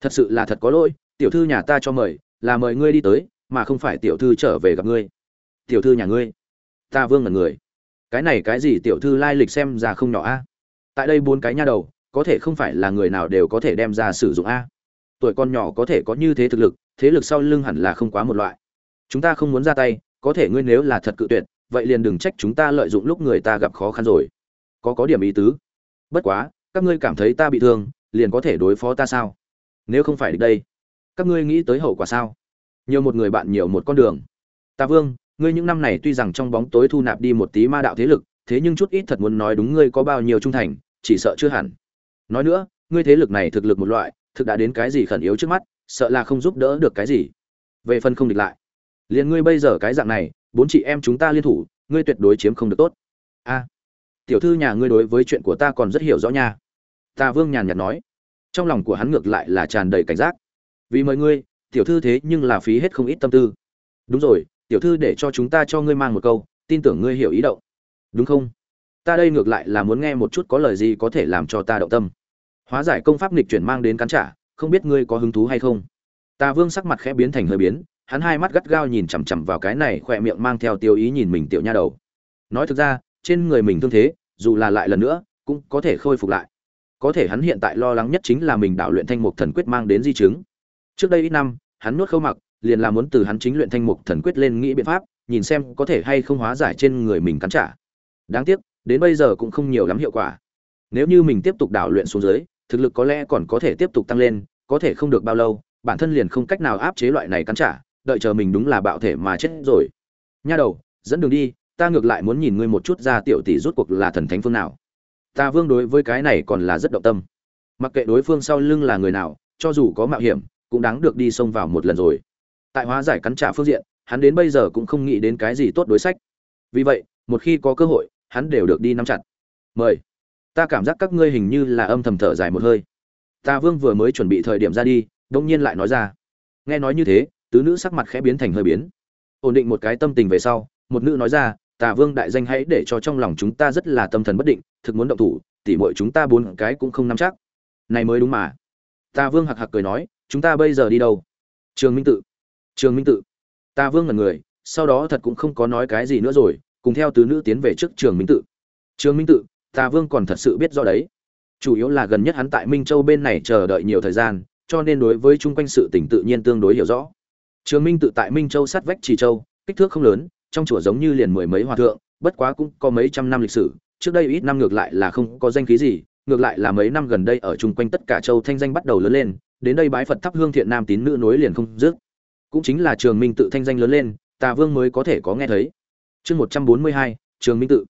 thật sự là thật có lỗi, tiểu thư nhà ta cho mời, là mời ngươi đi tới, mà không phải tiểu thư trở về gặp ngươi. Tiểu thư nhà ngươi? Ta vương là người. Cái này cái gì tiểu thư lai lịch xem ra không nhỏ a. Tại đây bốn cái nha đầu, có thể không phải là người nào đều có thể đem ra sử dụng a. Tuổi con nhỏ có thể có như thế thực lực, thế lực sau lưng hẳn là không quá một loại. Chúng ta không muốn ra tay, có thể ngươi nếu là thật cự tuyệt, vậy liền đừng trách chúng ta lợi dụng lúc người ta gặp khó khăn rồi. Có có điểm ý tứ. Bất quá, các ngươi cảm thấy ta bị thương, liền có thể đối phó ta sao? Nếu không phải đây, các ngươi nghĩ tới hậu quả sao? Nhiều một người bạn, nhiều một con đường. Ta vương, ngươi những năm này tuy rằng trong bóng tối thu nạp đi một tí ma đạo thế lực, thế nhưng chút ít thật muốn nói đúng ngươi có bao nhiêu trung thành, chỉ sợ chưa hẳn. Nói nữa, ngươi thế lực này thực lực một loại, thực đã đến cái gì khẩn yếu trước mắt, sợ là không giúp đỡ được cái gì. Về phần không địch lại, liền ngươi bây giờ cái dạng này, bốn chị em chúng ta liên thủ, ngươi tuyệt đối chiếm không được tốt. A, tiểu thư nhà ngươi đối với chuyện của ta còn rất hiểu rõ nha. Ta vương nhàn nhạt nói trong lòng của hắn ngược lại là tràn đầy cảnh giác. Vì mời ngươi, tiểu thư thế nhưng là phí hết không ít tâm tư. Đúng rồi, tiểu thư để cho chúng ta cho ngươi mang một câu, tin tưởng ngươi hiểu ý động. Đúng không? Ta đây ngược lại là muốn nghe một chút có lời gì có thể làm cho ta động tâm. Hóa giải công pháp nghịch chuyển mang đến cắn trả, không biết ngươi có hứng thú hay không? Ta vương sắc mặt khẽ biến thành hơi biến, hắn hai mắt gắt gao nhìn chằm chằm vào cái này khỏe miệng mang theo tiêu ý nhìn mình tiểu nha đầu. Nói thực ra, trên người mình thương thế, dù là lại lần nữa, cũng có thể khôi phục lại có thể hắn hiện tại lo lắng nhất chính là mình đạo luyện thanh mục thần quyết mang đến di chứng. Trước đây ít năm, hắn nuốt khâu mặc, liền là muốn từ hắn chính luyện thanh mục thần quyết lên nghĩ biện pháp, nhìn xem có thể hay không hóa giải trên người mình cắn trả. Đáng tiếc, đến bây giờ cũng không nhiều lắm hiệu quả. Nếu như mình tiếp tục đảo luyện xuống dưới, thực lực có lẽ còn có thể tiếp tục tăng lên, có thể không được bao lâu, bản thân liền không cách nào áp chế loại này cắn trả, đợi chờ mình đúng là bạo thể mà chết rồi. Nha đầu, dẫn đường đi, ta ngược lại muốn nhìn ngươi một chút ra tiểu tỷ rút cuộc là thần thánh phương nào ta vương đối với cái này còn là rất động tâm. Mặc kệ đối phương sau lưng là người nào, cho dù có mạo hiểm, cũng đáng được đi xông vào một lần rồi. Tại hóa giải cắn trả phương diện, hắn đến bây giờ cũng không nghĩ đến cái gì tốt đối sách. Vì vậy, một khi có cơ hội, hắn đều được đi nắm chặt. Mời. Ta cảm giác các ngươi hình như là âm thầm thở dài một hơi. Ta vương vừa mới chuẩn bị thời điểm ra đi đông nhiên lại nói ra. Nghe nói như thế, tứ nữ sắc mặt khẽ biến thành hơi biến. Ổn định một cái tâm tình về sau, một nữ nói ra tà vương đại danh hãy để cho trong lòng chúng ta rất là tâm thần bất định, thực muốn động thủ, tỉ mọi chúng ta bốn cái cũng không nắm chắc. Này mới đúng mà. Tà vương hạc hạc cười nói, chúng ta bây giờ đi đâu? Trường minh tự. Trường minh tự. Tà vương ngẩn người, sau đó thật cũng không có nói cái gì nữa rồi, cùng theo tứ nữ tiến về trước trường minh tự. Trường minh tự, tà vương còn thật sự biết do đấy. Chủ yếu là gần nhất hắn tại minh châu bên này chờ đợi nhiều thời gian, cho nên đối với chung quanh sự tỉnh tự nhiên tương đối hiểu rõ. Trường minh tự tại minh châu sát vách trì châu, kích thước không lớn trong chùa giống như liền mười mấy hòa thượng, bất quá cũng có mấy trăm năm lịch sử, trước đây ít năm ngược lại là không có danh khí gì, ngược lại là mấy năm gần đây ở chung quanh tất cả châu thanh danh bắt đầu lớn lên, đến đây bái phật thắp hương thiện nam tín nữ nối liền không dứt. Cũng chính là trường minh tự thanh danh lớn lên, tà vương mới có thể có nghe thấy. Chương một trăm bốn mươi hai, trường minh tự.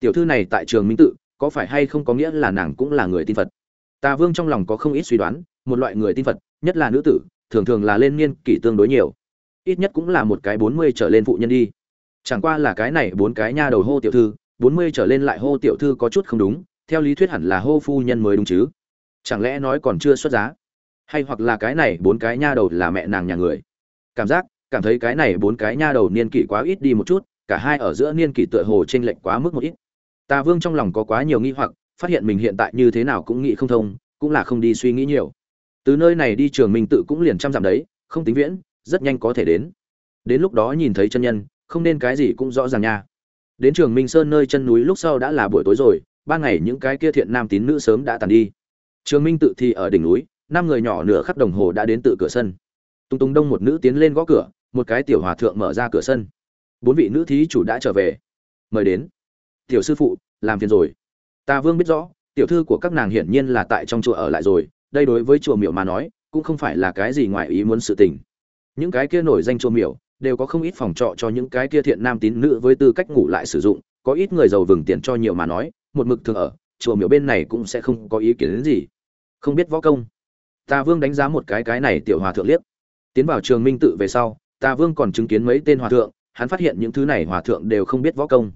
Tiểu thư này tại trường minh tự, có phải hay không có nghĩa là nàng cũng là người tin phật? Tà vương trong lòng có không ít suy đoán, một loại người tin phật, nhất là nữ tử, thường thường là lên niên kỷ tương đối nhiều. Ít nhất cũng là một cái bốn mươi trở lên phụ nhân đi chẳng qua là cái này bốn cái nha đầu hô tiểu thư, bốn mươi trở lên lại hô tiểu thư có chút không đúng, theo lý thuyết hẳn là hô phu nhân mới đúng chứ. Chẳng lẽ nói còn chưa xuất giá? Hay hoặc là cái này bốn cái nha đầu là mẹ nàng nhà người? Cảm giác, cảm thấy cái này bốn cái nha đầu niên kỷ quá ít đi một chút, cả hai ở giữa niên kỷ tựa hồ chênh lệch quá mức một ít. Tà vương trong lòng có quá nhiều nghi hoặc, phát hiện mình hiện tại như thế nào cũng nghĩ không thông, cũng là không đi suy nghĩ nhiều. Từ nơi này đi trường minh tự cũng liền trăm dặm đấy, không tính viễn, rất nhanh có thể đến. Đến lúc đó nhìn thấy chân nhân không nên cái gì cũng rõ ràng nha. Đến trường minh sơn nơi chân núi lúc sau đã là buổi tối rồi, ban ngày những cái kia thiện nam tín nữ sớm đã tàn đi. Trường minh tự thì ở đỉnh núi, năm người nhỏ nửa khắp đồng hồ đã đến tự cửa sân. Tung tung đông một nữ tiến lên gõ cửa, một cái tiểu hòa thượng mở ra cửa sân. Bốn vị nữ thí chủ đã trở về. Mời đến. Tiểu sư phụ, làm phiền rồi. Ta vương biết rõ, tiểu thư của các nàng hiển nhiên là tại trong chùa ở lại rồi, đây đối với chùa miểu mà nói, cũng không phải là cái gì ngoài ý muốn sự tình. Những cái kia nổi danh chùa miểu đều có không ít phòng trọ cho những cái kia thiện nam tín nữ với tư cách ngủ lại sử dụng, có ít người giàu vừng tiền cho nhiều mà nói, một mực thường ở, chùa miểu bên này cũng sẽ không có ý kiến đến gì. Không biết võ công. Ta vương đánh giá một cái cái này tiểu hòa thượng liếc. Tiến vào trường minh tự về sau ta vương còn chứng kiến mấy tên hòa thượng, hắn phát hiện những thứ này hòa thượng đều không biết võ công.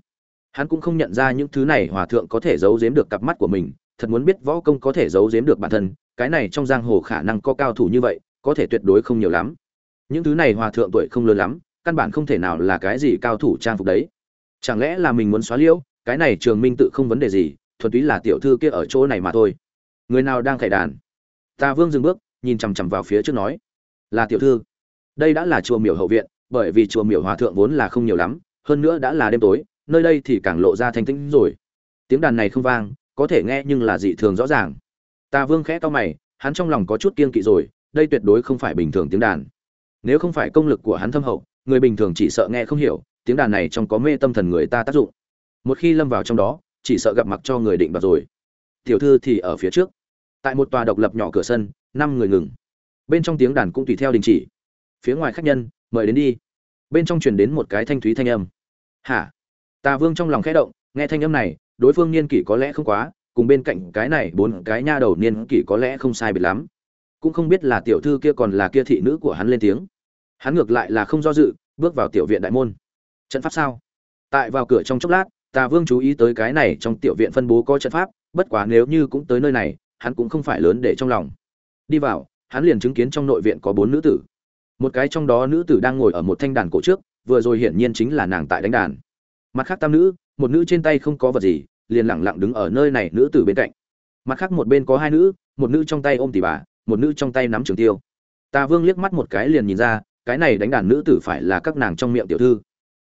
Hắn cũng không nhận ra những thứ này hòa thượng có thể giấu giếm được cặp mắt của mình, thật muốn biết võ công có thể giấu giếm được bản thân, cái này trong giang hồ khả năng có cao thủ như vậy, có thể tuyệt đối không nhiều lắm những thứ này hòa thượng tuổi không lớn lắm, căn bản không thể nào là cái gì cao thủ trang phục đấy. Chẳng lẽ là mình muốn xóa liễu? Cái này trường minh tự không vấn đề gì, thuần túy là tiểu thư kia ở chỗ này mà thôi. Người nào đang khải đàn? Ta vương dừng bước, nhìn chằm chằm vào phía trước nói. Là tiểu thư. Đây đã là chùa miểu hậu viện, bởi vì chùa miểu hòa thượng vốn là không nhiều lắm, hơn nữa đã là đêm tối, nơi đây thì càng lộ ra thanh tĩnh rồi. Tiếng đàn này không vang, có thể nghe nhưng là dị thường rõ ràng. Ta vương khẽ to mày, hắn trong lòng có chút kiên kỵ rồi, đây tuyệt đối không phải bình thường tiếng đàn nếu không phải công lực của hắn thâm hậu, người bình thường chỉ sợ nghe không hiểu, tiếng đàn này trong có mê tâm thần người ta tác dụng. Một khi lâm vào trong đó, chỉ sợ gặp mặt cho người định đoạt rồi. Tiểu thư thì ở phía trước. Tại một tòa độc lập nhỏ cửa sân, năm người ngừng. Bên trong tiếng đàn cũng tùy theo đình chỉ. Phía ngoài khách nhân, mời đến đi. Bên trong truyền đến một cái thanh thúy thanh âm. Hả? Tà vương trong lòng khẽ động, nghe thanh âm này, đối phương niên kỷ có lẽ không quá, cùng bên cạnh cái này bốn cái nha đầu niên kỷ có lẽ không sai biệt lắm. Cũng không biết là tiểu thư kia còn là kia thị nữ của hắn lên tiếng hắn ngược lại là không do dự, bước vào tiểu viện đại môn. Trận pháp sao? Tại vào cửa trong chốc lát, tà vương chú ý tới cái này trong tiểu viện phân bố có trận pháp, bất quá nếu như cũng tới nơi này, hắn cũng không phải lớn để trong lòng. Đi vào, hắn liền chứng kiến trong nội viện có bốn nữ tử. Một cái trong đó nữ tử đang ngồi ở một thanh đàn cổ trước, vừa rồi hiển nhiên chính là nàng tại đánh đàn. Mặt khác tam nữ, một nữ trên tay không có vật gì, liền lẳng lặng đứng ở nơi này nữ tử bên cạnh. Mặt khác một bên có hai nữ, một nữ trong tay ôm tỷ bà, một nữ trong tay nắm trường tiêu. Tà vương liếc mắt một cái liền nhìn ra cái này đánh đàn nữ tử phải là các nàng trong miệng tiểu thư.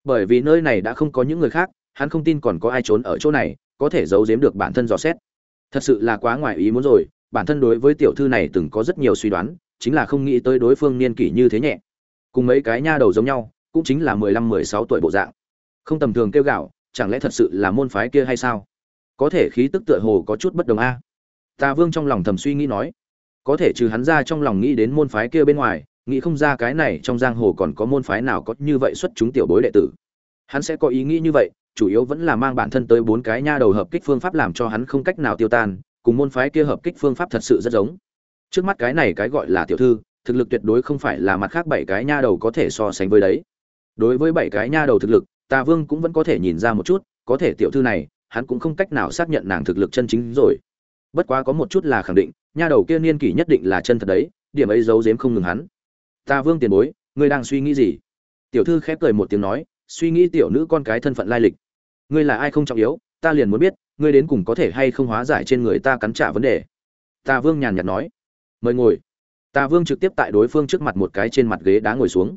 Bởi vì nơi này đã không có những người khác, hắn không tin còn có ai trốn ở chỗ này, có thể giấu giếm được bản thân dò xét. Thật sự là quá ngoài ý muốn rồi, bản thân đối với tiểu thư này từng có rất nhiều suy đoán, chính là không nghĩ tới đối phương niên kỷ như thế nhẹ. Cùng mấy cái nha đầu giống nhau, cũng chính là mười lăm mười sáu tuổi bộ dạng. Không tầm thường kêu gạo, chẳng lẽ thật sự là môn phái kia hay sao? Có thể khí tức tựa hồ có chút bất đồng a. À? tà vương trong lòng thầm suy nghĩ nói, có thể trừ hắn ra trong lòng nghĩ đến môn phái kia bên ngoài nghĩ không ra cái này trong giang hồ còn có môn phái nào có như vậy xuất chúng tiểu bối đệ tử. Hắn sẽ có ý nghĩ như vậy, chủ yếu vẫn là mang bản thân tới bốn cái nha đầu hợp kích phương pháp làm cho hắn không cách nào tiêu tan, cùng môn phái kia hợp kích phương pháp thật sự rất giống. Trước mắt cái này cái gọi là tiểu thư, thực lực tuyệt đối không phải là mặt khác bảy cái nha đầu có thể so sánh với đấy. Đối với bảy cái nha đầu thực lực, tà vương cũng vẫn có thể nhìn ra một chút, có thể tiểu thư này, hắn cũng không cách nào xác nhận nàng thực lực chân chính rồi. Bất quá có một chút là khẳng định, nha đầu kia niên kỷ nhất định là chân thật đấy, điểm ấy giấu giếm không ngừng hắn. Ta vương tiền bối, ngươi đang suy nghĩ gì? Tiểu thư khép cười một tiếng nói, suy nghĩ tiểu nữ con cái thân phận lai lịch. Ngươi là ai không trọng yếu, ta liền muốn biết, ngươi đến cùng có thể hay không hóa giải trên người ta cắn trả vấn đề. Ta vương nhàn nhạt nói. Mời ngồi. Ta vương trực tiếp tại đối phương trước mặt một cái trên mặt ghế đá ngồi xuống.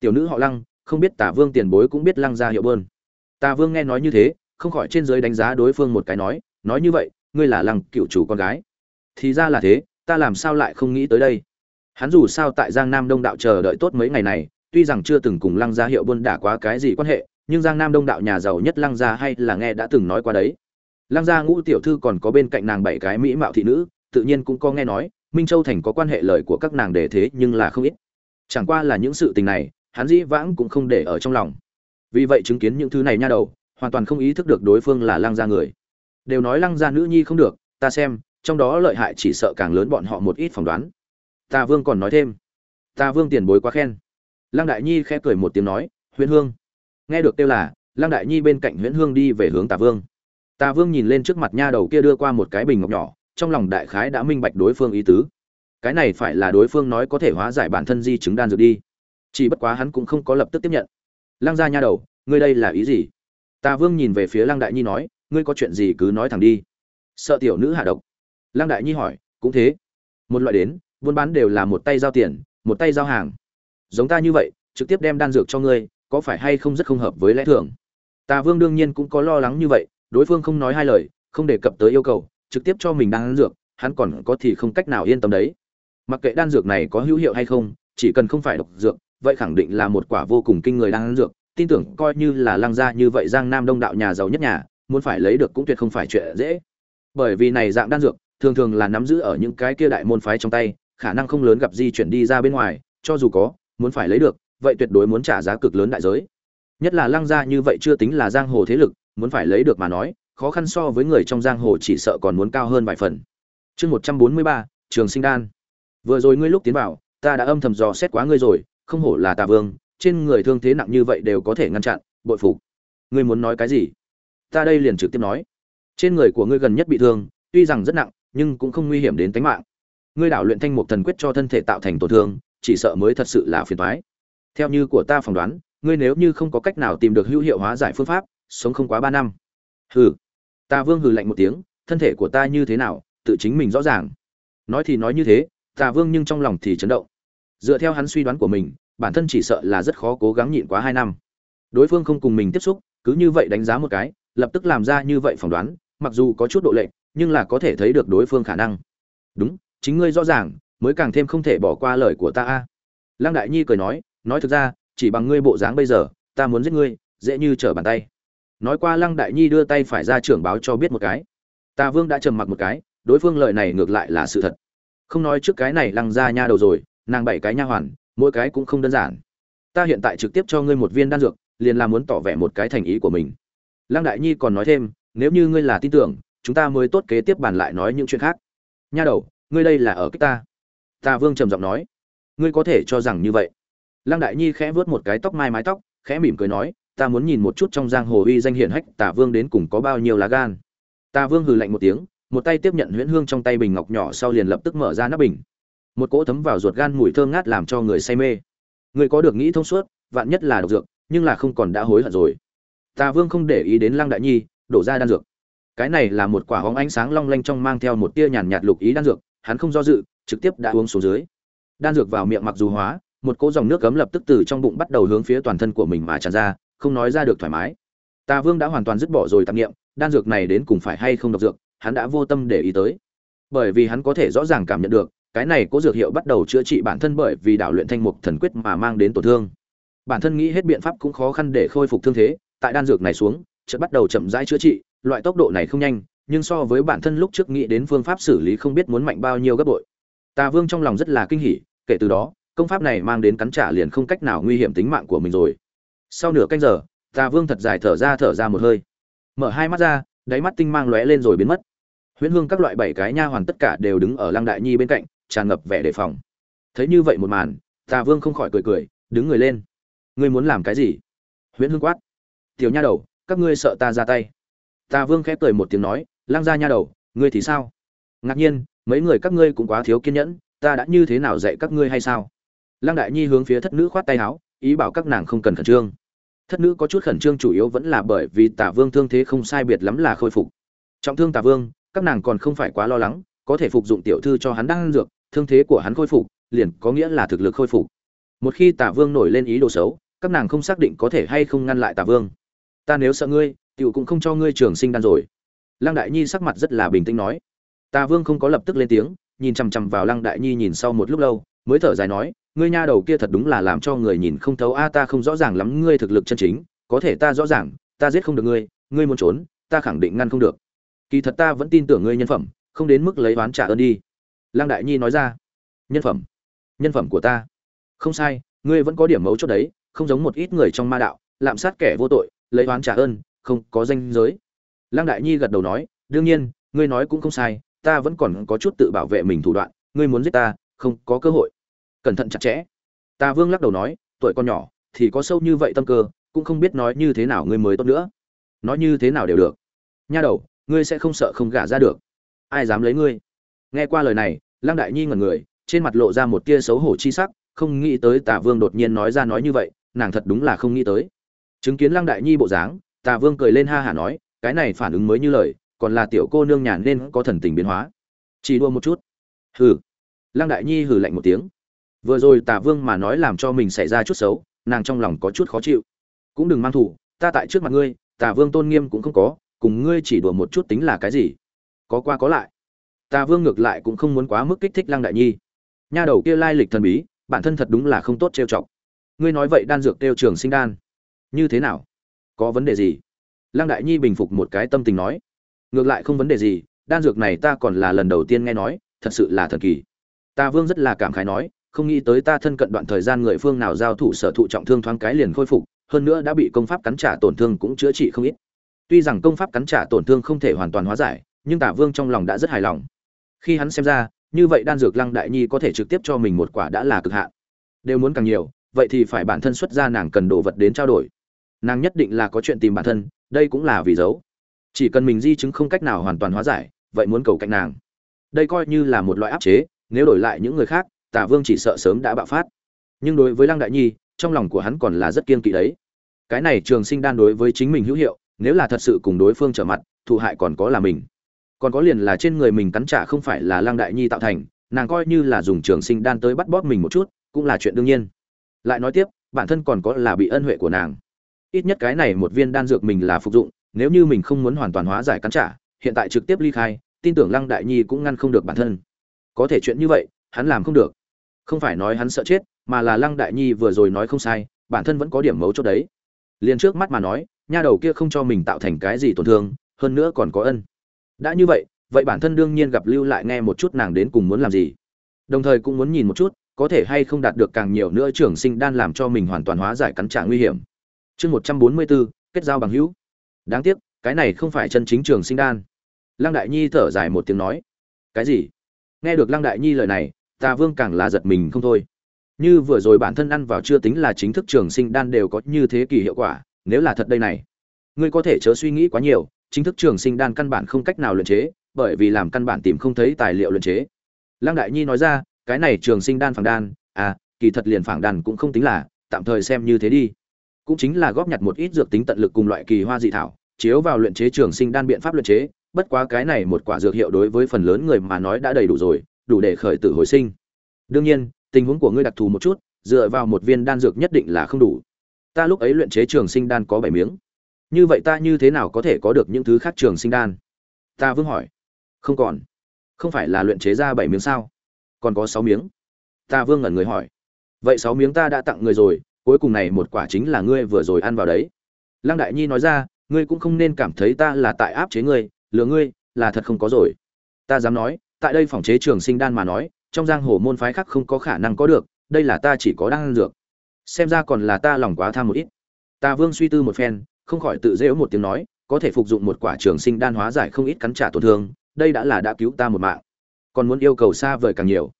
Tiểu nữ họ lăng, không biết tả vương tiền bối cũng biết lăng ra hiệu bơn. Ta vương nghe nói như thế, không khỏi trên giới đánh giá đối phương một cái nói nói như vậy, ngươi là lăng cựu chủ con gái. Thì ra là thế, ta làm sao lại không nghĩ tới đây? Hắn dù sao tại giang nam đông đạo chờ đợi tốt mấy ngày này, tuy rằng chưa từng cùng lăng gia hiệu buôn đả quá cái gì quan hệ, nhưng giang nam đông đạo nhà giàu nhất lăng gia hay là nghe đã từng nói qua đấy. Lăng gia ngũ tiểu thư còn có bên cạnh nàng bảy cái mỹ mạo thị nữ, tự nhiên cũng có nghe nói, minh châu thành có quan hệ lời của các nàng để thế nhưng là không ít. Chẳng qua là những sự tình này, hắn dĩ vãng cũng không để ở trong lòng. Vì vậy chứng kiến những thứ này nha đầu, hoàn toàn không ý thức được đối phương là lăng gia người. Đều nói lăng gia nữ nhi không được, ta xem, trong đó lợi hại chỉ sợ càng lớn bọn họ một ít phỏng đoán ta vương còn nói thêm. Ta vương tiền bối quá khen. Lăng đại nhi khẽ cười một tiếng nói, huyễn hương. Nghe được tiêu là, lăng đại nhi bên cạnh huyễn hương đi về hướng tà vương. Tà vương nhìn lên trước mặt nha đầu kia đưa qua một cái bình ngọc nhỏ, trong lòng đại khái đã minh bạch đối phương ý tứ. Cái này phải là đối phương nói có thể hóa giải bản thân di chứng đan dược đi. Chỉ bất quá hắn cũng không có lập tức tiếp nhận. Lăng gia nha đầu, ngươi đây là ý gì? Tà vương nhìn về phía lăng đại nhi nói, ngươi có chuyện gì cứ nói thẳng đi. Sợ tiểu nữ hạ độc. Lăng đại nhi hỏi, cũng thế. Một loại đến buôn bán đều là một tay giao tiền, một tay giao hàng. Giống ta như vậy, trực tiếp đem đan dược cho ngươi, có phải hay không rất không hợp với lẽ thường? Tà vương đương nhiên cũng có lo lắng như vậy, đối phương không nói hai lời, không đề cập tới yêu cầu, trực tiếp cho mình đan dược, hắn còn có thì không cách nào yên tâm đấy. Mặc kệ đan dược này có hữu hiệu hay không, chỉ cần không phải độc dược, vậy khẳng định là một quả vô cùng kinh người đan dược, tin tưởng coi như là lăng gia như vậy giang nam đông đạo nhà giàu nhất nhà, muốn phải lấy được cũng tuyệt không phải chuyện dễ. Bởi vì này dạng đan dược, thường thường là nắm giữ ở những cái kia đại môn phái trong tay khả năng không lớn gặp di chuyển đi ra bên ngoài, cho dù có, muốn phải lấy được, vậy tuyệt đối muốn trả giá cực lớn đại giới. Nhất là lăng gia như vậy chưa tính là giang hồ thế lực, muốn phải lấy được mà nói, khó khăn so với người trong giang hồ chỉ sợ còn muốn cao hơn vài phần. Chương một trăm bốn mươi ba, trường sinh đan. Vừa rồi ngươi lúc tiến vào, ta đã âm thầm dò xét quá ngươi rồi, không hổ là tà vương, trên người thương thế nặng như vậy đều có thể ngăn chặn, bội phục. Ngươi muốn nói cái gì? Ta đây liền trực tiếp nói. Trên người của ngươi gần nhất bị thương, tuy rằng rất nặng, nhưng cũng không nguy hiểm đến tính mạng ngươi đảo luyện thanh mục thần quyết cho thân thể tạo thành tổn thương chỉ sợ mới thật sự là phiền toái. Theo như của ta phỏng đoán ngươi nếu như không có cách nào tìm được hữu hiệu hóa giải phương pháp sống không quá ba năm. Hừ. Ta vương hừ lạnh một tiếng thân thể của ta như thế nào tự chính mình rõ ràng. Nói thì nói như thế tà vương nhưng trong lòng thì chấn động. Dựa theo hắn suy đoán của mình bản thân chỉ sợ là rất khó cố gắng nhịn quá hai năm. Đối phương không cùng mình tiếp xúc cứ như vậy đánh giá một cái lập tức làm ra như vậy phỏng đoán mặc dù có chút độ lệch, nhưng là có thể thấy được đối phương khả năng. Đúng chính ngươi rõ ràng, mới càng thêm không thể bỏ qua lời của ta a. Lăng đại nhi cười nói nói thực ra, chỉ bằng ngươi bộ dáng bây giờ, ta muốn giết ngươi, dễ như trở bàn tay. Nói qua lăng đại nhi đưa tay phải ra trưởng báo cho biết một cái. Ta vương đã trầm mặc một cái, đối phương lời này ngược lại là sự thật. Không nói trước cái này lăng ra nha đầu rồi, nàng bảy cái nha hoàn, mỗi cái cũng không đơn giản. Ta hiện tại trực tiếp cho ngươi một viên đan dược, liền là muốn tỏ vẻ một cái thành ý của mình. Lăng đại nhi còn nói thêm, nếu như ngươi là tin tưởng, chúng ta mới tốt kế tiếp bàn lại nói những chuyện khác. Nha đầu ngươi đây là ở cách ta. Tà vương trầm giọng nói. Ngươi có thể cho rằng như vậy. Lăng đại nhi khẽ vớt một cái tóc mai mái tóc, khẽ mỉm cười nói, ta muốn nhìn một chút trong giang hồ uy danh hiển hách tà vương đến cùng có bao nhiêu lá gan. Tà vương hừ lạnh một tiếng, một tay tiếp nhận huyễn hương trong tay bình ngọc nhỏ sau liền lập tức mở ra nắp bình. Một cỗ thấm vào ruột gan mùi thơm ngát làm cho người say mê. Người có được nghĩ thông suốt, vạn nhất là độc dược, nhưng là không còn đã hối hận rồi. Tà vương không để ý đến lăng đại nhi, đổ ra đan dược. Cái này là một quả hóng ánh sáng long lanh trong mang theo một tia nhàn nhạt lục ý đan dược hắn không do dự trực tiếp đã uống xuống dưới. Đan dược vào miệng mặc dù hóa một cỗ dòng nước cấm lập tức từ trong bụng bắt đầu hướng phía toàn thân của mình mà tràn ra không nói ra được thoải mái. Tà vương đã hoàn toàn dứt bỏ rồi tạp niệm, đan dược này đến cùng phải hay không độc dược hắn đã vô tâm để ý tới. Bởi vì hắn có thể rõ ràng cảm nhận được cái này có dược hiệu bắt đầu chữa trị bản thân bởi vì đạo luyện thanh mục thần quyết mà mang đến tổn thương. Bản thân nghĩ hết biện pháp cũng khó khăn để khôi phục thương thế tại đan dược này xuống chợt bắt đầu chậm rãi chữa trị loại tốc độ này không nhanh nhưng so với bản thân lúc trước nghĩ đến phương pháp xử lý không biết muốn mạnh bao nhiêu gấp bội. Tà vương trong lòng rất là kinh hỉ, kể từ đó, công pháp này mang đến cắn trả liền không cách nào nguy hiểm tính mạng của mình rồi. Sau nửa canh giờ, tà vương thật dài thở ra thở ra một hơi. Mở hai mắt ra, đáy mắt tinh mang lóe lên rồi biến mất. Huyễn hương các loại bảy cái nha hoàn tất cả đều đứng ở lăng đại nhi bên cạnh, tràn ngập vẻ đề phòng. Thấy như vậy một màn, tà vương không khỏi cười cười, đứng người lên. Ngươi muốn làm cái gì? Huyễn hương quát. Tiểu nha đầu, các ngươi sợ ta ra tay. Tà vương khẽ cười một tiếng nói Lang gia nha đầu, ngươi thì sao? Ngạc nhiên, mấy người các ngươi cũng quá thiếu kiên nhẫn, ta đã như thế nào dạy các ngươi hay sao? Lang đại nhi hướng phía thất nữ khoát tay áo, ý bảo các nàng không cần khẩn trương. Thất nữ có chút khẩn trương chủ yếu vẫn là bởi vì tả vương thương thế không sai biệt lắm là khôi phục. Trọng thương tả vương, các nàng còn không phải quá lo lắng, có thể phục dụng tiểu thư cho hắn đang ăn dược, thương thế của hắn khôi phục, liền có nghĩa là thực lực khôi phục. Một khi tả vương nổi lên ý đồ xấu, các nàng không xác định có thể hay không ngăn lại tả vương. Ta nếu sợ ngươi, tiểu cũng không cho ngươi trường sinh đan rồi lăng đại nhi sắc mặt rất là bình tĩnh nói. Tà vương không có lập tức lên tiếng, nhìn chằm chằm vào lăng đại nhi nhìn sau một lúc lâu, mới thở dài nói, ngươi nha đầu kia thật đúng là làm cho người nhìn không thấu a, ta không rõ ràng lắm ngươi thực lực chân chính, có thể ta rõ ràng, ta giết không được ngươi ngươi muốn trốn, ta khẳng định ngăn không được. Kỳ thật ta vẫn tin tưởng ngươi nhân phẩm, không đến mức lấy oán trả ơn đi. Lăng đại nhi nói ra. Nhân phẩm. Nhân phẩm của ta. Không sai, ngươi vẫn có điểm mấu chốt đấy, không giống một ít người trong ma đạo, lạm sát kẻ vô tội, lấy oán trả ơn, không có danh giới lăng đại nhi gật đầu nói, đương nhiên, ngươi nói cũng không sai, ta vẫn còn có chút tự bảo vệ mình thủ đoạn, ngươi muốn giết ta, không có cơ hội. Cẩn thận chặt chẽ. Ta vương lắc đầu nói, tuổi con nhỏ, thì có sâu như vậy tâm cơ, cũng không biết nói như thế nào ngươi mới tốt nữa. Nói như thế nào đều được. Nha đầu, ngươi sẽ không sợ không gả ra được. Ai dám lấy ngươi? Nghe qua lời này, lăng đại nhi ngẩn người, trên mặt lộ ra một tia xấu hổ chi sắc, không nghĩ tới Tả vương đột nhiên nói ra nói như vậy, nàng thật đúng là không nghĩ tới. Chứng kiến lăng đại nhi bộ dáng Tả vương cười lên ha hả nói cái này phản ứng mới như lời, còn là tiểu cô nương nhàn nên có thần tình biến hóa. Chỉ đua một chút. Hừ. Lăng đại nhi hừ lạnh một tiếng. Vừa rồi tà vương mà nói làm cho mình xảy ra chút xấu, nàng trong lòng có chút khó chịu. Cũng đừng mang thủ, ta tại trước mặt ngươi tà vương tôn nghiêm cũng không có, cùng ngươi chỉ đùa một chút tính là cái gì? Có qua có lại. Tà vương ngược lại cũng không muốn quá mức kích thích lăng đại nhi. Nha đầu kia lai lịch thần bí, bản thân thật đúng là không tốt trêu chọc. Ngươi nói vậy đan dược tiêu trường sinh đan. Như thế nào? Có vấn đề gì? Lăng đại nhi bình phục một cái tâm tình nói, ngược lại không vấn đề gì, đan dược này ta còn là lần đầu tiên nghe nói, thật sự là thần kỳ. Ta vương rất là cảm khái nói, không nghĩ tới ta thân cận đoạn thời gian người phương nào giao thủ sở thụ trọng thương thoáng cái liền khôi phục, hơn nữa đã bị công pháp cắn trả tổn thương cũng chữa trị không ít. Tuy rằng công pháp cắn trả tổn thương không thể hoàn toàn hóa giải, nhưng tả vương trong lòng đã rất hài lòng. Khi hắn xem ra, như vậy đan dược lăng đại nhi có thể trực tiếp cho mình một quả đã là cực hạn. Đều muốn càng nhiều, vậy thì phải bản thân xuất ra nàng cần đồ vật đến trao đổi. Nàng nhất định là có chuyện tìm bản thân đây cũng là vì giấu chỉ cần mình di chứng không cách nào hoàn toàn hóa giải, vậy muốn cầu cạnh nàng. Đây coi như là một loại áp chế, nếu đổi lại những người khác, tả vương chỉ sợ sớm đã bạo phát. Nhưng đối với lăng đại nhi, trong lòng của hắn còn là rất kiên kỵ đấy. Cái này trường sinh đan đối với chính mình hữu hiệu, nếu là thật sự cùng đối phương trở mặt, thụ hại còn có là mình. Còn có liền là trên người mình cắn trả không phải là lăng đại nhi tạo thành, nàng coi như là dùng trường sinh đan tới bắt bóp mình một chút, cũng là chuyện đương nhiên. Lại nói tiếp, bản thân còn có là bị ân huệ của nàng ít nhất cái này một viên đan dược mình là phục dụng, nếu như mình không muốn hoàn toàn hóa giải cắn trả, hiện tại trực tiếp ly khai, tin tưởng lăng đại nhi cũng ngăn không được bản thân. Có thể chuyện như vậy, hắn làm không được. Không phải nói hắn sợ chết, mà là lăng đại nhi vừa rồi nói không sai, bản thân vẫn có điểm mấu chốt đấy. Liền trước mắt mà nói, nha đầu kia không cho mình tạo thành cái gì tổn thương, hơn nữa còn có ân. Đã như vậy vậy bản thân đương nhiên gặp lưu lại nghe một chút nàng đến cùng muốn làm gì. Đồng thời cũng muốn nhìn một chút, có thể hay không đạt được càng nhiều nữa trưởng sinh đan làm cho mình hoàn toàn hóa giải cắn trả nguy hiểm chương một trăm bốn mươi bốn kết giao bằng hữu. Đáng tiếc, cái này không phải chân chính trường sinh đan. Lăng đại nhi thở dài một tiếng nói, cái gì? Nghe được lăng đại nhi lời này tà vương càng là giật mình không thôi. Như vừa rồi bản thân ăn vào chưa tính là chính thức trường sinh đan đều có như thế kỳ hiệu quả, nếu là thật đây này, ngươi có thể chớ suy nghĩ quá nhiều, chính thức trường sinh đan căn bản không cách nào luyện chế, bởi vì làm căn bản tìm không thấy tài liệu luyện chế. Lăng đại nhi nói ra, cái này trường sinh đan phản đan à kỳ thật liền phản đan cũng không tính là, tạm thời xem như thế đi cũng chính là góp nhặt một ít dược tính tận lực cùng loại kỳ hoa dị thảo, chiếu vào luyện chế trường sinh đan biện pháp luyện chế, bất quá cái này một quả dược hiệu đối với phần lớn người mà nói đã đầy đủ rồi, đủ để khởi tử hồi sinh. Đương nhiên, tình huống của ngươi đặc thù một chút, dựa vào một viên đan dược nhất định là không đủ. Ta lúc ấy luyện chế trường sinh đan có bảy miếng. Như vậy ta như thế nào có thể có được những thứ khác trường sinh đan? Ta vương hỏi. Không còn. Không phải là luyện chế ra bảy miếng sao? Còn có sáu miếng. Ta vương ngẩn người hỏi. Vậy sáu miếng ta đã tặng người rồi cuối cùng này một quả chính là ngươi vừa rồi ăn vào đấy. Lăng đại nhi nói ra, ngươi cũng không nên cảm thấy ta là tại áp chế ngươi, lừa ngươi, là thật không có rồi. Ta dám nói, tại đây phòng chế trường sinh đan mà nói, trong giang hồ môn phái khác không có khả năng có được, đây là ta chỉ có đang ăn dược. Xem ra còn là ta lòng quá tham một ít. Ta vương suy tư một phen, không khỏi tự dễu một tiếng nói, có thể phục dụng một quả trường sinh đan hóa giải không ít cắn trả tổn thương, đây đã là đã cứu ta một mạng. Còn muốn yêu cầu xa vời càng nhiều.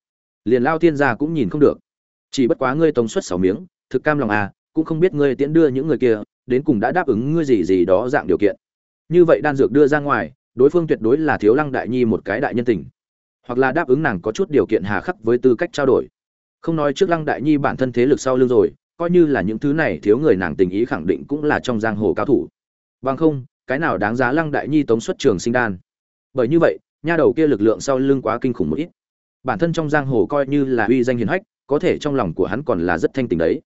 Liền lao tiên gia cũng nhìn không được. Chỉ bất quá ngươi tống suất sáu miếng thực cam lòng à cũng không biết ngươi tiễn đưa những người kia, đến cùng đã đáp ứng ngươi gì gì đó dạng điều kiện. Như vậy đan dược đưa ra ngoài, đối phương tuyệt đối là thiếu lăng đại nhi một cái đại nhân tình. Hoặc là đáp ứng nàng có chút điều kiện hà khắc với tư cách trao đổi. Không nói trước lăng đại nhi bản thân thế lực sau lưng rồi, coi như là những thứ này thiếu người nàng tình ý khẳng định cũng là trong giang hồ cao thủ. Bằng không, cái nào đáng giá lăng đại nhi tống xuất trường sinh đan? Bởi như vậy, nha đầu kia lực lượng sau lưng quá kinh khủng một ít. Bản thân trong giang hồ coi như là uy danh hiền hách, có thể trong lòng của hắn còn là rất thanh tình đấy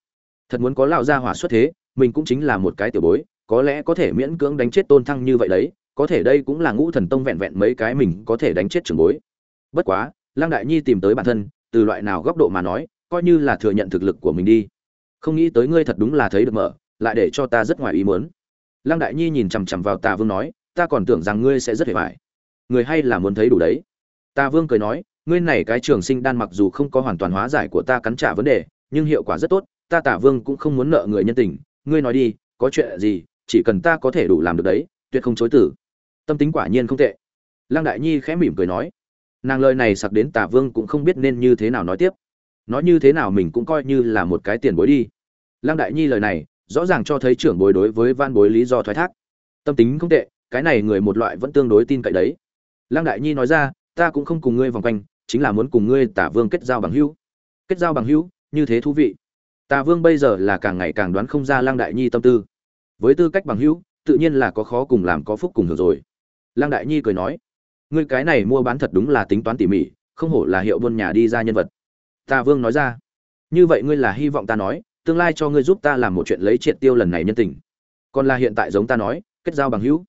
thật muốn có lão gia hỏa xuất thế, mình cũng chính là một cái tiểu bối, có lẽ có thể miễn cưỡng đánh chết tôn thăng như vậy đấy, có thể đây cũng là ngũ thần tông vẹn vẹn mấy cái mình có thể đánh chết trường bối. Bất quá, lăng đại nhi tìm tới bản thân, từ loại nào góc độ mà nói, coi như là thừa nhận thực lực của mình đi. Không nghĩ tới ngươi thật đúng là thấy được mở, lại để cho ta rất ngoài ý muốn. Lăng đại nhi nhìn chằm chằm vào tà vương nói, ta còn tưởng rằng ngươi sẽ rất hề vải người hay là muốn thấy đủ đấy. Tà vương cười nói, ngươi này cái trường sinh đan mặc dù không có hoàn toàn hóa giải của ta cắn trả vấn đề, nhưng hiệu quả rất tốt ta tả vương cũng không muốn nợ người nhân tình, ngươi nói đi, có chuyện gì, chỉ cần ta có thể đủ làm được đấy, tuyệt không chối tử tâm tính quả nhiên không tệ. Lăng đại nhi khẽ mỉm cười nói. Nàng lời này sặc đến tả vương cũng không biết nên như thế nào nói tiếp. Nói như thế nào mình cũng coi như là một cái tiền bối đi. Lăng đại nhi lời này, rõ ràng cho thấy trưởng bối đối với van bối lý do thoái thác. Tâm tính không tệ, cái này người một loại vẫn tương đối tin cậy đấy. Lăng đại nhi nói ra, ta cũng không cùng ngươi vòng quanh, chính là muốn cùng ngươi tả vương kết giao bằng hữu. Kết giao bằng hữu, như thế thú vị. Tà vương bây giờ là càng ngày càng đoán không ra lăng đại nhi tâm tư. Với tư cách bằng hữu, tự nhiên là có khó cùng làm có phúc cùng hưởng rồi. Lăng đại nhi cười nói, ngươi cái này mua bán thật đúng là tính toán tỉ mỉ, không hổ là hiệu buôn nhà đi ra nhân vật. Tà vương nói ra, như vậy ngươi là hy vọng ta nói, tương lai cho ngươi giúp ta làm một chuyện lấy triệt tiêu lần này nhân tình. Còn là hiện tại giống ta nói, kết giao bằng hữu.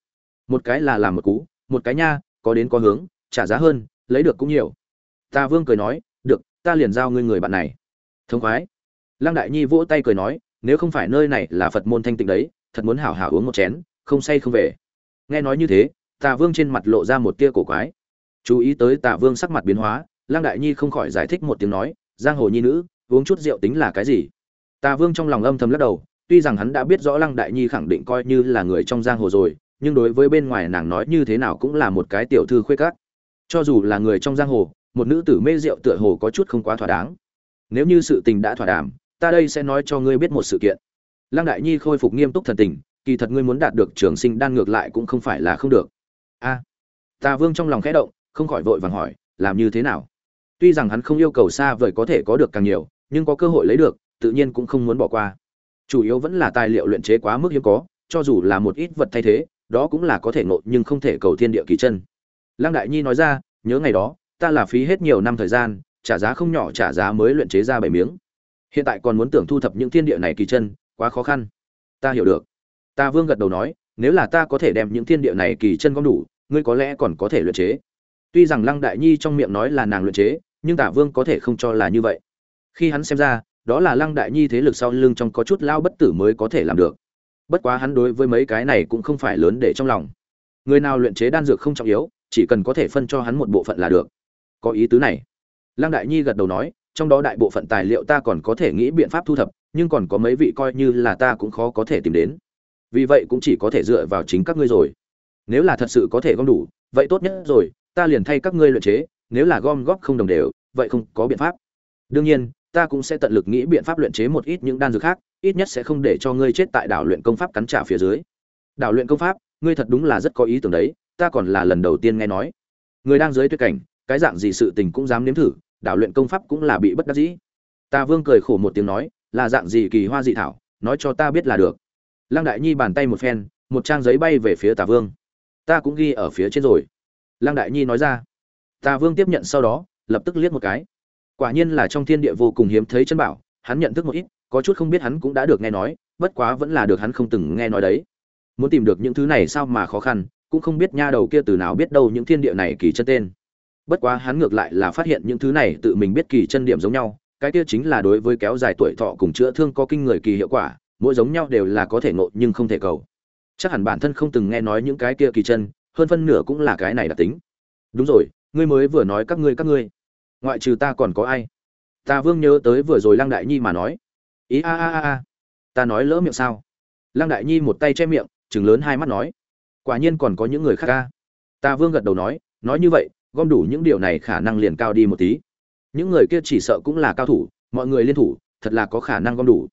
Một cái là làm một cú, một cái nha, có đến có hướng, trả giá hơn, lấy được cũng nhiều. Tà vương cười nói, được, ta liền giao ngươi người bạn này. Thông khoái lăng đại nhi vỗ tay cười nói, nếu không phải nơi này là phật môn thanh tịnh đấy, thật muốn hảo hảo uống một chén, không say không về. Nghe nói như thế, tà vương trên mặt lộ ra một tia cổ quái. Chú ý tới tà vương sắc mặt biến hóa, lăng đại nhi không khỏi giải thích một tiếng nói, giang hồ nhi nữ, uống chút rượu tính là cái gì? Tà vương trong lòng âm thầm lắc đầu, tuy rằng hắn đã biết rõ lăng đại nhi khẳng định coi như là người trong giang hồ rồi, nhưng đối với bên ngoài nàng nói như thế nào cũng là một cái tiểu thư khuê cát cho dù là người trong giang hồ, một nữ tử mê rượu tựa hồ có chút không quá thỏa đáng. Nếu như sự tình đã thỏa đàm ta đây sẽ nói cho ngươi biết một sự kiện. Lăng đại nhi khôi phục nghiêm túc thần tình kỳ thật ngươi muốn đạt được trường sinh đan ngược lại cũng không phải là không được. A à, tà vương trong lòng khẽ động không khỏi vội vàng hỏi làm như thế nào? Tuy rằng hắn không yêu cầu xa vời có thể có được càng nhiều nhưng có cơ hội lấy được tự nhiên cũng không muốn bỏ qua. Chủ yếu vẫn là tài liệu luyện chế quá mức hiếm có cho dù là một ít vật thay thế đó cũng là có thể ngộ nhưng không thể cầu thiên địa kỳ chân. Lăng đại nhi nói ra nhớ ngày đó ta là phí hết nhiều năm thời gian trả giá không nhỏ trả giá mới luyện chế ra bảy miếng hiện tại còn muốn tưởng thu thập những thiên địa này kỳ chân, quá khó khăn. Ta hiểu được. Ta vương gật đầu nói, nếu là ta có thể đem những thiên địa này kỳ chân gom đủ, ngươi có lẽ còn có thể luyện chế. Tuy rằng lăng đại nhi trong miệng nói là nàng luyện chế, nhưng tả vương có thể không cho là như vậy. Khi hắn xem ra, đó là lăng đại nhi thế lực sau lưng trong có chút lao bất tử mới có thể làm được. Bất quá hắn đối với mấy cái này cũng không phải lớn để trong lòng. Người nào luyện chế đan dược không trọng yếu, chỉ cần có thể phân cho hắn một bộ phận là được. Có ý tứ này. Lăng đại nhi gật đầu nói trong đó đại bộ phận tài liệu ta còn có thể nghĩ biện pháp thu thập, nhưng còn có mấy vị coi như là ta cũng khó có thể tìm đến. Vì vậy cũng chỉ có thể dựa vào chính các ngươi rồi. Nếu là thật sự có thể gom đủ, vậy tốt nhất rồi, ta liền thay các ngươi luyện chế, nếu là gom góp không đồng đều, vậy không có biện pháp. Đương nhiên, ta cũng sẽ tận lực nghĩ biện pháp luyện chế một ít những đan dược khác, ít nhất sẽ không để cho ngươi chết tại đảo luyện công pháp cắn trả phía dưới. Đảo luyện công pháp, ngươi thật đúng là rất có ý tưởng đấy, ta còn là lần đầu tiên nghe nói. Người đang dưới tuyệt cảnh, cái dạng gì sự tình cũng dám nếm thử đảo luyện công pháp cũng là bị bất đắc dĩ. Ta vương cười khổ một tiếng nói, là dạng gì kỳ hoa dị thảo, nói cho ta biết là được. Lăng đại nhi bàn tay một phen, một trang giấy bay về phía tà vương. Ta cũng ghi ở phía trên rồi. Lăng đại nhi nói ra. Tà vương tiếp nhận sau đó, lập tức liếc một cái. Quả nhiên là trong thiên địa vô cùng hiếm thấy chân bảo, hắn nhận thức một ít, có chút không biết hắn cũng đã được nghe nói, bất quá vẫn là được hắn không từng nghe nói đấy. Muốn tìm được những thứ này sao mà khó khăn, cũng không biết nha đầu kia từ nào biết đâu những thiên địa này kỳ chân tên bất quá hắn ngược lại là phát hiện những thứ này tự mình biết kỳ chân điểm giống nhau, cái kia chính là đối với kéo dài tuổi thọ cùng chữa thương có kinh người kỳ hiệu quả, mỗi giống nhau đều là có thể ngộ nhưng không thể cầu. Chắc hẳn bản thân không từng nghe nói những cái kia kỳ chân, hơn phân nửa cũng là cái này đặc tính. Đúng rồi, ngươi mới vừa nói các ngươi các ngươi. Ngoại trừ ta còn có ai? Ta vương nhớ tới vừa rồi lăng đại nhi mà nói. Ý a a a a. Ta nói lỡ miệng sao? Lăng đại nhi một tay che miệng chừng lớn hai mắt nói. Quả nhiên còn có những người khác ca ta vương gật đầu nói nói như vậy gom đủ những điều này khả năng liền cao đi một tí. Những người kia chỉ sợ cũng là cao thủ, mọi người liên thủ, thật là có khả năng gom đủ.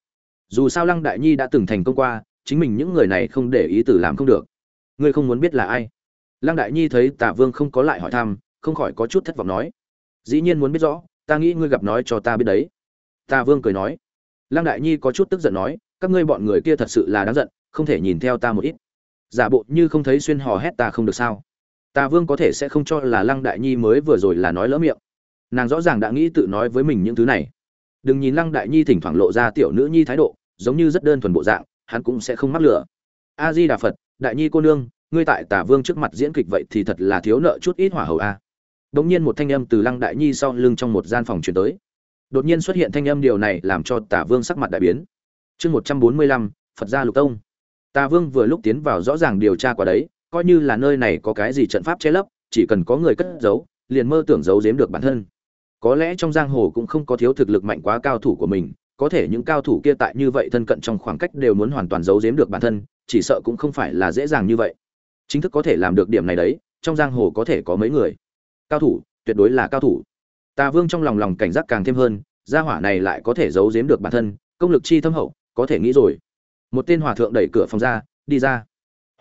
Dù sao lăng đại nhi đã từng thành công qua, chính mình những người này không để ý tử làm không được. Ngươi không muốn biết là ai? Lăng đại nhi thấy tả vương không có lại hỏi thăm, không khỏi có chút thất vọng nói. Dĩ nhiên muốn biết rõ, ta nghĩ ngươi gặp nói cho ta biết đấy. Tả vương cười nói. Lăng đại nhi có chút tức giận nói, các ngươi bọn người kia thật sự là đáng giận, không thể nhìn theo ta một ít. Giả bộ như không thấy xuyên hò hét ta không được sao? Ta vương có thể sẽ không cho là lăng đại nhi mới vừa rồi là nói lỡ miệng. Nàng rõ ràng đã nghĩ tự nói với mình những thứ này. Đừng nhìn lăng đại nhi thỉnh thoảng lộ ra tiểu nữ nhi thái độ, giống như rất đơn thuần bộ dạng, hắn cũng sẽ không mắc lửa a di đà phật, đại nhi cô nương, ngươi tại tà vương trước mặt diễn kịch vậy thì thật là thiếu nợ chút ít hỏa hầu a. Đột nhiên một thanh âm từ lăng đại nhi sau lưng trong một gian phòng truyền tới. Đột nhiên xuất hiện thanh âm điều này làm cho tà vương sắc mặt đại biến. Chương một trăm bốn mươi lăm, phật gia lục tông. Tà vương vừa lúc tiến vào rõ ràng điều tra qua đấy coi như là nơi này có cái gì trận pháp che lấp, chỉ cần có người cất giấu, liền mơ tưởng giấu giếm được bản thân. Có lẽ trong giang hồ cũng không có thiếu thực lực mạnh quá cao thủ của mình, có thể những cao thủ kia tại như vậy thân cận trong khoảng cách đều muốn hoàn toàn giấu giếm được bản thân, chỉ sợ cũng không phải là dễ dàng như vậy. Chính thức có thể làm được điểm này đấy, trong giang hồ có thể có mấy người? Cao thủ, tuyệt đối là cao thủ. Tà vương trong lòng lòng cảnh giác càng thêm hơn, gia hỏa này lại có thể giấu giếm được bản thân, công lực chi thâm hậu, có thể nghĩ rồi. Một tên hòa thượng đẩy cửa phòng ra, đi ra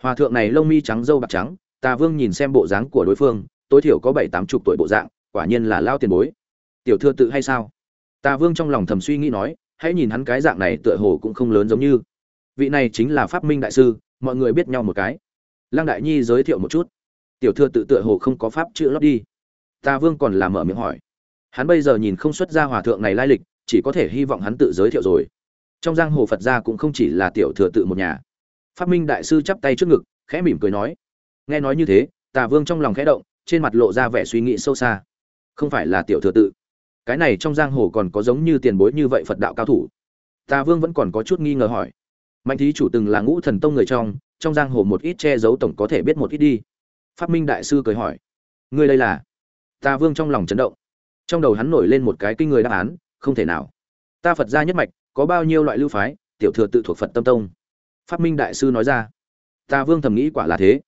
hòa thượng này lông mi trắng, râu bạc trắng, tà vương nhìn xem bộ dáng của đối phương, tối thiểu có bảy tám chục tuổi bộ dạng, quả nhiên là lao tiền bối. Tiểu thư tự hay sao? Tà vương trong lòng thầm suy nghĩ nói, hãy nhìn hắn cái dạng này tựa hồ cũng không lớn giống như. Vị này chính là pháp minh đại sư, mọi người biết nhau một cái. Lăng đại nhi giới thiệu một chút. Tiểu thư tự tựa hồ không có pháp chữ lót đi. Tà vương còn làm mở miệng hỏi. Hắn bây giờ nhìn không xuất ra hòa thượng này lai lịch, chỉ có thể hy vọng hắn tự giới thiệu rồi. Trong giang hồ phật gia cũng không chỉ là tiểu thừa tự một nhà phát minh đại sư chắp tay trước ngực, khẽ mỉm cười nói, nghe nói như thế, tà vương trong lòng khẽ động, trên mặt lộ ra vẻ suy nghĩ sâu xa. Không phải là tiểu thừa tự. Cái này trong giang hồ còn có giống như tiền bối như vậy phật đạo cao thủ. Tà vương vẫn còn có chút nghi ngờ hỏi, mạnh thí chủ từng là ngũ thần tông người trong trong giang hồ một ít che giấu tổng có thể biết một ít đi. Phát minh đại sư cười hỏi, ngươi đây là? Tà vương trong lòng chấn động. Trong đầu hắn nổi lên một cái kinh người đáp án, không thể nào. Ta phật gia nhất mạch, có bao nhiêu loại lưu phái, tiểu thừa tự thuộc phật tâm tông? Phát minh đại sư nói ra. Ta vương thầm nghĩ quả là thế.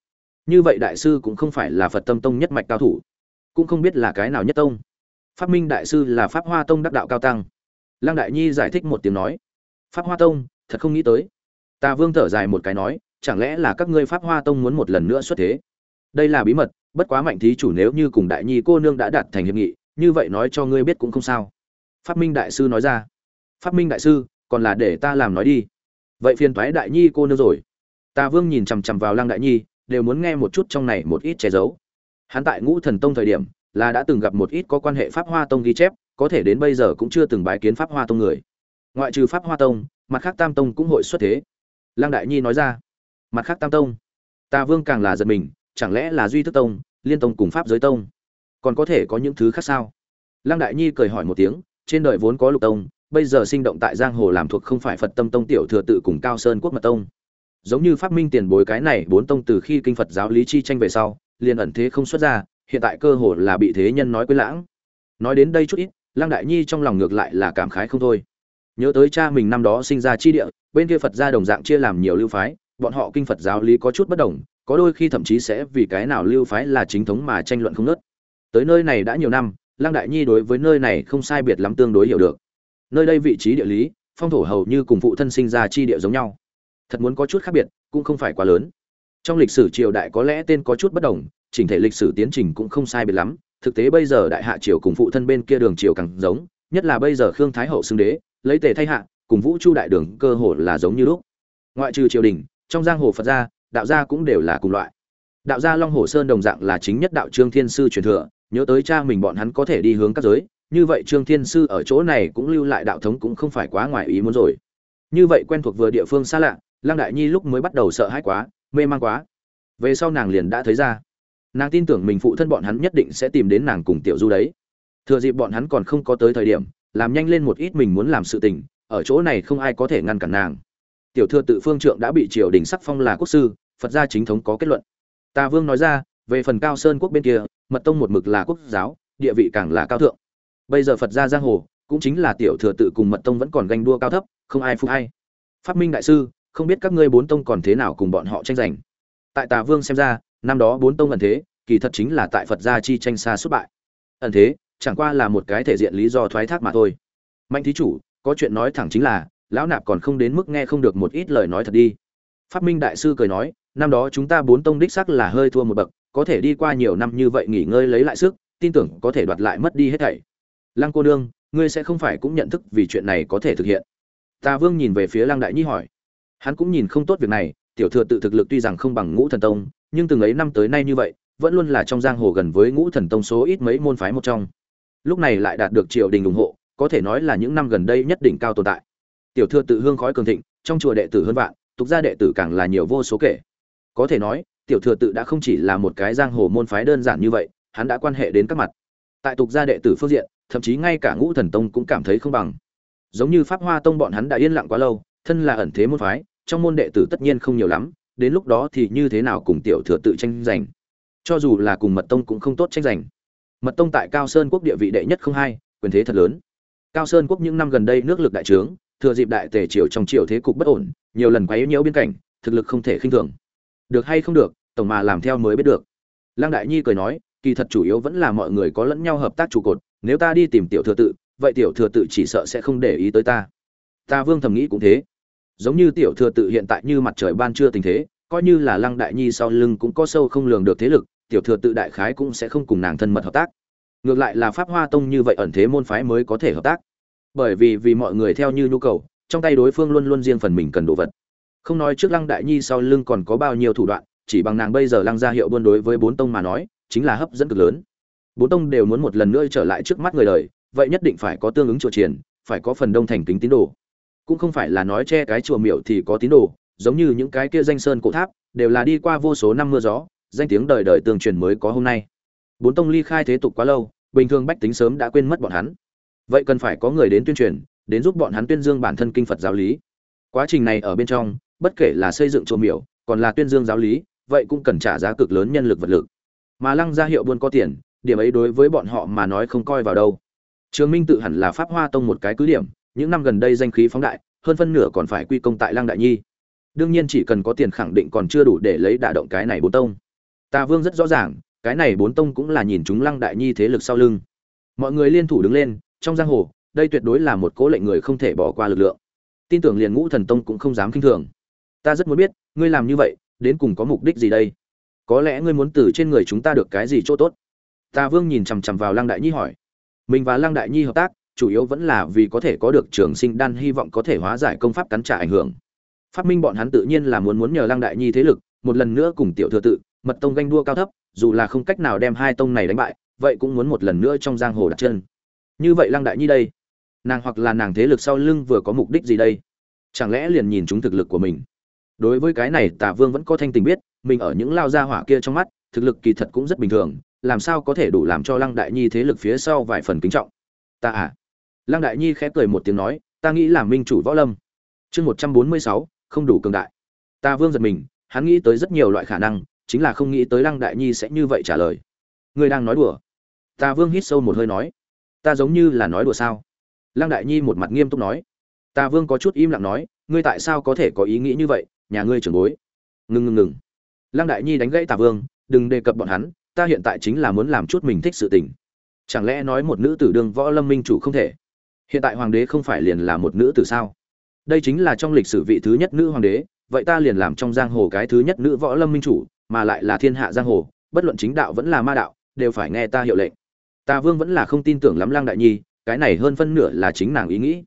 Như vậy đại sư cũng không phải là phật tâm tông nhất mạch cao thủ, cũng không biết là cái nào nhất tông. Phát minh đại sư là pháp hoa tông đắc đạo cao tăng. Lăng đại nhi giải thích một tiếng nói, pháp hoa tông, thật không nghĩ tới. Ta vương thở dài một cái nói, chẳng lẽ là các ngươi pháp hoa tông muốn một lần nữa xuất thế? Đây là bí mật, bất quá mạnh thí chủ nếu như cùng đại nhi cô nương đã đạt thành hiệp nghị, như vậy nói cho ngươi biết cũng không sao. Phát minh đại sư nói ra phát minh đại sư, còn là để ta làm nói đi vậy phiền toái đại nhi cô nương rồi. Tà vương nhìn chằm chằm vào lăng đại nhi, đều muốn nghe một chút trong này một ít che giấu. Hắn tại ngũ thần tông thời điểm, là đã từng gặp một ít có quan hệ pháp hoa tông ghi chép, có thể đến bây giờ cũng chưa từng bái kiến pháp hoa tông người. Ngoại trừ pháp hoa tông, mặt khác tam tông cũng hội xuất thế. Lăng đại nhi nói ra. Mặt khác tam tông. Ta vương càng là giật mình, chẳng lẽ là duy thức tông, liên tông cùng pháp giới tông? Còn có thể có những thứ khác sao? Lăng đại nhi cười hỏi một tiếng, trên đời vốn có lục tông bây giờ sinh động tại giang hồ làm thuộc không phải phật tâm tông tiểu thừa tự cùng cao sơn quốc mật tông. Giống như phát minh tiền bối cái này bốn tông từ khi kinh phật giáo lý chi tranh về sau, liền ẩn thế không xuất ra, hiện tại cơ hồ là bị thế nhân nói quên lãng. Nói đến đây chút ít, lăng đại nhi trong lòng ngược lại là cảm khái không thôi. Nhớ tới cha mình năm đó sinh ra chi địa, bên kia phật gia đồng dạng chia làm nhiều lưu phái, bọn họ kinh phật giáo lý có chút bất đồng, có đôi khi thậm chí sẽ vì cái nào lưu phái là chính thống mà tranh luận không nớt tới nơi này đã nhiều năm, lăng đại nhi đối với nơi này không sai biệt lắm tương đối hiểu được nơi đây vị trí địa lý, phong thổ hầu như cùng phụ thân sinh ra chi địa giống nhau. Thật muốn có chút khác biệt, cũng không phải quá lớn. Trong lịch sử triều đại có lẽ tên có chút bất đồng, chỉnh thể lịch sử tiến trình cũng không sai biệt lắm. Thực tế bây giờ đại hạ triều cùng phụ thân bên kia đường triều càng giống, nhất là bây giờ khương thái hậu xưng đế, lấy tề thay hạ, cùng vũ chu đại đường cơ hồ là giống như lúc. Ngoại trừ triều đình, trong giang hồ phật gia, đạo gia cũng đều là cùng loại. Đạo gia long hồ sơn đồng dạng là chính nhất đạo trương thiên sư truyền thừa, nhớ tới cha mình bọn hắn có thể đi hướng các giới như vậy trương thiên sư ở chỗ này cũng lưu lại đạo thống cũng không phải quá ngoài ý muốn rồi. Như vậy quen thuộc vừa địa phương xa lạ, lăng đại nhi lúc mới bắt đầu sợ hãi quá, mê man quá. Về sau nàng liền đã thấy ra. Nàng tin tưởng mình phụ thân bọn hắn nhất định sẽ tìm đến nàng cùng tiểu du đấy. Thừa dịp bọn hắn còn không có tới thời điểm, làm nhanh lên một ít mình muốn làm sự tình, ở chỗ này không ai có thể ngăn cản nàng. Tiểu thừa tự phương trượng đã bị triều đình sắc phong là quốc sư, phật gia chính thống có kết luận. Tà vương nói ra, về phần cao sơn quốc bên kia, mật tông một mực là quốc giáo, địa vị càng là cao thượng bây giờ phật gia giang hồ, cũng chính là tiểu thừa tự cùng mật tông vẫn còn ganh đua cao thấp, không ai phục hay phát minh đại sư, không biết các ngươi bốn tông còn thế nào cùng bọn họ tranh giành. Tại tà vương xem ra, năm đó bốn tông ẩn thế, kỳ thật chính là tại phật gia chi tranh xa xuất bại. Ẩn thế, chẳng qua là một cái thể diện lý do thoái thác mà thôi. Mạnh thí chủ, có chuyện nói thẳng chính là, lão nạp còn không đến mức nghe không được một ít lời nói thật đi. Phát minh đại sư cười nói, năm đó chúng ta bốn tông đích sắc là hơi thua một bậc, có thể đi qua nhiều năm như vậy nghỉ ngơi lấy lại sức, tin tưởng có thể đoạt lại mất đi hết thảy lăng cô nương, ngươi sẽ không phải cũng nhận thức vì chuyện này có thể thực hiện. Tà vương nhìn về phía lăng đại nhi hỏi. Hắn cũng nhìn không tốt việc này, tiểu thừa tự thực lực tuy rằng không bằng ngũ thần tông, nhưng từng ấy năm tới nay như vậy, vẫn luôn là trong giang hồ gần với ngũ thần tông số ít mấy môn phái một trong. Lúc này lại đạt được triều đình ủng hộ, có thể nói là những năm gần đây nhất đỉnh cao tồn tại. Tiểu thừa tự hương khói cường thịnh, trong chùa đệ tử hơn vạn, tục gia đệ tử càng là nhiều vô số kể. Có thể nói, tiểu thừa tự đã không chỉ là một cái giang hồ môn phái đơn giản như vậy, hắn đã quan hệ đến các mặt tại tục gia đệ tử phương diện, thậm chí ngay cả ngũ thần tông cũng cảm thấy không bằng. Giống như pháp hoa tông bọn hắn đã yên lặng quá lâu, thân là ẩn thế môn phái, trong môn đệ tử tất nhiên không nhiều lắm, đến lúc đó thì như thế nào cùng tiểu thừa tự tranh giành. Cho dù là cùng mật tông cũng không tốt tranh giành. Mật tông tại cao sơn quốc địa vị đệ nhất không hai, quyền thế thật lớn. Cao sơn quốc những năm gần đây nước lực đại trướng, thừa dịp đại tề triều trong triều thế cục bất ổn, nhiều lần quấy nhiễu biên cảnh, thực lực không thể khinh thường. Được hay không được, tổng mà làm theo mới biết được. Lăng đại nhi cười nói kỳ thật chủ yếu vẫn là mọi người có lẫn nhau hợp tác trụ cột, nếu ta đi tìm tiểu thừa tự, vậy tiểu thừa tự chỉ sợ sẽ không để ý tới ta. Ta vương thầm nghĩ cũng thế. Giống như tiểu thừa tự hiện tại như mặt trời ban trưa tình thế, coi như là lăng đại nhi sau lưng cũng có sâu không lường được thế lực, tiểu thừa tự đại khái cũng sẽ không cùng nàng thân mật hợp tác. Ngược lại là pháp hoa tông như vậy ẩn thế môn phái mới có thể hợp tác. Bởi vì vì mọi người theo như nhu cầu, trong tay đối phương luôn luôn riêng phần mình cần đồ vật. Không nói trước lăng đại nhi sau lưng còn có bao nhiêu thủ đoạn, chỉ bằng nàng bây giờ lăng ra hiệu buôn đối với bốn tông mà nói chính là hấp dẫn cực lớn. Bốn tông đều muốn một lần nữa trở lại trước mắt người đời, vậy nhất định phải có tương ứng chùa triển phải có phần đông thành kính tín đồ. Cũng không phải là nói che cái chùa miểu thì có tín đồ, giống như những cái kia danh sơn cổ tháp, đều là đi qua vô số năm mưa gió, danh tiếng đời đời tương truyền mới có hôm nay. Bốn tông ly khai thế tục quá lâu, bình thường bách tính sớm đã quên mất bọn hắn. Vậy cần phải có người đến tuyên truyền, đến giúp bọn hắn tuyên dương bản thân kinh phật giáo lý. Quá trình này ở bên trong, bất kể là xây dựng chùa miểu, còn là tuyên dương giáo lý, vậy cũng cần trả giá cực lớn nhân lực vật lực mà lăng gia hiệu buôn có tiền, điểm ấy đối với bọn họ mà nói không coi vào đâu. Trường minh tự hẳn là pháp hoa tông một cái cứ điểm, những năm gần đây danh khí phóng đại, hơn phân nửa còn phải quy công tại lăng đại nhi. Đương nhiên chỉ cần có tiền khẳng định còn chưa đủ để lấy đả động cái này bốn tông. Tà vương rất rõ ràng, cái này bốn tông cũng là nhìn chúng lăng đại nhi thế lực sau lưng. Mọi người liên thủ đứng lên, trong giang hồ, đây tuyệt đối là một cố lệnh người không thể bỏ qua lực lượng. Tin tưởng liền ngũ thần tông cũng không dám kinh thường. Ta rất muốn biết, ngươi làm như vậy, đến cùng có mục đích gì đây? Có lẽ ngươi muốn từ trên người chúng ta được cái gì chỗ tốt? Tà vương nhìn chằm chằm vào lăng đại nhi hỏi. Mình và lăng đại nhi hợp tác, chủ yếu vẫn là vì có thể có được trường sinh đan hy vọng có thể hóa giải công pháp cắn trả ảnh hưởng. Phát minh bọn hắn tự nhiên là muốn muốn nhờ lăng đại nhi thế lực, một lần nữa cùng tiểu thừa tự, mật tông ganh đua cao thấp, dù là không cách nào đem hai tông này đánh bại, vậy cũng muốn một lần nữa trong giang hồ đặt chân. Như vậy lăng đại nhi đây, nàng hoặc là nàng thế lực sau lưng vừa có mục đích gì đây? Chẳng lẽ liền nhìn chúng thực lực của mình? Đối với cái này tả vương vẫn có thanh tình biết mình ở những lao gia hỏa kia trong mắt, thực lực kỳ thật cũng rất bình thường, làm sao có thể đủ làm cho lăng đại nhi thế lực phía sau vài phần kính trọng? Ta à? Lăng đại nhi khẽ cười một tiếng nói, ta nghĩ là minh chủ võ lâm. Chương một trăm bốn mươi sáu, không đủ cường đại. Ta vương giật mình, hắn nghĩ tới rất nhiều loại khả năng, chính là không nghĩ tới lăng đại nhi sẽ như vậy trả lời. Ngươi đang nói đùa. Ta vương hít sâu một hơi nói, ta giống như là nói đùa sao? Lăng đại nhi một mặt nghiêm túc nói, ta vương có chút im lặng nói, ngươi tại sao có thể có ý nghĩ như vậy, nhà ngươi trưởng bối. Ngừng ngừng ngừng lăng đại nhi đánh gãy tả vương, đừng đề cập bọn hắn, ta hiện tại chính là muốn làm chút mình thích sự tình. Chẳng lẽ nói một nữ tử đương võ lâm minh chủ không thể? Hiện tại hoàng đế không phải liền là một nữ tử sao? Đây chính là trong lịch sử vị thứ nhất nữ hoàng đế, vậy ta liền làm trong giang hồ cái thứ nhất nữ võ lâm minh chủ, mà lại là thiên hạ giang hồ, bất luận chính đạo vẫn là ma đạo, đều phải nghe ta hiệu lệnh. Ta vương vẫn là không tin tưởng lắm lăng đại nhi, cái này hơn phân nửa là chính nàng ý nghĩ.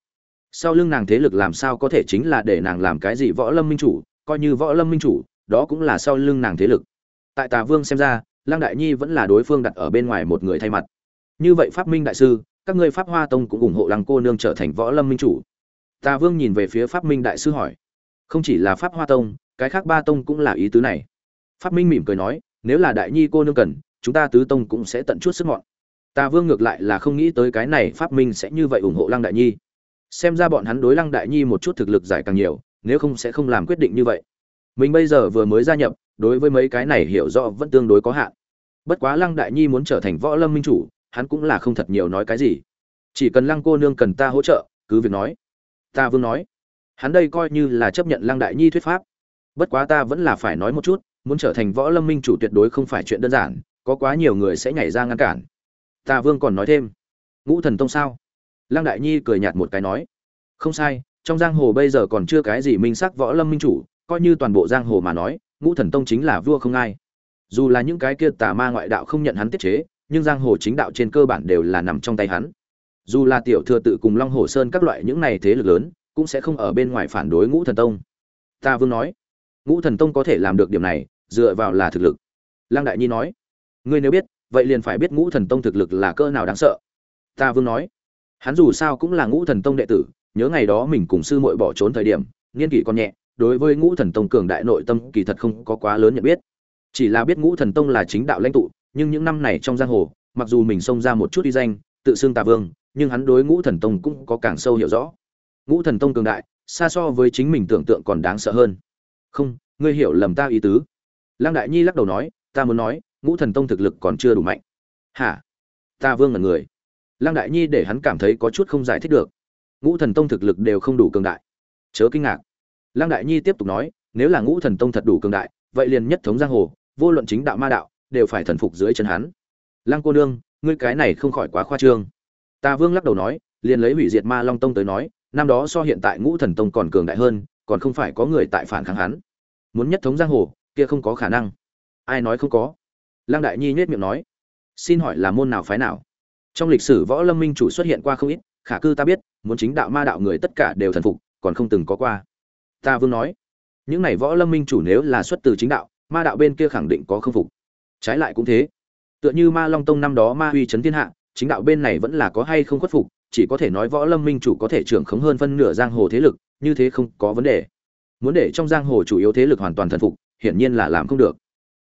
Sau lưng nàng thế lực làm sao có thể chính là để nàng làm cái gì võ lâm minh chủ, coi như võ lâm minh chủ đó cũng là sau lưng nàng thế lực. Tại tà vương xem ra, lăng đại nhi vẫn là đối phương đặt ở bên ngoài một người thay mặt. Như vậy pháp minh đại sư, các ngươi pháp hoa tông cũng ủng hộ lăng cô nương trở thành võ lâm minh chủ. Tà vương nhìn về phía pháp minh đại sư hỏi. Không chỉ là pháp hoa tông, cái khác ba tông cũng là ý tứ này. Pháp minh mỉm cười nói, nếu là đại nhi cô nương cần, chúng ta tứ tông cũng sẽ tận chút sức mọn. Tà vương ngược lại là không nghĩ tới cái này pháp minh sẽ như vậy ủng hộ lăng đại nhi. Xem ra bọn hắn đối lăng đại nhi một chút thực lực giải càng nhiều, nếu không sẽ không làm quyết định như vậy mình bây giờ vừa mới gia nhập, đối với mấy cái này hiểu rõ vẫn tương đối có hạn. Bất quá lăng đại nhi muốn trở thành võ lâm minh chủ, hắn cũng là không thật nhiều nói cái gì. Chỉ cần lăng cô nương cần ta hỗ trợ, cứ việc nói. Ta vương nói. Hắn đây coi như là chấp nhận lăng đại nhi thuyết pháp. Bất quá ta vẫn là phải nói một chút, muốn trở thành võ lâm minh chủ tuyệt đối không phải chuyện đơn giản, có quá nhiều người sẽ nhảy ra ngăn cản. Ta vương còn nói thêm. Ngũ thần tông sao? Lăng đại nhi cười nhạt một cái nói. Không sai, trong giang hồ bây giờ còn chưa cái gì minh sắc võ lâm minh chủ coi như toàn bộ giang hồ mà nói, ngũ thần tông chính là vua không ai. Dù là những cái kia tà ma ngoại đạo không nhận hắn tiết chế, nhưng giang hồ chính đạo trên cơ bản đều là nằm trong tay hắn. Dù là tiểu thừa tự cùng long hồ sơn các loại những này thế lực lớn, cũng sẽ không ở bên ngoài phản đối ngũ thần tông. Ta vương nói, ngũ thần tông có thể làm được điểm này, dựa vào là thực lực. Lăng đại nhi nói, ngươi nếu biết, vậy liền phải biết ngũ thần tông thực lực là cỡ nào đáng sợ. Ta vương nói, hắn dù sao cũng là ngũ thần tông đệ tử, nhớ ngày đó mình cùng sư muội bỏ trốn thời điểm, niên kỷ còn nhẹ đối với ngũ thần tông cường đại nội tâm kỳ thật không có quá lớn nhận biết. Chỉ là biết ngũ thần tông là chính đạo lãnh tụ, nhưng những năm này trong giang hồ, mặc dù mình xông ra một chút uy danh, tự xưng tà vương, nhưng hắn đối ngũ thần tông cũng có càng sâu hiểu rõ. Ngũ thần tông cường đại, xa so với chính mình tưởng tượng còn đáng sợ hơn. Không, ngươi hiểu lầm ta ý tứ. Lăng đại nhi lắc đầu nói, ta muốn nói, ngũ thần tông thực lực còn chưa đủ mạnh. Hả? Ta vương là người. Lăng đại nhi để hắn cảm thấy có chút không giải thích được. Ngũ thần tông thực lực đều không đủ cường đại. Chớ kinh ngạc lăng đại nhi tiếp tục nói, nếu là ngũ thần tông thật đủ cường đại, vậy liền nhất thống giang hồ, vô luận chính đạo ma đạo, đều phải thần phục dưới chân hắn. Lăng cô nương, ngươi cái này không khỏi quá khoa trương. Ta vương lắc đầu nói, liền lấy hủy diệt ma long tông tới nói, năm đó so hiện tại ngũ thần tông còn cường đại hơn, còn không phải có người tại phản kháng hắn. Muốn nhất thống giang hồ, kia không có khả năng. Ai nói không có? Lăng đại nhi nhếch miệng nói, xin hỏi là môn nào phái nào? Trong lịch sử võ lâm minh chủ xuất hiện qua không ít, khả cư ta biết, muốn chính đạo ma đạo người tất cả đều thần phục, còn không từng có qua ta vương nói. Những này võ lâm minh chủ nếu là xuất từ chính đạo, ma đạo bên kia khẳng định có không phục. Trái lại cũng thế. Tựa như ma long tông năm đó ma uy chấn thiên hạ, chính đạo bên này vẫn là có hay không khuất phục, chỉ có thể nói võ lâm minh chủ có thể trưởng khống hơn phân nửa giang hồ thế lực, như thế không có vấn đề. Muốn để trong giang hồ chủ yếu thế lực hoàn toàn thần phục, hiển nhiên là làm không được.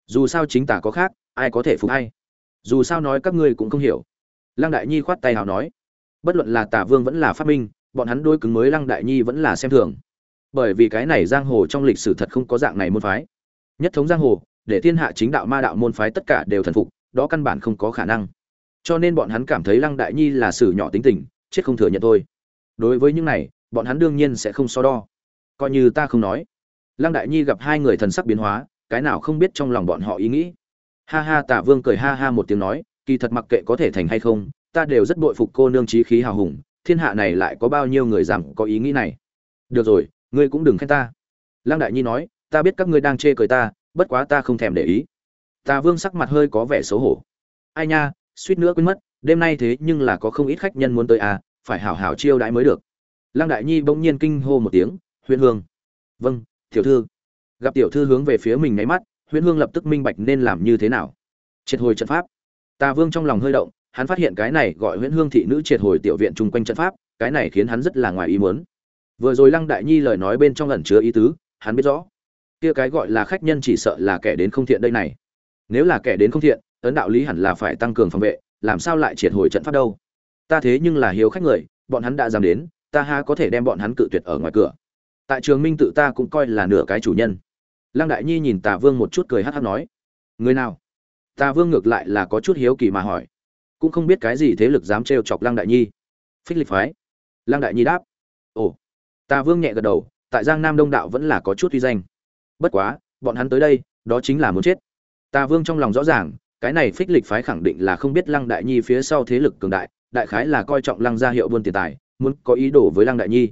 Dù sao chính tả có khác, ai có thể phục hay dù sao nói các ngươi cũng không hiểu. Lăng đại nhi khoát tay hào nói, bất luận là tả vương vẫn là phát minh, bọn hắn đôi cứng mới lăng đại nhi vẫn là xem thường bởi vì cái này giang hồ trong lịch sử thật không có dạng này môn phái. Nhất thống giang hồ, để thiên hạ chính đạo ma đạo môn phái tất cả đều thần phục, đó căn bản không có khả năng. Cho nên bọn hắn cảm thấy lăng đại nhi là sử nhỏ tính tình, chết không thừa nhận thôi. Đối với những này, bọn hắn đương nhiên sẽ không so đo. Coi như ta không nói. Lăng đại nhi gặp hai người thần sắc biến hóa, cái nào không biết trong lòng bọn họ ý nghĩ. Ha ha tả vương cười ha ha một tiếng nói, kỳ thật mặc kệ có thể thành hay không, ta đều rất bội phục cô nương trí khí hào hùng, thiên hạ này lại có bao nhiêu người rằng có ý nghĩ này. Được rồi ngươi cũng đừng khen ta. Lăng đại nhi nói, ta biết các ngươi đang chê cười ta, bất quá ta không thèm để ý. Tà vương sắc mặt hơi có vẻ xấu hổ. Ai nha, suýt nữa quên mất, đêm nay thế nhưng là có không ít khách nhân muốn tới à phải hảo hảo chiêu đãi mới được. Lăng đại nhi bỗng nhiên kinh hô một tiếng, huyễn hương. Vâng tiểu thư. Gặp tiểu thư hướng về phía mình nháy mắt, huyễn hương lập tức minh bạch nên làm như thế nào. Triệt hồi trận pháp. Tà vương trong lòng hơi động, hắn phát hiện cái này gọi huyễn hương thị nữ triệt hồi tiểu viện chung quanh trận pháp, cái này khiến hắn rất là ngoài ý muốn vừa rồi lăng đại nhi lời nói bên trong ẩn chứa ý tứ, hắn biết rõ. Kia cái gọi là khách nhân chỉ sợ là kẻ đến không thiện đây này. Nếu là kẻ đến không thiện, ấn đạo lý hẳn là phải tăng cường phòng vệ, làm sao lại triệt hồi trận pháp đâu? Ta thế nhưng là hiếu khách người, bọn hắn đã dám đến, ta ha có thể đem bọn hắn cự tuyệt ở ngoài cửa? Tại trường minh tự ta cũng coi là nửa cái chủ nhân. Lăng đại nhi nhìn tà vương một chút cười hát hát nói, người nào? Tà vương ngược lại là có chút hiếu kỳ mà hỏi, cũng không biết cái gì thế lực dám trêu chọc lăng đại nhi? Phích lịch phái. Lăng đại nhi đáp, ồ tà vương nhẹ gật đầu, tại giang nam đông đạo vẫn là có chút uy danh. Bất quá, bọn hắn tới đây, đó chính là muốn chết. Tà vương trong lòng rõ ràng, cái này phích lịch phái khẳng định là không biết lăng đại nhi phía sau thế lực cường đại đại khái là coi trọng lăng gia hiệu buôn tiền tài, muốn có ý đồ với lăng đại nhi.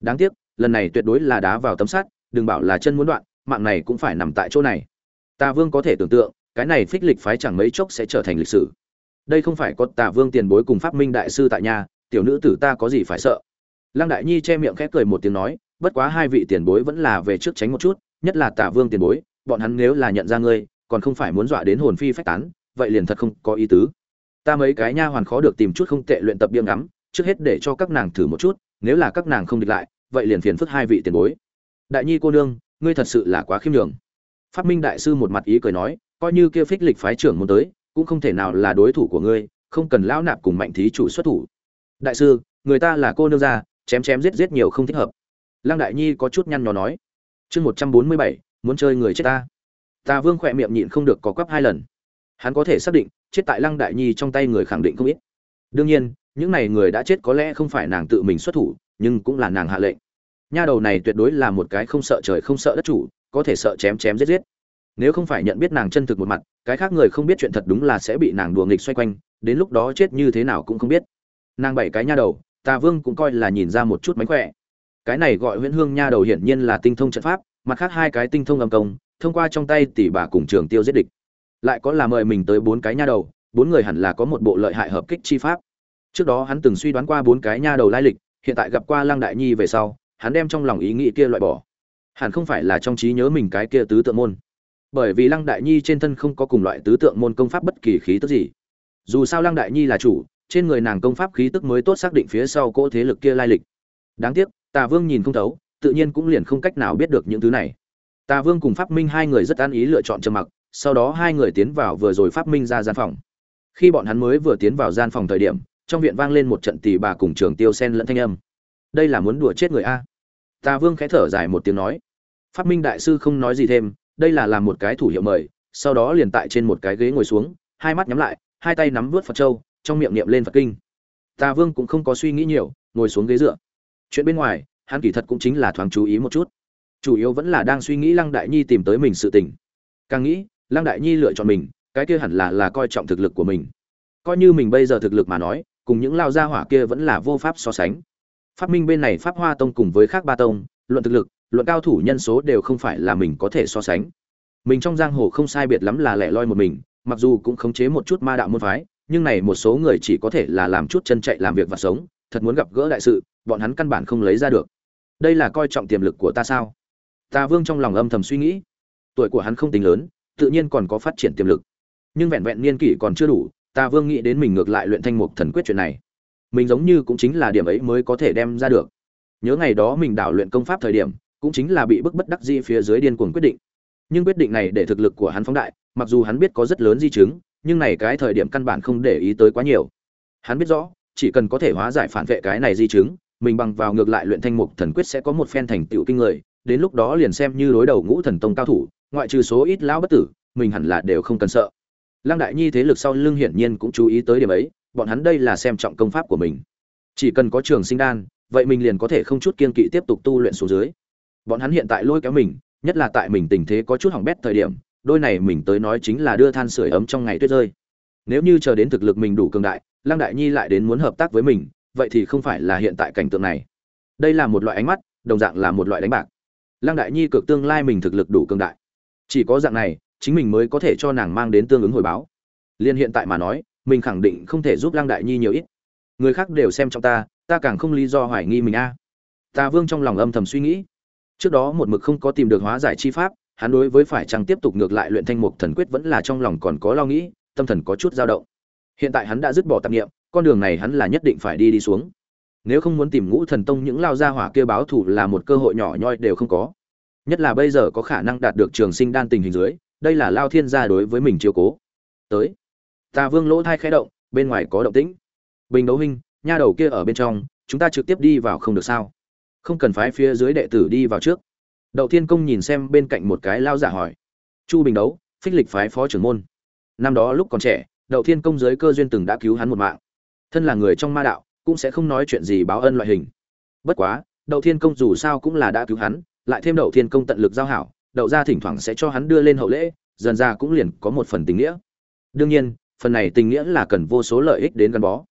Đáng tiếc, lần này tuyệt đối là đá vào tấm sắt, đừng bảo là chân muốn đoạn, mạng này cũng phải nằm tại chỗ này. Tà vương có thể tưởng tượng, cái này phích lịch phái chẳng mấy chốc sẽ trở thành lịch sử. Đây không phải có tà vương tiền bối cùng pháp minh đại sư tại nhà, tiểu nữ tử ta có gì phải sợ? Lăng đại nhi che miệng khẽ cười một tiếng nói, bất quá hai vị tiền bối vẫn là về trước tránh một chút, nhất là Tả vương tiền bối, bọn hắn nếu là nhận ra ngươi, còn không phải muốn dọa đến hồn phi phách tán, vậy liền thật không có ý tứ. Ta mấy cái nha hoàn khó được tìm chút không tệ luyện tập biêng ngắm, trước hết để cho các nàng thử một chút, nếu là các nàng không địch lại, vậy liền phiền phức hai vị tiền bối. Đại nhi cô nương, ngươi thật sự là quá khiêm nhường. Phát minh đại sư một mặt ý cười nói, coi như kia phích lịch phái trưởng muốn tới, cũng không thể nào là đối thủ của ngươi, không cần lão nạp cùng mạnh thí chủ xuất thủ. Đại sư, người ta là cô nương gia chém chém giết giết nhiều không thích hợp. Lăng đại nhi có chút nhăn nhó nói, chương một trăm bốn mươi bảy, muốn chơi người chết ta. Tà vương khỏe miệng nhịn không được có quắp hai lần. Hắn có thể xác định, chết tại lăng đại nhi trong tay người khẳng định không ít. Đương nhiên, những này người đã chết có lẽ không phải nàng tự mình xuất thủ, nhưng cũng là nàng hạ lệnh. Nha đầu này tuyệt đối là một cái không sợ trời không sợ đất chủ, có thể sợ chém chém giết giết. Nếu không phải nhận biết nàng chân thực một mặt, cái khác người không biết chuyện thật đúng là sẽ bị nàng đùa nghịch xoay quanh, đến lúc đó chết như thế nào cũng không biết. Nàng bảy cái nha đầu tà vương cũng coi là nhìn ra một chút mánh khỏe. Cái này gọi huyễn hương nha đầu hiển nhiên là tinh thông trận pháp, mặt khác hai cái tinh thông âm công, thông qua trong tay tỷ bà cùng trường tiêu giết địch. Lại có là mời mình tới bốn cái nha đầu, bốn người hẳn là có một bộ lợi hại hợp kích chi pháp. Trước đó hắn từng suy đoán qua bốn cái nha đầu lai lịch, hiện tại gặp qua lăng đại nhi về sau, hắn đem trong lòng ý nghĩ kia loại bỏ. Hẳn không phải là trong trí nhớ mình cái kia tứ tượng môn. Bởi vì lăng đại nhi trên thân không có cùng loại tứ tượng môn công pháp bất kỳ khí tức gì. Dù sao lăng đại nhi là chủ trên người nàng công pháp khí tức mới tốt xác định phía sau cỗ thế lực kia lai lịch. Đáng tiếc, tà vương nhìn không thấu, tự nhiên cũng liền không cách nào biết được những thứ này. Tà vương cùng pháp minh hai người rất an ý lựa chọn trầm mặc, sau đó hai người tiến vào vừa rồi pháp minh ra gian phòng. Khi bọn hắn mới vừa tiến vào gian phòng thời điểm, trong viện vang lên một trận tì bà cùng trường tiêu sen lẫn thanh âm. Đây là muốn đùa chết người a. Tà vương khẽ thở dài một tiếng nói. Phát minh đại sư không nói gì thêm, đây là làm một cái thủ hiệu mời, sau đó liền tại trên một cái ghế ngồi xuống, hai mắt nhắm lại, hai tay nắm vớt phật trâu trong miệng niệm lên phật kinh. Tà vương cũng không có suy nghĩ nhiều ngồi xuống ghế dựa. Chuyện bên ngoài hắn kỳ thật cũng chính là thoáng chú ý một chút. Chủ yếu vẫn là đang suy nghĩ lăng đại nhi tìm tới mình sự tình. Càng nghĩ lăng đại nhi lựa chọn mình cái kia hẳn là là coi trọng thực lực của mình. Coi như mình bây giờ thực lực mà nói cùng những lao gia hỏa kia vẫn là vô pháp so sánh. Pháp Minh bên này Pháp Hoa Tông cùng với khác ba tông, luận thực lực, luận cao thủ nhân số đều không phải là mình có thể so sánh. Mình trong giang hồ không sai biệt lắm là lẻ loi một mình, mặc dù cũng khống chế một chút ma đạo môn phái, nhưng này một số người chỉ có thể là làm chút chân chạy làm việc và sống, thật muốn gặp gỡ đại sự, bọn hắn căn bản không lấy ra được. Đây là coi trọng tiềm lực của ta sao? Ta Vương trong lòng âm thầm suy nghĩ. Tuổi của hắn không tính lớn, tự nhiên còn có phát triển tiềm lực. Nhưng vẹn vẹn niên kỷ còn chưa đủ, Ta Vương nghĩ đến mình ngược lại luyện thanh mục thần quyết chuyện này mình giống như cũng chính là điểm ấy mới có thể đem ra được nhớ ngày đó mình đảo luyện công pháp thời điểm cũng chính là bị bức bất đắc di phía dưới điên cuồng quyết định nhưng quyết định này để thực lực của hắn phóng đại mặc dù hắn biết có rất lớn di chứng nhưng này cái thời điểm căn bản không để ý tới quá nhiều. Hắn biết rõ, chỉ cần có thể hóa giải phản vệ cái này di chứng, mình bằng vào ngược lại luyện thanh mục thần quyết sẽ có một phen thành tựu kinh người, đến lúc đó liền xem như đối đầu ngũ thần tông cao thủ, ngoại trừ số ít lão bất tử, mình hẳn là đều không cần sợ. Lăng đại nhi thế lực sau lưng hiển nhiên cũng chú ý tới điểm ấy, bọn hắn đây là xem trọng công pháp của mình. Chỉ cần có trường sinh đan, vậy mình liền có thể không chút kiên kỵ tiếp tục tu luyện xuống dưới. Bọn hắn hiện tại lôi kéo mình, nhất là tại mình tình thế có chút hỏng bét thời điểm đôi này mình tới nói chính là đưa than sửa ấm trong ngày tuyết rơi. Nếu như chờ đến thực lực mình đủ cường đại, lăng đại nhi lại đến muốn hợp tác với mình, vậy thì không phải là hiện tại cảnh tượng này. Đây là một loại ánh mắt, đồng dạng là một loại đánh bạc. Lăng đại nhi cực tương lai mình thực lực đủ cường đại. Chỉ có dạng này, chính mình mới có thể cho nàng mang đến tương ứng hồi báo. Liên hiện tại mà nói, mình khẳng định không thể giúp lăng đại nhi nhiều ít. Người khác đều xem trong ta ta càng không lý do hoài nghi mình a. Ta vương trong lòng âm thầm suy nghĩ. Trước đó một mực không có tìm được hóa giải chi pháp hắn đối với phải chăng tiếp tục ngược lại luyện thanh mục thần quyết vẫn là trong lòng còn có lo nghĩ, tâm thần có chút dao động. Hiện tại hắn đã dứt bỏ tạp nghiệm con đường này hắn là nhất định phải đi đi xuống. Nếu không muốn tìm ngũ thần tông những lao gia hỏa kia báo thù là một cơ hội nhỏ nhoi đều không có. Nhất là bây giờ có khả năng đạt được trường sinh đan tình hình dưới, đây là lao thiên gia đối với mình chiếu cố. Tới. Tà vương lỗ thai khẽ động, bên ngoài có động tĩnh. Bình đấu huynh, nha đầu kia ở bên trong, chúng ta trực tiếp đi vào không được sao? Không cần phái phía dưới đệ tử đi vào trước đậu thiên công nhìn xem bên cạnh một cái lao giả hỏi, chu bình đấu, phích lịch phái phó trưởng môn. Năm đó lúc còn trẻ, đậu thiên công giới cơ duyên từng đã cứu hắn một mạng. Thân là người trong ma đạo, cũng sẽ không nói chuyện gì báo ân loại hình. Bất quá, đậu thiên công dù sao cũng là đã cứu hắn, lại thêm đậu thiên công tận lực giao hảo, đậu gia thỉnh thoảng sẽ cho hắn đưa lên hậu lễ, dần ra cũng liền có một phần tình nghĩa. Đương nhiên, phần này tình nghĩa là cần vô số lợi ích đến gắn bó.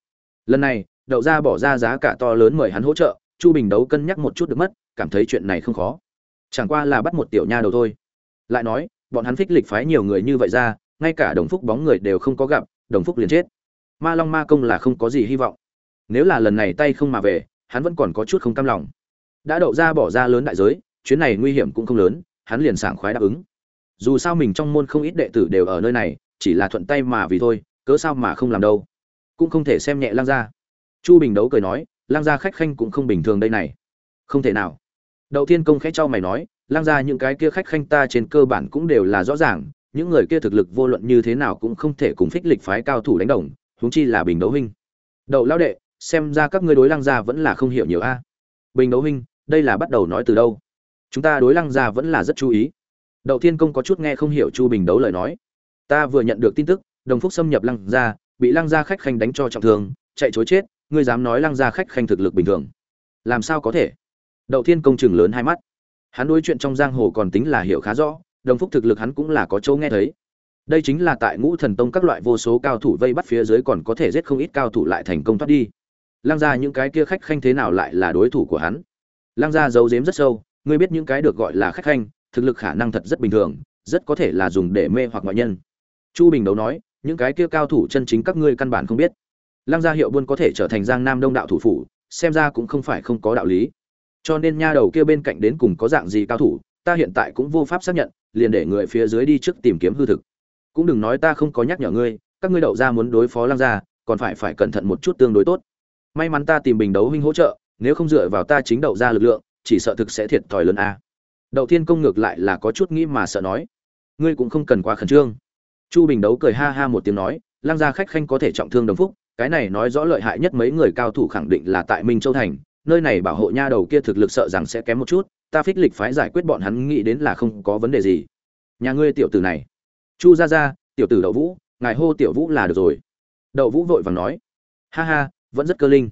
Lần này, đậu gia bỏ ra giá cả to lớn mời hắn hỗ trợ, chu bình đấu cân nhắc một chút được mất, cảm thấy chuyện này không khó chẳng qua là bắt một tiểu nha đầu thôi. Lại nói, bọn hắn phích lịch phái nhiều người như vậy ra, ngay cả đồng phúc bóng người đều không có gặp, đồng phúc liền chết. Ma long ma công là không có gì hy vọng. Nếu là lần này tay không mà về, hắn vẫn còn có chút không cam lòng. Đã đậu ra bỏ ra lớn đại giới, chuyến này nguy hiểm cũng không lớn, hắn liền sảng khoái đáp ứng. Dù sao mình trong môn không ít đệ tử đều ở nơi này, chỉ là thuận tay mà vì thôi, cớ sao mà không làm đâu. Cũng không thể xem nhẹ lang gia. Chu bình đấu cười nói lang gia khách khanh cũng không bình thường đây này. Không thể nào. Đầu thiên công khẽ cho mày nói, lang gia, những cái kia khách khanh ta trên cơ bản cũng đều là rõ ràng, những người kia thực lực vô luận như thế nào cũng không thể cùng phích lịch phái cao thủ đánh đồng, huống chi là bình đấu huynh. Đậu lao đệ, xem ra các ngươi đối Lang gia vẫn là không hiểu nhiều a. Bình đấu huynh, đây là bắt đầu nói từ đâu? Chúng ta đối Lang gia vẫn là rất chú ý. Đậu thiên công có chút nghe không hiểu chu bình đấu lời nói. Ta vừa nhận được tin tức, đồng phúc xâm nhập lăng gia, bị lăng gia khách khanh đánh cho trọng thương, chạy trối chết, ngươi dám nói lăng gia khách khanh thực lực bình thường? Làm sao có thể? Đậu thiên công chừng lớn hai mắt. Hắn đối chuyện trong giang hồ còn tính là hiểu khá rõ, đồng phúc thực lực hắn cũng là có chỗ nghe thấy. Đây chính là tại ngũ thần tông các loại vô số cao thủ vây bắt phía dưới còn có thể giết không ít cao thủ lại thành công thoát đi. Lăng ra những cái kia khách khanh thế nào lại là đối thủ của hắn? Lăng ra giấu giếm rất sâu, ngươi biết những cái được gọi là khách khanh, thực lực khả năng thật rất bình thường, rất có thể là dùng để mê hoặc ngoại nhân. Chu bình đấu nói, những cái kia cao thủ chân chính các ngươi căn bản không biết. Lăng gia hiệu buôn có thể trở thành giang nam đông đạo thủ phủ, xem ra cũng không phải không có đạo lý cho nên nha đầu kia bên cạnh đến cùng có dạng gì cao thủ, ta hiện tại cũng vô pháp xác nhận, liền để người phía dưới đi trước tìm kiếm hư thực. Cũng đừng nói ta không có nhắc nhở ngươi, các ngươi đậu ra muốn đối phó lăng gia, còn phải phải cẩn thận một chút tương đối tốt. May mắn ta tìm bình đấu huynh hỗ trợ, nếu không dựa vào ta chính đậu ra lực lượng, chỉ sợ thực sẽ thiệt thòi lớn a. Đậu thiên công ngược lại là có chút nghĩ mà sợ nói. Ngươi cũng không cần quá khẩn trương. Chu bình đấu cười ha ha một tiếng nói, lăng gia khách khanh có thể trọng thương đồng phúc, cái này nói rõ lợi hại nhất mấy người cao thủ khẳng định là tại minh châu thành nơi này bảo hộ nha đầu kia thực lực sợ rằng sẽ kém một chút, ta phích lịch phái giải quyết bọn hắn nghĩ đến là không có vấn đề gì. Nhà ngươi tiểu tử này. Chu ra ra tiểu tử đậu vũ, ngài hô tiểu vũ là được rồi. Đậu vũ vội vàng nói. Ha ha, vẫn rất cơ linh.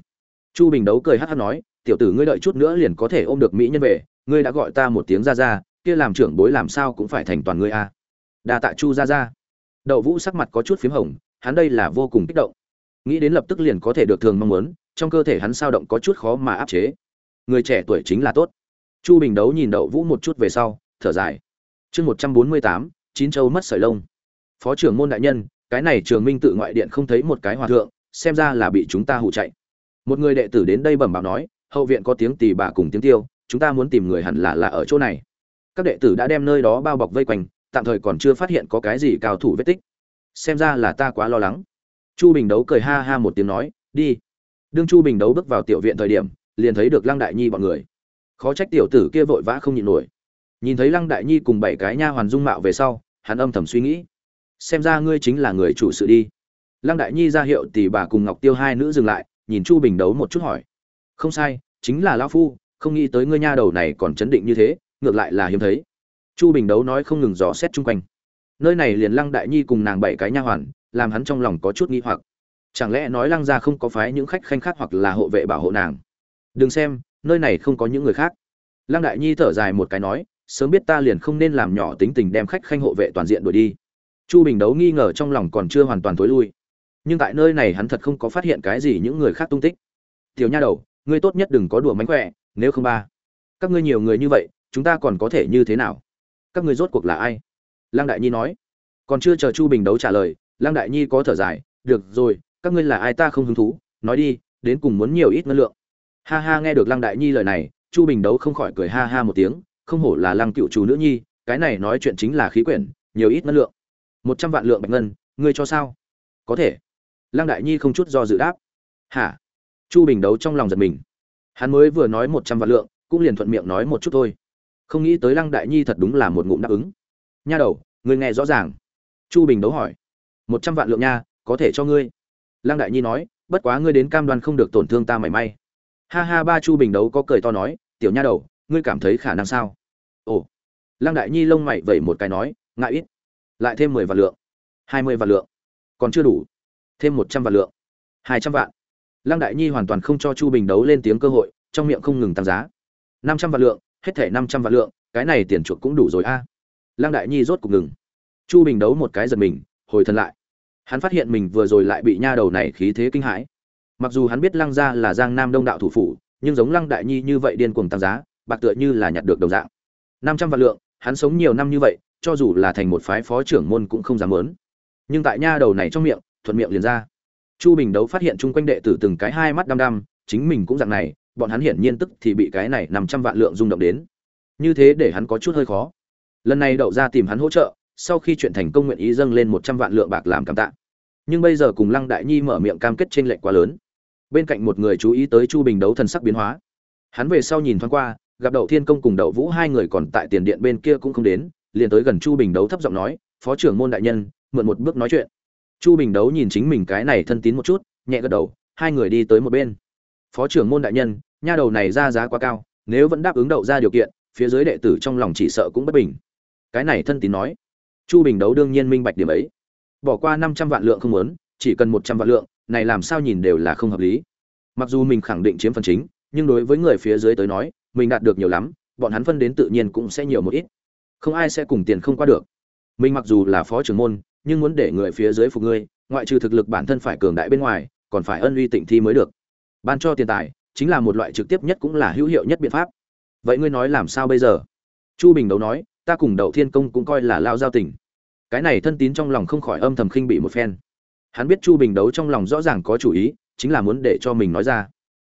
Chu bình đấu cười hát hát nói, tiểu tử ngươi đợi chút nữa liền có thể ôm được mỹ nhân về, ngươi đã gọi ta một tiếng ra ra kia làm trưởng bối làm sao cũng phải thành toàn ngươi a. À. đa tạ chu ra ra đậu vũ sắc mặt có chút p h í m hồng, hắn đây là vô cùng kích động. Nghĩ đến lập tức liền có thể được thường mong muốn trong cơ thể hắn sao động có chút khó mà áp chế. Người trẻ tuổi chính là tốt. Chu bình đấu nhìn đậu vũ một chút về sau, thở dài. Chương một trăm bốn mươi tám, chín châu mất sợi lông. Phó trưởng môn đại nhân, cái này trường minh tự ngoại điện không thấy một cái hòa thượng, xem ra là bị chúng ta hụ chạy. Một người đệ tử đến đây bẩm báo nói, hậu viện có tiếng tỳ bà cùng tiếng tiêu, chúng ta muốn tìm người hẳn là là ở chỗ này. Các đệ tử đã đem nơi đó bao bọc vây quanh, tạm thời còn chưa phát hiện có cái gì cao thủ vết tích. Xem ra là ta quá lo lắng. Chu bình đấu cười ha ha một tiếng nói, đi đương chu bình đấu bước vào tiểu viện thời điểm, liền thấy được lăng đại nhi bọn người. Khó trách tiểu tử kia vội vã không nhịn nổi. Nhìn thấy lăng đại nhi cùng bảy cái nha hoàn dung mạo về sau, hắn âm thầm suy nghĩ. Xem ra ngươi chính là người chủ sự đi. Lăng đại nhi ra hiệu tỷ bà cùng ngọc tiêu hai nữ dừng lại, nhìn chu bình đấu một chút hỏi. Không sai, chính là lão phu, không nghĩ tới ngươi nha đầu này còn chấn định như thế, ngược lại là hiếm thấy. Chu bình đấu nói không ngừng dò xét chung quanh. Nơi này liền lăng đại nhi cùng nàng bảy cái nha hoàn, làm hắn trong lòng có chút nghi hoặc chẳng lẽ nói lăng gia không có phái những khách khanh khác hoặc là hộ vệ bảo hộ nàng? Đừng xem, nơi này không có những người khác. Lăng đại nhi thở dài một cái nói, sớm biết ta liền không nên làm nhỏ tính tình đem khách khanh hộ vệ toàn diện đuổi đi. Chu bình đấu nghi ngờ trong lòng còn chưa hoàn toàn tối lui. Nhưng tại nơi này hắn thật không có phát hiện cái gì những người khác tung tích. Tiểu nha đầu, ngươi tốt nhất đừng có đùa mánh khỏe, nếu không ba. Các ngươi nhiều người như vậy, chúng ta còn có thể như thế nào? Các ngươi rốt cuộc là ai? Lăng đại nhi nói. Còn chưa chờ chu bình đấu trả lời, lăng đại nhi có thở dài, được rồi các ngươi là ai ta không hứng thú, nói đi, đến cùng muốn nhiều ít ngân lượng. Ha ha, nghe được lăng đại nhi lời này, chu bình đấu không khỏi cười ha ha một tiếng, không hổ là lăng cựu chủ nữ nhi, cái này nói chuyện chính là khí quyển, nhiều ít ngân lượng. Một trăm vạn lượng bạch ngân, ngươi cho sao? Có thể. Lăng đại nhi không chút do dự đáp. Hả? Chu bình đấu trong lòng giật mình. Hắn mới vừa nói một trăm vạn lượng, cũng liền thuận miệng nói một chút thôi. Không nghĩ tới lăng đại nhi thật đúng là một ngụm đáp ứng. Nha đầu, ngươi nghe rõ ràng. Chu bình đấu hỏi. Một trăm vạn lượng nha, có thể cho ngươi lăng đại nhi nói, bất quá ngươi đến cam đoan không được tổn thương ta mảy may. Ha ha, ba chu bình đấu có cười to nói, tiểu nha đầu, ngươi cảm thấy khả năng sao? Ồ. Lăng đại nhi lông mày vẩy một cái nói, ngại ít. Lại thêm mười vạn lượng. Hai mươi vạn lượng. Còn chưa đủ. Thêm một trăm vạn lượng. Hai trăm vạn. Lăng đại nhi hoàn toàn không cho chu bình đấu lên tiếng cơ hội, trong miệng không ngừng tăng giá. Năm trăm vạn lượng, hết thể năm trăm vạn lượng, cái này tiền chuộc cũng đủ rồi a. À. lăng đại nhi rốt cục ngừng. Chu bình đấu một cái giật mình, hồi thân lại hắn phát hiện mình vừa rồi lại bị nha đầu này khí thế kinh hãi. Mặc dù hắn biết lăng gia là giang nam đông đạo thủ phủ, nhưng giống lăng đại nhi như vậy điên cuồng tăng giá, bạc tựa như là nhặt được đồng dạng. Năm trăm vạn lượng, hắn sống nhiều năm như vậy, cho dù là thành một phái phó trưởng môn cũng không dám lớn nhưng tại nha đầu này trong miệng, thuận miệng liền ra. Chu bình đấu phát hiện chung quanh đệ tử từng cái hai mắt đăm đăm, chính mình cũng dạng này, bọn hắn hiển nhiên tức thì bị cái này năm trăm vạn lượng rung động đến. Như thế để hắn có chút hơi khó. Lần này đậu ra tìm hắn hỗ trợ sau khi chuyện thành công nguyện ý dâng lên một trăm vạn lượng bạc làm cảm tạ. Nhưng bây giờ cùng lăng đại nhi mở miệng cam kết trên lệnh quá lớn. Bên cạnh một người chú ý tới chu bình đấu thần sắc biến hóa. Hắn về sau nhìn thoáng qua, gặp đậu thiên công cùng đậu vũ hai người còn tại tiền điện bên kia cũng không đến, liền tới gần chu bình đấu thấp giọng nói, phó trưởng môn đại nhân, mượn một bước nói chuyện. Chu bình đấu nhìn chính mình cái này thân tín một chút, nhẹ gật đầu, hai người đi tới một bên. Phó trưởng môn đại nhân, nha đầu này ra giá quá cao, nếu vẫn đáp ứng đậu ra điều kiện, phía dưới đệ tử trong lòng chỉ sợ cũng bất bình. Cái này thân tín nói chu bình đấu đương nhiên minh bạch điểm ấy. Bỏ qua năm trăm vạn lượng không muốn, chỉ cần một trăm vạn lượng, này làm sao nhìn đều là không hợp lý. Mặc dù mình khẳng định chiếm phần chính, nhưng đối với người phía dưới tới nói, mình đạt được nhiều lắm, bọn hắn phân đến tự nhiên cũng sẽ nhiều một ít. Không ai sẽ cùng tiền không qua được. Mình mặc dù là phó trưởng môn, nhưng muốn để người phía dưới phục ngươi, ngoại trừ thực lực bản thân phải cường đại bên ngoài, còn phải ân uy tịnh thi mới được. Ban cho tiền tài, chính là một loại trực tiếp nhất cũng là hữu hiệu nhất biện pháp. Vậy ngươi nói làm sao bây giờ? Chu bình đấu nói ta cùng đậu thiên công cũng coi là lao giao tình. Cái này thân tín trong lòng không khỏi âm thầm khinh bị một phen. Hắn biết chu bình đấu trong lòng rõ ràng có chủ ý chính là muốn để cho mình nói ra.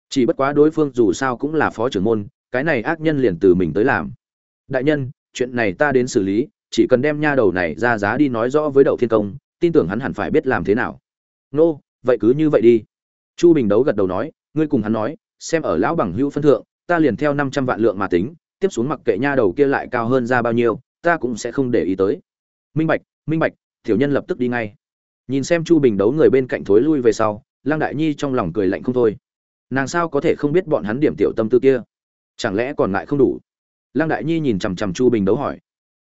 Chỉ bất quá đối phương dù sao cũng là phó trưởng môn cái này ác nhân liền từ mình tới làm. Đại nhân chuyện này ta đến xử lý chỉ cần đem nha đầu này ra giá đi nói rõ với đậu thiên công tin tưởng hắn hẳn phải biết làm thế nào. Nô、no, vậy cứ như vậy đi. Chu bình đấu gật đầu nói ngươi cùng hắn nói xem ở lão bằng hữu phân thượng ta liền theo năm trăm vạn lượng mà tính tiếp xuống mặc kệ nha đầu kia lại cao hơn ra bao nhiêu, ta cũng sẽ không để ý tới. Minh bạch minh bạch, tiểu nhân lập tức đi ngay. Nhìn xem chu bình đấu người bên cạnh thối lui về sau, lăng đại nhi trong lòng cười lạnh không thôi. Nàng sao có thể không biết bọn hắn điểm tiểu tâm tư kia? Chẳng lẽ còn lại không đủ? Lăng đại nhi nhìn chằm chằm chu bình đấu hỏi.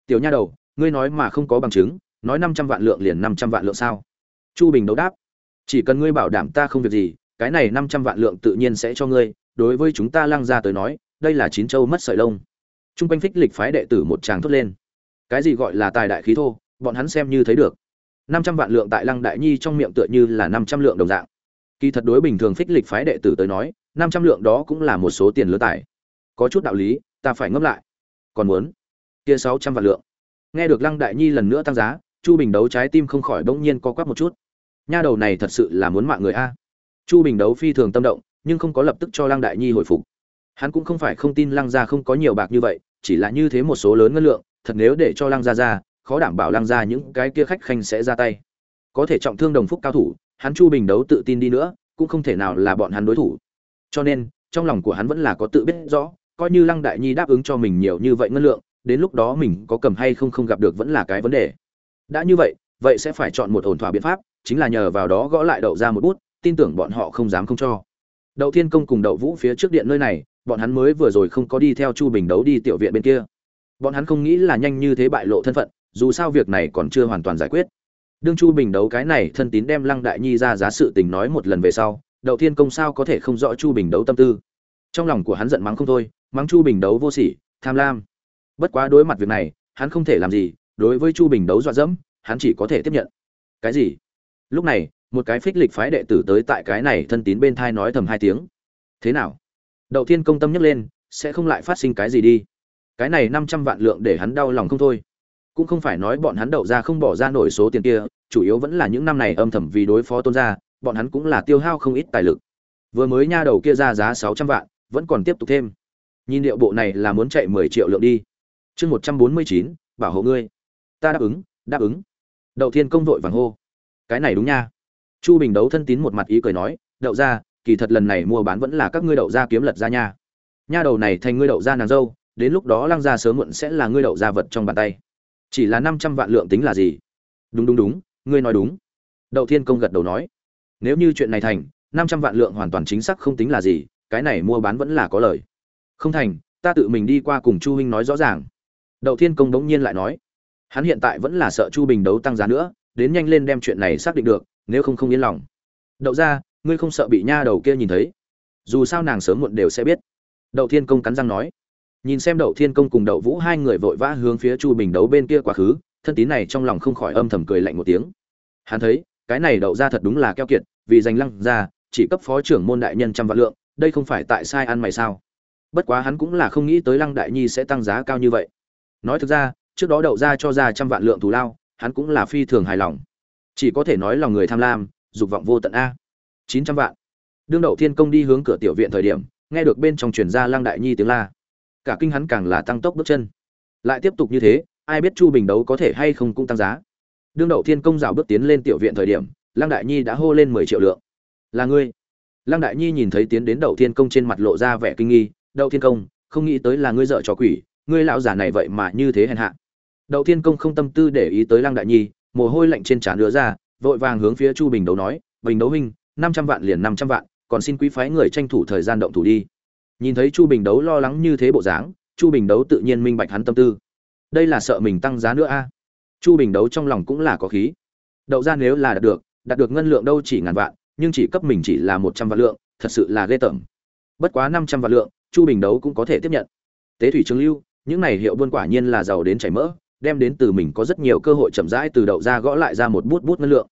Tiểu nha đầu, ngươi nói mà không có bằng chứng, nói năm trăm vạn lượng liền năm trăm vạn lượng sao? Chu bình đấu đáp. Chỉ cần ngươi bảo đảm ta không việc gì, cái này năm trăm vạn lượng tự nhiên sẽ cho ngươi. Đối với chúng ta lăng ra tới nói, đây là chín châu mất sợi lông t r u n g quanh phích lịch phái đệ tử một tràng thốt lên. Cái gì gọi là tài đại khí thô, bọn hắn xem như thấy được. Năm trăm vạn lượng tại lăng đại nhi trong miệng tựa như là năm trăm lượng đồng dạng. Kỳ thật đối bình thường phích lịch phái đệ tử tới nói, năm trăm lượng đó cũng là một số tiền lứa tài. Có chút đạo lý, ta phải ngấp lại. Còn muốn? Kia sáu trăm vạn lượng. Nghe được lăng đại nhi lần nữa tăng giá, chu bình đấu trái tim không khỏi bỗng nhiên co quắp một chút. Nha đầu này thật sự là muốn mạng người a. Chu bình đấu phi thường tâm động, nhưng không có lập tức cho lăng đại nhi hồi phục. Hắn cũng không phải không tin lăng gia không có nhiều bạc như vậy chỉ là như thế một số lớn ngân lượng, thật nếu để cho lăng gia ra, khó đảm bảo lăng gia những cái kia khách khanh sẽ ra tay. Có thể trọng thương đồng phúc cao thủ, hắn chu bình đấu tự tin đi nữa, cũng không thể nào là bọn hắn đối thủ. Cho nên, trong lòng của hắn vẫn là có tự biết rõ, coi như lăng đại nhi đáp ứng cho mình nhiều như vậy ngân lượng, đến lúc đó mình có cầm hay không không gặp được vẫn là cái vấn đề. Đã như vậy vậy sẽ phải chọn một ổn thỏa biện pháp, chính là nhờ vào đó gõ lại đậu ra một bút, tin tưởng bọn họ không dám không cho. Đậu thiên công cùng đậu vũ phía trước điện nơi này bọn hắn mới vừa rồi không có đi theo chu bình đấu đi tiểu viện bên kia. Bọn hắn không nghĩ là nhanh như thế bại lộ thân phận, dù sao việc này còn chưa hoàn toàn giải quyết. Đương chu bình đấu cái này, thân tín đem lăng đại nhi ra giá sự tình nói một lần về sau, đậu thiên công sao có thể không rõ chu bình đấu tâm tư. Trong lòng của hắn giận mắng không thôi, mắng chu bình đấu vô sỉ, tham lam. Bất quá đối mặt việc này, hắn không thể làm gì, đối với chu bình đấu dọa dẫm, hắn chỉ có thể tiếp nhận. Cái gì? Lúc này, một cái phích lịch phái đệ tử tới tại cái này thân tín bên thai nói thầm hai tiếng. Thế nào? Đậu thiên công tâm nhấc lên, sẽ không lại phát sinh cái gì đi. Cái này năm trăm vạn lượng để hắn đau lòng không thôi. Cũng không phải nói bọn hắn đậu ra không bỏ ra nổi số tiền kia, chủ yếu vẫn là những năm này âm thầm vì đối phó tôn gia, bọn hắn cũng là tiêu hao không ít tài lực. Vừa mới nha đầu kia ra giá sáu trăm vạn, vẫn còn tiếp tục thêm. Nhìn điệu bộ này là muốn chạy mười triệu lượng đi. Chương một trăm bốn mươi chín, bảo hộ ngươi. Ta đáp ứng đáp ứng. Đậu thiên công vội vàng hô. Cái này đúng nha. Chu bình đấu thân tín một mặt ý cười nói, đậu ra kỳ thật lần này mua bán vẫn là các ngươi đậu ra kiếm lật ra nha. Nha đầu này thành ngươi đậu ra nàng dâu, đến lúc đó lăng ra sớm muộn sẽ là ngươi đậu ra vật trong bàn tay. Chỉ là năm trăm vạn lượng tính là gì? Đúng đúng đúng, ngươi nói đúng. Đậu thiên công gật đầu nói. Nếu như chuyện này thành, năm trăm vạn lượng hoàn toàn chính xác không tính là gì, cái này mua bán vẫn là có lời. Không thành, ta tự mình đi qua cùng chu huynh nói rõ ràng. Đậu thiên công đống nhiên lại nói. Hắn hiện tại vẫn là sợ chu bình đấu tăng giá nữa, đến nhanh lên đem chuyện này xác định được, nếu không không yên lòng. Đậu ra ngươi không sợ bị nha đầu kia nhìn thấy? Dù sao nàng sớm muộn đều sẽ biết. Đậu thiên công cắn răng nói. Nhìn xem đậu thiên công cùng đậu vũ hai người vội vã hướng phía chu bình đấu bên kia quá khứ, thân tín này trong lòng không khỏi âm thầm cười lạnh một tiếng. Hắn thấy, cái này đậu ra thật đúng là keo kiệt, vì giành lăng ra chỉ cấp phó trưởng môn đại nhân trăm vạn lượng, đây không phải tại sai ăn mày sao? Bất quá hắn cũng là không nghĩ tới lăng đại nhi sẽ tăng giá cao như vậy. Nói thực ra, trước đó đậu ra cho ra trăm vạn lượng thù lao, hắn cũng là phi thường hài lòng. Chỉ có thể nói lòng người tham lam, dục vọng vô tận a chín trăm vạn. Đương đậu thiên công đi hướng cửa tiểu viện thời điểm, nghe được bên trong truyền ra lăng đại nhi tiếng la. Cả kinh hắn càng là tăng tốc bước chân. Lại tiếp tục như thế, ai biết chu bình đấu có thể hay không cũng tăng giá. Đương đậu thiên công rào bước tiến lên tiểu viện thời điểm lăng đại nhi đã hô lên mười triệu lượng. Là ngươi? Lăng đại nhi nhìn thấy tiến đến đậu thiên công trên mặt lộ ra vẻ kinh nghi, đậu thiên công, không nghĩ tới là ngươi dợ trò quỷ, ngươi lão già này vậy mà như thế hèn hạ. Đậu thiên công không tâm tư để ý tới lăng đại nhi, mồ hôi lạnh trên trán nữa ra, vội vàng hướng phía chu bình đấu nói, bình đấu huynh năm trăm vạn liền năm trăm vạn, còn xin quý phái người tranh thủ thời gian động thủ đi. Nhìn thấy chu bình đấu lo lắng như thế bộ dáng, chu bình đấu tự nhiên minh bạch hắn tâm tư. Đây là sợ mình tăng giá nữa a. Chu bình đấu trong lòng cũng là có khí. Đậu ra nếu là đạt được đạt được ngân lượng đâu chỉ ngàn vạn, nhưng chỉ cấp mình chỉ là một trăm vạn lượng, thật sự là ghê tởm. Bất quá năm trăm vạn lượng, chu bình đấu cũng có thể tiếp nhận. Tế thủy trường lưu, những này hiệu buôn quả nhiên là giàu đến chảy mỡ, đem đến từ mình có rất nhiều cơ hội chậm rãi từ đậu ra gõ lại ra một bút bút ngân lượng.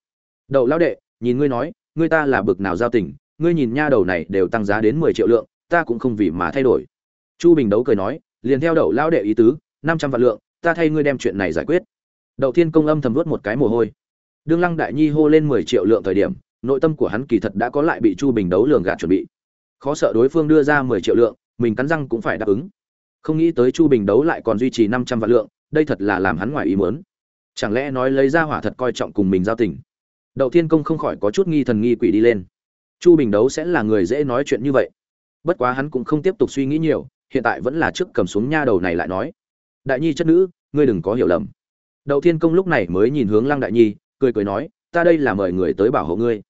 Đậu lão đệ, nhìn ngươi nói ngươi ta là bực nào giao tình, ngươi nhìn nha đầu này đều tăng giá đến mười triệu lượng, ta cũng không vì mà thay đổi. Chu bình đấu cười nói, liền theo đậu lão đệ ý tứ, năm trăm vạn lượng, ta thay ngươi đem chuyện này giải quyết. Đậu thiên công âm thầm nuốt một cái mồ hôi. Đương lăng đại nhi hô lên mười triệu lượng thời điểm, nội tâm của hắn kỳ thật đã có lại bị chu bình đấu lường gạt chuẩn bị. Khó sợ đối phương đưa ra mười triệu lượng, mình cắn răng cũng phải đáp ứng. Không nghĩ tới chu bình đấu lại còn duy trì năm trăm vạn lượng, đây thật là làm hắn ngoài ý muốn. Chẳng lẽ nói lấy ra hỏa thật coi trọng cùng mình giao tình? Đậu thiên công không khỏi có chút nghi thần nghi quỷ đi lên. Chu bình đấu sẽ là người dễ nói chuyện như vậy. Bất quá hắn cũng không tiếp tục suy nghĩ nhiều, hiện tại vẫn là trước cầm xuống nha đầu này lại nói. Đại nhi chất nữ, ngươi đừng có hiểu lầm. Đậu thiên công lúc này mới nhìn hướng lăng đại nhi, cười cười nói, ta đây là mời người tới bảo hộ ngươi.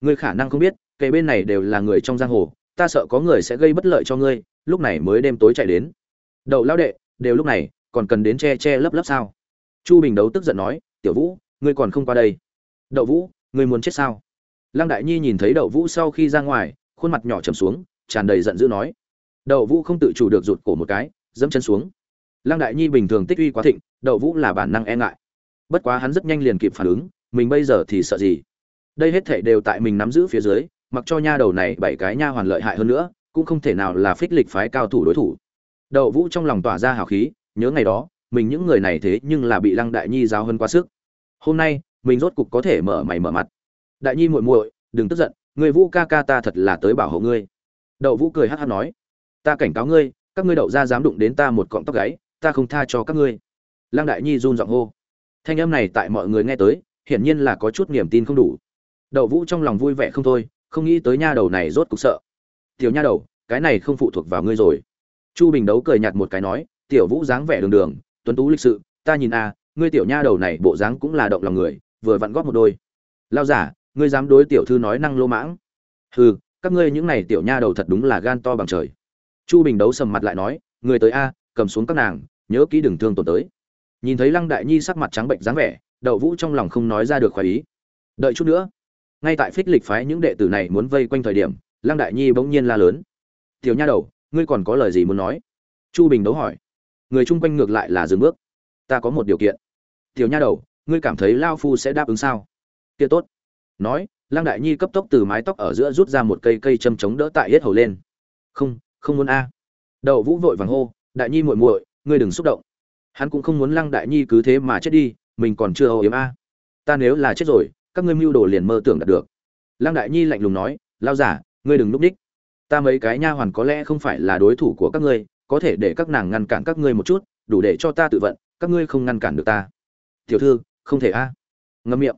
Ngươi khả năng không biết kề bên này đều là người trong giang hồ, ta sợ có người sẽ gây bất lợi cho ngươi, lúc này mới đêm tối chạy đến. Đậu lão đệ, đều lúc này, còn cần đến che che lấp lấp sao? Chu bình đấu tức giận nói, tiểu vũ, ngươi còn không qua đây đậu vũ người muốn chết sao? Lăng đại nhi nhìn thấy đậu vũ sau khi ra ngoài, khuôn mặt nhỏ trầm xuống, tràn đầy giận dữ nói, đậu vũ không tự chủ được rụt cổ một cái, dẫm chân xuống. Lăng đại nhi bình thường tích uy quá thịnh, đậu vũ là bản năng e ngại. Bất quá hắn rất nhanh liền kịp phản ứng, mình bây giờ thì sợ gì? Đây hết thể đều tại mình nắm giữ phía dưới, mặc cho nha đầu này bảy cái nha hoàn lợi hại hơn nữa, cũng không thể nào là phích lịch phái cao thủ đối thủ. Đậu vũ trong lòng tỏa ra hào khí, nhớ ngày đó, mình những người này thế nhưng là bị lăng đại nhi giao hơn quá sức. Hôm nay mình rốt cục có thể mở mày mở mặt. Đại nhi muội muội, đừng tức giận người vũ ca ca ta thật là tới bảo hộ ngươi. Đậu vũ cười hát hát nói, ta cảnh cáo ngươi, các ngươi đậu ra dám đụng đến ta một cọng tóc gáy, ta không tha cho các ngươi. Lăng đại nhi run giọng hô. Thanh âm này tại mọi người nghe tới, hiển nhiên là có chút niềm tin không đủ. Đậu vũ trong lòng vui vẻ không thôi, không nghĩ tới nha đầu này rốt cục sợ. Tiểu nha đầu, cái này không phụ thuộc vào ngươi rồi. Chu bình đấu cười nhạt một cái nói, tiểu vũ dáng vẻ đường đường, tuấn tú lịch sự, ta nhìn a, ngươi tiểu nha đầu này bộ dáng cũng là động lòng người vừa vặn góp một đôi. Lao giả, ngươi dám đối tiểu thư nói năng lô mãng? Hừ, các ngươi những này tiểu nha đầu thật đúng là gan to bằng trời. Chu bình đấu sầm mặt lại nói, người tới a, cầm xuống các nàng, nhớ kỹ đừng thương tổn tới. Nhìn thấy lăng đại nhi sắc mặt trắng bệnh dáng vẻ, đậu vũ trong lòng không nói ra được khoái ý. Đợi chút nữa. Ngay tại phích lịch phái những đệ tử này muốn vây quanh thời điểm, lăng đại nhi bỗng nhiên la lớn. Tiểu nha đầu, ngươi còn có lời gì muốn nói? Chu bình đấu hỏi. Người chung quanh ngược lại là dừng bước. Ta có một điều kiện. Tiểu nha đầu ngươi cảm thấy lao phu sẽ đáp ứng sao? Kia tốt. Nói, lăng đại nhi cấp tốc từ mái tóc ở giữa rút ra một cây cây châm chống đỡ tại hết hầu lên. Không không muốn a. Đậu vũ vội vàng hô, đại nhi muội muội, ngươi đừng xúc động. Hắn cũng không muốn lăng đại nhi cứ thế mà chết đi, mình còn chưa âu yếm a. Ta nếu là chết rồi, các ngươi mưu đồ liền mơ tưởng đạt được. Lăng đại nhi lạnh lùng nói, lao giả, ngươi đừng núp đích ta mấy cái nha hoàn có lẽ không phải là đối thủ của các ngươi, có thể để các nàng ngăn cản các ngươi một chút, đủ để cho ta tự vận, các ngươi không ngăn cản được ta. Tiểu thư không thể a. Ngâm miệng.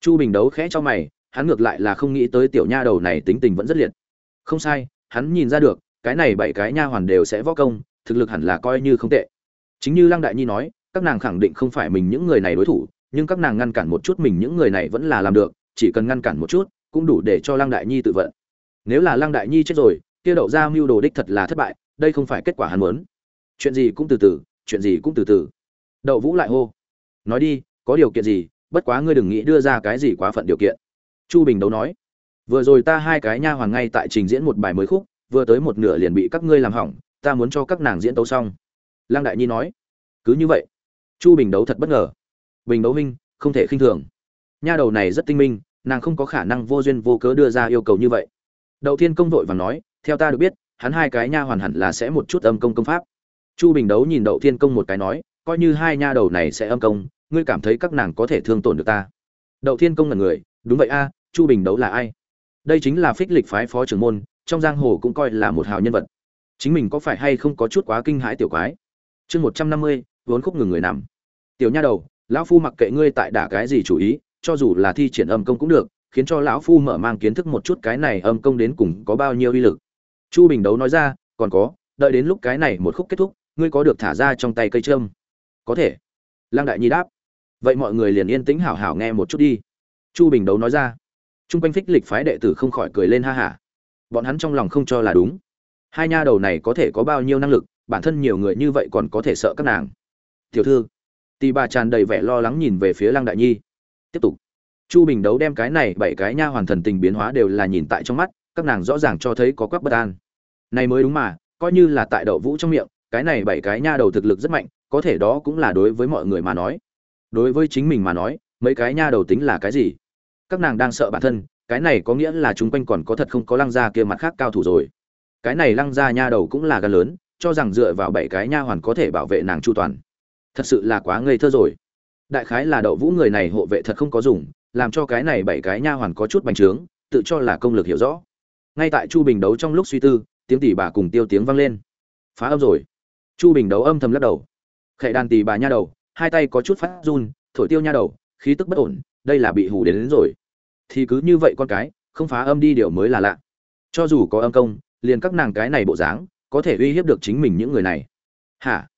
Chu bình đấu khẽ cho mày, hắn ngược lại là không nghĩ tới tiểu nha đầu này tính tình vẫn rất liệt. Không sai, hắn nhìn ra được, cái này bảy cái nha hoàn đều sẽ võ công, thực lực hẳn là coi như không tệ. Chính như lăng đại nhi nói, các nàng khẳng định không phải mình những người này đối thủ, nhưng các nàng ngăn cản một chút mình những người này vẫn là làm được, chỉ cần ngăn cản một chút, cũng đủ để cho lăng đại nhi tự vận. Nếu là lăng đại nhi chết rồi, kia đậu ra mưu đồ đích thật là thất bại, đây không phải kết quả hắn muốn. Chuyện gì cũng từ từ, chuyện gì cũng từ từ. Đậu vũ lại hô. Nói đi có điều kiện gì, bất quá ngươi đừng nghĩ đưa ra cái gì quá phận điều kiện. Chu bình đấu nói. Vừa rồi ta hai cái nha hoàng ngay tại trình diễn một bài mới khúc, vừa tới một nửa liền bị các ngươi làm hỏng, ta muốn cho các nàng diễn tấu xong. Lăng đại nhi nói. Cứ như vậy. Chu bình đấu thật bất ngờ. Bình đấu Minh không thể khinh thường. Nha đầu này rất tinh minh, nàng không có khả năng vô duyên vô cớ đưa ra yêu cầu như vậy. Đậu thiên công vội và nói. Theo ta được biết, hắn hai cái nha hoàn hẳn là sẽ một chút âm công công pháp. Chu bình đấu nhìn đậu thiên công một cái nói. Coi như hai nha đầu này sẽ âm công ngươi cảm thấy các nàng có thể thương tổn được ta? Đậu thiên công là người, đúng vậy a, chu bình đấu là ai? Đây chính là phích lịch phái phó trưởng môn, trong giang hồ cũng coi là một hào nhân vật. Chính mình có phải hay không có chút quá kinh hãi tiểu quái? Chương một trăm năm mươi, vốn khúc ngừng người nằm. Tiểu nha đầu, lão phu mặc kệ ngươi tại đả cái gì chủ ý, cho dù là thi triển âm công cũng được, khiến cho lão phu mở mang kiến thức một chút cái này âm công đến cùng có bao nhiêu uy lực. Chu bình đấu nói ra, còn có, đợi đến lúc cái này một khúc kết thúc, ngươi có được thả ra trong tay cây trâm có thể. Lăng đại nhi đáp vậy mọi người liền yên tĩnh hảo hảo nghe một chút đi. Chu bình đấu nói ra. T r u n g quanh phích lịch phái đệ tử không khỏi cười lên ha hả. Bọn hắn trong lòng không cho là đúng. Hai nha đầu này có thể có bao nhiêu năng lực, bản thân nhiều người như vậy còn có thể sợ các nàng. Tiểu thư tì bà tràn đầy vẻ lo lắng nhìn về phía lăng đại nhi. Tiếp tục. Chu bình đấu đem cái này bảy cái nha hoàn thần tình biến hóa đều là nhìn tại trong mắt, các nàng rõ ràng cho thấy có quắc bất an. Này mới đúng mà, coi như là tại đậu vũ trong miệng, cái này bảy cái nha đầu thực lực rất mạnh, có thể đó cũng là đối với mọi người mà nói đối với chính mình mà nói, mấy cái nha đầu tính là cái gì? Các nàng đang sợ bản thân, cái này có nghĩa là chúng quanh còn có thật không có lăng gia kia mặt khác cao thủ rồi. Cái này lăng gia nha đầu cũng là gan lớn, cho rằng dựa vào bảy cái nha hoàn có thể bảo vệ nàng chu toàn. Thật sự là quá ngây thơ rồi. Đại khái là đậu vũ người này hộ vệ thật không có dùng, làm cho cái này bảy cái nha hoàn có chút bành trướng, tự cho là công lực hiểu rõ. Ngay tại chu bình đấu trong lúc suy tư, tiếng tỷ bà cùng tiêu tiếng vang lên. Phá âm rồi. Chu bình đấu âm thầm lắc đầu. Khệ đàn tỷ bà nha đầu hai tay có chút phát run thổi tiêu nha đầu khí tức bất ổn đây là bị hù đến, đến rồi. Thì cứ như vậy con cái không phá âm đi điều mới là lạ. Cho dù có âm công liền các nàng cái này bộ dáng có thể uy hiếp được chính mình những người này. Hả?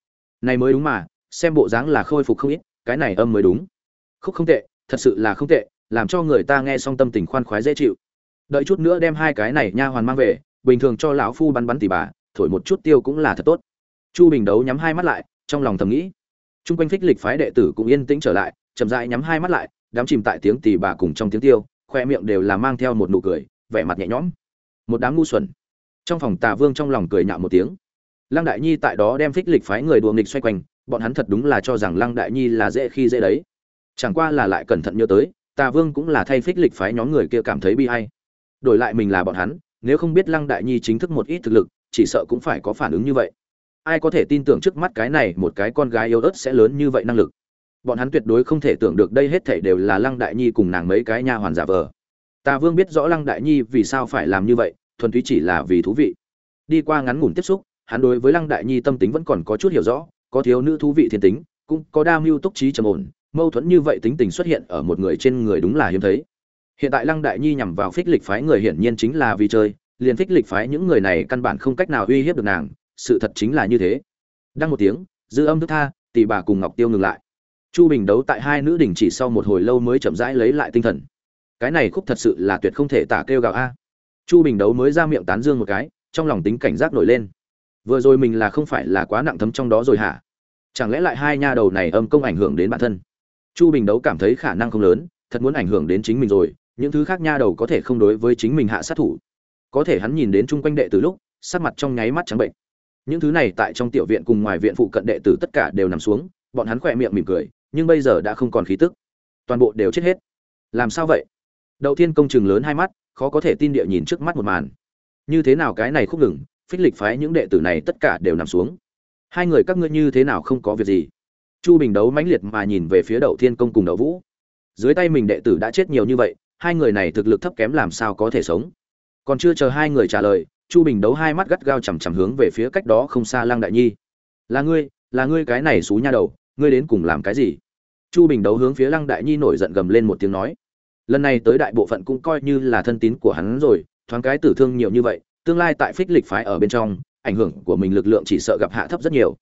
Này mới đúng mà xem bộ dáng là khôi phục không ít cái này âm mới đúng. Khúc không tệ thật sự là không tệ làm cho người ta nghe xong tâm tình khoan khoái dễ chịu. Đợi chút nữa đem hai cái này nha hoàn mang về bình thường cho lão phu bắn bắn tỉ bà thổi một chút tiêu cũng là thật tốt. Chu bình đấu nhắm hai mắt lại trong lòng thầm nghĩ. Trung quanh phích lịch phái đệ tử cũng yên tĩnh trở lại, chậm rãi nhắm hai mắt lại, đám chìm tại tiếng tỳ bà cùng trong tiếng tiêu, khoe miệng đều là mang theo một nụ cười, vẻ mặt nhẹ nhõm. Một đám ngu xuẩn. Trong phòng Tà Vương trong lòng cười nhạo một tiếng. Lăng Đại Nhi tại đó đem phích lịch phái người đùa nghịch xoay quanh, bọn hắn thật đúng là cho rằng Lăng Đại Nhi là dễ khi dễ đấy. Chẳng qua là lại cẩn thận nhớ tới, Tà Vương cũng là thay phích lịch phái nhóm người kia cảm thấy bi ai. Đổi lại mình là bọn hắn, nếu không biết Lăng Đại Nhi chính thức một ít thực lực, chỉ sợ cũng phải có phản ứng như vậy ai có thể tin tưởng trước mắt cái này một cái con gái yếu ớt sẽ lớn như vậy năng lực? Bọn hắn tuyệt đối không thể tưởng được đây hết thảy đều là lăng đại nhi cùng nàng mấy cái nha hoàn giả vờ. Tà vương biết rõ lăng đại nhi vì sao phải làm như vậy, thuần túy chỉ là vì thú vị. Đi qua ngắn ngủn tiếp xúc, hắn đối với lăng đại nhi tâm tính vẫn còn có chút hiểu rõ, có thiếu nữ thú vị thiên tính, cũng có đa mưu túc trí trầm ổn, mâu thuẫn như vậy tính tình xuất hiện ở một người trên người đúng là hiếm thấy. Hiện tại lăng đại nhi nhằm vào phích lịch phái người hiển nhiên chính là vì chơi, liền phích lịch phái những người này căn bản không cách nào uy hiếp được nàng sự thật chính là như thế. Đăng một tiếng, dư âm thức tha, tỷ bà cùng ngọc tiêu ngừng lại. Chu bình đấu tại hai nữ đỉnh chỉ sau một hồi lâu mới chậm rãi lấy lại tinh thần. Cái này khúc thật sự là tuyệt không thể tả kêu gào a. Chu bình đấu mới ra miệng tán dương một cái, trong lòng tính cảnh giác nổi lên. Vừa rồi mình là không phải là quá nặng thấm trong đó rồi hả? Chẳng lẽ lại hai nha đầu này âm công ảnh hưởng đến bản thân? Chu bình đấu cảm thấy khả năng không lớn, thật muốn ảnh hưởng đến chính mình rồi, những thứ khác nha đầu có thể không đối với chính mình hạ sát thủ. Có thể hắn nhìn đến chung quanh đệ từ lúc, sắc mặt trong nháy mắt trắng bệnh những thứ này tại trong tiểu viện cùng ngoài viện phụ cận đệ tử tất cả đều nằm xuống, bọn hắn khỏe miệng mỉm cười, nhưng bây giờ đã không còn khí tức. Toàn bộ đều chết hết. Làm sao vậy? Đậu thiên công chừng lớn hai mắt, khó có thể tin địa nhìn trước mắt một màn. Như thế nào cái này khúc ngừng phích lịch phái những đệ tử này tất cả đều nằm xuống. Hai người các ngươi như thế nào không có việc gì? Chu bình đấu mãnh liệt mà nhìn về phía đậu thiên công cùng đậu vũ. Dưới tay mình đệ tử đã chết nhiều như vậy, hai người này thực lực thấp kém làm sao có thể sống? Còn chưa chờ hai người trả lời chu bình đấu hai mắt gắt gao chằm chằm hướng về phía cách đó không xa lăng đại nhi. Là ngươi là ngươi cái này xú nha đầu, ngươi đến cùng làm cái gì? Chu bình đấu hướng phía lăng đại nhi nổi giận gầm lên một tiếng nói. Lần này tới đại bộ phận cũng coi như là thân tín của hắn rồi, thoáng cái tử thương nhiều như vậy, tương lai tại phích lịch phái ở bên trong, ảnh hưởng của mình lực lượng chỉ sợ gặp hạ thấp rất nhiều.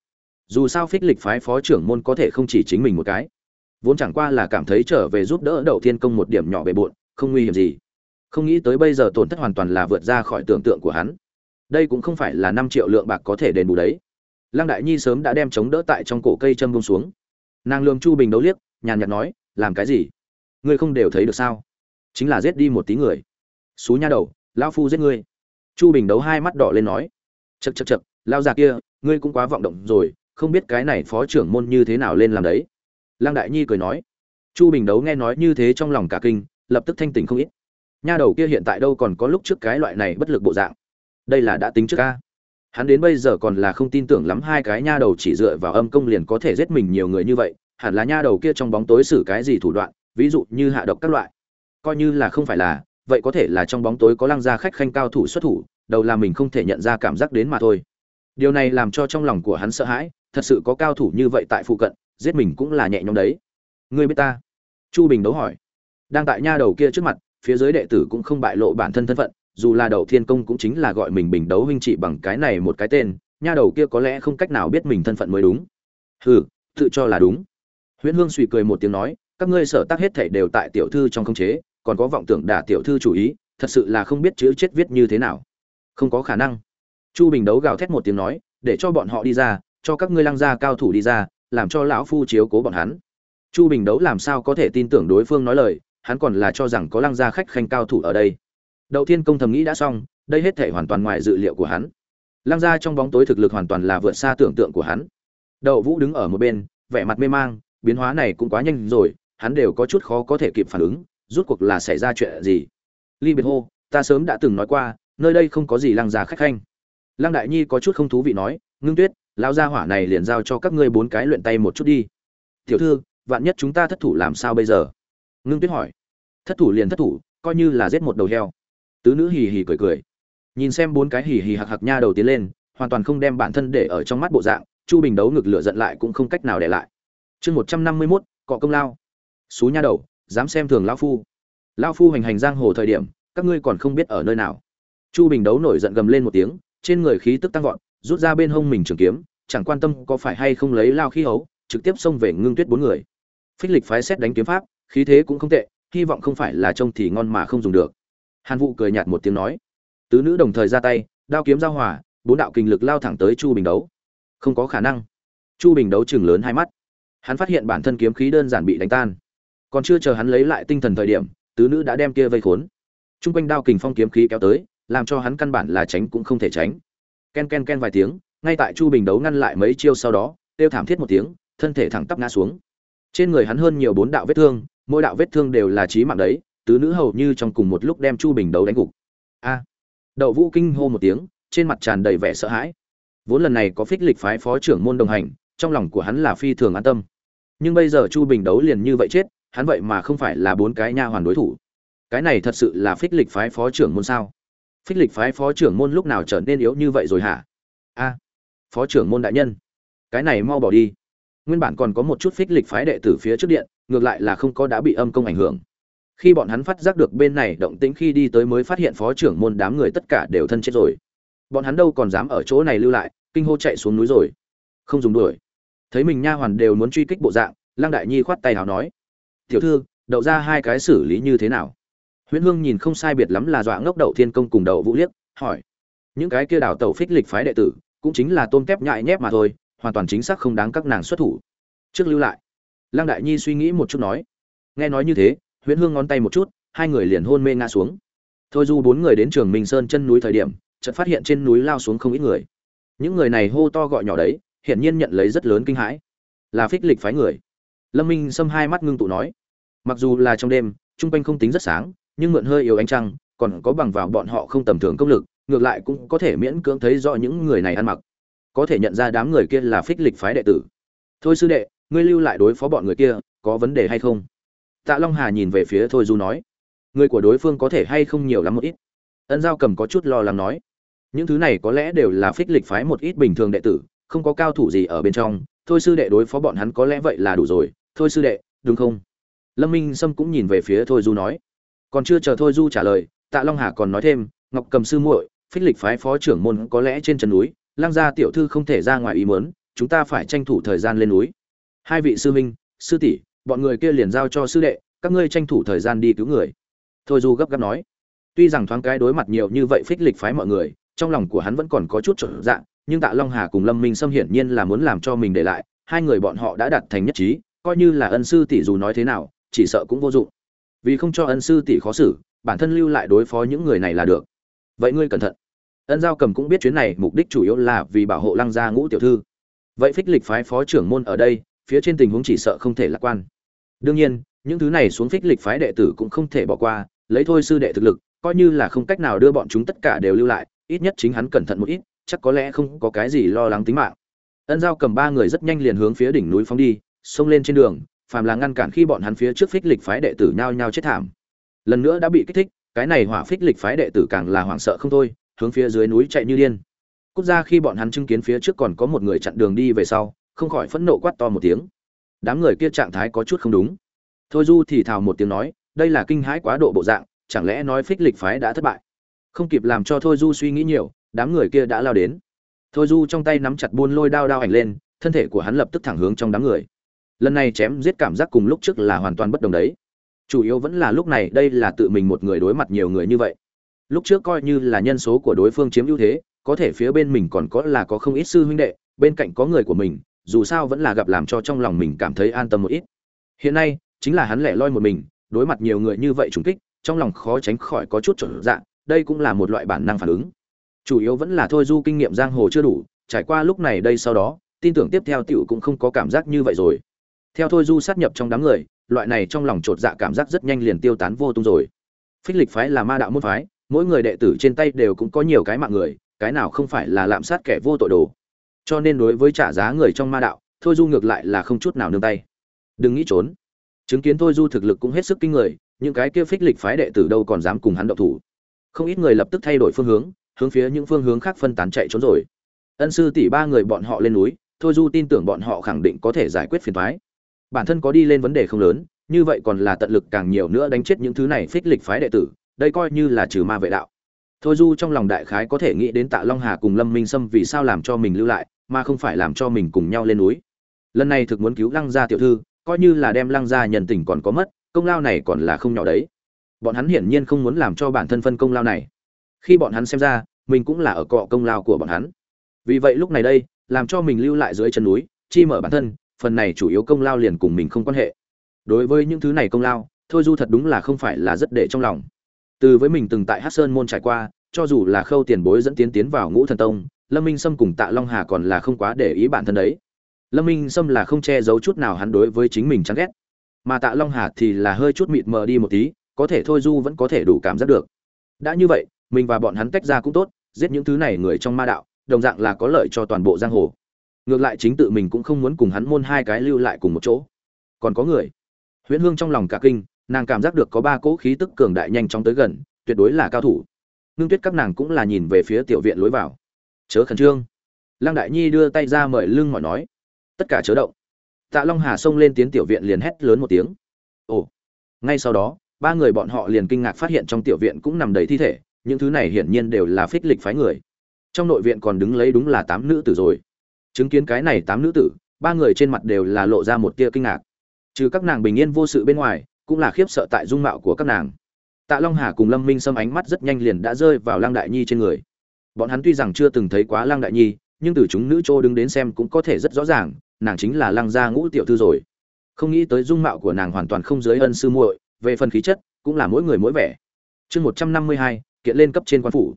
Dù sao phích lịch phái phó trưởng môn có thể không chỉ chính mình một cái, vốn chẳng qua là cảm thấy trở về giúp đỡ đậu thiên công một điểm nhỏ bề bộn, không nguy hiểm gì không nghĩ tới bây giờ tổn thất hoàn toàn là vượt ra khỏi tưởng tượng của hắn. Đây cũng không phải là năm triệu lượng bạc có thể đền bù đấy. Lăng đại nhi sớm đã đem chống đỡ tại trong cổ cây châm bông xuống. Nàng lường chu bình đấu liếc, nhàn nhạt nói, làm cái gì? Ngươi không đều thấy được sao? Chính là giết đi một tí người. Xú nha đầu, lão phu giết ngươi. Chu bình đấu hai mắt đỏ lên nói chật chật chật lao già kia, ngươi cũng quá vọng động rồi, không biết cái này phó trưởng môn như thế nào lên làm đấy. Lăng đại nhi cười nói, chu bình đấu nghe nói như thế trong lòng cả kinh, lập tức thanh tỉnh không ít nha đầu kia hiện tại đâu còn có lúc trước cái loại này bất lực bộ dạng. Đây là đã tính trước ca. Hắn đến bây giờ còn là không tin tưởng lắm hai cái nha đầu chỉ dựa vào âm công liền có thể giết mình nhiều người như vậy, hẳn là nha đầu kia trong bóng tối xử cái gì thủ đoạn, ví dụ như hạ độc các loại. Coi như là không phải là, vậy có thể là trong bóng tối có lăng gia khách khanh cao thủ xuất thủ, đầu là mình không thể nhận ra cảm giác đến mà thôi. Điều này làm cho trong lòng của hắn sợ hãi, thật sự có cao thủ như vậy tại phụ cận, giết mình cũng là nhẹ nhõm đấy. Ngươi biết ta? Chu bình đấu hỏi. Đang tại nha đầu kia trước mặt phía dưới đệ tử cũng không bại lộ bản thân thân phận, dù là đầu thiên công cũng chính là gọi mình bình đấu huynh trị bằng cái này một cái tên, nha đầu kia có lẽ không cách nào biết mình thân phận mới đúng. Hừ, tự cho là đúng. Huyễn hương suy cười một tiếng nói, các ngươi sở tác hết thảy đều tại tiểu thư trong khống chế, còn có vọng tưởng đả tiểu thư chủ ý, thật sự là không biết chữ chết viết như thế nào. Không có khả năng. Chu bình đấu gào thét một tiếng nói, để cho bọn họ đi ra, cho các ngươi lăng gia cao thủ đi ra, làm cho lão phu chiếu cố bọn hắn. Chu bình đấu làm sao có thể tin tưởng đối phương nói lời hắn còn là cho rằng có lăng gia khách khanh cao thủ ở đây. Đậu thiên công thầm nghĩ đã xong, đây hết thể hoàn toàn ngoài dự liệu của hắn. Lăng gia trong bóng tối thực lực hoàn toàn là vượt xa tưởng tượng của hắn. Đậu vũ đứng ở một bên, vẻ mặt mê mang, biến hóa này cũng quá nhanh rồi, hắn đều có chút khó có thể kịp phản ứng, rút cuộc là xảy ra chuyện gì? Ly biệt hô, ta sớm đã từng nói qua, nơi đây không có gì lăng gia khách khanh. Lăng đại nhi có chút không thú vị nói, ngưng tuyết lao gia hỏa này liền giao cho các ngươi bốn cái luyện tay một chút đi. Tiểu thư, vạn nhất chúng ta thất thủ làm sao bây giờ? Ngưng tuyết hỏi. Thất thủ liền thất thủ, coi như là giết một đầu heo. Tứ nữ hì hì cười cười. Nhìn xem bốn cái hì hì hạc hạc nha đầu tiến lên, hoàn toàn không đem bản thân để ở trong mắt bộ dạng, chu bình đấu ngực lửa giận lại cũng không cách nào để lại. Chương một trăm năm mươi mốt, cọ công lao. Xú nha đầu, dám xem thường lão phu. Lão phu hành hành giang hồ thời điểm, các ngươi còn không biết ở nơi nào. Chu bình đấu nổi giận gầm lên một tiếng, trên người khí tức tăng vọt, rút ra bên hông mình trường kiếm, chẳng quan tâm có phải hay không lấy lao khí hấu, trực tiếp xông về ngưng tuyết bốn người. Phích lịch phái xét đánh kiếm pháp khí thế cũng không tệ, hy vọng không phải là trông thì ngon mà không dùng được. Hàn vũ cười nhạt một tiếng nói. Tứ nữ đồng thời ra tay, đao kiếm giao hòa, bốn đạo kinh lực lao thẳng tới chu bình đấu. Không có khả năng. Chu bình đấu chừng lớn hai mắt. Hắn phát hiện bản thân kiếm khí đơn giản bị đánh tan. Còn chưa chờ hắn lấy lại tinh thần thời điểm, tứ nữ đã đem kia vây khốn. T r u n g quanh đao kình phong kiếm khí kéo tới, làm cho hắn căn bản là tránh cũng không thể tránh. Ken ken ken vài tiếng, ngay tại chu bình đấu ngăn lại mấy chiêu sau đó têu thảm thiết một tiếng, thân thể thẳng tắp ngã xuống. Trên người hắn hơn nhiều bốn đạo vết thương mỗi đạo vết thương đều là chí mạng đấy, tứ nữ hầu như trong cùng một lúc đem chu bình đấu đánh gục. A. Đậu vũ kinh hô một tiếng, trên mặt tràn đầy vẻ sợ hãi. Vốn lần này có phích lịch phái phó trưởng môn đồng hành, trong lòng của hắn là phi thường an tâm. Nhưng bây giờ chu bình đấu liền như vậy chết, hắn vậy mà không phải là bốn cái nha hoàn đối thủ. Cái này thật sự là phích lịch phái phó trưởng môn sao? Phích lịch phái phó trưởng môn lúc nào trở nên yếu như vậy rồi hả? A. Phó trưởng môn đại nhân, cái này mau bỏ đi. Nguyên bản còn có một chút phích lịch phái đệ tử phía trước điện ngược lại là không có đã bị âm công ảnh hưởng. Khi bọn hắn phát giác được bên này động tĩnh khi đi tới mới phát hiện phó trưởng môn đám người tất cả đều thân chết rồi. Bọn hắn đâu còn dám ở chỗ này lưu lại, kinh hô chạy xuống núi rồi. Không dùng đuổi. Thấy mình nha hoàn đều muốn truy kích bộ dạng, lăng đại nhi khoát tay hào nói, tiểu thư, đậu ra hai cái xử lý như thế nào? Huyễn hương nhìn không sai biệt lắm là dọa ngốc đậu thiên công cùng đậu vũ liếc, hỏi, những cái kia đào tẩu phích lịch phái đệ tử, cũng chính là tôm tép nhại nhép mà thôi, hoàn toàn chính xác không đáng các nàng xuất thủ. Trước lưu lại lăng đại nhi suy nghĩ một chút nói, nghe nói như thế, huyễn hương ngón tay một chút, hai người liền hôn mê ngã xuống. Thôi du bốn người đến trường minh sơn chân núi thời điểm, chợt phát hiện trên núi lao xuống không ít người. Những người này hô to gọi nhỏ đấy, hiển nhiên nhận lấy rất lớn kinh hãi. Là phích lịch phái người. Lâm minh xâm hai mắt ngưng tụ nói, mặc dù là trong đêm trung quanh không tính rất sáng, nhưng mượn hơi yếu ánh trăng, còn có bằng vào bọn họ không tầm thường công lực, ngược lại cũng có thể miễn cưỡng thấy rõ những người này ăn mặc. Có thể nhận ra đám người kia là phích lịch phái đệ tử. Thôi sư đệ ngươi lưu lại đối phó bọn người kia, có vấn đề hay không? Tạ long hà nhìn về phía thôi du nói, người của đối phương có thể hay không nhiều lắm một ít? Ân giao cầm có chút lo lắng nói, những thứ này có lẽ đều là phích lịch phái một ít bình thường đệ tử, không có cao thủ gì ở bên trong. Thôi sư đệ đối phó bọn hắn có lẽ vậy là đủ rồi. Thôi sư đệ, đúng không? Lâm minh sâm cũng nhìn về phía thôi du nói, còn chưa chờ thôi du trả lời, tạ long hà còn nói thêm, ngọc cầm sư muội, phích lịch phái phó trưởng môn có lẽ trên chân núi lang gia tiểu thư không thể ra ngoài ý muốn, chúng ta phải tranh thủ thời gian lên núi hai vị sư huynh, sư tỷ, bọn người kia liền giao cho sư đệ, các ngươi tranh thủ thời gian đi cứu người. Thôi du gấp gáp nói. Tuy rằng thoáng cái đối mặt nhiều như vậy phích lịch phái mọi người, trong lòng của hắn vẫn còn có chút trở dạng nhưng tạ long hà cùng lâm minh sâm hiển nhiên là muốn làm cho mình để lại, hai người bọn họ đã đạt thành nhất trí, coi như là ân sư tỷ dù nói thế nào, chỉ sợ cũng vô dụng. Vì không cho ân sư tỷ khó xử, bản thân lưu lại đối phó những người này là được. Vậy ngươi cẩn thận. Ân giao cầm cũng biết chuyến này mục đích chủ yếu là vì bảo hộ lăng gia ngũ tiểu thư. Vậy phích lịch phái phó trưởng môn ở đây phía trên tình huống chỉ sợ không thể lạc quan. Đương nhiên, những thứ này xuống phích lịch phái đệ tử cũng không thể bỏ qua, lấy thôi sư đệ thực lực, coi như là không cách nào đưa bọn chúng tất cả đều lưu lại, ít nhất chính hắn cẩn thận một ít, chắc có lẽ không có cái gì lo lắng tính mạng. Ân giao cầm ba người rất nhanh liền hướng phía đỉnh núi phóng đi, xông lên trên đường, phàm là ngăn cản khi bọn hắn phía trước phích lịch phái đệ tử nhao nhao chết thảm. Lần nữa đã bị kích thích, cái này hỏa phích lịch phái đệ tử càng là hoảng sợ không thôi, hướng phía dưới núi chạy như điên. Cút ra khi bọn hắn chứng kiến phía trước còn có một người chặn đường đi về sau không khỏi phẫn nộ quát to một tiếng. Đám người kia trạng thái có chút không đúng. Thôi du thì thào một tiếng nói, đây là kinh hãi quá độ bộ dạng, chẳng lẽ nói phích lịch phái đã thất bại? Không kịp làm cho thôi du suy nghĩ nhiều, đám người kia đã lao đến. Thôi du trong tay nắm chặt buôn lôi đao đao ảnh lên, thân thể của hắn lập tức thẳng hướng trong đám người. Lần này chém giết cảm giác cùng lúc trước là hoàn toàn bất đồng đấy. Chủ yếu vẫn là lúc này đây là tự mình một người đối mặt nhiều người như vậy. Lúc trước coi như là nhân số của đối phương chiếm ưu thế, có thể phía bên mình còn có là có không ít sư huynh đệ, bên cạnh có người của mình dù sao vẫn là gặp làm cho trong lòng mình cảm thấy an tâm một ít. Hiện nay, chính là hắn lẻ loi một mình, đối mặt nhiều người như vậy trùng kích, trong lòng khó tránh khỏi có chút trở dạng đây cũng là một loại bản năng phản ứng. Chủ yếu vẫn là thôi du kinh nghiệm giang hồ chưa đủ, trải qua lúc này đây sau đó, tin tưởng tiếp theo tiểu cũng không có cảm giác như vậy rồi. Theo thôi du sát nhập trong đám người, loại này trong lòng trột dạ cảm giác rất nhanh liền tiêu tán vô tung rồi. Phích lịch phái là ma đạo môn phái, mỗi người đệ tử trên tay đều cũng có nhiều cái mạng người, cái nào không phải là lạm sát kẻ vô tội đồ cho nên đối với trả giá người trong ma đạo, thôi du ngược lại là không chút nào nương tay. Đừng nghĩ trốn. Chứng kiến thôi du thực lực cũng hết sức kinh người, những cái kia phích lịch phái đệ tử đâu còn dám cùng hắn động thủ. Không ít người lập tức thay đổi phương hướng hướng phía những phương hướng khác phân tán chạy trốn rồi. Ân sư tỷ ba người bọn họ lên núi, thôi du tin tưởng bọn họ khẳng định có thể giải quyết phiền thoái bản thân có đi lên vấn đề không lớn, như vậy còn là tận lực càng nhiều nữa đánh chết những thứ này phích lịch phái đệ tử, đây coi như là trừ ma vệ đạo thôi du trong lòng đại khái có thể nghĩ đến tạ long hà cùng lâm minh sâm vì sao làm cho mình lưu lại, mà không phải làm cho mình cùng nhau lên núi. Lần này thực muốn cứu lăng gia tiểu thư, coi như là đem lăng gia nhân tình còn có mất, công lao này còn là không nhỏ đấy. Bọn hắn hiển nhiên không muốn làm cho bản thân phân công lao này. Khi bọn hắn xem ra, mình cũng là ở cọ công lao của bọn hắn. Vì vậy lúc này đây, làm cho mình lưu lại dưới chân núi, chi mở bản thân, phần này chủ yếu công lao liền cùng mình không quan hệ. Đối với những thứ này công lao, thôi du thật đúng là không phải là rất để trong lòng từ với mình từng tại hát sơn môn trải qua, cho dù là khâu tiền bối dẫn tiến tiến vào ngũ thần tông, lâm minh sâm cùng tạ long hà còn là không quá để ý bản thân đấy. Lâm minh sâm là không che giấu chút nào hắn đối với chính mình chán ghét. Mà tạ long hà thì là hơi chút mịt mờ đi một tí, có thể thôi du vẫn có thể đủ cảm giác được. Đã như vậy, mình và bọn hắn tách ra cũng tốt, giết những thứ này người trong ma đạo, đồng dạng là có lợi cho toàn bộ giang hồ. Ngược lại chính tự mình cũng không muốn cùng hắn môn hai cái lưu lại cùng một chỗ. Còn có người. Huyễn hương trong lòng cả kinh nàng cảm giác được có ba cỗ khí tức cường đại nhanh chóng tới gần, tuyệt đối là cao thủ. Ngưng tuyết các nàng cũng là nhìn về phía tiểu viện lối vào. Chớ khẩn trương. Lăng đại nhi đưa tay ra mời lưng mỏi nói. Tất cả chớ động. Tạ long hà xông lên tiến tiểu viện liền hét lớn một tiếng. Ồ. Ngay sau đó, ba người bọn họ liền kinh ngạc phát hiện trong tiểu viện cũng nằm đầy thi thể, những thứ này hiển nhiên đều là phích lịch phái người. Trong nội viện còn đứng lấy đúng là tám nữ tử rồi. Chứng kiến cái này tám nữ tử, ba người trên mặt đều là lộ ra một tia kinh ngạc. Trừ các nàng bình yên vô sự bên ngoài cũng là khiếp sợ tại dung mạo của các nàng. Tạ long hà cùng lâm minh Sâm ánh mắt rất nhanh liền đã rơi vào lăng đại nhi trên người. Bọn hắn tuy rằng chưa từng thấy quá lăng đại nhi, nhưng từ chúng nữ chỗ đứng đến xem cũng có thể rất rõ ràng, nàng chính là lăng gia ngũ tiểu thư rồi. Không nghĩ tới dung mạo của nàng hoàn toàn không dưới ân sư muội, về phần khí chất, cũng là mỗi người mỗi vẻ. Chương một trăm năm mươi hai, kiện lên cấp trên quan phủ.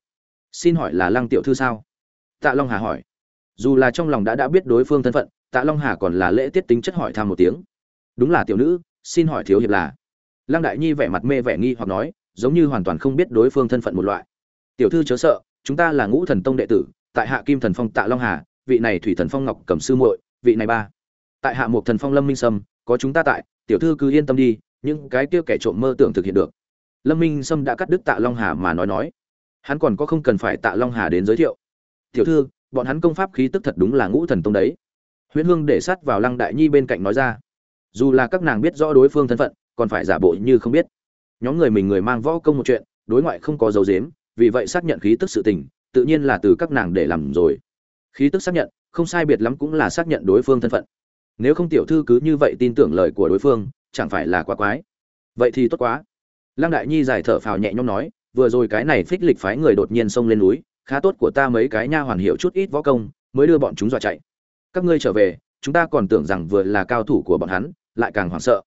Xin hỏi là lăng tiểu thư sao? Tạ long hà hỏi. Dù là trong lòng đã đã biết đối phương thân phận, tạ long hà còn là lễ tiết tính chất hỏi thăm một tiếng. Đúng là tiểu nữ xin hỏi thiếu hiệp là? Lăng đại nhi vẻ mặt mê vẻ nghi hoặc nói, giống như hoàn toàn không biết đối phương thân phận một loại. Tiểu thư chớ sợ, chúng ta là ngũ thần tông đệ tử, tại hạ kim thần phong tạ long hà, vị này thủy thần phong ngọc cầm sư muội, vị này ba. Tại hạ một thần phong lâm minh sâm, có chúng ta tại, tiểu thư cứ yên tâm đi, những cái kia kẻ trộm mơ tưởng thực hiện được. Lâm minh sâm đã cắt đứt tạ long hà mà nói nói. Hắn còn có không cần phải tạ long hà đến giới thiệu. Tiểu thư, bọn hắn công pháp khí tức thật đúng là ngũ thần tông đấy. Huyễn hương để sát vào lăng đại nhi bên cạnh nói ra dù là các nàng biết rõ đối phương thân phận, còn phải giả bộ như không biết. Nhóm người mình người mang võ công một chuyện, đối ngoại không có dấu dếm vì vậy xác nhận khí tức sự tình, tự nhiên là từ các nàng để làm rồi. Khí tức xác nhận, không sai biệt lắm cũng là xác nhận đối phương thân phận. Nếu không tiểu thư cứ như vậy tin tưởng lời của đối phương, chẳng phải là quá quái. Vậy thì tốt quá. Lăng đại nhi giải thở phào nhẹ nhõm nói, vừa rồi cái này phích lịch phái người đột nhiên xông lên núi, khá tốt của ta mấy cái nha hoàn hiệu chút ít võ công, mới đưa bọn chúng dọa chạy. Các ngươi trở về, chúng ta còn tưởng rằng vừa là cao thủ của bọn hắn lại càng hoảng sợ.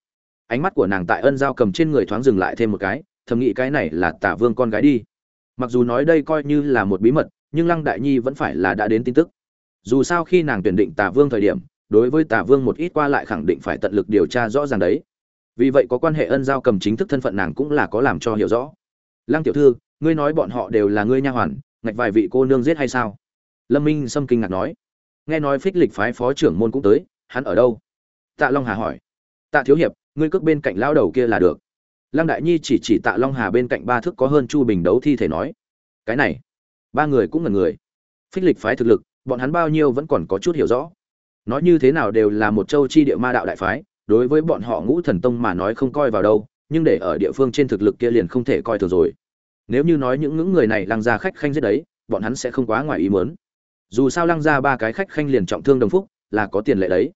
Ánh mắt của nàng tại ân giao cầm trên người thoáng dừng lại thêm một cái, thầm nghĩ cái này là tả vương con gái đi. Mặc dù nói đây coi như là một bí mật, nhưng lăng đại nhi vẫn phải là đã đến tin tức. Dù sao khi nàng tuyển định tả vương thời điểm, đối với tả vương một ít qua lại khẳng định phải tận lực điều tra rõ ràng đấy. Vì vậy có quan hệ ân giao cầm chính thức thân phận nàng cũng là có làm cho hiểu rõ. Lăng tiểu thư, ngươi nói bọn họ đều là ngươi nha hoàn, ngạch vài vị cô nương giết hay sao? Lâm minh sâm kinh ngạc nói. Nghe nói phích lịch phái phó trưởng môn cũng tới, hắn ở đâu? Tạ long hà hỏi tạ thiếu hiệp, ngươi cước bên cạnh lao đầu kia là được. Lăng đại nhi chỉ chỉ tạ long hà bên cạnh ba thước có hơn chu bình đấu thi thể nói, cái này, ba người cũng là người. Phích lịch phái thực lực, bọn hắn bao nhiêu vẫn còn có chút hiểu rõ. Nói như thế nào đều là một châu chi địa ma đạo đại phái, đối với bọn họ ngũ thần tông mà nói không coi vào đâu, nhưng để ở địa phương trên thực lực kia liền không thể coi thường rồi. Nếu như nói những ngưỡng người này lăng ra khách khanh giết đấy, bọn hắn sẽ không quá ngoài ý muốn. Dù sao lăng ra ba cái khách khanh liền trọng thương đồng phúc, là có tiền lệ đấy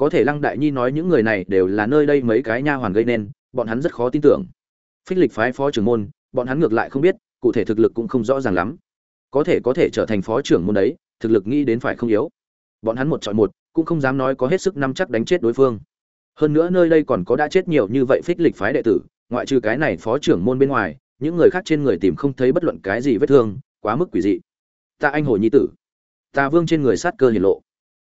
có thể lăng đại nhi nói những người này đều là nơi đây mấy cái nha hoàn gây nên, bọn hắn rất khó tin tưởng. Phích lịch phái phó trưởng môn, bọn hắn ngược lại không biết, cụ thể thực lực cũng không rõ ràng lắm. Có thể có thể trở thành phó trưởng môn đấy, thực lực nghĩ đến phải không yếu. Bọn hắn một chọn một, cũng không dám nói có hết sức nắm chắc đánh chết đối phương. Hơn nữa nơi đây còn có đã chết nhiều như vậy phích lịch phái đệ tử, ngoại trừ cái này phó trưởng môn bên ngoài, những người khác trên người tìm không thấy bất luận cái gì vết thương, quá mức quỷ dị. Ta anh hồ nhi tử. Ta vương trên người sát cơ hiển lộ.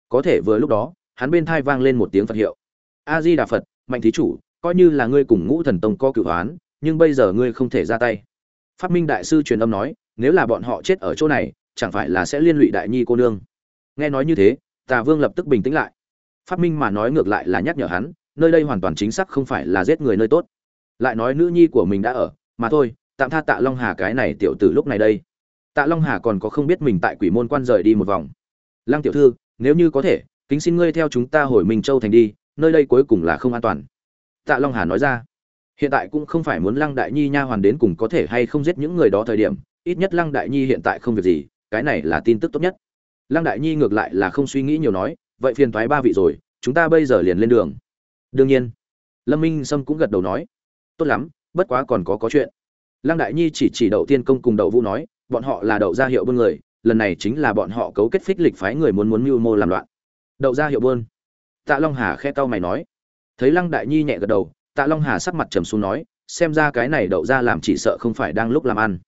Có thể vừa lúc đó hắn bên thai vang lên một tiếng phật hiệu. A di đà phật, mạnh thí chủ, coi như là ngươi cùng ngũ thần tông có cửu hoán, nhưng bây giờ ngươi không thể ra tay. Phát minh đại sư truyền âm nói, nếu là bọn họ chết ở chỗ này, chẳng phải là sẽ liên lụy đại nhi cô nương. Nghe nói như thế, tà vương lập tức bình tĩnh lại. Phát minh mà nói ngược lại là nhắc nhở hắn, nơi đây hoàn toàn chính xác không phải là giết người nơi tốt. Lại nói nữ nhi của mình đã ở, mà thôi, tạm tha tạ long hà cái này tiểu tử lúc này đây. Tạ long hà còn có không biết mình tại quỷ môn quan rời đi một vòng. Lăng tiểu thư, nếu như có thể kính xin ngươi theo chúng ta hồi minh châu thành đi, nơi đây cuối cùng là không an toàn. Tạ long hà nói ra. Hiện tại cũng không phải muốn lăng đại nhi nha hoàn đến cùng có thể hay không giết những người đó thời điểm, ít nhất lăng đại nhi hiện tại không việc gì, cái này là tin tức tốt nhất. Lăng đại nhi ngược lại là không suy nghĩ nhiều nói, vậy phiền thoái ba vị rồi, chúng ta bây giờ liền lên đường. Đương nhiên. Lâm minh sâm cũng gật đầu nói. Tốt lắm, bất quá còn có có chuyện. Lăng đại nhi chỉ chỉ đậu tiên công cùng đậu vũ nói, bọn họ là đậu gia hiệu buôn người, lần này chính là bọn họ cấu kết phích lịch phái người muốn muốn mưu mô làm loạn đậu gia hiệu buôn. Tạ long hà khe cau mày nói. Thấy lăng đại nhi nhẹ gật đầu, tạ long hà sắc mặt trầm xuống nói, xem ra cái này đậu gia làm chỉ sợ không phải đang lúc làm ăn.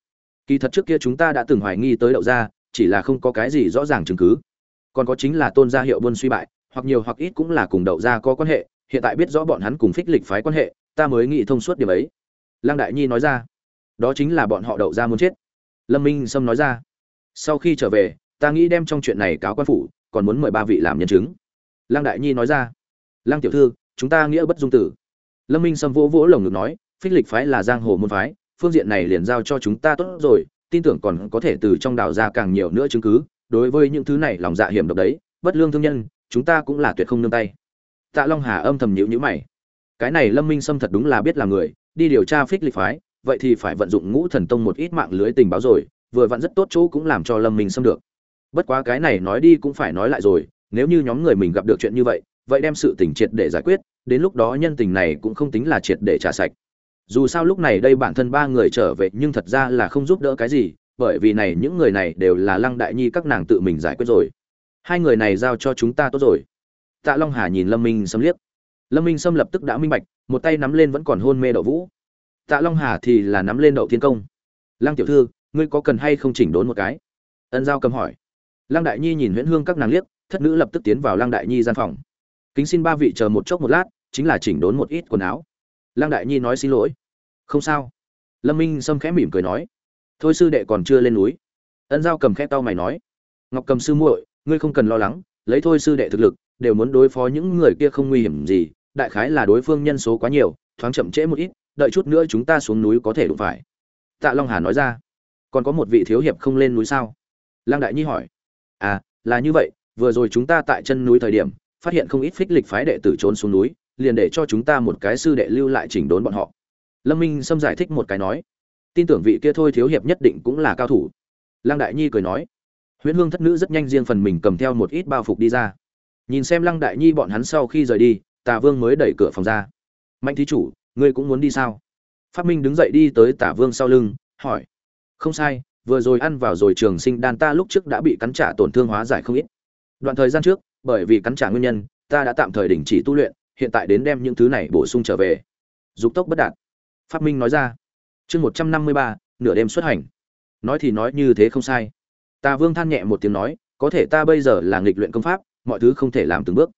Kỳ thật trước kia chúng ta đã từng hoài nghi tới đậu gia chỉ là không có cái gì rõ ràng chứng cứ. Còn có chính là tôn gia hiệu buôn suy bại, hoặc nhiều hoặc ít cũng là cùng đậu gia có quan hệ, hiện tại biết rõ bọn hắn cùng phích lịch phái quan hệ, ta mới nghĩ thông suốt điểm ấy. Lăng đại nhi nói ra. Đó chính là bọn họ đậu gia muốn chết. Lâm minh sâm nói ra. Sau khi trở về, ta nghĩ đem trong chuyện này cáo quan phủ còn muốn mời ba vị làm nhân chứng. Lăng đại nhi nói ra. Lăng tiểu thư, chúng ta nghĩa bất dung tử. Lâm minh sâm vỗ vỗ lồng ngực nói, phích lịch phái là giang hồ môn phái, phương diện này liền giao cho chúng ta tốt rồi, tin tưởng còn có thể từ trong đảo ra càng nhiều nữa chứng cứ. Đối với những thứ này lòng dạ hiểm độc đấy, bất lương thương nhân, chúng ta cũng là tuyệt không nương tay. Tạ long hà âm thầm nhịu nhữ mày. Cái này lâm minh sâm thật đúng là biết là người, đi điều tra phích lịch phái, vậy thì phải vận dụng ngũ thần tông một ít mạng lưới tình báo rồi, vừa vặn rất tốt chỗ cũng làm cho lâm minh sâm được bất quá cái này nói đi cũng phải nói lại rồi, nếu như nhóm người mình gặp được chuyện như vậy vậy đem sự tình triệt để giải quyết, đến lúc đó nhân tình này cũng không tính là triệt để trả sạch. Dù sao lúc này đây bản thân ba người trở về, nhưng thật ra là không giúp đỡ cái gì, bởi vì này những người này đều là lăng đại nhi các nàng tự mình giải quyết rồi. Hai người này giao cho chúng ta tốt rồi. Tạ long hà nhìn lâm minh xâm liếc. Lâm minh xâm lập tức đã minh bạch, một tay nắm lên vẫn còn hôn mê đậu vũ. Tạ long hà thì là nắm lên đậu thiên công. Lăng tiểu thư, ngươi có cần hay không chỉnh đốn một cái? Ân giao cầm hỏi lăng đại nhi nhìn huyễn hương các nàng liếc, thất nữ lập tức tiến vào lăng đại nhi gian phòng. Kính xin ba vị chờ một chốc một lát, chính là chỉnh đốn một ít quần áo. Lăng đại nhi nói xin lỗi. Không sao. Lâm minh sâm khẽ mỉm cười nói. Thôi sư đệ còn chưa lên núi. Ân giao cầm khẽ tao mày nói. Ngọc cầm sư muội, ngươi không cần lo lắng, lấy thôi sư đệ thực lực, đều muốn đối phó những người kia không nguy hiểm gì, đại khái là đối phương nhân số quá nhiều, thoáng chậm trễ một ít, đợi chút nữa chúng ta xuống núi có thể đụng phải. Tạ long hà nói ra. Còn có một vị thiếu hiệp không lên núi sao? Lăng đại nhi hỏi à là như vậy, vừa rồi chúng ta tại chân núi thời điểm, phát hiện không ít phích lịch phái đệ tử trốn xuống núi, liền để cho chúng ta một cái sư đệ lưu lại chỉnh đốn bọn họ. Lâm minh sâm giải thích một cái nói, tin tưởng vị kia thôi thiếu hiệp nhất định cũng là cao thủ. Lăng đại nhi cười nói, huyễn hương thất nữ rất nhanh riêng phần mình cầm theo một ít bao phục đi ra. Nhìn xem lăng đại nhi bọn hắn sau khi rời đi tả vương mới đẩy cửa phòng ra. Mạnh thí chủ, ngươi cũng muốn đi sao? Phát minh đứng dậy đi tới tả vương sau lưng, hỏi, không sai vừa rồi ăn vào rồi trường sinh đan ta lúc trước đã bị cắn trả tổn thương hóa giải không ít. Đoạn thời gian trước, bởi vì cắn trả nguyên nhân, ta đã tạm thời đình chỉ tu luyện, hiện tại đến đem những thứ này bổ sung trở về. Dục tốc bất đạt. Phát minh nói ra. Chương một trăm năm mươi ba, nửa đêm xuất hành. Nói thì nói như thế không sai. Ta vương than nhẹ một tiếng nói, có thể ta bây giờ là nghịch luyện công pháp, mọi thứ không thể làm từng bước.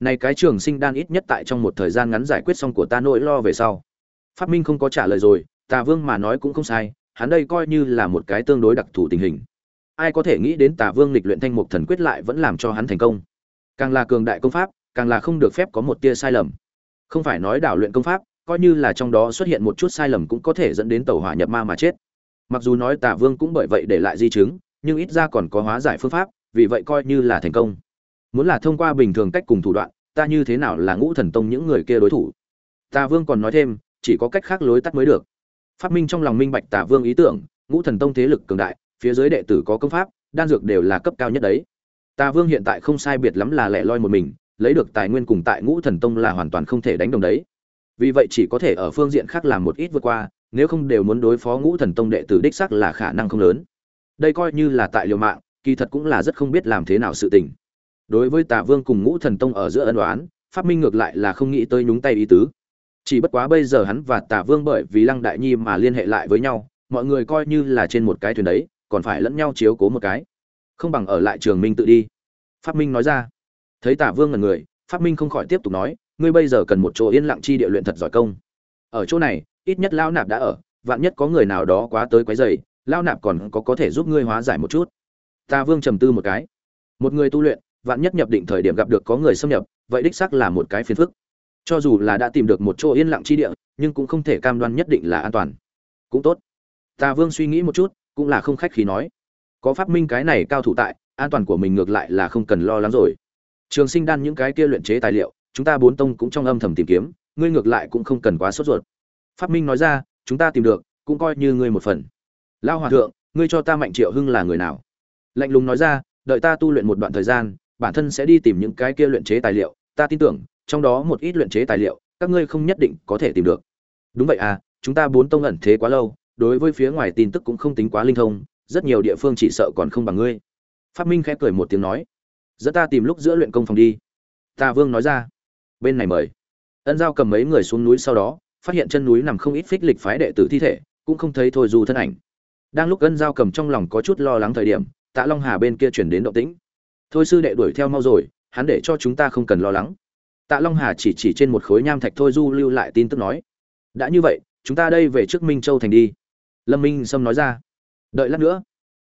Này cái trường sinh đan ít nhất tại trong một thời gian ngắn giải quyết xong của ta nỗi lo về sau. Phát minh không có trả lời rồi tà vương mà nói cũng không sai hắn đây coi như là một cái tương đối đặc thù tình hình. Ai có thể nghĩ đến tà vương lịch luyện thanh mục thần quyết lại vẫn làm cho hắn thành công. Càng là cường đại công pháp, càng là không được phép có một tia sai lầm. Không phải nói đảo luyện công pháp, coi như là trong đó xuất hiện một chút sai lầm cũng có thể dẫn đến tàu hỏa nhập ma mà chết. Mặc dù nói tà vương cũng bởi vậy để lại di chứng, nhưng ít ra còn có hóa giải phương pháp, vì vậy coi như là thành công. Muốn là thông qua bình thường cách cùng thủ đoạn, ta như thế nào là ngũ thần tông những người kia đối thủ? Tà vương còn nói thêm, chỉ có cách khác lối tắt mới được phát minh trong lòng minh bạch tả vương ý tưởng, ngũ thần tông thế lực cường đại, phía dưới đệ tử có công pháp, đan dược đều là cấp cao nhất đấy. Tà vương hiện tại không sai biệt lắm là lẻ loi một mình, lấy được tài nguyên cùng tại ngũ thần tông là hoàn toàn không thể đánh đồng đấy. Vì vậy chỉ có thể ở phương diện khác làm một ít vượt qua, nếu không đều muốn đối phó ngũ thần tông đệ tử đích sắc là khả năng không lớn. Đây coi như là tại liều mạng, kỳ thật cũng là rất không biết làm thế nào sự tình. Đối với tà vương cùng ngũ thần tông ở giữa ân đoán phát minh ngược lại là không nghĩ tới nhúng tay ý tứ chỉ bất quá bây giờ hắn và Tả vương bởi vì lăng đại nhi mà liên hệ lại với nhau, mọi người coi như là trên một cái thuyền đấy, còn phải lẫn nhau chiếu cố một cái. Không bằng ở lại trường minh tự đi. Phát minh nói ra. Thấy tả vương ngần người phát minh không khỏi tiếp tục nói, ngươi bây giờ cần một chỗ yên lặng chi địa luyện thật giỏi công. Ở chỗ này, ít nhất lão nạp đã ở, vạn nhất có người nào đó quá tới quấy rầy, lão nạp còn có có thể giúp ngươi hóa giải một chút. Ta vương trầm tư một cái. Một người tu luyện, vạn nhất nhập định thời điểm gặp được có người xâm nhập, vậy đích xác là một cái phiền phức cho dù là đã tìm được một chỗ yên lặng chi địa, nhưng cũng không thể cam đoan nhất định là an toàn. Cũng tốt. Ta vương suy nghĩ một chút, cũng là không khách khí nói. Có phát minh cái này cao thủ tại, an toàn của mình ngược lại là không cần lo lắng rồi. Trường sinh đan những cái kia luyện chế tài liệu, chúng ta bốn tông cũng trong âm thầm tìm kiếm, ngươi ngược lại cũng không cần quá sốt ruột. Phát minh nói ra, chúng ta tìm được, cũng coi như ngươi một phần. Lao hòa thượng, ngươi cho ta mạnh triệu hưng là người nào? Lạnh lùng nói ra, đợi ta tu luyện một đoạn thời gian, bản thân sẽ đi tìm những cái kia luyện chế tài liệu, ta tin tưởng trong đó một ít luyện chế tài liệu, các ngươi không nhất định có thể tìm được. Đúng vậy à chúng ta bốn tông ẩn thế quá lâu, đối với phía ngoài tin tức cũng không tính quá linh thông, rất nhiều địa phương chỉ sợ còn không bằng ngươi. Phát minh khẽ cười một tiếng nói, dẫn ta tìm lúc giữa luyện công phòng đi. Ta vương nói ra, bên này mời. Ân giao cầm mấy người xuống núi sau đó, phát hiện chân núi nằm không ít phích lịch phái đệ tử thi thể, cũng không thấy thôi dù thân ảnh. Đang lúc ân giao cầm trong lòng có chút lo lắng thời điểm, tạ long hà bên kia chuyển đến động tĩnh. Thôi sư đệ đuổi theo mau rồi, hắn để cho chúng ta không cần lo lắng tạ long hà chỉ chỉ trên một khối nham thạch thôi, du lưu lại tin tức nói, đã như vậy, chúng ta đây về trước minh châu thành đi. Lâm minh sâm nói ra, đợi lát nữa.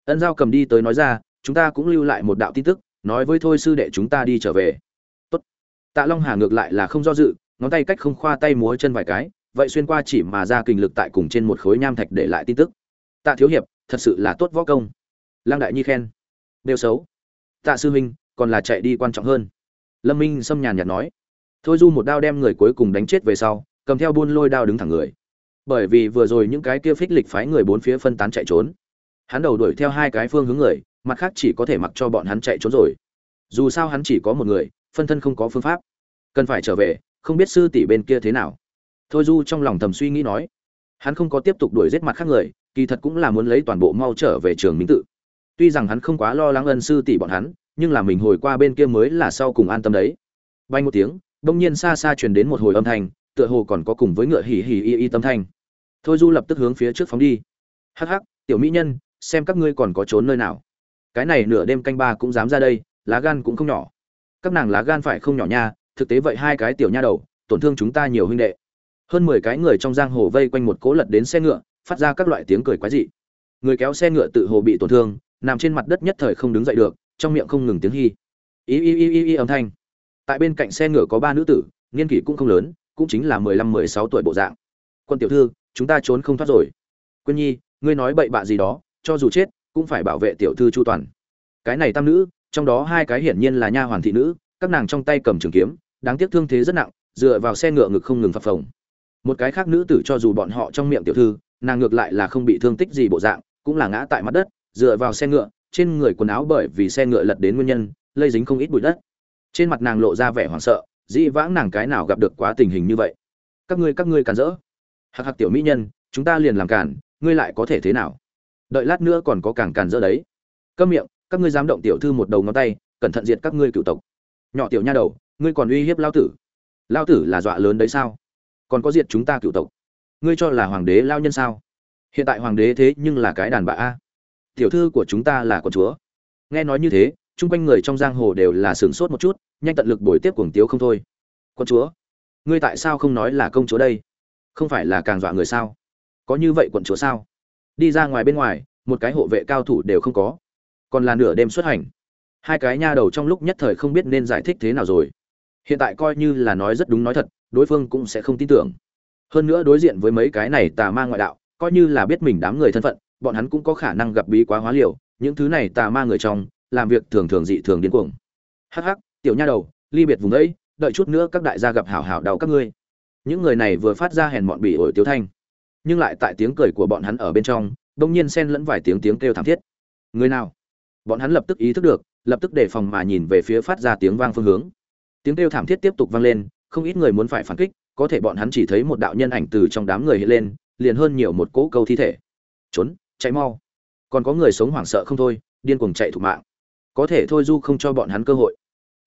Ân giao cầm đi tới nói ra, chúng ta cũng lưu lại một đạo tin tức, nói với thôi sư đệ chúng ta đi trở về. Tốt. tạ long hà ngược lại là không do dự, ngón tay cách không khoa tay múa chân vài cái, vậy xuyên qua chỉ mà ra kình lực tại cùng trên một khối nham thạch để lại tin tức. Tạ thiếu hiệp, thật sự là tốt võ công. Lăng đại nhi khen, đều xấu. Tạ sư huynh, còn là chạy đi quan trọng hơn. Lâm minh Sâm nhàn nhạt nói thôi du một đao đem người cuối cùng đánh chết về sau, cầm theo buôn lôi đao đứng thẳng người. Bởi vì vừa rồi những cái kia phích lịch phái người bốn phía phân tán chạy trốn. Hắn đầu đuổi theo hai cái phương hướng người, mặt khác chỉ có thể mặc cho bọn hắn chạy trốn rồi. Dù sao hắn chỉ có một người, phân thân không có phương pháp. Cần phải trở về, không biết sư tỷ bên kia thế nào. Thôi du trong lòng thầm suy nghĩ nói. Hắn không có tiếp tục đuổi giết mặt khác người, kỳ thật cũng là muốn lấy toàn bộ mau trở về trường minh tự. Tuy rằng hắn không quá lo lắng ân sư tỷ bọn hắn, nhưng là mình hồi qua bên kia mới là sau cùng an tâm đấy. Bay một tiếng đông nhiên xa xa truyền đến một hồi âm thanh, tựa hồ còn có cùng với ngựa hỉ hỉ y y tâm thanh. Thôi du lập tức hướng phía trước phóng đi. Hắc hắc, tiểu mỹ nhân, xem các ngươi còn có trốn nơi nào. Cái này nửa đêm canh ba cũng dám ra đây, lá gan cũng không nhỏ. Các nàng lá gan phải không nhỏ nha, thực tế vậy hai cái tiểu nha đầu, tổn thương chúng ta nhiều huynh đệ. Hơn mười cái người trong giang hồ vây quanh một cố lật đến xe ngựa, phát ra các loại tiếng cười quái dị. Người kéo xe ngựa tự hồ bị tổn thương, nằm trên mặt đất nhất thời không đứng dậy được, trong miệng không ngừng tiếng hy y y y y y âm thanh tại bên cạnh xe ngựa có ba nữ tử, niên kỷ cũng không lớn, cũng chính là mười lăm, mười sáu tuổi bộ dạng. Quân tiểu thư, chúng ta trốn không thoát rồi. Quyên nhi, ngươi nói bậy bạ gì đó, cho dù chết, cũng phải bảo vệ tiểu thư chu toàn. Cái này tam nữ, trong đó hai cái hiển nhiên là nha hoàn thị nữ, các nàng trong tay cầm trường kiếm, đáng tiếc thương thế rất nặng, dựa vào xe ngựa ngực không ngừng phập phồng. Một cái khác nữ tử cho dù bọn họ trong miệng tiểu thư, nàng ngược lại là không bị thương tích gì bộ dạng, cũng là ngã tại mặt đất, dựa vào xe ngựa, trên người quần áo bởi vì xe ngựa lật đến nguyên nhân, lây dính không ít bụi đất trên mặt nàng lộ ra vẻ hoảng sợ, dĩ vãng nàng cái nào gặp được quá tình hình như vậy? Các ngươi các ngươi càn rỡ. Hạc hạc tiểu mỹ nhân, chúng ta liền làm càn ngươi lại có thể thế nào? Đợi lát nữa còn có càng càn rỡ đấy. Câm miệng, các ngươi dám động tiểu thư một đầu ngón tay, cẩn thận diệt các ngươi cựu tộc. Nhỏ tiểu nha đầu, ngươi còn uy hiếp lao tử. Lao tử là dọa lớn đấy sao? Còn có diệt chúng ta cựu tộc. Ngươi cho là hoàng đế lao nhân sao? Hiện tại hoàng đế thế nhưng là cái đàn bà a. Tiểu thư của chúng ta là con chúa. Nghe nói như thế, chung quanh người trong giang hồ đều là sửng sốt một chút nhanh tận lực bồi tiếp cuồng tiếu không thôi. Con chúa, ngươi tại sao không nói là công chúa đây? Không phải là càng dọa người sao? Có như vậy quận chúa sao? Đi ra ngoài bên ngoài, một cái hộ vệ cao thủ đều không có. Còn là nửa đêm xuất hành. Hai cái nha đầu trong lúc nhất thời không biết nên giải thích thế nào rồi. Hiện tại coi như là nói rất đúng nói thật, đối phương cũng sẽ không tin tưởng. Hơn nữa đối diện với mấy cái này tà ma ngoại đạo, coi như là biết mình đám người thân phận, bọn hắn cũng có khả năng gặp bí quá hóa liều, những thứ này tà ma người trong, làm việc thường thường dị thường điên cuồng. Hắc hắc tiểu nha đầu, ly biệt vùng ấy, đợi chút nữa các đại gia gặp hảo hảo đau các ngươi. Những người này vừa phát ra hèn mọn bỉ ổi tiếu thanh, nhưng lại tại tiếng cười của bọn hắn ở bên trong, đông nhiên xen lẫn vài tiếng tiếng kêu thảm thiết. Người nào? Bọn hắn lập tức ý thức được, lập tức đề phòng mà nhìn về phía phát ra tiếng vang phương hướng. Tiếng kêu thảm thiết tiếp tục vang lên, không ít người muốn phải phản kích, có thể bọn hắn chỉ thấy một đạo nhân ảnh từ trong đám người hiện lên, liền hơn nhiều một cỗ câu thi thể. Trốn, chạy mau. Còn có người sống hoảng sợ không thôi, điên cuồng chạy thủ mạng. Có thể thôi du không cho bọn hắn cơ hội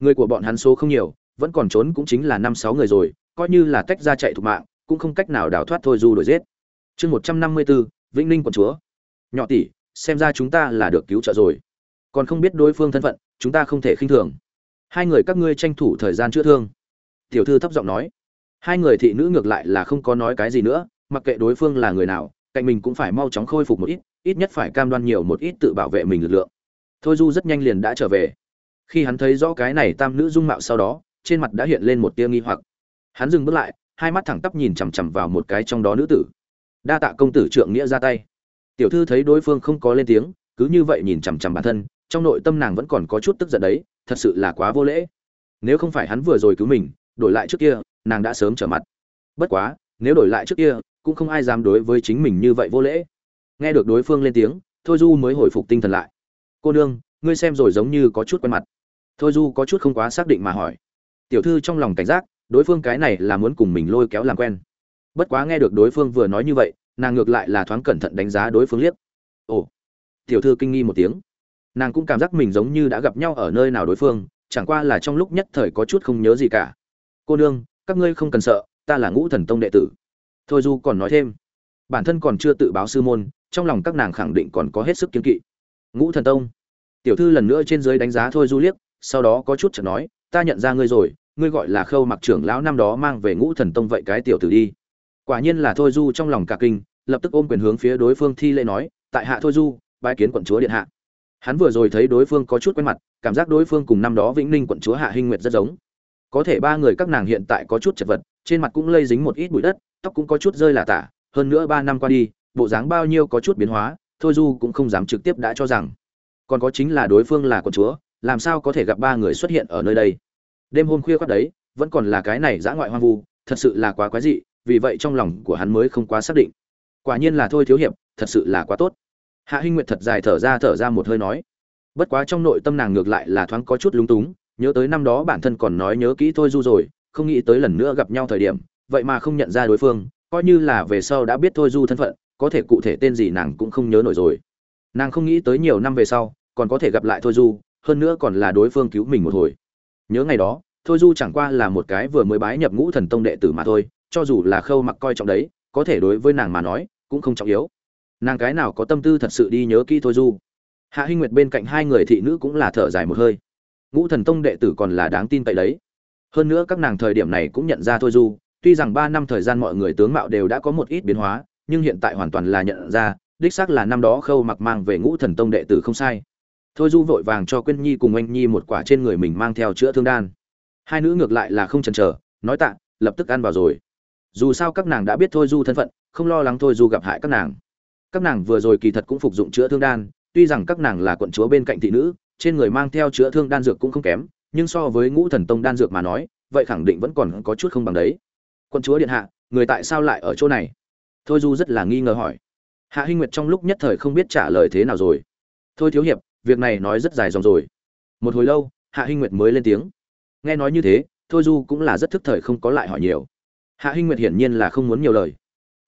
người của bọn hắn số không nhiều, vẫn còn trốn cũng chính là năm sáu người rồi, coi như là tách ra chạy thục mạng, cũng không cách nào đào thoát thôi du đổi giết. Chương một trăm năm mươi bốn, vĩnh ninh quận chúa. Nhỏ tỷ, xem ra chúng ta là được cứu trợ rồi. Còn không biết đối phương thân phận, chúng ta không thể khinh thường. Hai người các ngươi tranh thủ thời gian chữa thương. Tiểu thư thấp giọng nói. Hai người thị nữ ngược lại là không có nói cái gì nữa, mặc kệ đối phương là người nào, cạnh mình cũng phải mau chóng khôi phục một ít ít nhất phải cam đoan nhiều một ít tự bảo vệ mình lực lượng. Thôi du rất nhanh liền đã trở về khi hắn thấy rõ cái này tam nữ dung mạo sau đó, trên mặt đã hiện lên một tia nghi hoặc. Hắn dừng bước lại, hai mắt thẳng tắp nhìn chằm chằm vào một cái trong đó nữ tử. Đa tạ công tử trượng nghĩa ra tay. Tiểu thư thấy đối phương không có lên tiếng, cứ như vậy nhìn chằm chằm bản thân, trong nội tâm nàng vẫn còn có chút tức giận đấy, thật sự là quá vô lễ. Nếu không phải hắn vừa rồi cứu mình, đổi lại trước kia, nàng đã sớm trở mặt. Bất quá, nếu đổi lại trước kia, cũng không ai dám đối với chính mình như vậy vô lễ. Nghe được đối phương lên tiếng, thôi du mới hồi phục tinh thần lại. Cô nương, ngươi xem rồi giống như có chút quen mặt thôi du có chút không quá xác định mà hỏi. Tiểu thư trong lòng cảnh giác, đối phương cái này là muốn cùng mình lôi kéo làm quen. Bất quá nghe được đối phương vừa nói như vậy, nàng ngược lại là thoáng cẩn thận đánh giá đối phương liếc. Ồ. Tiểu thư kinh nghi một tiếng. Nàng cũng cảm giác mình giống như đã gặp nhau ở nơi nào đối phương, chẳng qua là trong lúc nhất thời có chút không nhớ gì cả. Cô nương, các ngươi không cần sợ, ta là ngũ thần tông đệ tử. Thôi du còn nói thêm. Bản thân còn chưa tự báo sư môn, trong lòng các nàng khẳng định còn có hết sức kiên kỵ. Ngũ thần tông. Tiểu thư lần nữa trên dưới đánh giá thôi du liếc sau đó có chút chợt nói, ta nhận ra ngươi rồi, ngươi gọi là khâu mặc trưởng lão năm đó mang về ngũ thần tông vậy cái tiểu tử đi. Quả nhiên là thôi du trong lòng cả kinh, lập tức ôm quyền hướng phía đối phương thi lễ nói, tại hạ thôi du, bái kiến quận chúa điện hạ. Hắn vừa rồi thấy đối phương có chút quen mặt, cảm giác đối phương cùng năm đó vĩnh ninh quận chúa hạ hinh nguyệt rất giống. Có thể ba người các nàng hiện tại có chút chật vật, trên mặt cũng lây dính một ít bụi đất, tóc cũng có chút rơi là tả, hơn nữa ba năm qua đi, bộ dáng bao nhiêu có chút biến hóa, thôi du cũng không dám trực tiếp đã cho rằng. Còn có chính là đối phương là quận chúa làm sao có thể gặp ba người xuất hiện ở nơi đây? Đêm hôm khuya khoác đấy, vẫn còn là cái này dã ngoại hoang vu, thật sự là quá quái dị, vì vậy trong lòng của hắn mới không quá xác định. Quả nhiên là thôi thiếu hiệp, thật sự là quá tốt. Hạ hinh nguyệt thật dài thở ra thở ra một hơi nói. Bất quá trong nội tâm nàng ngược lại là thoáng có chút lúng túng, nhớ tới năm đó bản thân còn nói nhớ kỹ thôi du rồi, không nghĩ tới lần nữa gặp nhau thời điểm, vậy mà không nhận ra đối phương, coi như là về sau đã biết thôi du thân phận, có thể cụ thể tên gì nàng cũng không nhớ nổi rồi. Nàng không nghĩ tới nhiều năm về sau, còn có thể gặp lại thôi du hơn nữa còn là đối phương cứu mình một hồi. Nhớ ngày đó, thôi du chẳng qua là một cái vừa mới bái nhập ngũ thần tông đệ tử mà thôi, cho dù là khâu mặc coi trọng đấy, có thể đối với nàng mà nói, cũng không trọng yếu. Nàng cái nào có tâm tư thật sự đi nhớ kỹ thôi du? Hạ hinh nguyệt bên cạnh hai người thị nữ cũng là thở dài một hơi. Ngũ thần tông đệ tử còn là đáng tin cậy đấy. Hơn nữa các nàng thời điểm này cũng nhận ra thôi du, tuy rằng ba năm thời gian mọi người tướng mạo đều đã có một ít biến hóa, nhưng hiện tại hoàn toàn là nhận ra, đích xác là năm đó khâu mặc mang về ngũ thần tông đệ tử không sai thôi du vội vàng cho quyên nhi cùng anh nhi một quả trên người mình mang theo chữa thương đan. Hai nữ ngược lại là không chần chờ, nói tạ, lập tức ăn vào rồi. Dù sao các nàng đã biết thôi du thân phận, không lo lắng thôi du gặp hại các nàng. Các nàng vừa rồi kỳ thật cũng phục dụng chữa thương đan, tuy rằng các nàng là quận chúa bên cạnh thị nữ, trên người mang theo chữa thương đan dược cũng không kém, nhưng so với ngũ thần tông đan dược mà nói, vậy khẳng định vẫn còn có chút không bằng đấy. Quận chúa điện hạ, người tại sao lại ở chỗ này? Thôi du rất là nghi ngờ hỏi. Hạ hinh nguyệt trong lúc nhất thời không biết trả lời thế nào rồi. Thôi thiếu hiệp việc này nói rất dài dòng rồi. Một hồi lâu, hạ hinh nguyệt mới lên tiếng. Nghe nói như thế, thôi du cũng là rất thức thời không có lại hỏi nhiều. Hạ hinh nguyệt hiển nhiên là không muốn nhiều lời.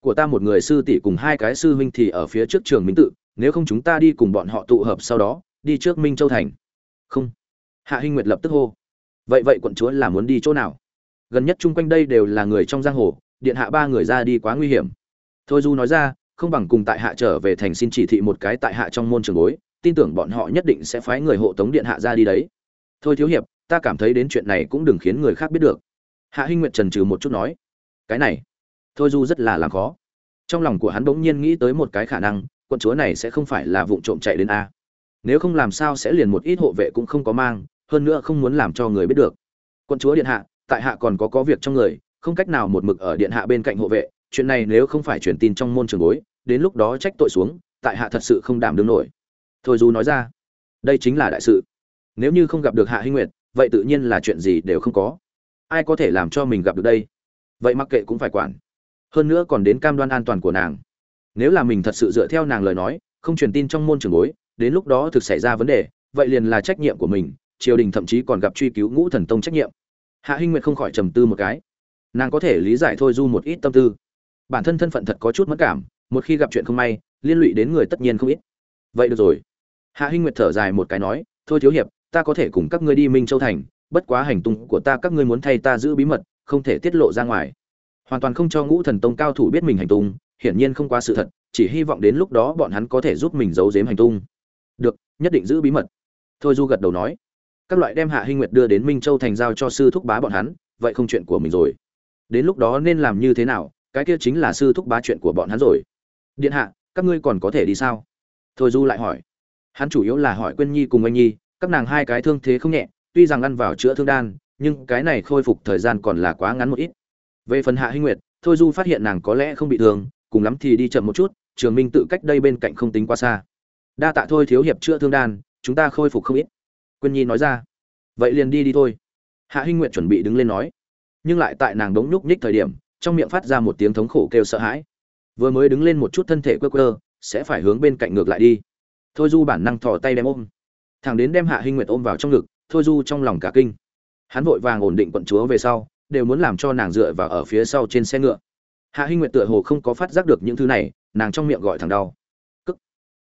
Của ta một người sư tỷ cùng hai cái sư huynh thì ở phía trước trường minh tự, nếu không chúng ta đi cùng bọn họ tụ hợp sau đó, đi trước minh châu thành. Không. Hạ hinh nguyệt lập tức hô. Vậy vậy quận chúa là muốn đi chỗ nào? Gần nhất chung quanh đây đều là người trong giang hồ, điện hạ ba người ra đi quá nguy hiểm. Thôi du nói ra, không bằng cùng tại hạ trở về thành xin chỉ thị một cái tại hạ trong môn trường bối tin tưởng bọn họ nhất định sẽ phái người hộ tống điện hạ ra đi đấy. Thôi thiếu hiệp, ta cảm thấy đến chuyện này cũng đừng khiến người khác biết được. Hạ hinh nguyệt trần trừ một chút nói, cái này, thôi du rất là làm khó. Trong lòng của hắn bỗng nhiên nghĩ tới một cái khả năng, quận chúa này sẽ không phải là vụ trộm chạy đến a. Nếu không làm sao sẽ liền một ít hộ vệ cũng không có mang, hơn nữa không muốn làm cho người biết được. Quận chúa điện hạ, tại hạ còn có có việc trong người, không cách nào một mực ở điện hạ bên cạnh hộ vệ, chuyện này nếu không phải truyền tin trong môn trường bối, đến lúc đó trách tội xuống, tại hạ thật sự không đảm đương nổi thôi du nói ra, đây chính là đại sự. Nếu như không gặp được hạ hinh nguyệt, vậy tự nhiên là chuyện gì đều không có. Ai có thể làm cho mình gặp được đây? Vậy mặc kệ cũng phải quản. Hơn nữa còn đến cam đoan an toàn của nàng. Nếu là mình thật sự dựa theo nàng lời nói, không truyền tin trong môn trường bối, đến lúc đó thực xảy ra vấn đề, vậy liền là trách nhiệm của mình, triều đình thậm chí còn gặp truy cứu ngũ thần tông trách nhiệm. Hạ hinh nguyệt không khỏi trầm tư một cái. Nàng có thể lý giải thôi du một ít tâm tư. Bản thân thân phận thật có chút mất cảm, một khi gặp chuyện không may, liên lụy đến người tất nhiên không ít. Vậy được rồi hạ hinh nguyệt thở dài một cái nói, thôi thiếu hiệp, ta có thể cùng các ngươi đi minh châu thành, bất quá hành tung của ta các ngươi muốn thay ta giữ bí mật, không thể tiết lộ ra ngoài. Hoàn toàn không cho ngũ thần tông cao thủ biết mình hành tung, hiển nhiên không quá sự thật, chỉ hy vọng đến lúc đó bọn hắn có thể giúp mình giấu giếm hành tung. Được, nhất định giữ bí mật. Thôi du gật đầu nói. Các loại đem hạ hinh nguyệt đưa đến minh châu thành giao cho sư thúc bá bọn hắn, vậy không chuyện của mình rồi. Đến lúc đó nên làm như thế nào, cái kia chính là sư thúc bá chuyện của bọn hắn rồi. Điện hạ, các ngươi còn có thể đi sao? Thôi du lại hỏi hắn chủ yếu là hỏi quyên nhi cùng anh nhi, các nàng hai cái thương thế không nhẹ, tuy rằng ăn vào chữa thương đan, nhưng cái này khôi phục thời gian còn là quá ngắn một ít. Về phần hạ hinh nguyệt, thôi du phát hiện nàng có lẽ không bị thương, cùng lắm thì đi chậm một chút, trường minh tự cách đây bên cạnh không tính quá xa. Đa tạ thôi thiếu hiệp chữa thương đan, chúng ta khôi phục không ít. Quyên nhi nói ra. Vậy liền đi đi thôi. Hạ hinh nguyệt chuẩn bị đứng lên nói. Nhưng lại tại nàng đống nhúc nhích thời điểm, trong miệng phát ra một tiếng thống khổ kêu sợ hãi. Vừa mới đứng lên một chút thân thể quơ quơ, sẽ phải hướng bên cạnh ngược lại đi thôi du bản năng thò tay đem ôm. Thằng đến đem hạ hinh nguyệt ôm vào trong ngực, thôi du trong lòng cả kinh. Hắn vội vàng ổn định quận chúa về sau, đều muốn làm cho nàng dựa vào ở phía sau trên xe ngựa. Hạ hinh nguyệt tựa hồ không có phát giác được những thứ này, nàng trong miệng gọi thằng đau. Cức.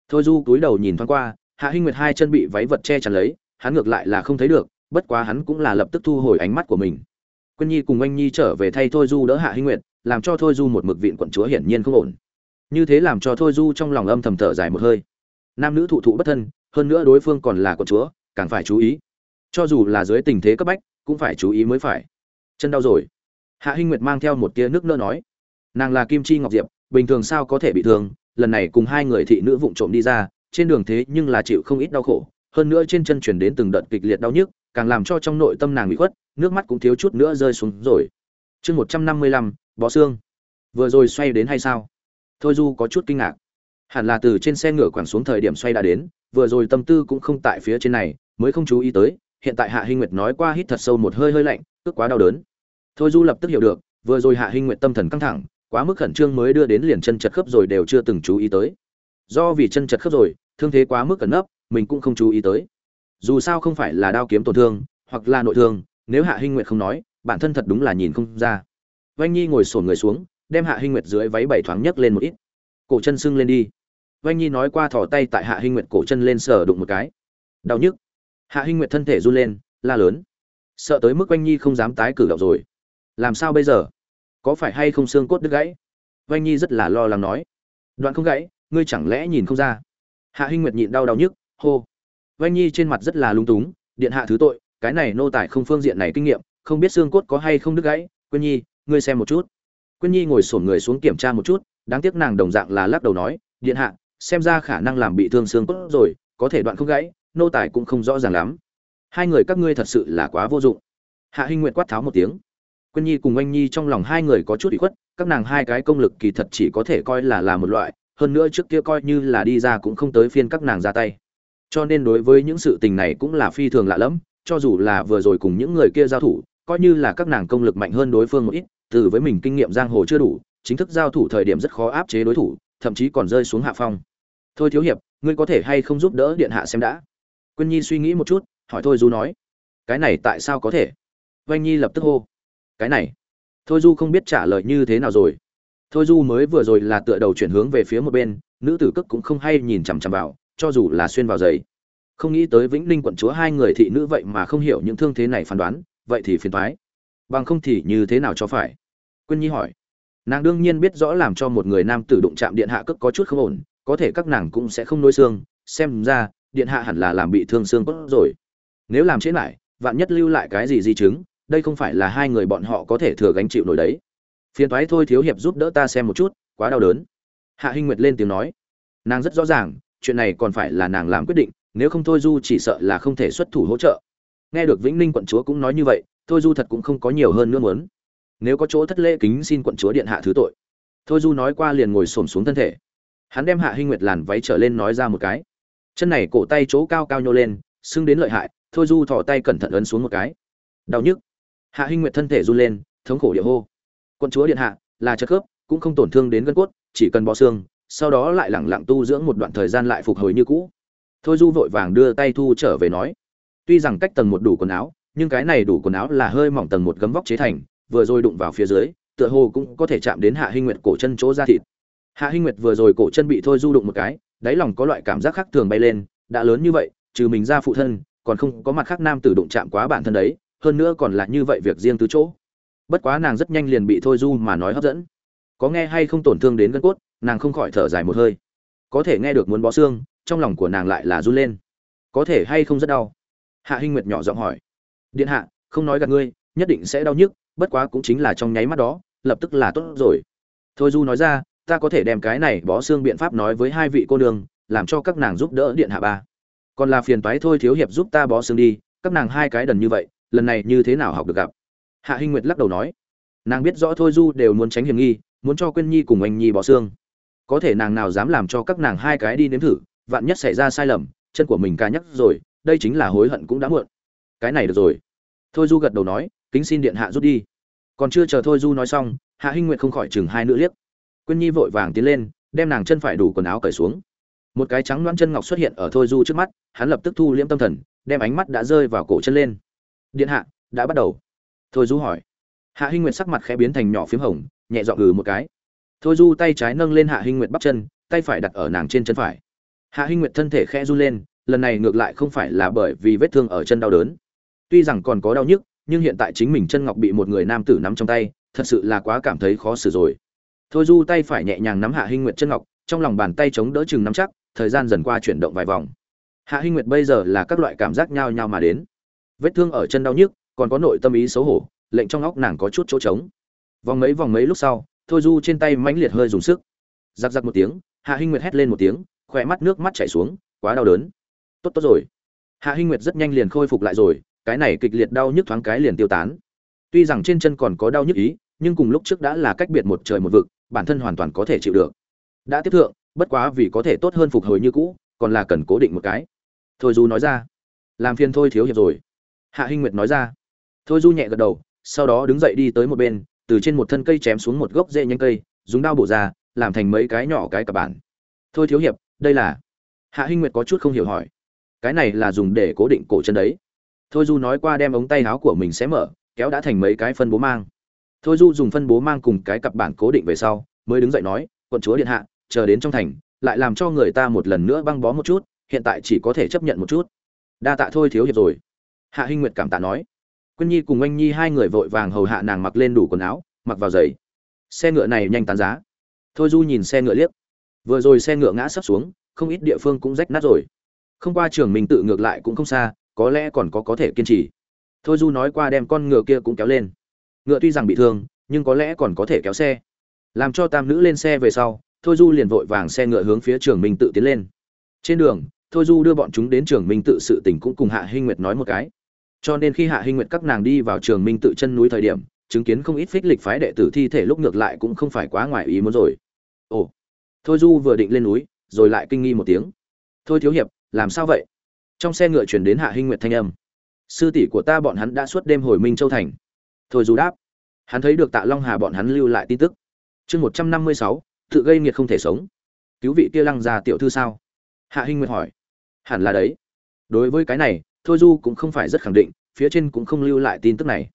Thôi du túi đầu nhìn thoáng qua, hạ hinh nguyệt hai chân bị váy vật che chắn lấy, hắn ngược lại là không thấy được, bất quá hắn cũng là lập tức thu hồi ánh mắt của mình. Quân nhi cùng anh nhi trở về thay thôi du đỡ hạ hinh nguyệt, làm cho thôi du một mực viện quận chúa hiển nhiên không ổn. Như thế làm cho thôi du trong lòng âm thầm thở dài một hơi nam nữ thụ thụ bất thân, hơn nữa đối phương còn là quận chúa, càng phải chú ý. Cho dù là dưới tình thế cấp bách, cũng phải chú ý mới phải. Chân đau rồi. Hạ hinh nguyệt mang theo một tia nước lơ nói, nàng là kim chi ngọc diệp, bình thường sao có thể bị thương, lần này cùng hai người thị nữ vụng trộm đi ra, trên đường thế nhưng là chịu không ít đau khổ, hơn nữa trên chân chuyển đến từng đợt kịch liệt đau nhức, càng làm cho trong nội tâm nàng bị khuất, nước mắt cũng thiếu chút nữa rơi xuống rồi. Chương một trăm năm mươi lăm, bó xương. Vừa rồi xoay đến hay sao? Thôi du có chút kinh ngạc hẳn là từ trên xe ngựa quẳng xuống thời điểm xoay đã đến vừa rồi tâm tư cũng không tại phía trên này mới không chú ý tới hiện tại hạ hinh nguyệt nói qua hít thật sâu một hơi hơi lạnh tức quá đau đớn thôi du lập tức hiểu được vừa rồi hạ hinh nguyệt tâm thần căng thẳng quá mức khẩn trương mới đưa đến liền chân chật khớp rồi đều chưa từng chú ý tới do vì chân chật khớp rồi thương thế quá mức cẩn nấp mình cũng không chú ý tới dù sao không phải là đao kiếm tổn thương hoặc là nội thương nếu hạ hinh nguyệt không nói bản thân thật đúng là nhìn không ra oanh Nhi ngồi xổm người xuống, đem Hạ Hinh Nguyệt dưới váy bảy thoáng nhấc lên một ít. Cổ chân sưng lên đi. Vanh Nhi nói qua thò tay tại Hạ Hinh Nguyệt cổ chân lên sờ đụng một cái. Đau nhức. Hạ Hinh Nguyệt thân thể run lên, la lớn. Sợ tới mức Vanh Nhi không dám tái cử động rồi. Làm sao bây giờ? Có phải hay không xương cốt đứt gãy? Vanh Nhi rất là lo lắng nói. Đoạn không gãy, ngươi chẳng lẽ nhìn không ra? Hạ Hinh Nguyệt nhịn đau đau nhức, hô. Vanh Nhi trên mặt rất là lung túng, điện hạ thứ tội, cái này nô tài không phương diện này kinh nghiệm, không biết xương cốt có hay không đứt gãy, Quyên Nhi, ngươi xem một chút quyên nhi ngồi sổn người xuống kiểm tra một chút đáng tiếc nàng đồng dạng là lắc đầu nói điện hạ xem ra khả năng làm bị thương xương cốt rồi, có thể đoạn không gãy, nô tài cũng không rõ ràng lắm. Hai người các ngươi thật sự là quá vô dụng. Hạ hinh nguyện quát tháo một tiếng. Quân nhi cùng anh nhi trong lòng hai người có chút bị khuất, các nàng hai cái công lực kỳ thật chỉ có thể coi là là một loại, hơn nữa trước kia coi như là đi ra cũng không tới phiên các nàng ra tay. Cho nên đối với những sự tình này cũng là phi thường lạ lẫm, cho dù là vừa rồi cùng những người kia giao thủ, coi như là các nàng công lực mạnh hơn đối phương một ít, từ với mình kinh nghiệm giang hồ chưa đủ, chính thức giao thủ thời điểm rất khó áp chế đối thủ thậm chí còn rơi xuống hạ phong. Thôi thiếu hiệp, ngươi có thể hay không giúp đỡ điện hạ xem đã? Quyên nhi suy nghĩ một chút, hỏi thôi du nói. Cái này tại sao có thể? Oanh nhi lập tức hô. Cái này. Thôi du không biết trả lời như thế nào rồi. Thôi du mới vừa rồi là tựa đầu chuyển hướng về phía một bên, nữ tử cất cũng không hay nhìn chằm chằm vào, cho dù là xuyên vào giày. Không nghĩ tới vĩnh linh quận chúa hai người thị nữ vậy mà không hiểu những thương thế này phán đoán, vậy thì phiền thoái bằng không thì như thế nào cho phải? Quyên nhi hỏi nàng đương nhiên biết rõ làm cho một người nam tử đụng chạm điện hạ cức có chút không ổn, có thể các nàng cũng sẽ không nối xương, xem ra, điện hạ hẳn là làm bị thương xương cốt rồi. Nếu làm chết lại, vạn nhất lưu lại cái gì di chứng, đây không phải là hai người bọn họ có thể thừa gánh chịu nổi đấy. Phiền thoái thôi thiếu hiệp giúp đỡ ta xem một chút, quá đau đớn. Hạ hinh nguyệt lên tiếng nói. Nàng rất rõ ràng, chuyện này còn phải là nàng làm quyết định, nếu không thôi du chỉ sợ là không thể xuất thủ hỗ trợ. Nghe được vĩnh ninh quận chúa cũng nói như vậy, thôi du thật cũng không có nhiều hơn nữa muốn nếu có chỗ thất lễ kính xin quận chúa điện hạ thứ tội. Thôi du nói qua liền ngồi xổm xuống thân thể. Hắn đem hạ hinh nguyệt làn váy trở lên nói ra một cái. Chân này cổ tay chỗ cao cao nhô lên sưng đến lợi hại, thôi du thỏ tay cẩn thận ấn xuống một cái. Đau nhức. Hạ hinh nguyệt thân thể run lên, thống khổ địa hô. Quận chúa điện hạ, là chất khớp, cũng không tổn thương đến gân cốt, chỉ cần bỏ xương, sau đó lại lẳng lặng tu dưỡng một đoạn thời gian lại phục hồi như cũ. Thôi du vội vàng đưa tay thu trở về nói. Tuy rằng cách tầng một đủ quần áo, nhưng cái này đủ quần áo là hơi mỏng tầng một gấm vóc chế thành vừa rồi đụng vào phía dưới, tựa hồ cũng có thể chạm đến hạ hinh nguyệt cổ chân chỗ da thịt. Hạ hinh nguyệt vừa rồi cổ chân bị thôi du đụng một cái, đáy lòng có loại cảm giác khác thường bay lên, đã lớn như vậy, trừ mình ra phụ thân, còn không có mặt khác nam tử đụng chạm quá bản thân đấy, hơn nữa còn là như vậy việc riêng tứ chỗ. Bất quá nàng rất nhanh liền bị thôi du mà nói hấp dẫn. Có nghe hay không tổn thương đến gân cốt, nàng không khỏi thở dài một hơi. Có thể nghe được muốn bó xương, trong lòng của nàng lại là run lên. Có thể hay không rất đau? Hạ hinh nguyệt nhỏ giọng hỏi. Điện hạ, không nói gạt ngươi, nhất định sẽ đau nhức bất quá cũng chính là trong nháy mắt đó, lập tức là tốt rồi. Thôi du nói ra, ta có thể đem cái này bó xương biện pháp nói với hai vị cô nương, làm cho các nàng giúp đỡ điện hạ ba. Còn là phiền toái thôi thiếu hiệp giúp ta bó xương đi, các nàng hai cái đần như vậy, lần này như thế nào học được gặp? Hạ hinh nguyệt lắc đầu nói. Nàng biết rõ thôi du đều muốn tránh hiểm nghi, muốn cho quyên nhi cùng anh nhi bó xương. Có thể nàng nào dám làm cho các nàng hai cái đi nếm thử, vạn nhất xảy ra sai lầm, chân của mình ca nhắc rồi, đây chính là hối hận cũng đã muộn. Cái này được rồi. Thôi du gật đầu nói kính xin điện hạ rút đi. Còn chưa chờ thôi du nói xong, hạ hinh nguyệt không khỏi chừng hai nữ liếc. Quyên nhi vội vàng tiến lên, đem nàng chân phải đủ quần áo cởi xuống. Một cái trắng loãng chân ngọc xuất hiện ở thôi du trước mắt, hắn lập tức thu liễm tâm thần, đem ánh mắt đã rơi vào cổ chân lên. Điện hạ, đã bắt đầu. Thôi du hỏi. Hạ hinh nguyệt sắc mặt khẽ biến thành nhỏ phím hồng, nhẹ dọn ừ một cái. Thôi du tay trái nâng lên hạ hinh nguyệt bắp chân, tay phải đặt ở nàng trên chân phải. Hạ hinh nguyệt thân thể khẽ run lên, lần này ngược lại không phải là bởi vì vết thương ở chân đau đớn. Tuy rằng còn có đau nhức nhưng hiện tại chính mình chân ngọc bị một người nam tử nắm trong tay, thật sự là quá cảm thấy khó xử rồi. Thôi du tay phải nhẹ nhàng nắm hạ hinh nguyệt chân ngọc, trong lòng bàn tay chống đỡ chừng nắm chắc, thời gian dần qua chuyển động vài vòng. Hạ hinh nguyệt bây giờ là các loại cảm giác nhao nhao mà đến. Vết thương ở chân đau nhức, còn có nội tâm ý xấu hổ, lệnh trong óc nàng có chút chỗ trống. Vòng mấy vòng mấy lúc sau, thôi du trên tay mãnh liệt hơi dùng sức. Giặc giặc một tiếng, hạ hinh nguyệt hét lên một tiếng, khỏe mắt nước mắt chảy xuống, quá đau đớn. Tốt tốt rồi. Hạ hinh nguyệt rất nhanh liền khôi phục lại rồi cái này kịch liệt đau nhức thoáng cái liền tiêu tán. Tuy rằng trên chân còn có đau nhức ý, nhưng cùng lúc trước đã là cách biệt một trời một vực, bản thân hoàn toàn có thể chịu được. Đã tiếp thượng, bất quá vì có thể tốt hơn phục hồi như cũ, còn là cần cố định một cái. Thôi du nói ra. Làm phiền thôi thiếu hiệp rồi. Hạ hinh nguyệt nói ra. Thôi du nhẹ gật đầu, sau đó đứng dậy đi tới một bên, từ trên một thân cây chém xuống một gốc rễ nhanh cây, dùng đao bổ ra, làm thành mấy cái nhỏ cái cả bản. Thôi thiếu hiệp, đây là hạ hinh nguyệt có chút không hiểu hỏi. Cái này là dùng để cố định cổ chân đấy thôi du nói qua đem ống tay áo của mình sẽ mở, kéo đã thành mấy cái phân bố mang. Thôi du dùng phân bố mang cùng cái cặp bản cố định về sau, mới đứng dậy nói, quận chúa điện hạ, chờ đến trong thành, lại làm cho người ta một lần nữa băng bó một chút, hiện tại chỉ có thể chấp nhận một chút. Đa tạ thôi thiếu hiệp rồi. Hạ hinh nguyệt cảm tạ nói. Quyên nhi cùng anh nhi hai người vội vàng hầu hạ nàng mặc lên đủ quần áo, mặc vào giày. Xe ngựa này nhanh tán giá. Thôi du nhìn xe ngựa liếc. Vừa rồi xe ngựa ngã sắp xuống, không ít địa phương cũng rách nát rồi. Không qua trường mình tự ngược lại cũng không xa có lẽ còn có có thể kiên trì. Thôi du nói qua đem con ngựa kia cũng kéo lên. Ngựa tuy rằng bị thương, nhưng có lẽ còn có thể kéo xe. Làm cho tam nữ lên xe về sau, thôi du liền vội vàng xe ngựa hướng phía trường minh tự tiến lên. Trên đường, thôi du đưa bọn chúng đến trường minh tự sự tình cũng cùng hạ hinh nguyệt nói một cái. Cho nên khi hạ hinh nguyệt các nàng đi vào trường minh tự chân núi thời điểm, chứng kiến không ít phích lịch phái đệ tử thi thể lúc ngược lại cũng không phải quá ngoài ý muốn rồi. Ồ. Thôi du vừa định lên núi, rồi lại kinh nghi một tiếng. Thôi thiếu hiệp, làm sao vậy? Trong xe ngựa chuyển đến hạ hinh nguyệt thanh âm. Sư tỷ của ta bọn hắn đã suốt đêm hồi minh châu thành. Thôi du đáp. Hắn thấy được tạ long hà bọn hắn lưu lại tin tức. Chương một trăm năm mươi sáu, tự gây nghiệt không thể sống. Cứu vị kia lăng gia tiểu thư sao? Hạ hinh nguyệt hỏi. Hẳn là đấy. Đối với cái này, thôi du cũng không phải rất khẳng định, phía trên cũng không lưu lại tin tức này.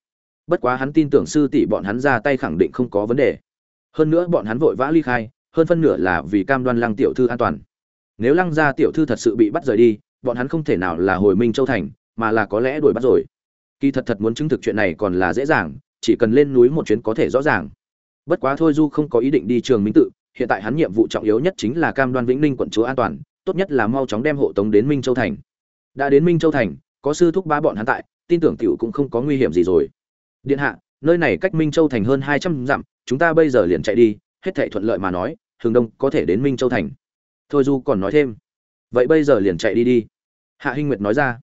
Bất quá hắn tin tưởng sư tỷ bọn hắn ra tay khẳng định không có vấn đề. Hơn nữa bọn hắn vội vã ly khai, hơn phân nửa là vì cam đoan lăng tiểu thư an toàn. Nếu lăng gia tiểu thư thật sự bị bắt rời đi bọn hắn không thể nào là hồi minh châu thành, mà là có lẽ đuổi bắt rồi. Kỳ thật thật muốn chứng thực chuyện này còn là dễ dàng, chỉ cần lên núi một chuyến có thể rõ ràng. Bất quá thôi du không có ý định đi trường minh tự, hiện tại hắn nhiệm vụ trọng yếu nhất chính là cam đoan vĩnh ninh quận chúa an toàn, tốt nhất là mau chóng đem hộ tống đến minh châu thành. Đã đến minh châu thành, có sư thúc ba bọn hắn tại, tin tưởng tiểu cũng không có nguy hiểm gì rồi. Điện hạ, nơi này cách minh châu thành hơn hai trăm dặm, chúng ta bây giờ liền chạy đi, hết thảy thuận lợi mà nói hướng đông có thể đến minh châu thành. Thôi du còn nói thêm. Vậy bây giờ liền chạy đi đi hạ hinh nguyệt nói ra,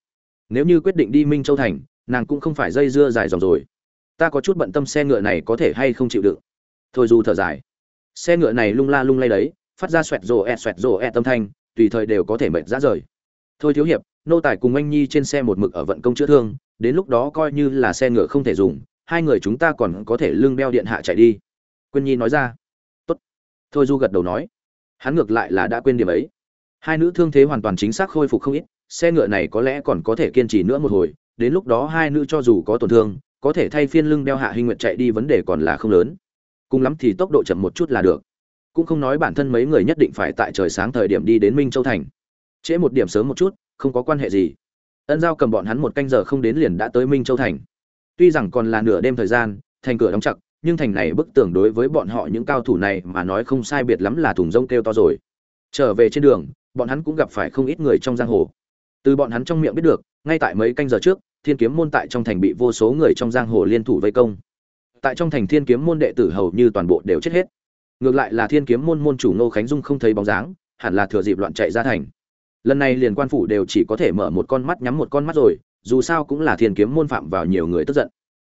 nếu như quyết định đi minh châu thành, nàng cũng không phải dây dưa dài dòng rồi. Ta có chút bận tâm xe ngựa này có thể hay không chịu đựng. Thôi du thở dài, xe ngựa này lung la lung lay đấy, phát ra xoẹt rồ ẹt xoẹt rồ ẹt tâm thanh, tùy thời đều có thể mệt ra rời. Thôi thiếu hiệp, nô tài cùng anh nhi trên xe một mực ở vận công chữa thương, đến lúc đó coi như là xe ngựa không thể dùng, hai người chúng ta còn có thể lưng beo điện hạ chạy đi. Quyên nhi nói ra, tốt. Thôi du gật đầu nói, hắn ngược lại là đã quên điểm ấy. Hai nữ thương thế hoàn toàn chính xác khôi phục không ít xe ngựa này có lẽ còn có thể kiên trì nữa một hồi, đến lúc đó hai nữ cho dù có tổn thương, có thể thay phiên lưng đeo hạ hình nguyện chạy đi vấn đề còn là không lớn. Cùng lắm thì tốc độ chậm một chút là được. Cũng không nói bản thân mấy người nhất định phải tại trời sáng thời điểm đi đến minh châu thành. Trễ một điểm sớm một chút, không có quan hệ gì. Ân giao cầm bọn hắn một canh giờ không đến liền đã tới minh châu thành. Tuy rằng còn là nửa đêm thời gian, thành cửa đóng chặt, nhưng thành này bức tường đối với bọn họ những cao thủ này mà nói không sai biệt lắm là thùng rông kêu to rồi. Trở về trên đường, bọn hắn cũng gặp phải không ít người trong giang hồ từ bọn hắn trong miệng biết được, ngay tại mấy canh giờ trước, thiên kiếm môn tại trong thành bị vô số người trong giang hồ liên thủ vây công. Tại trong thành thiên kiếm môn đệ tử hầu như toàn bộ đều chết hết. Ngược lại là thiên kiếm môn môn chủ nô khánh dung không thấy bóng dáng, hẳn là thừa dịp loạn chạy ra thành. Lần này liền quan phủ đều chỉ có thể mở một con mắt nhắm một con mắt rồi, dù sao cũng là thiên kiếm môn phạm vào nhiều người tức giận.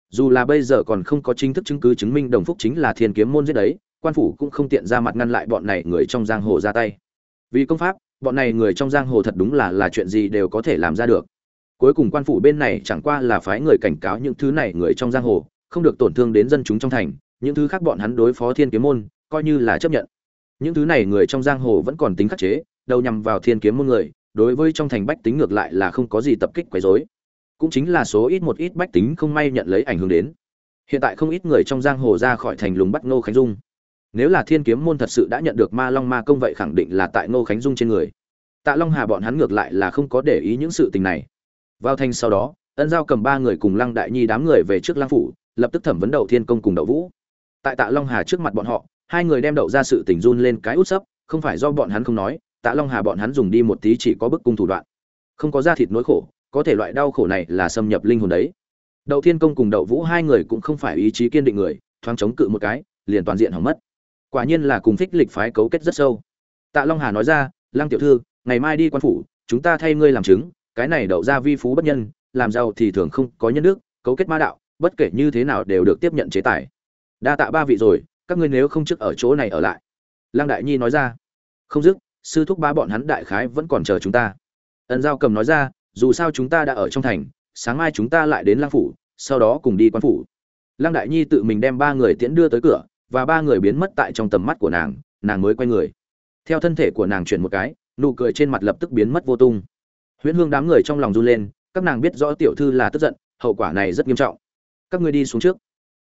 Dù là bây giờ còn không có chính thức chứng cứ chứng minh đồng phúc chính là thiên kiếm môn giết đấy, quan phủ cũng không tiện ra mặt ngăn lại bọn này người trong giang hồ ra tay. Vì công pháp bọn này người trong giang hồ thật đúng là là chuyện gì đều có thể làm ra được. Cuối cùng quan phủ bên này chẳng qua là phái người cảnh cáo những thứ này người trong giang hồ, không được tổn thương đến dân chúng trong thành, những thứ khác bọn hắn đối phó thiên kiếm môn, coi như là chấp nhận. Những thứ này người trong giang hồ vẫn còn tính khắc chế, đầu nhằm vào thiên kiếm môn người, đối với trong thành bách tính ngược lại là không có gì tập kích quấy rối. Cũng chính là số ít một ít bách tính không may nhận lấy ảnh hưởng đến. Hiện tại không ít người trong giang hồ ra khỏi thành lùng bắt ngô khánh dung nếu là thiên kiếm môn thật sự đã nhận được ma long ma công vậy khẳng định là tại ngô khánh dung trên người. Tạ long hà bọn hắn ngược lại là không có để ý những sự tình này. Vào thành sau đó, ân giao cầm ba người cùng lăng đại nhi đám người về trước lăng phủ, lập tức thẩm vấn đậu thiên công cùng đậu vũ. Tại tạ long hà trước mặt bọn họ, hai người đem đậu ra sự tình run lên cái út sấp, không phải do bọn hắn không nói, tạ long hà bọn hắn dùng đi một tí chỉ có bức cung thủ đoạn. Không có da thịt nỗi khổ, có thể loại đau khổ này là xâm nhập linh hồn đấy. Đậu thiên công cùng đậu vũ hai người cũng không phải ý chí kiên định người, thoáng chống cự một cái, liền toàn diện hỏng mất quả nhiên là cùng thích lịch phái cấu kết rất sâu. Tạ long hà nói ra, lăng tiểu thư, ngày mai đi quan phủ, chúng ta thay ngươi làm chứng, cái này đậu ra vi phú bất nhân, làm giàu thì thường không có nhân đức, cấu kết ma đạo, bất kể như thế nào đều được tiếp nhận chế tài. Đa tạ ba vị rồi, các ngươi nếu không chức ở chỗ này ở lại. Lăng đại nhi nói ra, không dứt, sư thúc ba bọn hắn đại khái vẫn còn chờ chúng ta. Ẩn giao cầm nói ra, dù sao chúng ta đã ở trong thành, sáng mai chúng ta lại đến lăng phủ, sau đó cùng đi quan phủ. Lăng đại nhi tự mình đem ba người tiễn đưa tới cửa và ba người biến mất tại trong tầm mắt của nàng nàng mới quay người. Theo thân thể của nàng chuyển một cái, nụ cười trên mặt lập tức biến mất vô tung. Huyễn hương đám người trong lòng run lên, các nàng biết rõ tiểu thư là tức giận, hậu quả này rất nghiêm trọng. Các ngươi đi xuống trước.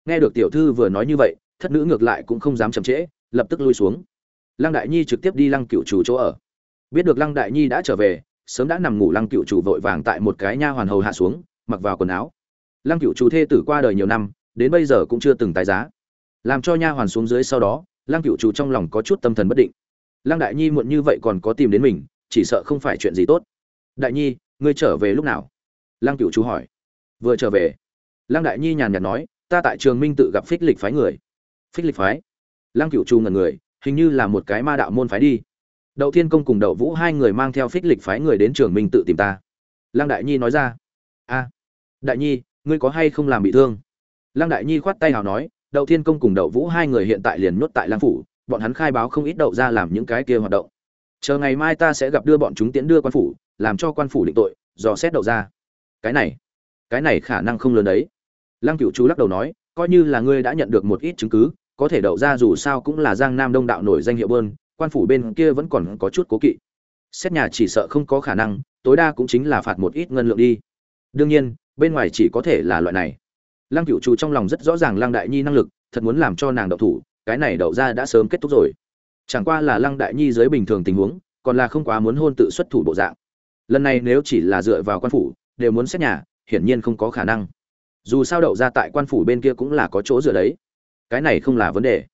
Nghe được tiểu thư vừa nói như vậy, thất nữ ngược lại cũng không dám chậm trễ, lập tức lui xuống. Lăng đại nhi trực tiếp đi lăng cựu chủ chỗ ở. Biết được lăng đại nhi đã trở về, sớm đã nằm ngủ lăng cựu chủ vội vàng tại một cái nha hoàn hầu hạ xuống, mặc vào quần áo. Lăng cựu chủ thê tử qua đời nhiều năm, đến bây giờ cũng chưa từng tái giá làm cho nha hoàn xuống dưới sau đó, lăng cựu chủ trong lòng có chút tâm thần bất định. Lăng đại nhi muộn như vậy còn có tìm đến mình, chỉ sợ không phải chuyện gì tốt. Đại nhi, ngươi trở về lúc nào? Lăng cựu chủ hỏi. Vừa trở về, lăng đại nhi nhàn nhạt nói, ta tại trường minh tự gặp phích lịch phái người. Phích lịch phái? Lăng cựu chủ ngần người, hình như là một cái ma đạo môn phái đi. Đậu thiên công cùng đậu vũ hai người mang theo phích lịch phái người đến trường minh tự tìm ta. Lăng đại nhi nói ra. A. Đại nhi, ngươi có hay không làm bị thương? Lăng đại nhi khoát tay hào nói đậu thiên công cùng đậu vũ hai người hiện tại liền nhốt tại Lang phủ, bọn hắn khai báo không ít đậu ra làm những cái kia hoạt động. Chờ ngày mai ta sẽ gặp đưa bọn chúng tiễn đưa quan phủ, làm cho quan phủ định tội, dò xét đậu ra. Cái này cái này khả năng không lớn đấy. Lăng cựu chú lắc đầu nói, coi như là ngươi đã nhận được một ít chứng cứ, có thể đậu ra dù sao cũng là giang nam đông đạo nổi danh hiệu bơn, quan phủ bên kia vẫn còn có chút cố kỵ. Xét nhà chỉ sợ không có khả năng, tối đa cũng chính là phạt một ít ngân lượng đi. Đương nhiên, bên ngoài chỉ có thể là loại này lăng cựu trù trong lòng rất rõ ràng lăng đại nhi năng lực, thật muốn làm cho nàng đậu thủ, cái này đậu ra đã sớm kết thúc rồi. Chẳng qua là lăng đại nhi dưới bình thường tình huống, còn là không quá muốn hôn tự xuất thủ bộ dạng. Lần này nếu chỉ là dựa vào quan phủ, đều muốn xét nhà, hiển nhiên không có khả năng. Dù sao đậu ra tại quan phủ bên kia cũng là có chỗ dựa đấy. Cái này không là vấn đề.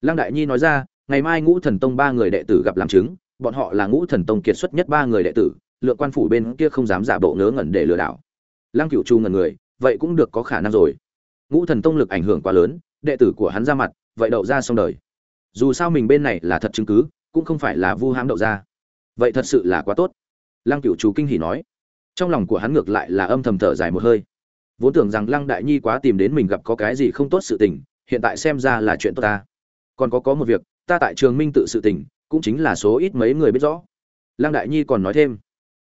Lăng đại nhi nói ra, ngày mai ngũ thần tông ba người đệ tử gặp làm chứng, bọn họ là ngũ thần tông kiệt xuất nhất ba người đệ tử, lượng quan phủ bên kia không dám giả bộ ngớ ngẩn để lừa đảo. Lăng cựu chu ngẩn người, vậy cũng được có khả năng rồi ngũ thần tông lực ảnh hưởng quá lớn, đệ tử của hắn ra mặt, vậy đậu ra xong đời. Dù sao mình bên này là thật chứng cứ, cũng không phải là vu hãm đậu ra. Vậy thật sự là quá tốt. Lăng cựu chú kinh hỉ nói. Trong lòng của hắn ngược lại là âm thầm thở dài một hơi. Vốn tưởng rằng lăng đại nhi quá tìm đến mình gặp có cái gì không tốt sự tình, hiện tại xem ra là chuyện tốt ta. Còn có có một việc, ta tại trường minh tự sự tình, cũng chính là số ít mấy người biết rõ. Lăng đại nhi còn nói thêm.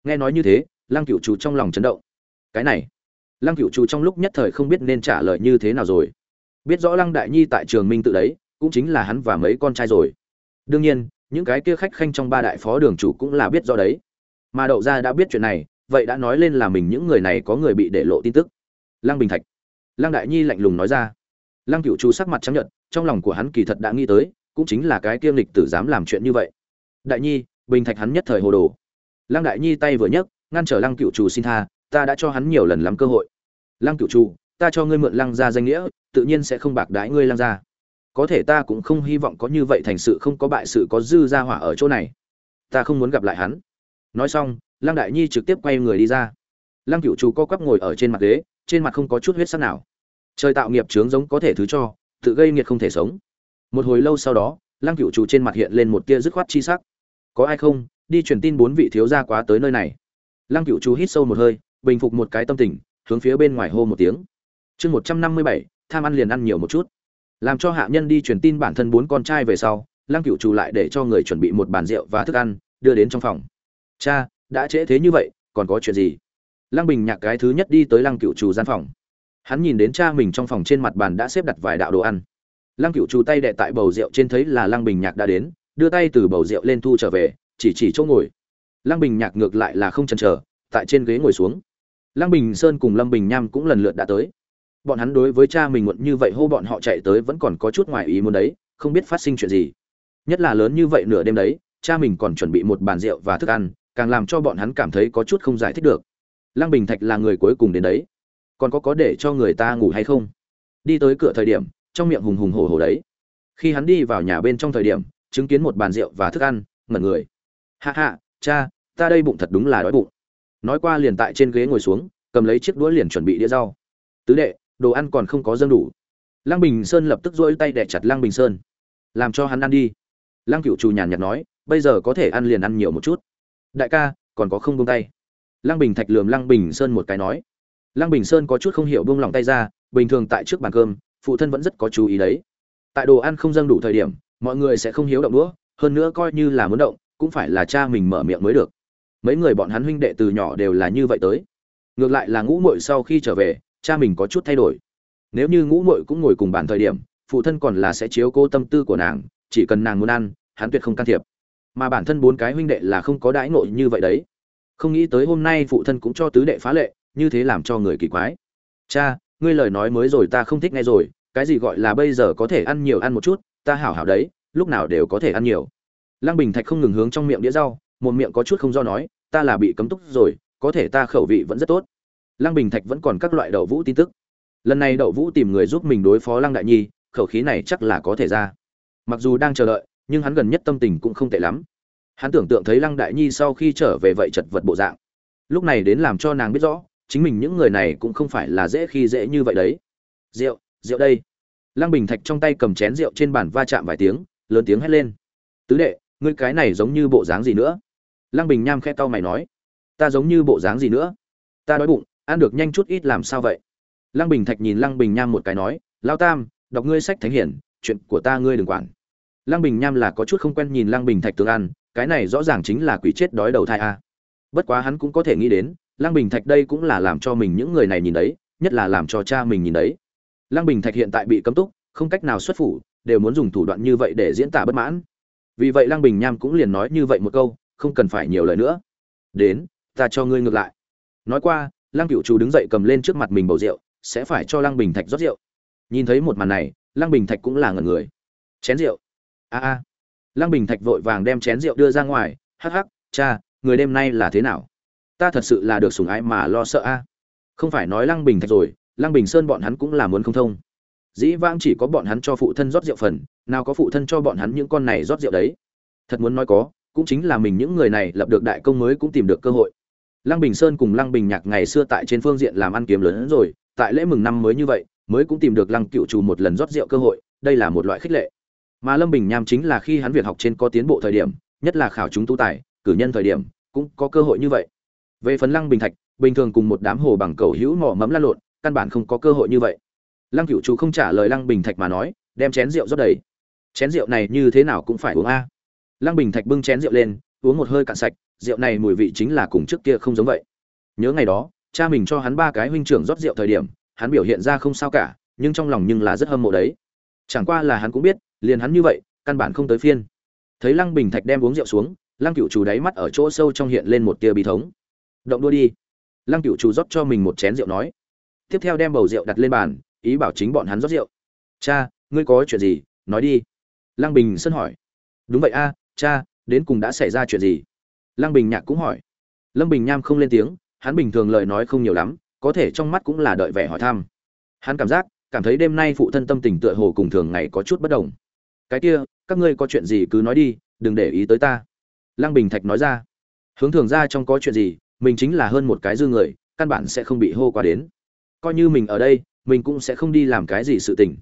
Nghe nói như thế, lăng cựu chú trong lòng chấn động. Cái này lăng cựu trù trong lúc nhất thời không biết nên trả lời như thế nào rồi. Biết rõ lăng đại nhi tại trường minh tự đấy, cũng chính là hắn và mấy con trai rồi. Đương nhiên, những cái kia khách khanh trong ba đại phó đường chủ cũng là biết rõ đấy. Mà đậu ra đã biết chuyện này, vậy đã nói lên là mình những người này có người bị để lộ tin tức. Lăng bình thạch. Lăng đại nhi lạnh lùng nói ra. Lăng cựu chú sắc mặt trắng nhợt, trong lòng của hắn kỳ thật đã nghĩ tới, cũng chính là cái kiêm lịch tử dám làm chuyện như vậy. Đại nhi, bình thạch hắn nhất thời hồ đồ. Lăng đại nhi tay vừa nhấc, ngăn trở lăng cựu chủ xin tha, ta đã cho hắn nhiều lần lắm cơ hội lăng cựu chủ ta cho ngươi mượn lăng ra danh nghĩa, tự nhiên sẽ không bạc đái ngươi lăng ra có thể ta cũng không hy vọng có như vậy thành sự không có bại sự có dư ra hỏa ở chỗ này. Ta không muốn gặp lại hắn. Nói xong, lăng đại nhi trực tiếp quay người đi ra. Lăng cựu chủ co quắp ngồi ở trên mặt ghế, trên mặt không có chút huyết sắc nào. Trời tạo nghiệp trướng giống có thể thứ cho, tự gây nghiệt không thể sống. Một hồi lâu sau đó, lăng cựu chủ trên mặt hiện lên một tia dứt khoát chi sắc. Có ai không? Đi truyền tin bốn vị thiếu gia quá tới nơi này. Lăng cựu chủ hít sâu một hơi, bình phục một cái tâm tình hướng phía bên ngoài hô một tiếng. Chương một trăm năm mươi bảy, tham ăn liền ăn nhiều một chút. Làm cho hạ nhân đi truyền tin bản thân bốn con trai về sau, lăng cựu chủ lại để cho người chuẩn bị một bàn rượu và thức ăn, đưa đến trong phòng. Cha, đã trễ thế như vậy, còn có chuyện gì? Lăng bình nhạc cái thứ nhất đi tới lăng cựu chủ gian phòng. Hắn nhìn đến cha mình trong phòng trên mặt bàn đã xếp đặt vài đạo đồ ăn. Lăng cựu chủ tay đệ tại bầu rượu trên thấy là lăng bình nhạc đã đến, đưa tay từ bầu rượu lên thu trở về, chỉ chỉ chỗ ngồi. Lăng bình nhạc ngược lại là không chần chờ, tại trên ghế ngồi xuống lăng bình sơn cùng lâm bình nham cũng lần lượt đã tới. Bọn hắn đối với cha mình muộn như vậy hô bọn họ chạy tới vẫn còn có chút ngoài ý muốn đấy, không biết phát sinh chuyện gì. Nhất là lớn như vậy nửa đêm đấy, cha mình còn chuẩn bị một bàn rượu và thức ăn, càng làm cho bọn hắn cảm thấy có chút không giải thích được. Lăng bình thạch là người cuối cùng đến đấy. Còn có có để cho người ta ngủ hay không? Đi tới cửa thời điểm, trong miệng hùng hùng hổ hổ đấy. Khi hắn đi vào nhà bên trong thời điểm, chứng kiến một bàn rượu và thức ăn, ngẩn người. Hạ hạ cha, ta đây bụng thật đúng là đói bụng nói qua liền tại trên ghế ngồi xuống, cầm lấy chiếc đũa liền chuẩn bị đĩa rau. Tứ đệ, đồ ăn còn không có dâng đủ. Lăng bình sơn lập tức dỗi tay đẻ chặt lăng bình sơn. Làm cho hắn ăn đi. Lăng cựu chủ nhàn nhạt nói, bây giờ có thể ăn liền ăn nhiều một chút. Đại ca, còn có không buông tay. Lăng bình thạch lườm lăng bình sơn một cái nói. Lăng bình sơn có chút không hiểu buông lòng tay ra, bình thường tại trước bàn cơm, phụ thân vẫn rất có chú ý đấy. Tại đồ ăn không dâng đủ thời điểm, mọi người sẽ không hiếu động đũa, hơn nữa coi như là muốn động, cũng phải là cha mình mở miệng mới được mấy người bọn hắn huynh đệ từ nhỏ đều là như vậy tới. Ngược lại là ngũ muội sau khi trở về, cha mình có chút thay đổi. Nếu như ngũ muội cũng ngồi cùng bàn thời điểm, phụ thân còn là sẽ chiếu cố tâm tư của nàng, chỉ cần nàng muốn ăn, hắn tuyệt không can thiệp. Mà bản thân bốn cái huynh đệ là không có đãi ngộ như vậy đấy. Không nghĩ tới hôm nay phụ thân cũng cho tứ đệ phá lệ, như thế làm cho người kỳ quái. Cha, ngươi lời nói mới rồi ta không thích nghe rồi, cái gì gọi là bây giờ có thể ăn nhiều ăn một chút, ta hảo hảo đấy, lúc nào đều có thể ăn nhiều. Lăng bình thạch không ngừng hướng trong miệng đĩa rau, một miệng có chút không do nói ta là bị cấm túc rồi, có thể ta khẩu vị vẫn rất tốt. Lăng bình thạch vẫn còn các loại đậu vũ tin tức. Lần này đậu vũ tìm người giúp mình đối phó lăng đại nhi, khẩu khí này chắc là có thể ra. Mặc dù đang chờ đợi, nhưng hắn gần nhất tâm tình cũng không tệ lắm. Hắn tưởng tượng thấy lăng đại nhi sau khi trở về vậy chật vật bộ dạng. Lúc này đến làm cho nàng biết rõ, chính mình những người này cũng không phải là dễ khi dễ như vậy đấy. Rượu rượu đây. Lăng bình thạch trong tay cầm chén rượu trên bàn va chạm vài tiếng, lớn tiếng hét lên. Tứ đệ, ngươi cái này giống như bộ dáng gì nữa? Lăng bình nham khe tao mày nói, ta giống như bộ dáng gì nữa? Ta đói bụng, ăn được nhanh chút ít làm sao vậy? Lăng bình thạch nhìn lăng bình nham một cái nói lao tam, đọc ngươi sách thánh hiển, chuyện của ta ngươi đừng quản. Lăng bình nham là có chút không quen nhìn lăng bình thạch tương ăn, cái này rõ ràng chính là quỷ chết đói đầu thai a. Bất quá hắn cũng có thể nghĩ đến, lăng bình thạch đây cũng là làm cho mình những người này nhìn đấy, nhất là làm cho cha mình nhìn đấy. Lăng bình thạch hiện tại bị cấm túc, không cách nào xuất phủ, đều muốn dùng thủ đoạn như vậy để diễn tả bất mãn. Vì vậy lăng bình nham cũng liền nói như vậy một câu không cần phải nhiều lời nữa. Đến, ta cho ngươi ngược lại. Nói qua, lăng cựu chú đứng dậy cầm lên trước mặt mình bầu rượu, sẽ phải cho lăng bình thạch rót rượu. Nhìn thấy một màn này, lăng bình thạch cũng là ngẩn người. Chén rượu. A a. Lăng bình thạch vội vàng đem chén rượu đưa ra ngoài, hắc hắc, cha, người đêm nay là thế nào? Ta thật sự là được sủng ái mà lo sợ a. Không phải nói lăng bình thạch rồi, lăng bình sơn bọn hắn cũng là muốn không thông. Dĩ vãng chỉ có bọn hắn cho phụ thân rót rượu phần, nào có phụ thân cho bọn hắn những con này rót rượu đấy. Thật muốn nói có cũng chính là mình những người này lập được đại công mới cũng tìm được cơ hội. Lăng bình sơn cùng lăng bình nhạc ngày xưa tại trên phương diện làm ăn kiếm lớn hơn rồi, tại lễ mừng năm mới như vậy, mới cũng tìm được lăng cựu Trù một lần rót rượu cơ hội, đây là một loại khích lệ. Mà lâm bình nham chính là khi hắn việc học trên có tiến bộ thời điểm, nhất là khảo chúng tu tài, cử nhân thời điểm, cũng có cơ hội như vậy. Về phần lăng bình thạch, bình thường cùng một đám hồ bằng cầu hữu mỏ mẫm la lộn, căn bản không có cơ hội như vậy. Lăng cựu Trù không trả lời lăng bình thạch mà nói, đem chén rượu rót đầy. Chén rượu này như thế nào cũng phải uống a lăng bình thạch bưng chén rượu lên, uống một hơi cạn sạch, rượu này mùi vị chính là cùng trước kia không giống vậy. Nhớ ngày đó, cha mình cho hắn ba cái huynh trưởng rót rượu thời điểm, hắn biểu hiện ra không sao cả, nhưng trong lòng nhưng là rất hâm mộ đấy. Chẳng qua là hắn cũng biết, liền hắn như vậy, căn bản không tới phiên. Thấy lăng bình thạch đem uống rượu xuống, lăng cựu chủ đáy mắt ở chỗ sâu trong hiện lên một tia bí thống. Động đua đi. Lăng cựu chủ rót cho mình một chén rượu nói. Tiếp theo đem bầu rượu đặt lên bàn, ý bảo chính bọn hắn rót rượu. Cha, ngươi có chuyện gì? Nói đi. Lăng bình sân hỏi. Đúng vậy a cha, đến cùng đã xảy ra chuyện gì? Lăng bình nhạc cũng hỏi. Lâm bình nham không lên tiếng, hắn bình thường lời nói không nhiều lắm, có thể trong mắt cũng là đợi vẻ hỏi thăm. Hắn cảm giác, cảm thấy đêm nay phụ thân tâm tình tựa hồ cùng thường ngày có chút bất đồng. Cái kia, các ngươi có chuyện gì cứ nói đi, đừng để ý tới ta. Lăng bình thạch nói ra. Hướng thường ra trong có chuyện gì, mình chính là hơn một cái dư người, căn bản sẽ không bị hô qua đến. Coi như mình ở đây, mình cũng sẽ không đi làm cái gì sự tình.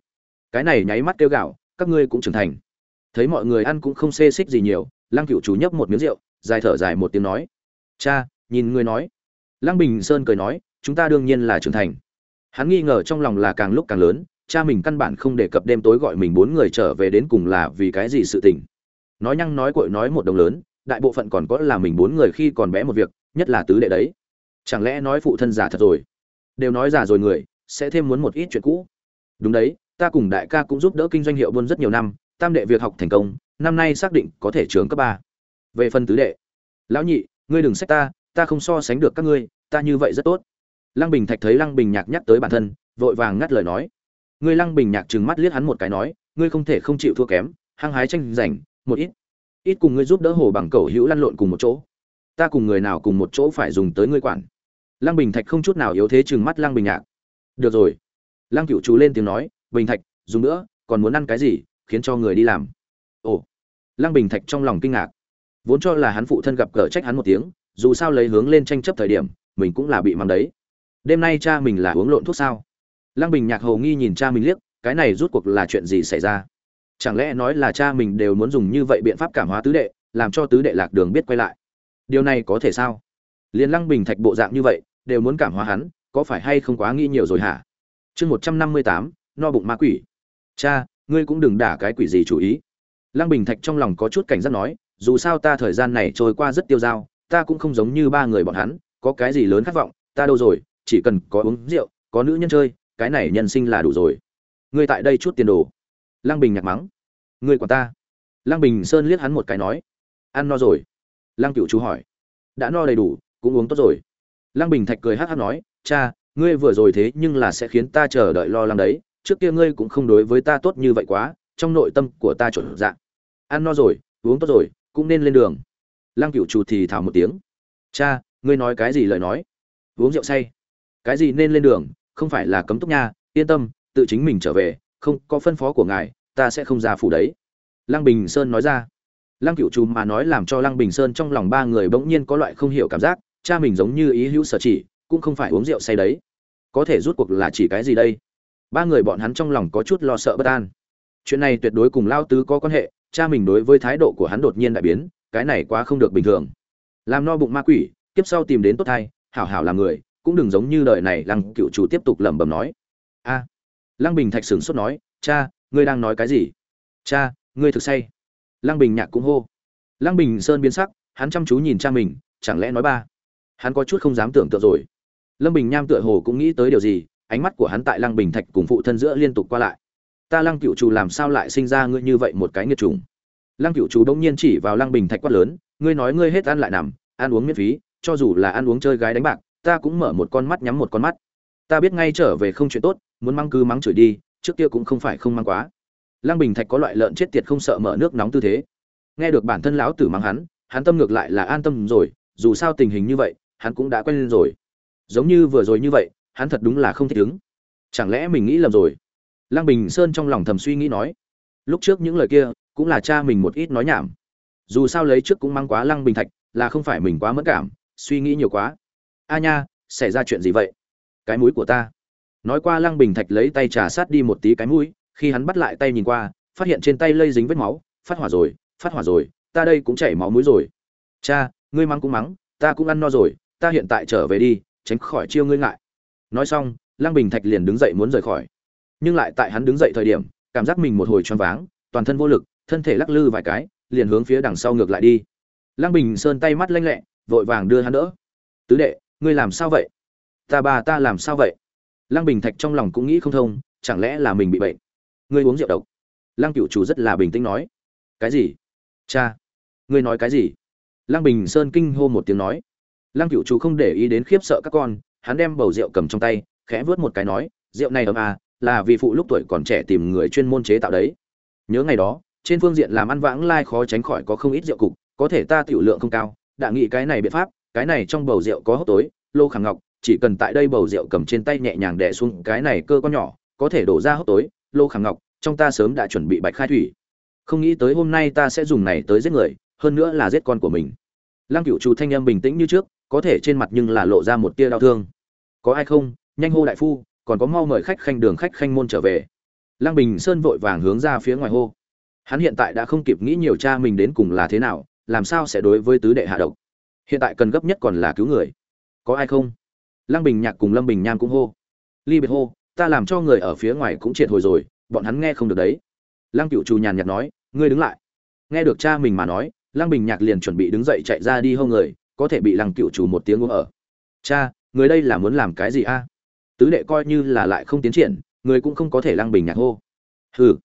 Cái này nháy mắt kêu gạo, các ngươi cũng trưởng thành thấy mọi người ăn cũng không xê xích gì nhiều, lăng cựu chú nhấp một miếng rượu, dài thở dài một tiếng nói, cha, nhìn ngươi nói. Lăng bình sơn cười nói, chúng ta đương nhiên là trưởng thành. Hắn nghi ngờ trong lòng là càng lúc càng lớn, cha mình căn bản không đề cập đêm tối gọi mình bốn người trở về đến cùng là vì cái gì sự tình. Nói nhăng nói cội nói một đồng lớn, đại bộ phận còn có là mình bốn người khi còn bé một việc, nhất là tứ đệ đấy. Chẳng lẽ nói phụ thân già thật rồi? Đều nói già rồi người, sẽ thêm muốn một ít chuyện cũ. Đúng đấy, ta cùng đại ca cũng giúp đỡ kinh doanh hiệu buôn rất nhiều năm tam đệ việc học thành công, năm nay xác định có thể trường cấp ba. Về phần tứ đệ, lão nhị, ngươi đừng xét ta ta không so sánh được các ngươi, ta như vậy rất tốt. Lăng bình thạch thấy lăng bình nhạc nhắc tới bản thân, vội vàng ngắt lời nói. Ngươi lăng bình nhạc trừng mắt liếc hắn một cái nói, ngươi không thể không chịu thua kém, hăng hái tranh giành, một ít ít cùng ngươi giúp đỡ hồ bằng cầu hữu lăn lộn cùng một chỗ. Ta cùng người nào cùng một chỗ phải dùng tới ngươi quản. Lăng bình thạch không chút nào yếu thế trừng mắt lăng bình nhạc. Được rồi. Lăng cựu chú lên tiếng nói, bình thạch, dùng nữa, còn muốn ăn cái gì? Khiến cho người đi làm. Ồ, lăng bình thạch trong lòng kinh ngạc. Vốn cho là hắn phụ thân gặp cờ trách hắn một tiếng, dù sao lấy hướng lên tranh chấp thời điểm, mình cũng là bị mang đấy. Đêm nay cha mình là uống lộn thuốc sao? Lăng bình nhạc hầu nghi nhìn cha mình liếc, cái này rút cuộc là chuyện gì xảy ra? Chẳng lẽ nói là cha mình đều muốn dùng như vậy biện pháp cảm hóa tứ đệ, làm cho tứ đệ lạc đường biết quay lại? Điều này có thể sao? Liền lăng bình thạch bộ dạng như vậy, đều muốn cảm hóa hắn, có phải hay không quá nghĩ nhiều rồi hả? Chương một trăm năm mươi tám, no bụng ma quỷ. Cha ngươi cũng đừng đả cái quỷ gì chủ ý. Lăng bình thạch trong lòng có chút cảnh giác nói, dù sao ta thời gian này trôi qua rất tiêu dao, ta cũng không giống như ba người bọn hắn, có cái gì lớn khát vọng, ta đâu rồi, chỉ cần có uống rượu, có nữ nhân chơi, cái này nhân sinh là đủ rồi. Ngươi tại đây chút tiền đồ. Lăng bình nhạc mắng. Ngươi quản ta. Lăng bình sơn liếc hắn một cái nói, ăn no rồi. Lăng cựu chú hỏi, đã no đầy đủ, cũng uống tốt rồi. Lăng bình thạch cười hát hát nói, cha, ngươi vừa rồi thế nhưng là sẽ khiến ta chờ đợi lo lắng đấy trước kia ngươi cũng không đối với ta tốt như vậy quá, trong nội tâm của ta chuẩn dạng. Ăn no rồi, uống tốt rồi, cũng nên lên đường. Lăng cựu chủ thì thảo một tiếng. Cha, ngươi nói cái gì lời nói? Uống rượu say. Cái gì nên lên đường, không phải là cấm túc nha, yên tâm, tự chính mình trở về, không có phân phó của ngài, ta sẽ không ra phủ đấy. Lăng bình sơn nói ra. Lăng cựu Trù mà nói làm cho lăng bình sơn trong lòng ba người bỗng nhiên có loại không hiểu cảm giác, cha mình giống như ý hữu sở chỉ, cũng không phải uống rượu say đấy. Có thể rút cuộc là chỉ cái gì đây? Ba người bọn hắn trong lòng có chút lo sợ bất an. Chuyện này tuyệt đối cùng lao tứ có quan hệ, cha mình đối với thái độ của hắn đột nhiên đại biến, cái này quá không được bình thường. Làm no bụng ma quỷ tiếp sau tìm đến tốt thai, hảo hảo làm người, cũng đừng giống như đời này lăng cựu chủ tiếp tục lẩm bẩm nói. A. Lăng bình thạch sửng sốt nói, cha, ngươi đang nói cái gì? Cha, ngươi thực say. Lăng bình nhạc cũng hô. Lăng bình sơn biến sắc, hắn chăm chú nhìn cha mình, chẳng lẽ nói ba, hắn có chút không dám tưởng tượng rồi. Lâm bình nham tựa hồ cũng nghĩ tới điều gì ánh mắt của hắn tại lăng bình thạch cùng phụ thân giữa liên tục qua lại. Ta lăng cựu Trù làm sao lại sinh ra ngươi như vậy một cái nghiệt trùng lăng cựu Trù đông nhiên chỉ vào lăng bình thạch quát lớn, ngươi nói ngươi hết ăn lại nằm, ăn uống miễn phí, cho dù là ăn uống chơi gái đánh bạc, ta cũng mở một con mắt nhắm một con mắt. Ta biết ngay trở về không chuyện tốt, muốn mắng cứ mắng chửi đi, trước kia cũng không phải không mang quá. Lăng bình thạch có loại lợn chết tiệt không sợ mở nước nóng tư thế. Nghe được bản thân lão tử mắng hắn hắn tâm ngược lại là an tâm rồi, dù sao tình hình như vậy, hắn cũng đã quen lên rồi. Giống như vừa rồi như vậy hắn thật đúng là không thích ứng. Chẳng lẽ mình nghĩ lầm rồi? Lăng bình sơn trong lòng thầm suy nghĩ nói, lúc trước những lời kia cũng là cha mình một ít nói nhảm. Dù sao lấy trước cũng mang quá lăng bình thạch, là không phải mình quá mất cảm, suy nghĩ nhiều quá. A nha, xảy ra chuyện gì vậy? Cái mũi của ta. Nói qua lăng bình thạch lấy tay trà sát đi một tí cái mũi, khi hắn bắt lại tay nhìn qua, phát hiện trên tay lây dính vết máu, phát hỏa rồi, phát hỏa rồi, ta đây cũng chảy máu mũi rồi. Cha, ngươi mắng cũng mắng, ta cũng ăn no rồi, ta hiện tại trở về đi, tránh khỏi chiêu ngươi ngại nói xong, lăng bình thạch liền đứng dậy muốn rời khỏi. Nhưng lại tại hắn đứng dậy thời điểm, cảm giác mình một hồi choáng váng, toàn thân vô lực, thân thể lắc lư vài cái, liền hướng phía đằng sau ngược lại đi. Lăng bình sơn tay mắt lanh lẹ, vội vàng đưa hắn đỡ. Tứ đệ, ngươi làm sao vậy? Ta bà ta làm sao vậy? Lăng bình thạch trong lòng cũng nghĩ không thông, chẳng lẽ là mình bị bệnh? Ngươi uống rượu độc. Lăng cựu chủ rất là bình tĩnh nói. Cái gì? Cha, ngươi nói cái gì? Lăng bình sơn kinh hô một tiếng nói. Lăng cựu chủ không để ý đến khiếp sợ các con hắn đem bầu rượu cầm trong tay, khẽ vớt một cái nói, rượu này ấm à là vì phụ lúc tuổi còn trẻ tìm người chuyên môn chế tạo đấy. Nhớ ngày đó, trên phương diện làm ăn vãng lai khó tránh khỏi có không ít rượu cục, có thể ta tiểu lượng không cao, đã nghĩ cái này biện pháp, cái này trong bầu rượu có hốc tối, lô khẳng ngọc, chỉ cần tại đây bầu rượu cầm trên tay nhẹ nhàng đè xuống, cái này cơ con nhỏ, có thể đổ ra hốc tối, lô khẳng ngọc, trong ta sớm đã chuẩn bị bạch khai thủy. Không nghĩ tới hôm nay ta sẽ dùng này tới giết người, hơn nữa là giết con của mình. Lăng cựu chủ thanh em bình tĩnh như trước có thể trên mặt nhưng là lộ ra một tia đau thương. Có ai không? Nhanh hô đại phu, còn có mau mời khách khanh đường khách khanh môn trở về. Lăng bình sơn vội vàng hướng ra phía ngoài hô. Hắn hiện tại đã không kịp nghĩ nhiều cha mình đến cùng là thế nào, làm sao sẽ đối với tứ đệ hạ độc. Hiện tại cần gấp nhất còn là cứu người. Có ai không? Lăng bình nhạc cùng lâm bình nham cũng hô. Ly biệt hô, ta làm cho người ở phía ngoài cũng triệt hồi rồi, bọn hắn nghe không được đấy. Lăng cựu trù nhàn nhạt nói, ngươi đứng lại. Nghe được cha mình mà nói, lăng bình nhạc liền chuẩn bị đứng dậy chạy ra đi hô người có thể bị lăng cựu chủ một tiếng uống ở. Cha, người đây là muốn làm cái gì a? Tứ đệ coi như là lại không tiến triển, người cũng không có thể lăng bình nhạc hô. Hừ.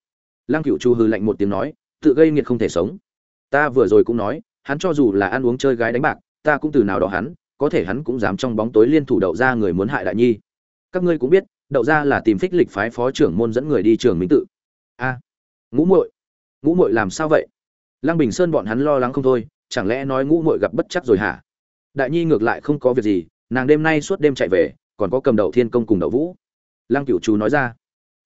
Lăng cựu Chủ hừ lạnh một tiếng nói, tự gây nghiệt không thể sống. Ta vừa rồi cũng nói, hắn cho dù là ăn uống chơi gái đánh bạc, ta cũng từ nào đó hắn, có thể hắn cũng dám trong bóng tối liên thủ đậu ra người muốn hại đại nhi. Các ngươi cũng biết, đậu ra là tìm phích lịch phái phó trưởng môn dẫn người đi trường minh tự. A. Ngũ muội. Ngũ muội làm sao vậy? Lăng bình sơn bọn hắn lo lắng không thôi chẳng lẽ nói ngũ muội gặp bất chắc rồi hả? Đại nhi ngược lại không có việc gì, nàng đêm nay suốt đêm chạy về, còn có cầm đầu thiên công cùng đậu vũ. Lăng cửu Trú nói ra.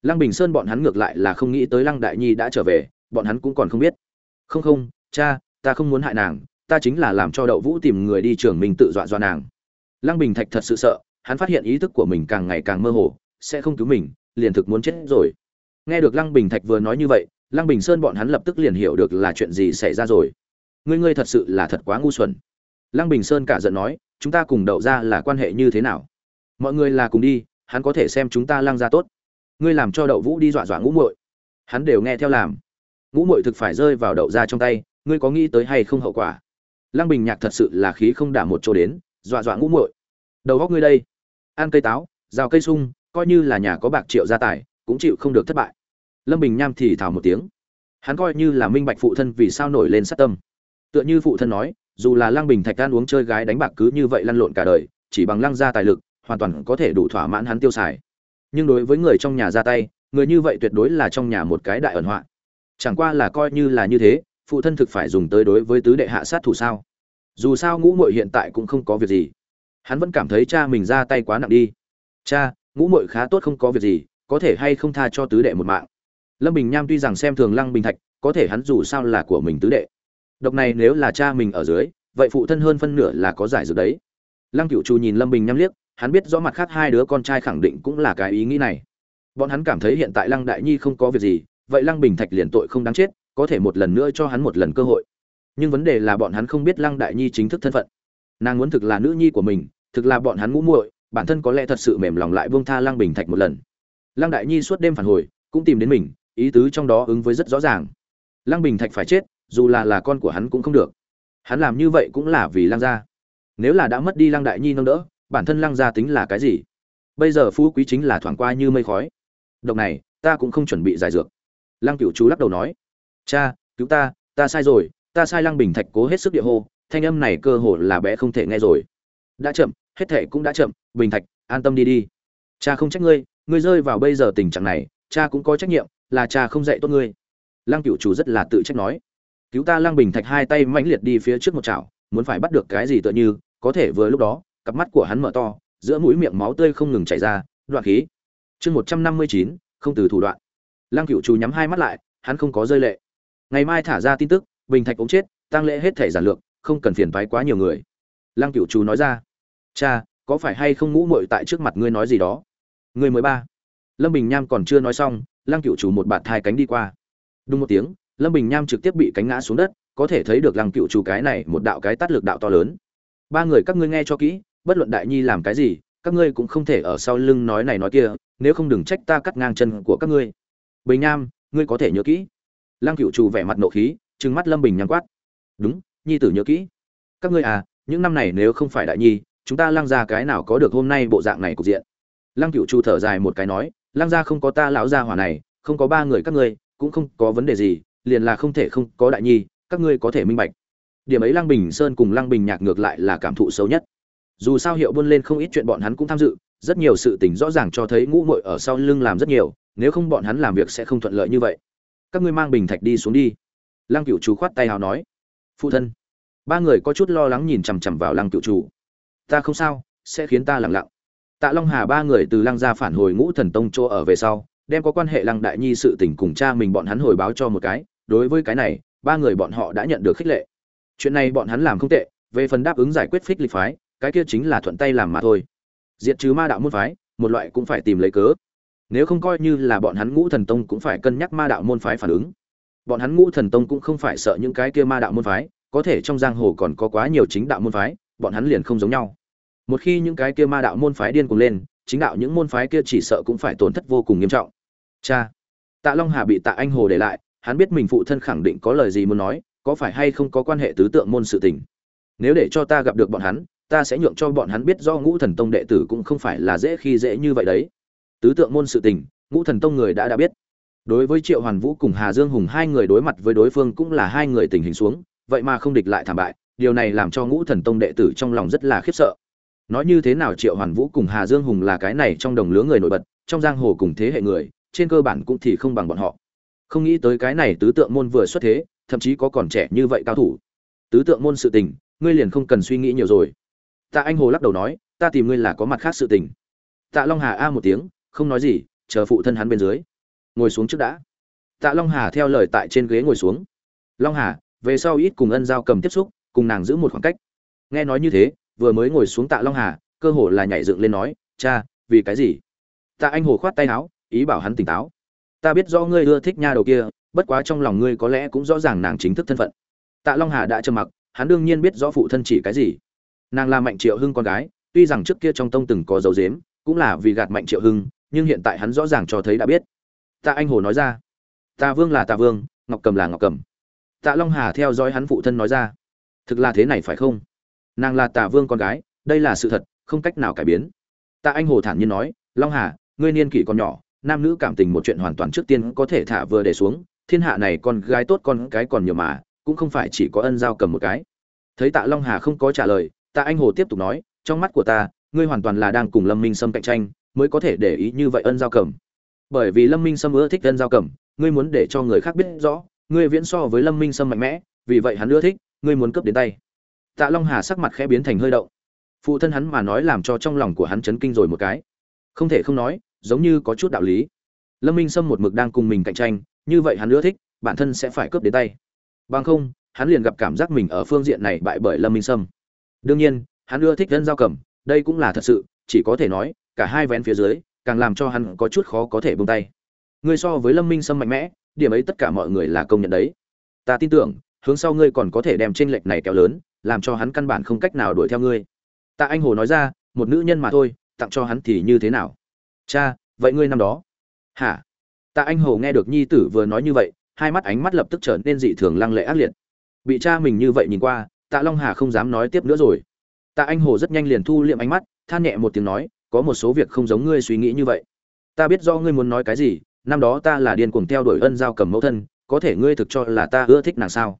Lăng bình sơn bọn hắn ngược lại là không nghĩ tới lăng đại nhi đã trở về, bọn hắn cũng còn không biết. Không không, cha, ta không muốn hại nàng, ta chính là làm cho đậu vũ tìm người đi trường mình tự dọa dọa nàng. Lăng bình thạch thật sự sợ, hắn phát hiện ý thức của mình càng ngày càng mơ hồ, sẽ không cứu mình, liền thực muốn chết rồi. Nghe được lăng bình thạch vừa nói như vậy, lăng bình sơn bọn hắn lập tức liền hiểu được là chuyện gì xảy ra rồi ngươi ngươi thật sự là thật quá ngu xuẩn. Lăng bình sơn cả giận nói, chúng ta cùng đậu ra là quan hệ như thế nào? Mọi người là cùng đi, hắn có thể xem chúng ta lăng ra tốt. Ngươi làm cho đậu vũ đi dọa dọa ngũ muội. Hắn đều nghe theo làm. Ngũ muội thực phải rơi vào đậu ra trong tay, ngươi có nghĩ tới hay không hậu quả? Lăng bình nhạc thật sự là khí không đả một chỗ đến, dọa dọa ngũ muội. Đầu góc ngươi đây. Ăn cây táo, rào cây sung, coi như là nhà có bạc triệu gia tài, cũng chịu không được thất bại. Lâm bình nham thì thào một tiếng. Hắn coi như là minh bạch phụ thân vì sao nổi lên sát tâm tựa như phụ thân nói, dù là lăng bình thạch gan uống chơi gái đánh bạc cứ như vậy lăn lộn cả đời, chỉ bằng lăng gia tài lực, hoàn toàn có thể đủ thỏa mãn hắn tiêu xài. Nhưng đối với người trong nhà ra tay, người như vậy tuyệt đối là trong nhà một cái đại ẩn họa. Chẳng qua là coi như là như thế, phụ thân thực phải dùng tới đối với tứ đệ hạ sát thủ sao? Dù sao ngũ Mội hiện tại cũng không có việc gì. Hắn vẫn cảm thấy cha mình ra tay quá nặng đi. Cha, ngũ Mội khá tốt không có việc gì, có thể hay không tha cho tứ đệ một mạng? Lâm bình nham tuy rằng xem thường lăng bình thạch, có thể hắn dù sao là của mình tứ đệ độc này nếu là cha mình ở dưới, vậy phụ thân hơn phân nửa là có giải dược đấy. Lăng cựu trù nhìn lâm bình nhăm liếc, hắn biết rõ mặt khác hai đứa con trai khẳng định cũng là cái ý nghĩ này. Bọn hắn cảm thấy hiện tại lăng đại nhi không có việc gì, vậy lăng bình thạch liền tội không đáng chết, có thể một lần nữa cho hắn một lần cơ hội. Nhưng vấn đề là bọn hắn không biết lăng đại nhi chính thức thân phận. Nàng muốn thực là nữ nhi của mình, thực là bọn hắn ngũ muội, bản thân có lẽ thật sự mềm lòng lại buông tha lăng bình thạch một lần. Lăng đại nhi suốt đêm phản hồi, cũng tìm đến mình, ý tứ trong đó ứng với rất rõ ràng. Lăng bình thạch phải chết dù là là con của hắn cũng không được. Hắn làm như vậy cũng là vì lăng gia. Nếu là đã mất đi lăng đại nhi nâng đỡ, bản thân lăng gia tính là cái gì? Bây giờ phú quý chính là thoảng qua như mây khói. Độc này, ta cũng không chuẩn bị giải dược. Lăng cựu chú lắc đầu nói, cha, cứu ta ta sai rồi, ta sai lăng bình thạch cố hết sức địa hô, thanh âm này cơ hồ là bé không thể nghe rồi. Đã chậm, hết thể cũng đã chậm, bình thạch, an tâm đi đi. Cha không trách ngươi ngươi rơi vào bây giờ tình trạng này, cha cũng có trách nhiệm, là cha không dạy tốt ngươi. Lăng cựu chủ rất là tự trách nói cứu ta lăng bình thạch hai tay mãnh liệt đi phía trước một chảo, muốn phải bắt được cái gì tựa như, có thể vừa lúc đó, cặp mắt của hắn mở to, giữa mũi miệng máu tươi không ngừng chảy ra, đoạn khí. Chương một trăm năm mươi chín, không từ thủ đoạn. Lăng cựu chú nhắm hai mắt lại, hắn không có rơi lệ. Ngày mai thả ra tin tức, bình thạch ống chết, tăng lễ hết thể giản lược, không cần phiền phái quá nhiều người. Lăng cựu chú nói ra, cha, có phải hay không ngũ muội tại trước mặt ngươi nói gì đó? Người mới ba. Lâm bình nham còn chưa nói xong, lăng cựu chủ một bạt thai cánh đi qua. Đúng một tiếng lâm bình nham trực tiếp bị cánh ngã xuống đất, có thể thấy được lăng cựu chủ cái này một đạo cái tắt lực đạo to lớn. Ba người các ngươi nghe cho kỹ, bất luận đại nhi làm cái gì, các ngươi cũng không thể ở sau lưng nói này nói kia, nếu không đừng trách ta cắt ngang chân của các ngươi. Bình nham, ngươi có thể nhớ kỹ. Lăng cựu chủ vẻ mặt nộ khí, trừng mắt lâm bình nham quát. Đúng, nhi tử nhớ kỹ. Các ngươi à những năm này nếu không phải đại nhi, chúng ta lăng ra cái nào có được hôm nay bộ dạng này cục diện? Lăng cựu chu thở dài một cái nói, lăng ra không có ta lão gia hỏa này, không có ba người các ngươi, cũng không có vấn đề gì liền là không thể không có đại nhi, các ngươi có thể minh bạch. Điểm ấy lăng bình sơn cùng lăng bình nhạc ngược lại là cảm thụ xấu nhất. Dù sao hiệu buôn lên không ít chuyện bọn hắn cũng tham dự, rất nhiều sự tình rõ ràng cho thấy ngũ muội ở sau lưng làm rất nhiều, nếu không bọn hắn làm việc sẽ không thuận lợi như vậy. Các ngươi mang bình thạch đi xuống đi. Lăng cựu chú khoát tay hào nói. Phụ thân. Ba người có chút lo lắng nhìn chằm chằm vào lăng cựu chủ ta không sao, sẽ khiến ta lặng lặng. Tạ long hà ba người từ lăng gia phản hồi ngũ thần tông chỗ ở về sau, đem có quan hệ lăng đại nhi sự tình cùng cha mình bọn hắn hồi báo cho một cái đối với cái này, ba người bọn họ đã nhận được khích lệ. Chuyện này bọn hắn làm không tệ, về phần đáp ứng giải quyết phích lịch phái, cái kia chính là thuận tay làm mà thôi. Diệt trừ ma đạo môn phái, một loại cũng phải tìm lấy cớ. Nếu không coi như là bọn hắn ngũ thần tông cũng phải cân nhắc ma đạo môn phái phản ứng. Bọn hắn ngũ thần tông cũng không phải sợ những cái kia ma đạo môn phái, có thể trong giang hồ còn có quá nhiều chính đạo môn phái, bọn hắn liền không giống nhau. Một khi những cái kia ma đạo môn phái điên cuồng lên, chính đạo những môn phái kia chỉ sợ cũng phải tổn thất vô cùng nghiêm trọng. Cha, tạ long hà bị tạ anh hồ để lại hắn biết mình phụ thân khẳng định có lời gì muốn nói, có phải hay không có quan hệ tứ tượng môn sự tình. Nếu để cho ta gặp được bọn hắn, ta sẽ nhượng cho bọn hắn biết do ngũ thần tông đệ tử cũng không phải là dễ khi dễ như vậy đấy. Tứ tượng môn sự tình, ngũ thần tông người đã đã biết. Đối với triệu hoàn vũ cùng hà dương hùng hai người đối mặt với đối phương cũng là hai người tình hình xuống, vậy mà không địch lại thảm bại, điều này làm cho ngũ thần tông đệ tử trong lòng rất là khiếp sợ. Nói như thế nào triệu hoàn vũ cùng hà dương hùng là cái này trong đồng lứa người nổi bật, trong giang hồ cùng thế hệ người, trên cơ bản cũng thì không bằng bọn họ không nghĩ tới cái này tứ tượng môn vừa xuất thế, thậm chí có còn trẻ như vậy cao thủ. Tứ tượng môn sự tình, ngươi liền không cần suy nghĩ nhiều rồi. Tạ anh hồ lắc đầu nói, ta tìm ngươi là có mặt khác sự tình. Tạ long hà a một tiếng, không nói gì, chờ phụ thân hắn bên dưới. Ngồi xuống trước đã. Tạ long hà theo lời tại trên ghế ngồi xuống. Long hà, về sau ít cùng ân giao cầm tiếp xúc, cùng nàng giữ một khoảng cách. Nghe nói như thế, vừa mới ngồi xuống tạ long hà, cơ hồ là nhảy dựng lên nói, cha, vì cái gì? Tạ anh hồ khoát tay áo, ý bảo hắn tỉnh táo ta biết do ngươi ưa thích nha đầu kia, bất quá trong lòng ngươi có lẽ cũng rõ ràng nàng chính thức thân phận. Tạ long hà đã trầm mặc, hắn đương nhiên biết rõ phụ thân chỉ cái gì. Nàng là mạnh triệu hưng con gái, tuy rằng trước kia trong tông từng có dấu dếm cũng là vì gạt mạnh triệu hưng, nhưng hiện tại hắn rõ ràng cho thấy đã biết. Tạ anh hồ nói ra, tạ vương là tạ vương, ngọc cầm là ngọc cầm. Tạ long hà theo dõi hắn phụ thân nói ra, thực là thế này phải không? Nàng là tạ vương con gái, đây là sự thật, không cách nào cải biến. Tạ anh hồ thản nhiên nói, long hà, ngươi niên kỷ còn nhỏ nam nữ cảm tình một chuyện hoàn toàn trước tiên có thể thả vừa để xuống, thiên hạ này con gái tốt con cái còn nhiều mà, cũng không phải chỉ có ân giao cầm một cái. Thấy tạ long hà không có trả lời, tạ anh hồ tiếp tục nói, trong mắt của ta, ngươi hoàn toàn là đang cùng lâm minh sâm cạnh tranh, mới có thể để ý như vậy ân giao cầm. Bởi vì lâm minh sâm ưa thích ân giao cầm, ngươi muốn để cho người khác biết rõ, ngươi viễn so với lâm minh sâm mạnh mẽ, vì vậy hắn ưa thích, ngươi muốn cướp đến tay. Tạ long hà sắc mặt khẽ biến thành hơi động. Phụ thân hắn mà nói làm cho trong lòng của hắn chấn kinh rồi một cái. Không thể không nói giống như có chút đạo lý. Lâm minh sâm một mực đang cùng mình cạnh tranh, như vậy hắn ưa thích, bản thân sẽ phải cướp đến tay. Bằng không, hắn liền gặp cảm giác mình ở phương diện này bại bởi lâm minh sâm. Đương nhiên, hắn ưa thích dân giao cầm, đây cũng là thật sự, chỉ có thể nói, cả hai vén phía dưới, càng làm cho hắn có chút khó có thể buông tay. Ngươi so với lâm minh sâm mạnh mẽ, điểm ấy tất cả mọi người là công nhận đấy. Ta tin tưởng, hướng sau ngươi còn có thể đem tranh lệch này kéo lớn, làm cho hắn căn bản không cách nào đuổi theo ngươi. Tạ anh hồ nói ra, một nữ nhân mà thôi, tặng cho hắn thì như thế nào? Cha, vậy ngươi năm đó? Hả? Tạ anh hồ nghe được nhi tử vừa nói như vậy, hai mắt ánh mắt lập tức trở nên dị thường lăng lệ ác liệt. Bị cha mình như vậy nhìn qua, tạ long hà không dám nói tiếp nữa rồi. Tạ anh hồ rất nhanh liền thu liệm ánh mắt, than nhẹ một tiếng nói, có một số việc không giống ngươi suy nghĩ như vậy. Ta biết do ngươi muốn nói cái gì, năm đó ta là điên cuồng theo đuổi ân giao cầm mẫu thân, có thể ngươi thực cho là ta ưa thích nàng sao?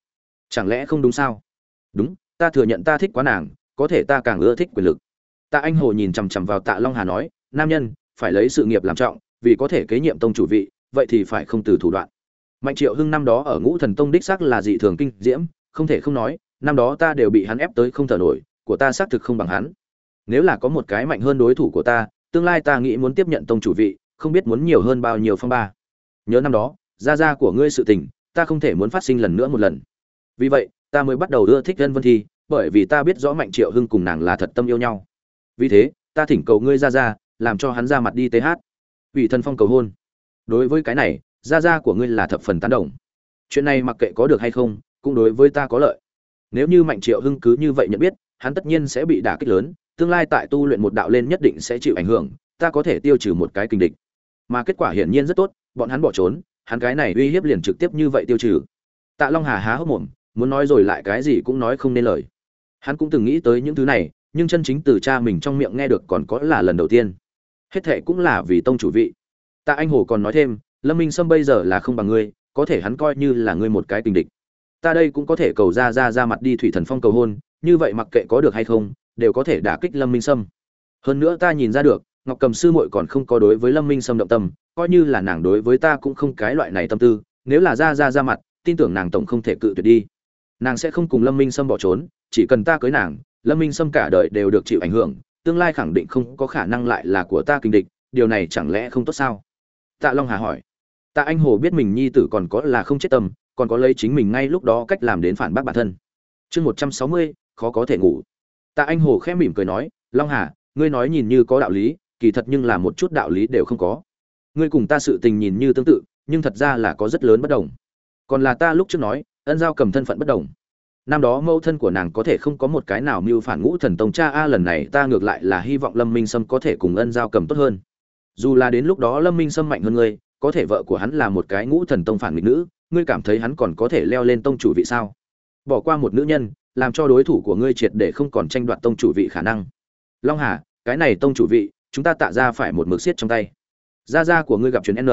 Chẳng lẽ không đúng sao? Đúng, ta thừa nhận ta thích quá nàng, có thể ta càng ưa thích quyền lực. Tạ anh hồ nhìn chằm chằm vào tạ long hà nói, nam nhân phải lấy sự nghiệp làm trọng, vì có thể kế nhiệm tông chủ vị, vậy thì phải không từ thủ đoạn. Mạnh triệu hưng năm đó ở ngũ thần tông đích xác là dị thường kinh diễm, không thể không nói, năm đó ta đều bị hắn ép tới không thở nổi, của ta xác thực không bằng hắn. Nếu là có một cái mạnh hơn đối thủ của ta, tương lai ta nghĩ muốn tiếp nhận tông chủ vị, không biết muốn nhiều hơn bao nhiêu phong ba. Nhớ năm đó, gia gia của ngươi sự tình, ta không thể muốn phát sinh lần nữa một lần. Vì vậy, ta mới bắt đầu ưa thích Vân vân thi, bởi vì ta biết rõ mạnh triệu hưng cùng nàng là thật tâm yêu nhau. Vì thế, ta thỉnh cầu ngươi ra ra làm cho hắn ra mặt đi tế hát ủy thân phong cầu hôn. Đối với cái này, gia gia của ngươi là thập phần tán đồng. Chuyện này mặc kệ có được hay không, cũng đối với ta có lợi. Nếu như mạnh triệu hưng cứ như vậy nhận biết, hắn tất nhiên sẽ bị đả kích lớn, tương lai tại tu luyện một đạo lên nhất định sẽ chịu ảnh hưởng, ta có thể tiêu trừ một cái kinh địch. Mà kết quả hiển nhiên rất tốt, bọn hắn bỏ trốn, hắn cái này uy hiếp liền trực tiếp như vậy tiêu trừ. Tạ long hà há hốc mồm, muốn nói rồi lại cái gì cũng nói không nên lời. Hắn cũng từng nghĩ tới những thứ này, nhưng chân chính từ cha mình trong miệng nghe được còn có là lần đầu tiên hết thệ cũng là vì tông chủ vị. Tạ anh hồ còn nói thêm, lâm minh sâm bây giờ là không bằng ngươi, có thể hắn coi như là ngươi một cái tình địch. Ta đây cũng có thể cầu ra ra ra mặt đi thủy thần phong cầu hôn, như vậy mặc kệ có được hay không, đều có thể đả kích lâm minh sâm. Hơn nữa ta nhìn ra được, ngọc cầm sư muội còn không có đối với lâm minh sâm động tâm, coi như là nàng đối với ta cũng không cái loại này tâm tư, nếu là ra ra ra mặt, tin tưởng nàng tổng không thể cự tuyệt đi. Nàng sẽ không cùng lâm minh sâm bỏ trốn, chỉ cần ta cưới nàng, lâm minh sâm cả đời đều được chịu ảnh hưởng tương lai khẳng định không có khả năng lại là của ta kinh địch, điều này chẳng lẽ không tốt sao? Tạ long hà hỏi. Tạ anh hồ biết mình nhi tử còn có là không chết tâm, còn có lấy chính mình ngay lúc đó cách làm đến phản bác bản thân. Chương một trăm sáu mươi, khó có thể ngủ. Tạ anh hồ khẽ mỉm cười nói, long hà, ngươi nói nhìn như có đạo lý, kỳ thật nhưng là một chút đạo lý đều không có. Ngươi cùng ta sự tình nhìn như tương tự, nhưng thật ra là có rất lớn bất đồng. Còn là ta lúc trước nói, ân giao cầm thân phận bất đồng năm đó mẫu thân của nàng có thể không có một cái nào mưu phản ngũ thần tông cha a, lần này ta ngược lại là hy vọng lâm minh sâm có thể cùng ân giao cầm tốt hơn. Dù là đến lúc đó lâm minh sâm mạnh hơn ngươi, có thể vợ của hắn là một cái ngũ thần tông phản nghịch nữ, ngươi cảm thấy hắn còn có thể leo lên tông chủ vị sao? Bỏ qua một nữ nhân, làm cho đối thủ của ngươi triệt để không còn tranh đoạt tông chủ vị khả năng. Long hà, cái này tông chủ vị, chúng ta tạ ra phải một mực xiết trong tay. Gia gia của ngươi gặp truyền n.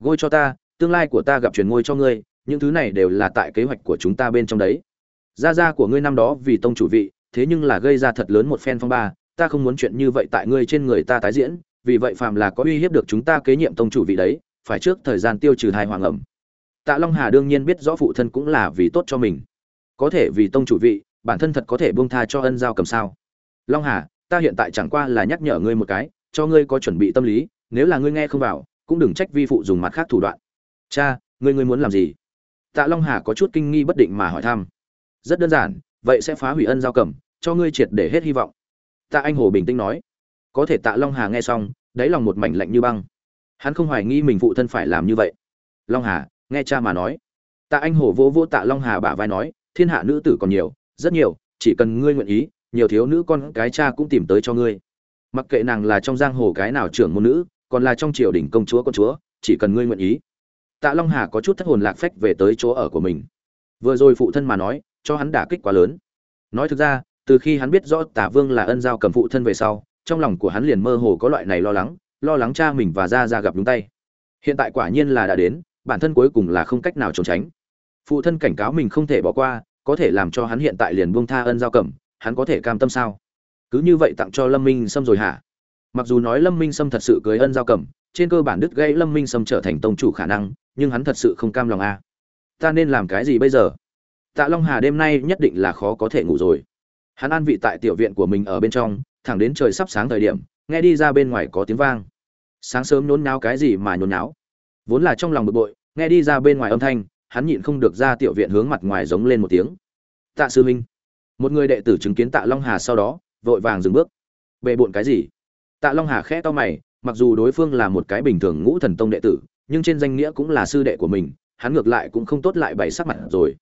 Ngôi cho ta, tương lai của ta gặp truyền ngôi cho ngươi, những thứ này đều là tại kế hoạch của chúng ta bên trong đấy gia gia của ngươi năm đó vì tông chủ vị, thế nhưng là gây ra thật lớn một phen phong ba, ta không muốn chuyện như vậy tại ngươi trên người ta tái diễn, vì vậy phàm là có uy hiếp được chúng ta kế nhiệm tông chủ vị đấy, phải trước thời gian tiêu trừ hai hoàng ẩm. Tạ long hà đương nhiên biết rõ phụ thân cũng là vì tốt cho mình. Có thể vì tông chủ vị, bản thân thật có thể buông tha cho ân giao cầm sao? Long hà, ta hiện tại chẳng qua là nhắc nhở ngươi một cái, cho ngươi có chuẩn bị tâm lý, nếu là ngươi nghe không vào, cũng đừng trách vi phụ dùng mặt khác thủ đoạn. Cha, ngươi ngươi muốn làm gì? Tạ long hà có chút kinh nghi bất định mà hỏi thăm rất đơn giản, vậy sẽ phá hủy ân giao cầm, cho ngươi triệt để hết hy vọng. Tạ anh hồ bình tĩnh nói. Có thể tạ long hà nghe xong, đáy lòng một mảnh lạnh như băng. Hắn không hoài nghi mình phụ thân phải làm như vậy. Long hà, nghe cha mà nói. Tạ anh hồ vỗ vỗ tạ long hà bả vai nói, thiên hạ nữ tử còn nhiều, rất nhiều, chỉ cần ngươi nguyện ý, nhiều thiếu nữ con cái cha cũng tìm tới cho ngươi. Mặc kệ nàng là trong giang hồ cái nào trưởng môn nữ, còn là trong triều đình công chúa con chúa, chỉ cần ngươi nguyện ý. Tạ long hà có chút thất hồn lạc phách về tới chỗ ở của mình. Vừa rồi phụ thân mà nói cho hắn đả kích quá lớn. Nói thực ra, từ khi hắn biết rõ tả vương là ân giao cầm phụ thân về sau, trong lòng của hắn liền mơ hồ có loại này lo lắng lo lắng cha mình và ra ra gặp đúng tay. Hiện tại quả nhiên là đã đến, bản thân cuối cùng là không cách nào trốn tránh. Phụ thân cảnh cáo mình không thể bỏ qua, có thể làm cho hắn hiện tại liền buông tha ân giao cầm, hắn có thể cam tâm sao? Cứ như vậy tặng cho lâm minh sâm rồi hả? Mặc dù nói lâm minh sâm thật sự cưới ân giao cầm, trên cơ bản đứt gãy lâm minh sâm trở thành tông chủ khả năng, nhưng hắn thật sự không cam lòng a à. ta nên làm cái gì bây giờ? Tạ long hà đêm nay nhất định là khó có thể ngủ rồi. Hắn an vị tại tiểu viện của mình ở bên trong, thẳng đến trời sắp sáng thời điểm, nghe đi ra bên ngoài có tiếng vang. Sáng sớm nhốn náo cái gì mà nhốn náo vốn là trong lòng bực bội, nghe đi ra bên ngoài âm thanh, hắn nhịn không được ra tiểu viện hướng mặt ngoài giống lên một tiếng. Tạ sư minh một người đệ tử chứng kiến tạ long hà sau đó, vội vàng dừng bước. Bệ bộn cái gì? Tạ long hà khẽ to mày, mặc dù đối phương là một cái bình thường ngũ thần tông đệ tử, nhưng trên danh nghĩa cũng là sư đệ của mình, hắn ngược lại cũng không tốt lại bày sắc mặt rồi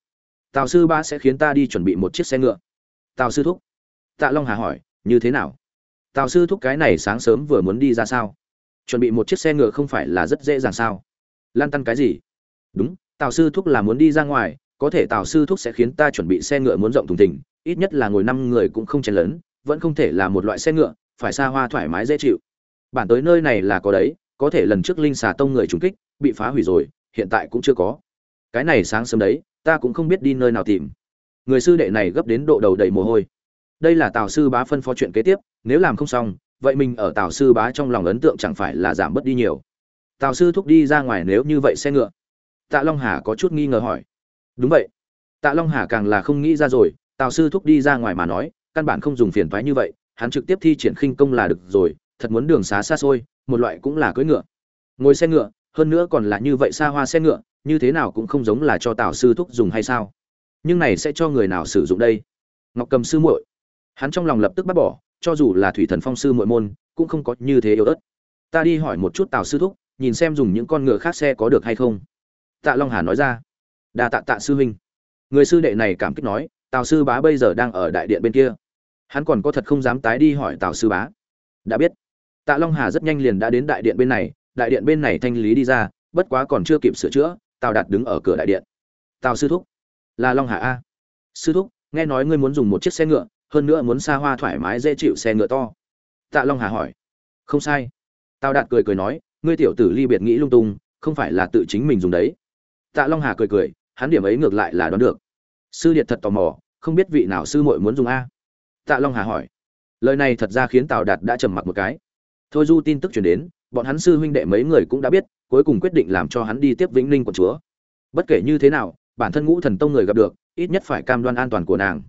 tào sư ba sẽ khiến ta đi chuẩn bị một chiếc xe ngựa. Tào sư thúc. Tạ long hà hỏi, như thế nào? Tào sư thúc cái này sáng sớm vừa muốn đi ra sao? Chuẩn bị một chiếc xe ngựa không phải là rất dễ dàng sao? Lan tăn cái gì? Đúng, tào sư thúc là muốn đi ra ngoài, có thể tào sư thúc sẽ khiến ta chuẩn bị xe ngựa muốn rộng thùng thình, ít nhất là ngồi năm người cũng không chen lớn vẫn không thể là một loại xe ngựa, phải xa hoa thoải mái dễ chịu. Bản tới nơi này là có đấy, có thể lần trước linh xà tông người trúng kích, bị phá hủy rồi, hiện tại cũng chưa có. Cái này sáng sớm đấy ta cũng không biết đi nơi nào tìm. Người sư đệ này gấp đến độ đầu đầy mồ hôi. Đây là tào sư bá phân phó chuyện kế tiếp, nếu làm không xong, vậy mình ở tào sư bá trong lòng ấn tượng chẳng phải là giảm bớt đi nhiều. Tào sư thúc đi ra ngoài nếu như vậy xe ngựa. Tạ long hà có chút nghi ngờ hỏi. Đúng vậy. Tạ long hà càng là không nghĩ ra rồi, tào sư thúc đi ra ngoài mà nói, căn bản không dùng phiền thoái như vậy, hắn trực tiếp thi triển khinh công là được rồi, thật muốn đường xá xa xôi, một loại cũng là cưỡi ngựa. Ngồi xe ngựa, hơn nữa còn là như vậy xa hoa xe ngựa như thế nào cũng không giống là cho tào sư thúc dùng hay sao. Nhưng này sẽ cho người nào sử dụng đây? Ngọc cầm sư muội. Hắn trong lòng lập tức bắt bỏ, cho dù là thủy thần phong sư muội môn, cũng không có như thế yếu ớt. Ta đi hỏi một chút tào sư thúc, nhìn xem dùng những con ngựa khác xe có được hay không. Tạ long hà nói ra. Đa tạ tạ sư huynh. Người sư đệ này cảm kích nói, tào sư bá bây giờ đang ở đại điện bên kia. Hắn còn có thật không dám tái đi hỏi tào sư bá. Đã biết. Tạ long hà rất nhanh liền đã đến đại điện bên này, đại điện bên này thanh lý đi ra, bất quá còn chưa kịp sửa chữa tào đạt đứng ở cửa đại điện. Tào sư thúc, là long hà a. Sư thúc, nghe nói ngươi muốn dùng một chiếc xe ngựa, hơn nữa muốn xa hoa thoải mái dễ chịu xe ngựa to. Tạ long hà hỏi. Không sai. Tào đạt cười cười nói, ngươi tiểu tử ly biệt nghĩ lung tung, không phải là tự chính mình dùng đấy. Tạ long hà cười cười, hắn điểm ấy ngược lại là đoán được. Sư điệt thật tò mò, không biết vị nào sư muội muốn dùng a. Tạ long hà hỏi. Lời này thật ra khiến tào đạt đã trầm mặc một cái. Thôi du tin tức chuyển đến, bọn hắn sư huynh đệ mấy người cũng đã biết cuối cùng quyết định làm cho hắn đi tiếp vĩnh ninh quận chúa. Bất kể như thế nào, bản thân ngũ thần tông người gặp được, ít nhất phải cam đoan an toàn của nàng.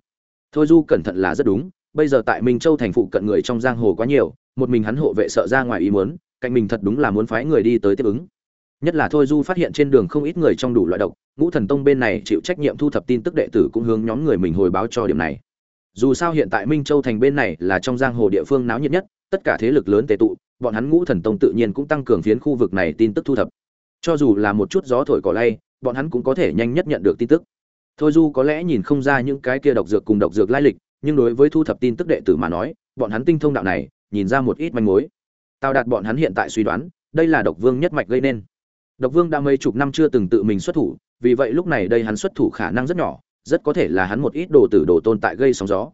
Thôi du cẩn thận là rất đúng, bây giờ tại minh châu thành phụ cận người trong giang hồ quá nhiều, một mình hắn hộ vệ sợ ra ngoài ý muốn, cạnh mình thật đúng là muốn phái người đi tới tiếp ứng. Nhất là thôi du phát hiện trên đường không ít người trong đủ loại độc, ngũ thần tông bên này chịu trách nhiệm thu thập tin tức đệ tử cũng hướng nhóm người mình hồi báo cho điểm này. Dù sao hiện tại minh châu thành bên này là trong giang hồ địa phương náo nhiệt nhất tất cả thế lực lớn tề tụ, bọn hắn ngũ thần tông tự nhiên cũng tăng cường phiến khu vực này tin tức thu thập. Cho dù là một chút gió thổi cỏ lay, bọn hắn cũng có thể nhanh nhất nhận được tin tức. Thôi du có lẽ nhìn không ra những cái kia độc dược cùng độc dược lai lịch, nhưng đối với thu thập tin tức đệ tử mà nói, bọn hắn tinh thông đạo này, nhìn ra một ít manh mối. Tao đạt bọn hắn hiện tại suy đoán, đây là độc vương nhất mạch gây nên. Độc vương đã mấy chục năm chưa từng tự mình xuất thủ, vì vậy lúc này đây hắn xuất thủ khả năng rất nhỏ, rất có thể là hắn một ít đồ tử đồ tồn tại gây sóng gió.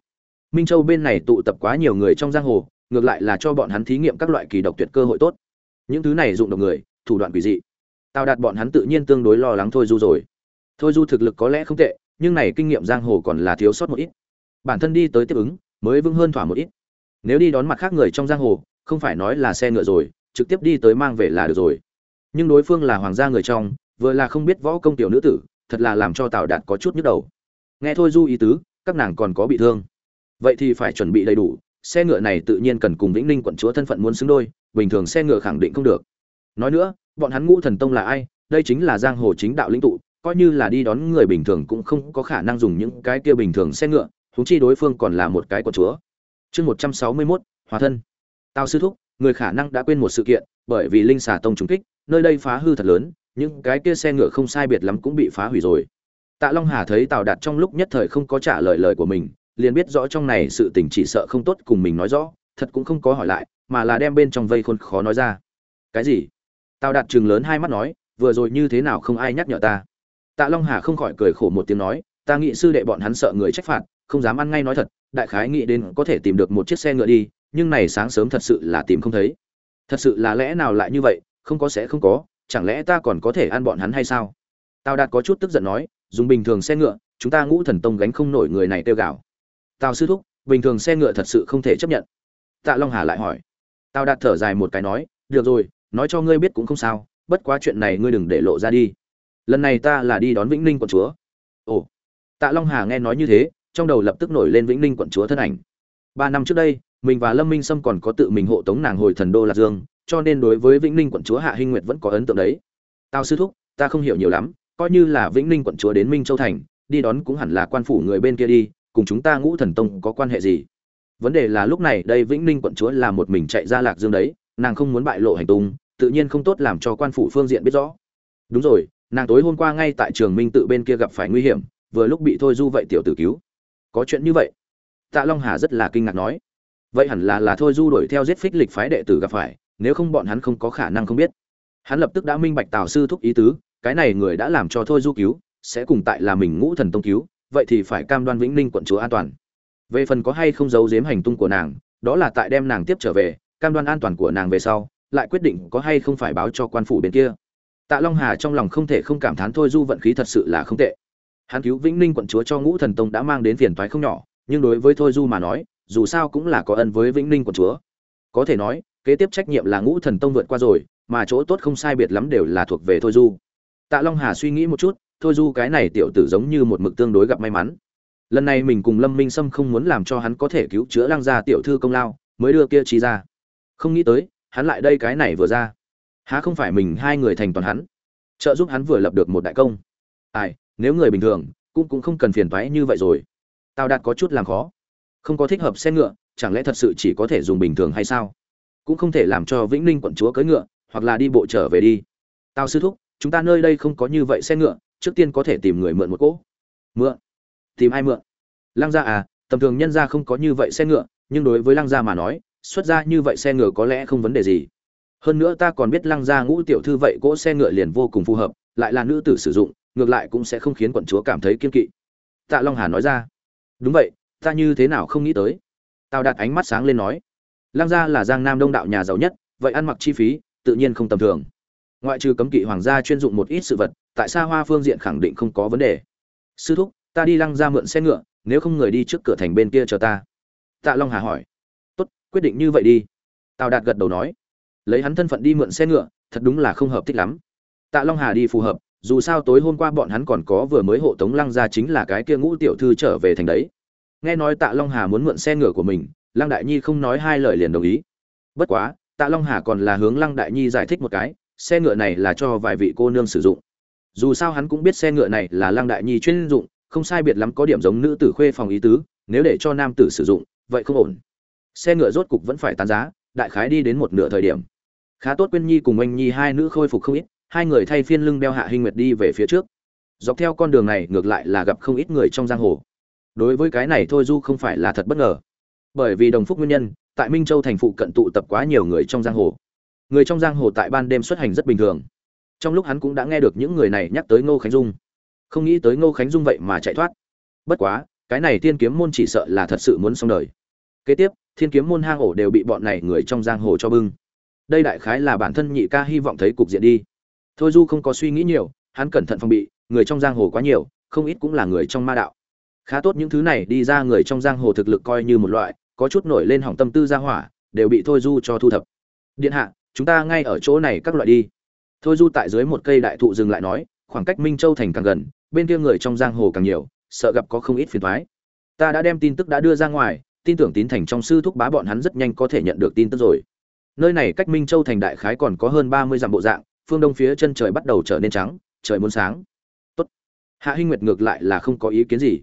Minh châu bên này tụ tập quá nhiều người trong giang hồ ngược lại là cho bọn hắn thí nghiệm các loại kỳ độc tuyệt cơ hội tốt. Những thứ này dụng độc người, thủ đoạn quỷ dị. Tao đạt bọn hắn tự nhiên tương đối lo lắng thôi du rồi. Thôi du thực lực có lẽ không tệ, nhưng này kinh nghiệm giang hồ còn là thiếu sót một ít. Bản thân đi tới tiếp ứng, mới vững hơn thỏa một ít. Nếu đi đón mặt khác người trong giang hồ, không phải nói là xe ngựa rồi, trực tiếp đi tới mang về là được rồi. Nhưng đối phương là hoàng gia người trong, vừa là không biết võ công tiểu nữ tử, thật là làm cho tào đạt có chút nhức đầu. Nghe thôi du ý tứ, các nàng còn có bị thương. Vậy thì phải chuẩn bị đầy đủ xe ngựa này tự nhiên cần cùng vĩnh ninh quận chúa thân phận muốn xứng đôi, bình thường xe ngựa khẳng định không được. Nói nữa, bọn hắn ngũ thần tông là ai? Đây chính là giang hồ chính đạo lĩnh tụ, coi như là đi đón người bình thường cũng không có khả năng dùng những cái kia bình thường xe ngựa thúng chi đối phương còn là một cái quận chúa. Chương một trăm sáu mươi mốt hòa thân. Tào sư thúc, người khả năng đã quên một sự kiện, bởi vì linh xà tông trúng kích, nơi đây phá hư thật lớn, những cái kia xe ngựa không sai biệt lắm cũng bị phá hủy rồi. Tạ long hà thấy tào đạt trong lúc nhất thời không có trả lời lời của mình liền biết rõ trong này sự tình chỉ sợ không tốt cùng mình nói rõ, thật cũng không có hỏi lại, mà là đem bên trong vây khôn khó nói ra. Cái gì? Tào đạt trừng lớn hai mắt nói, vừa rồi như thế nào không ai nhắc nhở ta? Tạ long hà không khỏi cười khổ một tiếng nói, ta nghĩ sư đệ bọn hắn sợ người trách phạt, không dám ăn ngay nói thật, đại khái nghĩ đến có thể tìm được một chiếc xe ngựa đi, nhưng này sáng sớm thật sự là tìm không thấy. Thật sự là lẽ nào lại như vậy, không có sẽ không có, chẳng lẽ ta còn có thể ăn bọn hắn hay sao? Tào đạt có chút tức giận nói, dùng bình thường xe ngựa, chúng ta ngũ thần tông gánh không nổi người này tiêu gạo tào sư thúc, bình thường xe ngựa thật sự không thể chấp nhận. Tạ long hà lại hỏi. Tào đạt thở dài một cái nói, được rồi, nói cho ngươi biết cũng không sao, bất quá chuyện này ngươi đừng để lộ ra đi. Lần này ta là đi đón vĩnh ninh quận chúa. Ồ. Tạ long hà nghe nói như thế, trong đầu lập tức nổi lên vĩnh ninh quận chúa thân ảnh. Ba năm trước đây, mình và lâm minh sâm còn có tự mình hộ tống nàng hồi thần đô lạc dương, cho nên đối với vĩnh ninh quận chúa hạ hinh nguyệt vẫn có ấn tượng đấy. Tao sư thúc, ta không hiểu nhiều lắm, coi như là vĩnh ninh quận chúa đến minh châu thành, đi đón cũng hẳn là quan phủ người bên kia đi cùng chúng ta ngũ thần tông có quan hệ gì? Vấn đề là lúc này đây vĩnh ninh quận chúa là một mình chạy ra lạc dương đấy, nàng không muốn bại lộ hành tung, tự nhiên không tốt làm cho quan phủ phương diện biết rõ. Đúng rồi, nàng tối hôm qua ngay tại trường minh tự bên kia gặp phải nguy hiểm, vừa lúc bị thôi du vậy tiểu tử cứu. Có chuyện như vậy? Tạ long hà rất là kinh ngạc nói. Vậy hẳn là là thôi du đuổi theo giết phích lịch phái đệ tử gặp phải, nếu không bọn hắn không có khả năng không biết. Hắn lập tức đã minh bạch tào sư thúc ý tứ, cái này người đã làm cho thôi du cứu, sẽ cùng tại là mình ngũ thần tông cứu vậy thì phải cam đoan vĩnh ninh quận chúa an toàn. Về phần có hay không giấu giếm hành tung của nàng, đó là tại đem nàng tiếp trở về, cam đoan an toàn của nàng về sau, lại quyết định có hay không phải báo cho quan phủ bên kia. Tạ long hà trong lòng không thể không cảm thán thôi du vận khí thật sự là không tệ. Hắn cứu vĩnh ninh quận chúa cho ngũ thần tông đã mang đến phiền toái không nhỏ, nhưng đối với thôi du mà nói, dù sao cũng là có ân với vĩnh ninh quận chúa. Có thể nói, kế tiếp trách nhiệm là ngũ thần tông vượt qua rồi, mà chỗ tốt không sai biệt lắm đều là thuộc về thôi du. Tạ long hà suy nghĩ một chút thôi du cái này tiểu tử giống như một mực tương đối gặp may mắn. Lần này mình cùng lâm minh sâm không muốn làm cho hắn có thể cứu chữa lăng gia tiểu thư công lao, mới đưa kia trí ra. Không nghĩ tới, hắn lại đây cái này vừa ra. Há không phải mình hai người thành toàn hắn? Trợ giúp hắn vừa lập được một đại công. Ai, nếu người bình thường, cũng cũng không cần phiền toái như vậy rồi. Tao đạt có chút làm khó. Không có thích hợp xe ngựa, chẳng lẽ thật sự chỉ có thể dùng bình thường hay sao? Cũng không thể làm cho vĩnh ninh quận chúa cưỡi ngựa, hoặc là đi bộ trở về đi. Tao sư thúc, chúng ta nơi đây không có như vậy xe ngựa trước tiên có thể tìm người mượn một cỗ. Mượn? Tìm ai mượn? Lăng gia à tầm thường nhân gia không có như vậy xe ngựa, nhưng đối với lăng gia mà nói, xuất ra như vậy xe ngựa có lẽ không vấn đề gì. Hơn nữa ta còn biết lăng gia ngũ tiểu thư vậy cỗ xe ngựa liền vô cùng phù hợp, lại là nữ tử sử dụng, ngược lại cũng sẽ không khiến quận chúa cảm thấy kiên kỵ. Tạ long hà nói ra. Đúng vậy, ta như thế nào không nghĩ tới? Tao đặt ánh mắt sáng lên nói. Lăng gia là giang nam đông đạo nhà giàu nhất, vậy ăn mặc chi phí, tự nhiên không tầm thường ngoại trừ cấm kỵ hoàng gia chuyên dụng một ít sự vật, tại sa hoa phương diện khẳng định không có vấn đề. Sư thúc, ta đi lăng ra mượn xe ngựa, nếu không người đi trước cửa thành bên kia chờ ta. Tạ long hà hỏi. Tốt, quyết định như vậy đi. Tào đạt gật đầu nói. Lấy hắn thân phận đi mượn xe ngựa, thật đúng là không hợp thích lắm. Tạ long hà đi phù hợp, dù sao tối hôm qua bọn hắn còn có vừa mới hộ tống lăng ra chính là cái kia ngũ tiểu thư trở về thành đấy. Nghe nói tạ long hà muốn mượn xe ngựa của mình, lăng đại nhi không nói hai lời liền đồng ý. Bất quá, tạ long hà còn là hướng lăng đại nhi giải thích một cái xe ngựa này là cho vài vị cô nương sử dụng. Dù sao hắn cũng biết xe ngựa này là lăng đại nhi chuyên dụng, không sai biệt lắm có điểm giống nữ tử khuê phòng ý tứ, nếu để cho nam tử sử dụng, vậy không ổn. Xe ngựa rốt cục vẫn phải tán giá, đại khái đi đến một nửa thời điểm. Khá tốt quyên nhi cùng oanh nhi hai nữ khôi phục không ít, hai người thay phiên lưng đeo hạ hinh nguyệt đi về phía trước. Dọc theo con đường này, ngược lại là gặp không ít người trong giang hồ. Đối với cái này thôi du không phải là thật bất ngờ. Bởi vì đồng phúc nguyên nhân, tại minh châu thành phụ cận tụ tập quá nhiều người trong giang hồ người trong giang hồ tại ban đêm xuất hành rất bình thường. Trong lúc hắn cũng đã nghe được những người này nhắc tới ngô khánh dung. Không nghĩ tới ngô khánh dung vậy mà chạy thoát. Bất quá, cái này thiên kiếm môn chỉ sợ là thật sự muốn xong đời. Kế tiếp, thiên kiếm môn hang ổ đều bị bọn này người trong giang hồ cho bưng. Đây đại khái là bản thân nhị ca hy vọng thấy cục diện đi. Thôi du không có suy nghĩ nhiều, hắn cẩn thận phòng bị, người trong giang hồ quá nhiều, không ít cũng là người trong ma đạo. Khá tốt những thứ này đi ra người trong giang hồ thực lực coi như một loại, có chút nổi lên hỏng tâm tư ra hỏa, đều bị thôi du cho thu thập. Điện hạ chúng ta ngay ở chỗ này các loại đi. Thôi du tại dưới một cây đại thụ dừng lại nói, khoảng cách minh châu thành càng gần, bên kia người trong giang hồ càng nhiều, sợ gặp có không ít phiền thoái ta đã đem tin tức đã đưa ra ngoài, tin tưởng tín thành trong sư thúc bá bọn hắn rất nhanh có thể nhận được tin tức rồi. Nơi này cách minh châu thành đại khái còn có hơn ba mươi dặm bộ dạng, phương đông phía chân trời bắt đầu trở nên trắng, trời muốn sáng. Tốt. hạ hinh nguyệt ngược lại là không có ý kiến gì.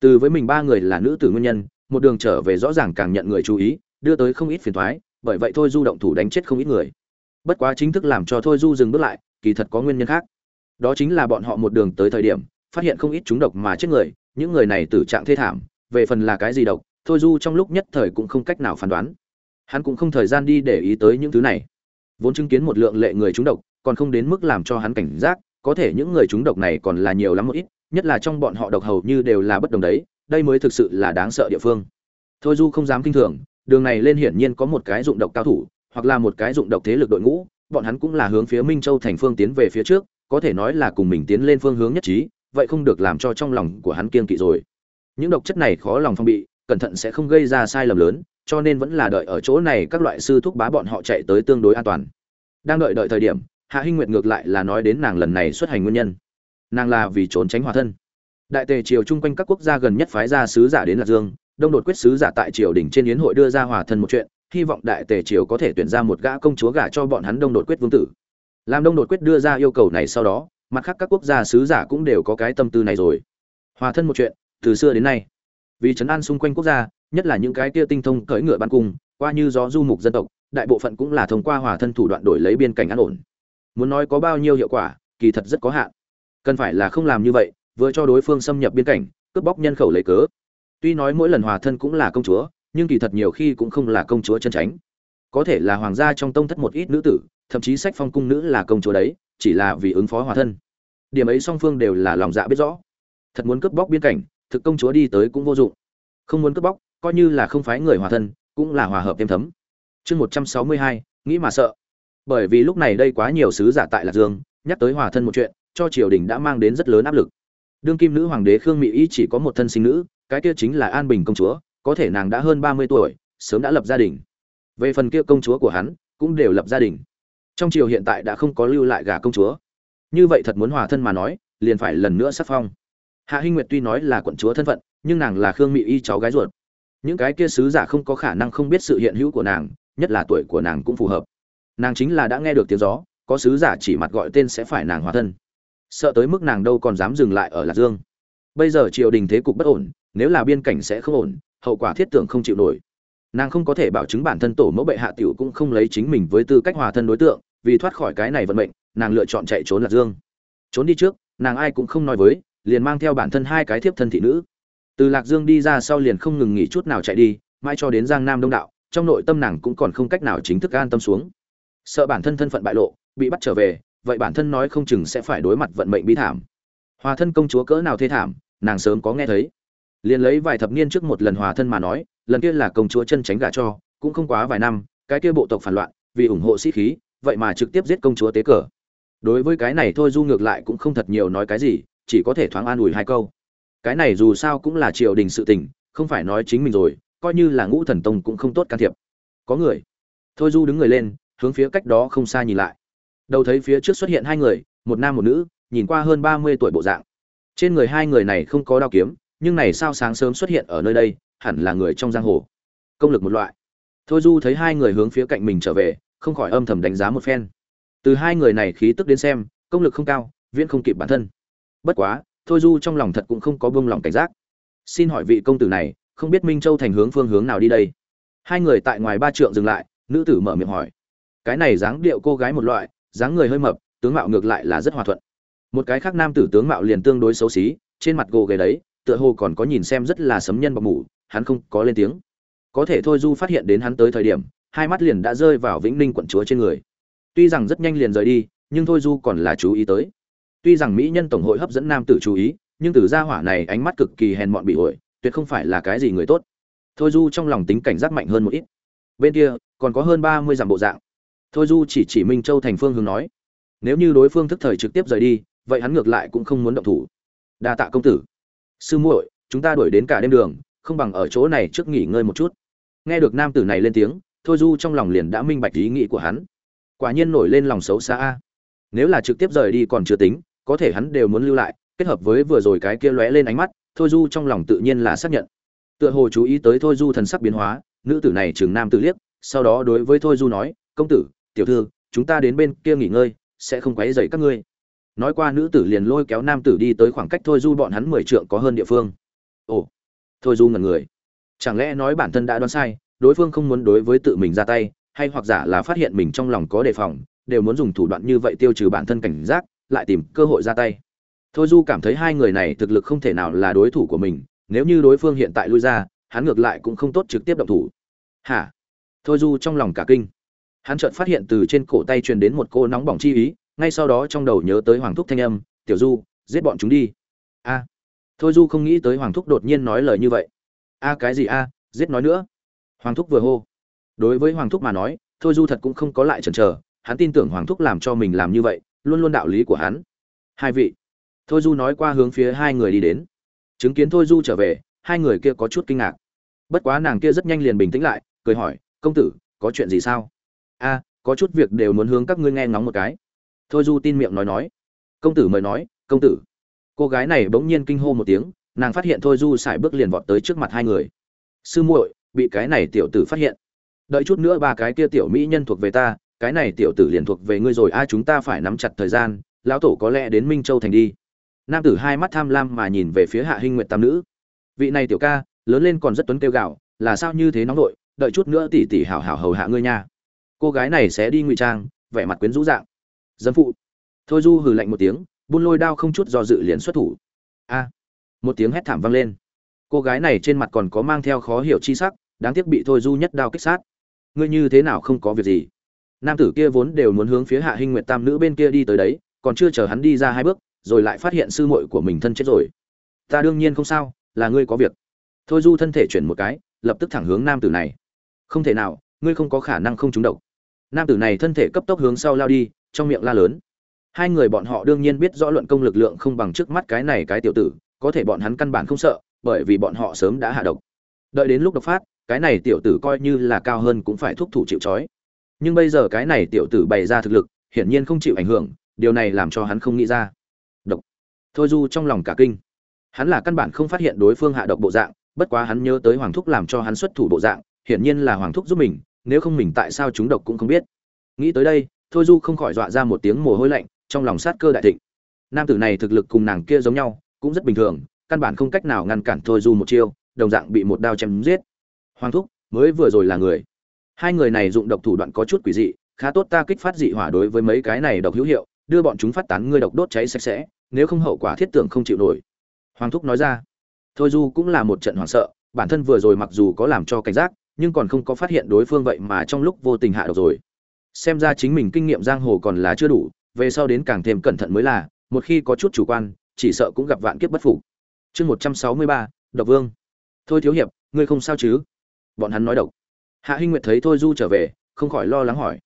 Từ với mình ba người là nữ tử nguyên nhân, một đường trở về rõ ràng càng nhận người chú ý, đưa tới không ít phiền thoái bởi vậy thôi du động thủ đánh chết không ít người. Bất quá chính thức làm cho thôi du dừng bước lại, kỳ thật có nguyên nhân khác. Đó chính là bọn họ một đường tới thời điểm, phát hiện không ít chúng độc mà chết người, những người này tử trạng thê thảm, về phần là cái gì độc, thôi du trong lúc nhất thời cũng không cách nào phán đoán. Hắn cũng không thời gian đi để ý tới những thứ này. Vốn chứng kiến một lượng lệ người chúng độc, còn không đến mức làm cho hắn cảnh giác, có thể những người chúng độc này còn là nhiều lắm một ít, nhất là trong bọn họ độc hầu như đều là bất đồng đấy, đây mới thực sự là đáng sợ địa phương. Thôi du không dám kinh thường đường này lên hiển nhiên có một cái dụng độc cao thủ, hoặc là một cái dụng độc thế lực đội ngũ, bọn hắn cũng là hướng phía minh châu thành phương tiến về phía trước, có thể nói là cùng mình tiến lên phương hướng nhất trí, vậy không được làm cho trong lòng của hắn kiên kỵ rồi. Những độc chất này khó lòng phòng bị, cẩn thận sẽ không gây ra sai lầm lớn, cho nên vẫn là đợi ở chỗ này các loại sư thúc bá bọn họ chạy tới tương đối an toàn. Đang đợi đợi thời điểm, hạ hinh nguyệt ngược lại là nói đến nàng lần này xuất hành nguyên nhân. Nàng là vì trốn tránh hòa thân. Đại tề triều chung quanh các quốc gia gần nhất phái ra sứ giả đến lạc dương đông đột quyết sứ giả tại triều đình trên yến hội đưa ra hòa thân một chuyện, hy vọng đại tề triều có thể tuyển ra một gã công chúa gả cho bọn hắn đông đột quyết vương tử. Làm đông đột quyết đưa ra yêu cầu này sau đó, mặt khác các quốc gia sứ giả cũng đều có cái tâm tư này rồi. Hòa thân một chuyện, từ xưa đến nay, vì trấn an xung quanh quốc gia, nhất là những cái kia tinh thông cưỡi ngựa ban cung, qua như gió du mục dân tộc, đại bộ phận cũng là thông qua hòa thân thủ đoạn đổi lấy biên cảnh an ổn. Muốn nói có bao nhiêu hiệu quả, kỳ thật rất có hạn. Cần phải là không làm như vậy, vừa cho đối phương xâm nhập biên cảnh, cướp bóc nhân khẩu lấy cớ tuy nói mỗi lần hòa thân cũng là công chúa, nhưng kỳ thật nhiều khi cũng không là công chúa chân tránh có thể là hoàng gia trong tông thất một ít nữ tử, thậm chí sách phong cung nữ là công chúa đấy, chỉ là vì ứng phó hòa thân. Điểm ấy song phương đều là lòng dạ biết rõ. Thật muốn cướp bóc biên cảnh, thực công chúa đi tới cũng vô dụng. Không muốn cướp bóc, coi như là không phái người hòa thân, cũng là hòa hợp thêm thấm. Chương một trăm sáu mươi hai, nghĩ mà sợ. Bởi vì lúc này đây quá nhiều sứ giả tại lạc dương, nhắc tới hòa thân một chuyện, cho triều đình đã mang đến rất lớn áp lực. Đương kim nữ hoàng đế khương mỹ y chỉ có một thân sinh nữ cái kia chính là an bình công chúa, có thể nàng đã hơn ba mươi tuổi, sớm đã lập gia đình. Về phần kia công chúa của hắn, cũng đều lập gia đình. Trong triều hiện tại đã không có lưu lại gả công chúa. Như vậy thật muốn hòa thân mà nói, liền phải lần nữa sắc phong. Hạ hinh nguyệt tuy nói là quận chúa thân phận, nhưng nàng là khương mỹ y cháu gái ruột. Những cái kia sứ giả không có khả năng không biết sự hiện hữu của nàng, nhất là tuổi của nàng cũng phù hợp. Nàng chính là đã nghe được tiếng gió, có sứ giả chỉ mặt gọi tên sẽ phải nàng hòa thân. Sợ tới mức nàng đâu còn dám dừng lại ở lạc dương. Bây giờ triều đình thế cục bất ổn nếu là biên cảnh sẽ không ổn, hậu quả thiết tưởng không chịu nổi. Nàng không có thể bảo chứng bản thân tổ mẫu bệ hạ tiểu cũng không lấy chính mình với tư cách hòa thân đối tượng, vì thoát khỏi cái này vận mệnh, nàng lựa chọn chạy trốn lạc dương. Trốn đi trước, nàng ai cũng không nói với, liền mang theo bản thân hai cái thiếp thân thị nữ. Từ lạc dương đi ra sau liền không ngừng nghỉ chút nào chạy đi, mãi cho đến giang nam đông đạo, trong nội tâm nàng cũng còn không cách nào chính thức an tâm xuống. Sợ bản thân thân phận bại lộ, bị bắt trở về, vậy bản thân nói không chừng sẽ phải đối mặt vận mệnh bi thảm. Hòa thân công chúa cỡ nào thê thảm, nàng sớm có nghe thấy liền lấy vài thập niên trước một lần hòa thân mà nói, lần kia là công chúa chân tránh gả cho, cũng không quá vài năm, cái kia bộ tộc phản loạn, vì ủng hộ sĩ khí, vậy mà trực tiếp giết công chúa tế cờ. Đối với cái này thôi du ngược lại cũng không thật nhiều nói cái gì, chỉ có thể thoáng an ủi hai câu. Cái này dù sao cũng là triều đình sự tình, không phải nói chính mình rồi, coi như là ngũ thần tông cũng không tốt can thiệp. Có người. Thôi du đứng người lên, hướng phía cách đó không xa nhìn lại. Đầu thấy phía trước xuất hiện hai người, một nam một nữ, nhìn qua hơn ba mươi tuổi bộ dạng. Trên người hai người này không có đao kiếm nhưng này sao sáng sớm xuất hiện ở nơi đây, hẳn là người trong giang hồ. Công lực một loại. Thôi du thấy hai người hướng phía cạnh mình trở về, không khỏi âm thầm đánh giá một phen. Từ hai người này khí tức đến xem, công lực không cao, viễn không kịp bản thân. Bất quá, thôi du trong lòng thật cũng không có buông lòng cảnh giác. Xin hỏi vị công tử này, không biết minh châu thành hướng phương hướng nào đi đây? Hai người tại ngoài ba trượng dừng lại, nữ tử mở miệng hỏi. Cái này dáng điệu cô gái một loại, dáng người hơi mập, tướng mạo ngược lại là rất hòa thuận. Một cái khác nam tử tướng mạo liền tương đối xấu xí, trên mặt gồ ghề đấy tựa hồ còn có nhìn xem rất là sấm nhân bọc mủ, hắn không có lên tiếng. Có thể thôi du phát hiện đến hắn tới thời điểm, hai mắt liền đã rơi vào vĩnh ninh quận chúa trên người. Tuy rằng rất nhanh liền rời đi, nhưng thôi du còn là chú ý tới. Tuy rằng mỹ nhân tổng hội hấp dẫn nam tử chú ý, nhưng từ gia hỏa này ánh mắt cực kỳ hèn mọn bị ổi tuyệt không phải là cái gì người tốt. Thôi du trong lòng tính cảnh giác mạnh hơn một ít. Bên kia, còn có hơn ba mươi dặm bộ dạng. Thôi du chỉ chỉ minh châu thành phương hướng nói, nếu như đối phương thức thời trực tiếp rời đi, vậy hắn ngược lại cũng không muốn động thủ. Đa tạ công tử sư muội, chúng ta đuổi đến cả đêm đường, không bằng ở chỗ này trước nghỉ ngơi một chút. Nghe được nam tử này lên tiếng, thôi du trong lòng liền đã minh bạch ý nghĩ của hắn. Quả nhiên nổi lên lòng xấu xa a. Nếu là trực tiếp rời đi còn chưa tính, có thể hắn đều muốn lưu lại, kết hợp với vừa rồi cái kia lóe lên ánh mắt, thôi du trong lòng tự nhiên là xác nhận. Tựa hồ chú ý tới thôi du thần sắc biến hóa, nữ tử này chừng nam tử liếc, sau đó đối với thôi du nói, công tử, tiểu thư, chúng ta đến bên kia nghỉ ngơi, sẽ không quấy rầy các ngươi nói qua nữ tử liền lôi kéo nam tử đi tới khoảng cách thôi du bọn hắn mười trượng có hơn địa phương. Ồ, thôi du ngẩn người. Chẳng lẽ nói bản thân đã đoán sai, đối phương không muốn đối với tự mình ra tay, hay hoặc giả là phát hiện mình trong lòng có đề phòng, đều muốn dùng thủ đoạn như vậy tiêu trừ bản thân cảnh giác, lại tìm cơ hội ra tay. Thôi du cảm thấy hai người này thực lực không thể nào là đối thủ của mình, nếu như đối phương hiện tại lui ra, hắn ngược lại cũng không tốt trực tiếp động thủ. Hả? Thôi du trong lòng cả kinh. Hắn chợt phát hiện từ trên cổ tay truyền đến một cô nóng bỏng chi ý ngay sau đó trong đầu nhớ tới hoàng thúc thanh âm, tiểu du, giết bọn chúng đi. A, thôi du không nghĩ tới hoàng thúc đột nhiên nói lời như vậy. A, cái gì a, giết nói nữa. Hoàng thúc vừa hô. Đối với hoàng thúc mà nói, thôi du thật cũng không có lại chần chờ, hắn tin tưởng hoàng thúc làm cho mình làm như vậy, luôn luôn đạo lý của hắn. Hai vị. Thôi du nói qua hướng phía hai người đi đến. Chứng kiến thôi du trở về, hai người kia có chút kinh ngạc. Bất quá nàng kia rất nhanh liền bình tĩnh lại, cười hỏi, công tử, có chuyện gì sao? A, có chút việc đều muốn hướng các ngươi nghe ngóng một cái thôi du tin miệng nói nói. Công tử mời nói, công tử. Cô gái này bỗng nhiên kinh hô một tiếng, nàng phát hiện thôi du xài bước liền vọt tới trước mặt hai người. Sư muội, bị cái này tiểu tử phát hiện. Đợi chút nữa ba cái kia tiểu mỹ nhân thuộc về ta, cái này tiểu tử liền thuộc về ngươi rồi, a, chúng ta phải nắm chặt thời gian, lão tổ có lẽ đến minh châu thành đi. Nam tử hai mắt tham lam mà nhìn về phía hạ hinh nguyệt tam nữ. Vị này tiểu ca, lớn lên còn rất tuấn kêu gạo, là sao như thế nóng nội, đợi chút nữa tỷ tỷ hảo hảo hầu hạ ngươi nha. Cô gái này sẽ đi ngụy trang, vẻ mặt quyến rũ dạng dâm phụ. Thôi du hừ lạnh một tiếng, buôn lôi đao không chút do dự liền xuất thủ. A. Một tiếng hét thảm vang lên. Cô gái này trên mặt còn có mang theo khó hiểu chi sắc, đáng tiếc bị thôi du nhất đao kích sát. Ngươi như thế nào không có việc gì? Nam tử kia vốn đều muốn hướng phía hạ hinh nguyệt tam nữ bên kia đi tới đấy, còn chưa chờ hắn đi ra hai bước, rồi lại phát hiện sư muội của mình thân chết rồi. Ta đương nhiên không sao, là ngươi có việc. Thôi du thân thể chuyển một cái, lập tức thẳng hướng nam tử này. Không thể nào, ngươi không có khả năng không trúng độc. Nam tử này thân thể cấp tốc hướng sau lao đi trong miệng la lớn. Hai người bọn họ đương nhiên biết rõ luận công lực lượng không bằng trước mắt cái này cái tiểu tử, có thể bọn hắn căn bản không sợ, bởi vì bọn họ sớm đã hạ độc. Đợi đến lúc độc phát, cái này tiểu tử coi như là cao hơn cũng phải thúc thủ chịu trói. Nhưng bây giờ cái này tiểu tử bày ra thực lực, hiển nhiên không chịu ảnh hưởng, điều này làm cho hắn không nghĩ ra. Độc. Thôi du trong lòng cả kinh. Hắn là căn bản không phát hiện đối phương hạ độc bộ dạng, bất quá hắn nhớ tới hoàng thúc làm cho hắn xuất thủ bộ dạng, hiển nhiên là hoàng thúc giúp mình, nếu không mình tại sao chúng độc cũng không biết. Nghĩ tới đây thôi du không khỏi dọa ra một tiếng mồ hôi lạnh, trong lòng sát cơ đại thịnh. Nam tử này thực lực cùng nàng kia giống nhau, cũng rất bình thường, căn bản không cách nào ngăn cản thôi du một chiêu, đồng dạng bị một đao chém giết. Hoàng thúc, mới vừa rồi là người. Hai người này dụng độc thủ đoạn có chút quỷ dị, khá tốt ta kích phát dị hỏa đối với mấy cái này độc hữu hiệu, đưa bọn chúng phát tán ngươi độc đốt cháy sạch sẽ, nếu không hậu quả thiết tưởng không chịu nổi. Hoàng thúc nói ra. Thôi du cũng là một trận hoảng sợ, bản thân vừa rồi mặc dù có làm cho cảnh giác, nhưng còn không có phát hiện đối phương vậy mà trong lúc vô tình hạ độc rồi xem ra chính mình kinh nghiệm giang hồ còn là chưa đủ, về sau đến càng thêm cẩn thận mới là, một khi có chút chủ quan, chỉ sợ cũng gặp vạn kiếp bất phục. Chương một trăm sáu mươi ba, độc vương. Thôi thiếu hiệp, ngươi không sao chứ? Bọn hắn nói độc. Hạ hinh nguyệt thấy thôi du trở về, không khỏi lo lắng hỏi.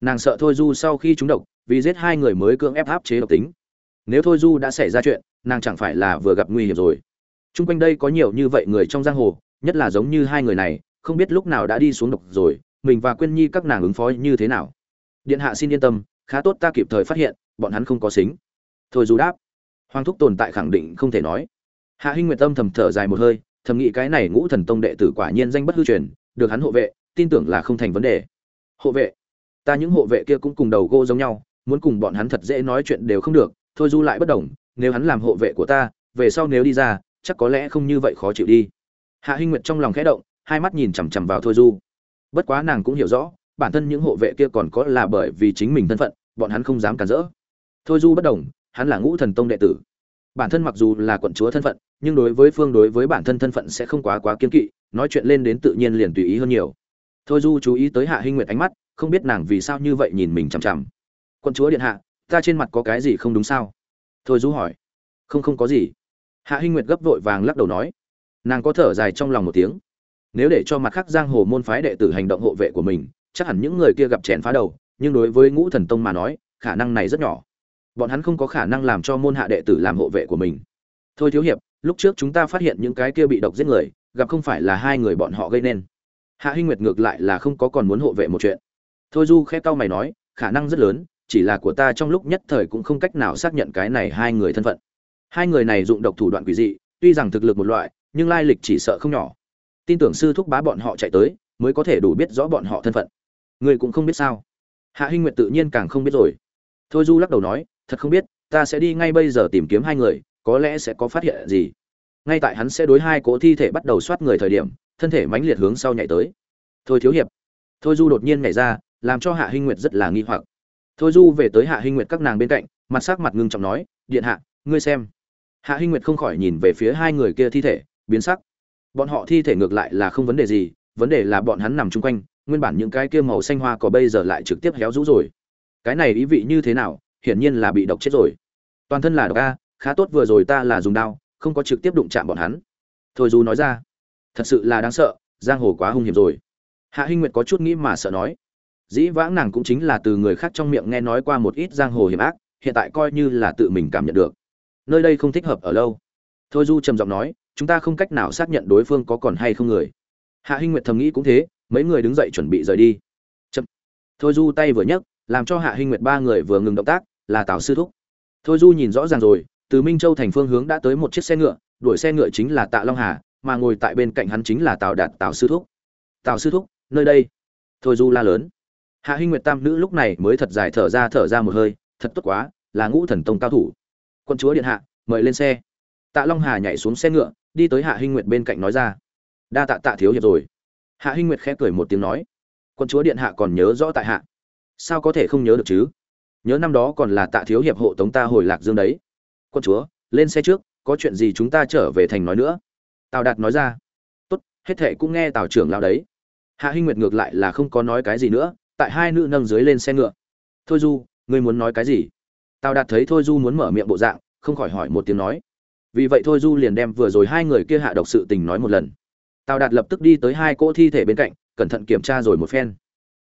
Nàng sợ thôi du sau khi trúng độc, vì giết hai người mới cưỡng ép áp chế độc tính. Nếu thôi du đã xảy ra chuyện, nàng chẳng phải là vừa gặp nguy hiểm rồi. Chung quanh đây có nhiều như vậy người trong giang hồ, nhất là giống như hai người này, không biết lúc nào đã đi xuống độc rồi mình và quyên nhi các nàng ứng phó như thế nào? Điện hạ xin yên tâm, khá tốt ta kịp thời phát hiện, bọn hắn không có xính. Thôi Dù đáp. Hoàng thúc tồn tại khẳng định không thể nói. Hạ hinh nguyệt tâm thầm thở dài một hơi, thầm nghĩ cái này ngũ thần tông đệ tử quả nhiên danh bất hư truyền, được hắn hộ vệ, tin tưởng là không thành vấn đề. Hộ vệ? Ta những hộ vệ kia cũng cùng đầu gô giống nhau, muốn cùng bọn hắn thật dễ nói chuyện đều không được, thôi du lại bất đồng, nếu hắn làm hộ vệ của ta, về sau nếu đi ra, chắc có lẽ không như vậy khó chịu đi. Hạ hinh nguyệt trong lòng khẽ động, hai mắt nhìn chằm chằm vào thôi du bất quá nàng cũng hiểu rõ, bản thân những hộ vệ kia còn có là bởi vì chính mình thân phận, bọn hắn không dám cản rỡ. Thôi du bất đồng, hắn là ngũ thần tông đệ tử. Bản thân mặc dù là quận chúa thân phận, nhưng đối với phương đối với bản thân thân phận sẽ không quá quá kiên kỵ, nói chuyện lên đến tự nhiên liền tùy ý hơn nhiều. Thôi du chú ý tới hạ hinh nguyệt ánh mắt, không biết nàng vì sao như vậy nhìn mình chằm chằm. Quận chúa điện hạ, ta trên mặt có cái gì không đúng sao? Thôi du hỏi. Không không có gì. Hạ hinh nguyệt gấp vội vàng lắc đầu nói. Nàng có thở dài trong lòng một tiếng nếu để cho mặt khác giang hồ môn phái đệ tử hành động hộ vệ của mình, chắc hẳn những người kia gặp chèn phá đầu, nhưng đối với ngũ thần tông mà nói, khả năng này rất nhỏ. Bọn hắn không có khả năng làm cho môn hạ đệ tử làm hộ vệ của mình. Thôi thiếu hiệp, lúc trước chúng ta phát hiện những cái kia bị độc giết người, gặp không phải là hai người bọn họ gây nên. Hạ hinh nguyệt ngược lại là không có còn muốn hộ vệ một chuyện. Thôi du khe cau mày nói, khả năng rất lớn, chỉ là của ta trong lúc nhất thời cũng không cách nào xác nhận cái này hai người thân phận. Hai người này dụng độc thủ đoạn quỷ dị, tuy rằng thực lực một loại, nhưng lai lịch chỉ sợ không nhỏ tin tưởng sư thúc bá bọn họ chạy tới, mới có thể đủ biết rõ bọn họ thân phận. Người cũng không biết sao. Hạ hinh nguyệt tự nhiên càng không biết rồi. Thôi du lắc đầu nói, thật không biết, ta sẽ đi ngay bây giờ tìm kiếm hai người, có lẽ sẽ có phát hiện gì. Ngay tại hắn sẽ đối hai cỗ thi thể bắt đầu soát người thời điểm, thân thể mãnh liệt hướng sau nhảy tới. Thôi thiếu hiệp. Thôi du đột nhiên nhảy ra, làm cho hạ hinh nguyệt rất là nghi hoặc. Thôi du về tới hạ hinh nguyệt các nàng bên cạnh, mặt sắc mặt ngưng trọng nói, điện hạ, ngươi xem. Hạ hinh nguyệt không khỏi nhìn về phía hai người kia thi thể, biến sắc bọn họ thi thể ngược lại là không vấn đề gì, vấn đề là bọn hắn nằm chung quanh, nguyên bản những cái kia màu xanh hoa có bây giờ lại trực tiếp héo rũ rồi. Cái này ý vị như thế nào? Hiển nhiên là bị độc chết rồi. Toàn thân là độc a, khá tốt vừa rồi ta là dùng đao, không có trực tiếp đụng chạm bọn hắn. Thôi du nói ra, thật sự là đáng sợ, giang hồ quá hung hiểm rồi. Hạ hinh nguyệt có chút nghĩ mà sợ nói. Dĩ vãng nàng cũng chính là từ người khác trong miệng nghe nói qua một ít giang hồ hiểm ác, hiện tại coi như là tự mình cảm nhận được. Nơi đây không thích hợp ở lâu. Thôi du trầm giọng nói chúng ta không cách nào xác nhận đối phương có còn hay không người. Hạ hinh nguyệt thầm nghĩ cũng thế, mấy người đứng dậy chuẩn bị rời đi. Chậm. Thôi du tay vừa nhấc, làm cho hạ hinh nguyệt ba người vừa ngừng động tác, là tào sư thúc. Thôi du nhìn rõ ràng rồi, từ minh châu thành phương hướng đã tới một chiếc xe ngựa, đuổi xe ngựa chính là tạ long hà, mà ngồi tại bên cạnh hắn chính là tào đạt tào sư thúc. Tào sư thúc, nơi đây? Thôi du la lớn. Hạ hinh nguyệt tam nữ lúc này mới thật dài thở ra thở ra một hơi, thật tốt quá, là ngũ thần tông cao thủ. Quân chúa điện hạ, mời lên xe. Tạ long hà nhảy xuống xe ngựa đi tới hạ hinh nguyệt bên cạnh nói ra. Đa tạ tạ thiếu hiệp rồi. Hạ hinh nguyệt khẽ cười một tiếng nói. Quân chúa điện hạ còn nhớ rõ tại hạ. Sao có thể không nhớ được chứ? Nhớ năm đó còn là tạ thiếu hiệp hộ tống ta hồi lạc dương đấy. Quân chúa, lên xe trước, có chuyện gì chúng ta trở về thành nói nữa. Tào đạt nói ra. Tốt, hết thệ cũng nghe tào trưởng lao đấy. Hạ hinh nguyệt ngược lại là không có nói cái gì nữa, tại hai nữ nâng dưới lên xe ngựa. Thôi du, ngươi muốn nói cái gì? Tào đạt thấy thôi du muốn mở miệng bộ dạng, không khỏi hỏi một tiếng nói vì vậy thôi du liền đem vừa rồi hai người kia hạ độc sự tình nói một lần. Tào đạt lập tức đi tới hai cỗ thi thể bên cạnh, cẩn thận kiểm tra rồi một phen.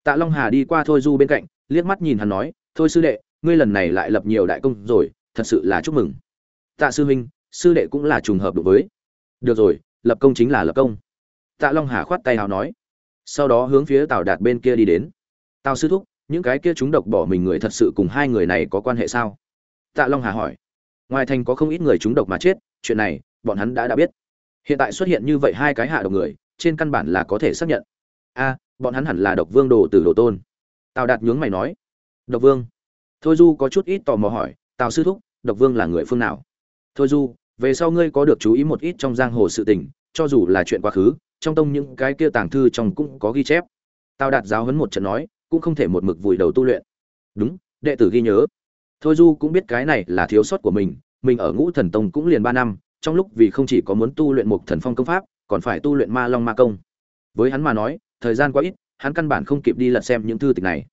Tạ long hà đi qua thôi du bên cạnh, liếc mắt nhìn hắn nói, thôi sư đệ, ngươi lần này lại lập nhiều đại công rồi, thật sự là chúc mừng. Tạ sư huynh, sư đệ cũng là trùng hợp đối với. Được rồi, lập công chính là lập công. Tạ long hà khoát tay hào nói. Sau đó hướng phía tào đạt bên kia đi đến. Tào sư thúc, những cái kia chúng độc bỏ mình người thật sự cùng hai người này có quan hệ sao? Tạ long hà hỏi ngoài thành có không ít người chúng độc mà chết, chuyện này, bọn hắn đã đã biết. Hiện tại xuất hiện như vậy hai cái hạ độc người, trên căn bản là có thể xác nhận. A, bọn hắn hẳn là độc vương đồ từ đồ tôn. Tào đạt nhướng mày nói. Độc vương? Thôi du có chút ít tò mò hỏi, tào sư thúc, độc vương là người phương nào? Thôi du, về sau ngươi có được chú ý một ít trong giang hồ sự tình, cho dù là chuyện quá khứ, trong tông những cái kia tàng thư trong cũng có ghi chép. Tào đạt giáo huấn một trận nói, cũng không thể một mực vùi đầu tu luyện. Đúng, đệ tử ghi nhớ thôi du cũng biết cái này là thiếu sót của mình mình ở ngũ thần tông cũng liền ba năm, trong lúc vì không chỉ có muốn tu luyện một thần phong công pháp, còn phải tu luyện ma long ma công. Với hắn mà nói, thời gian quá ít, hắn căn bản không kịp đi lật xem những thư tịch này.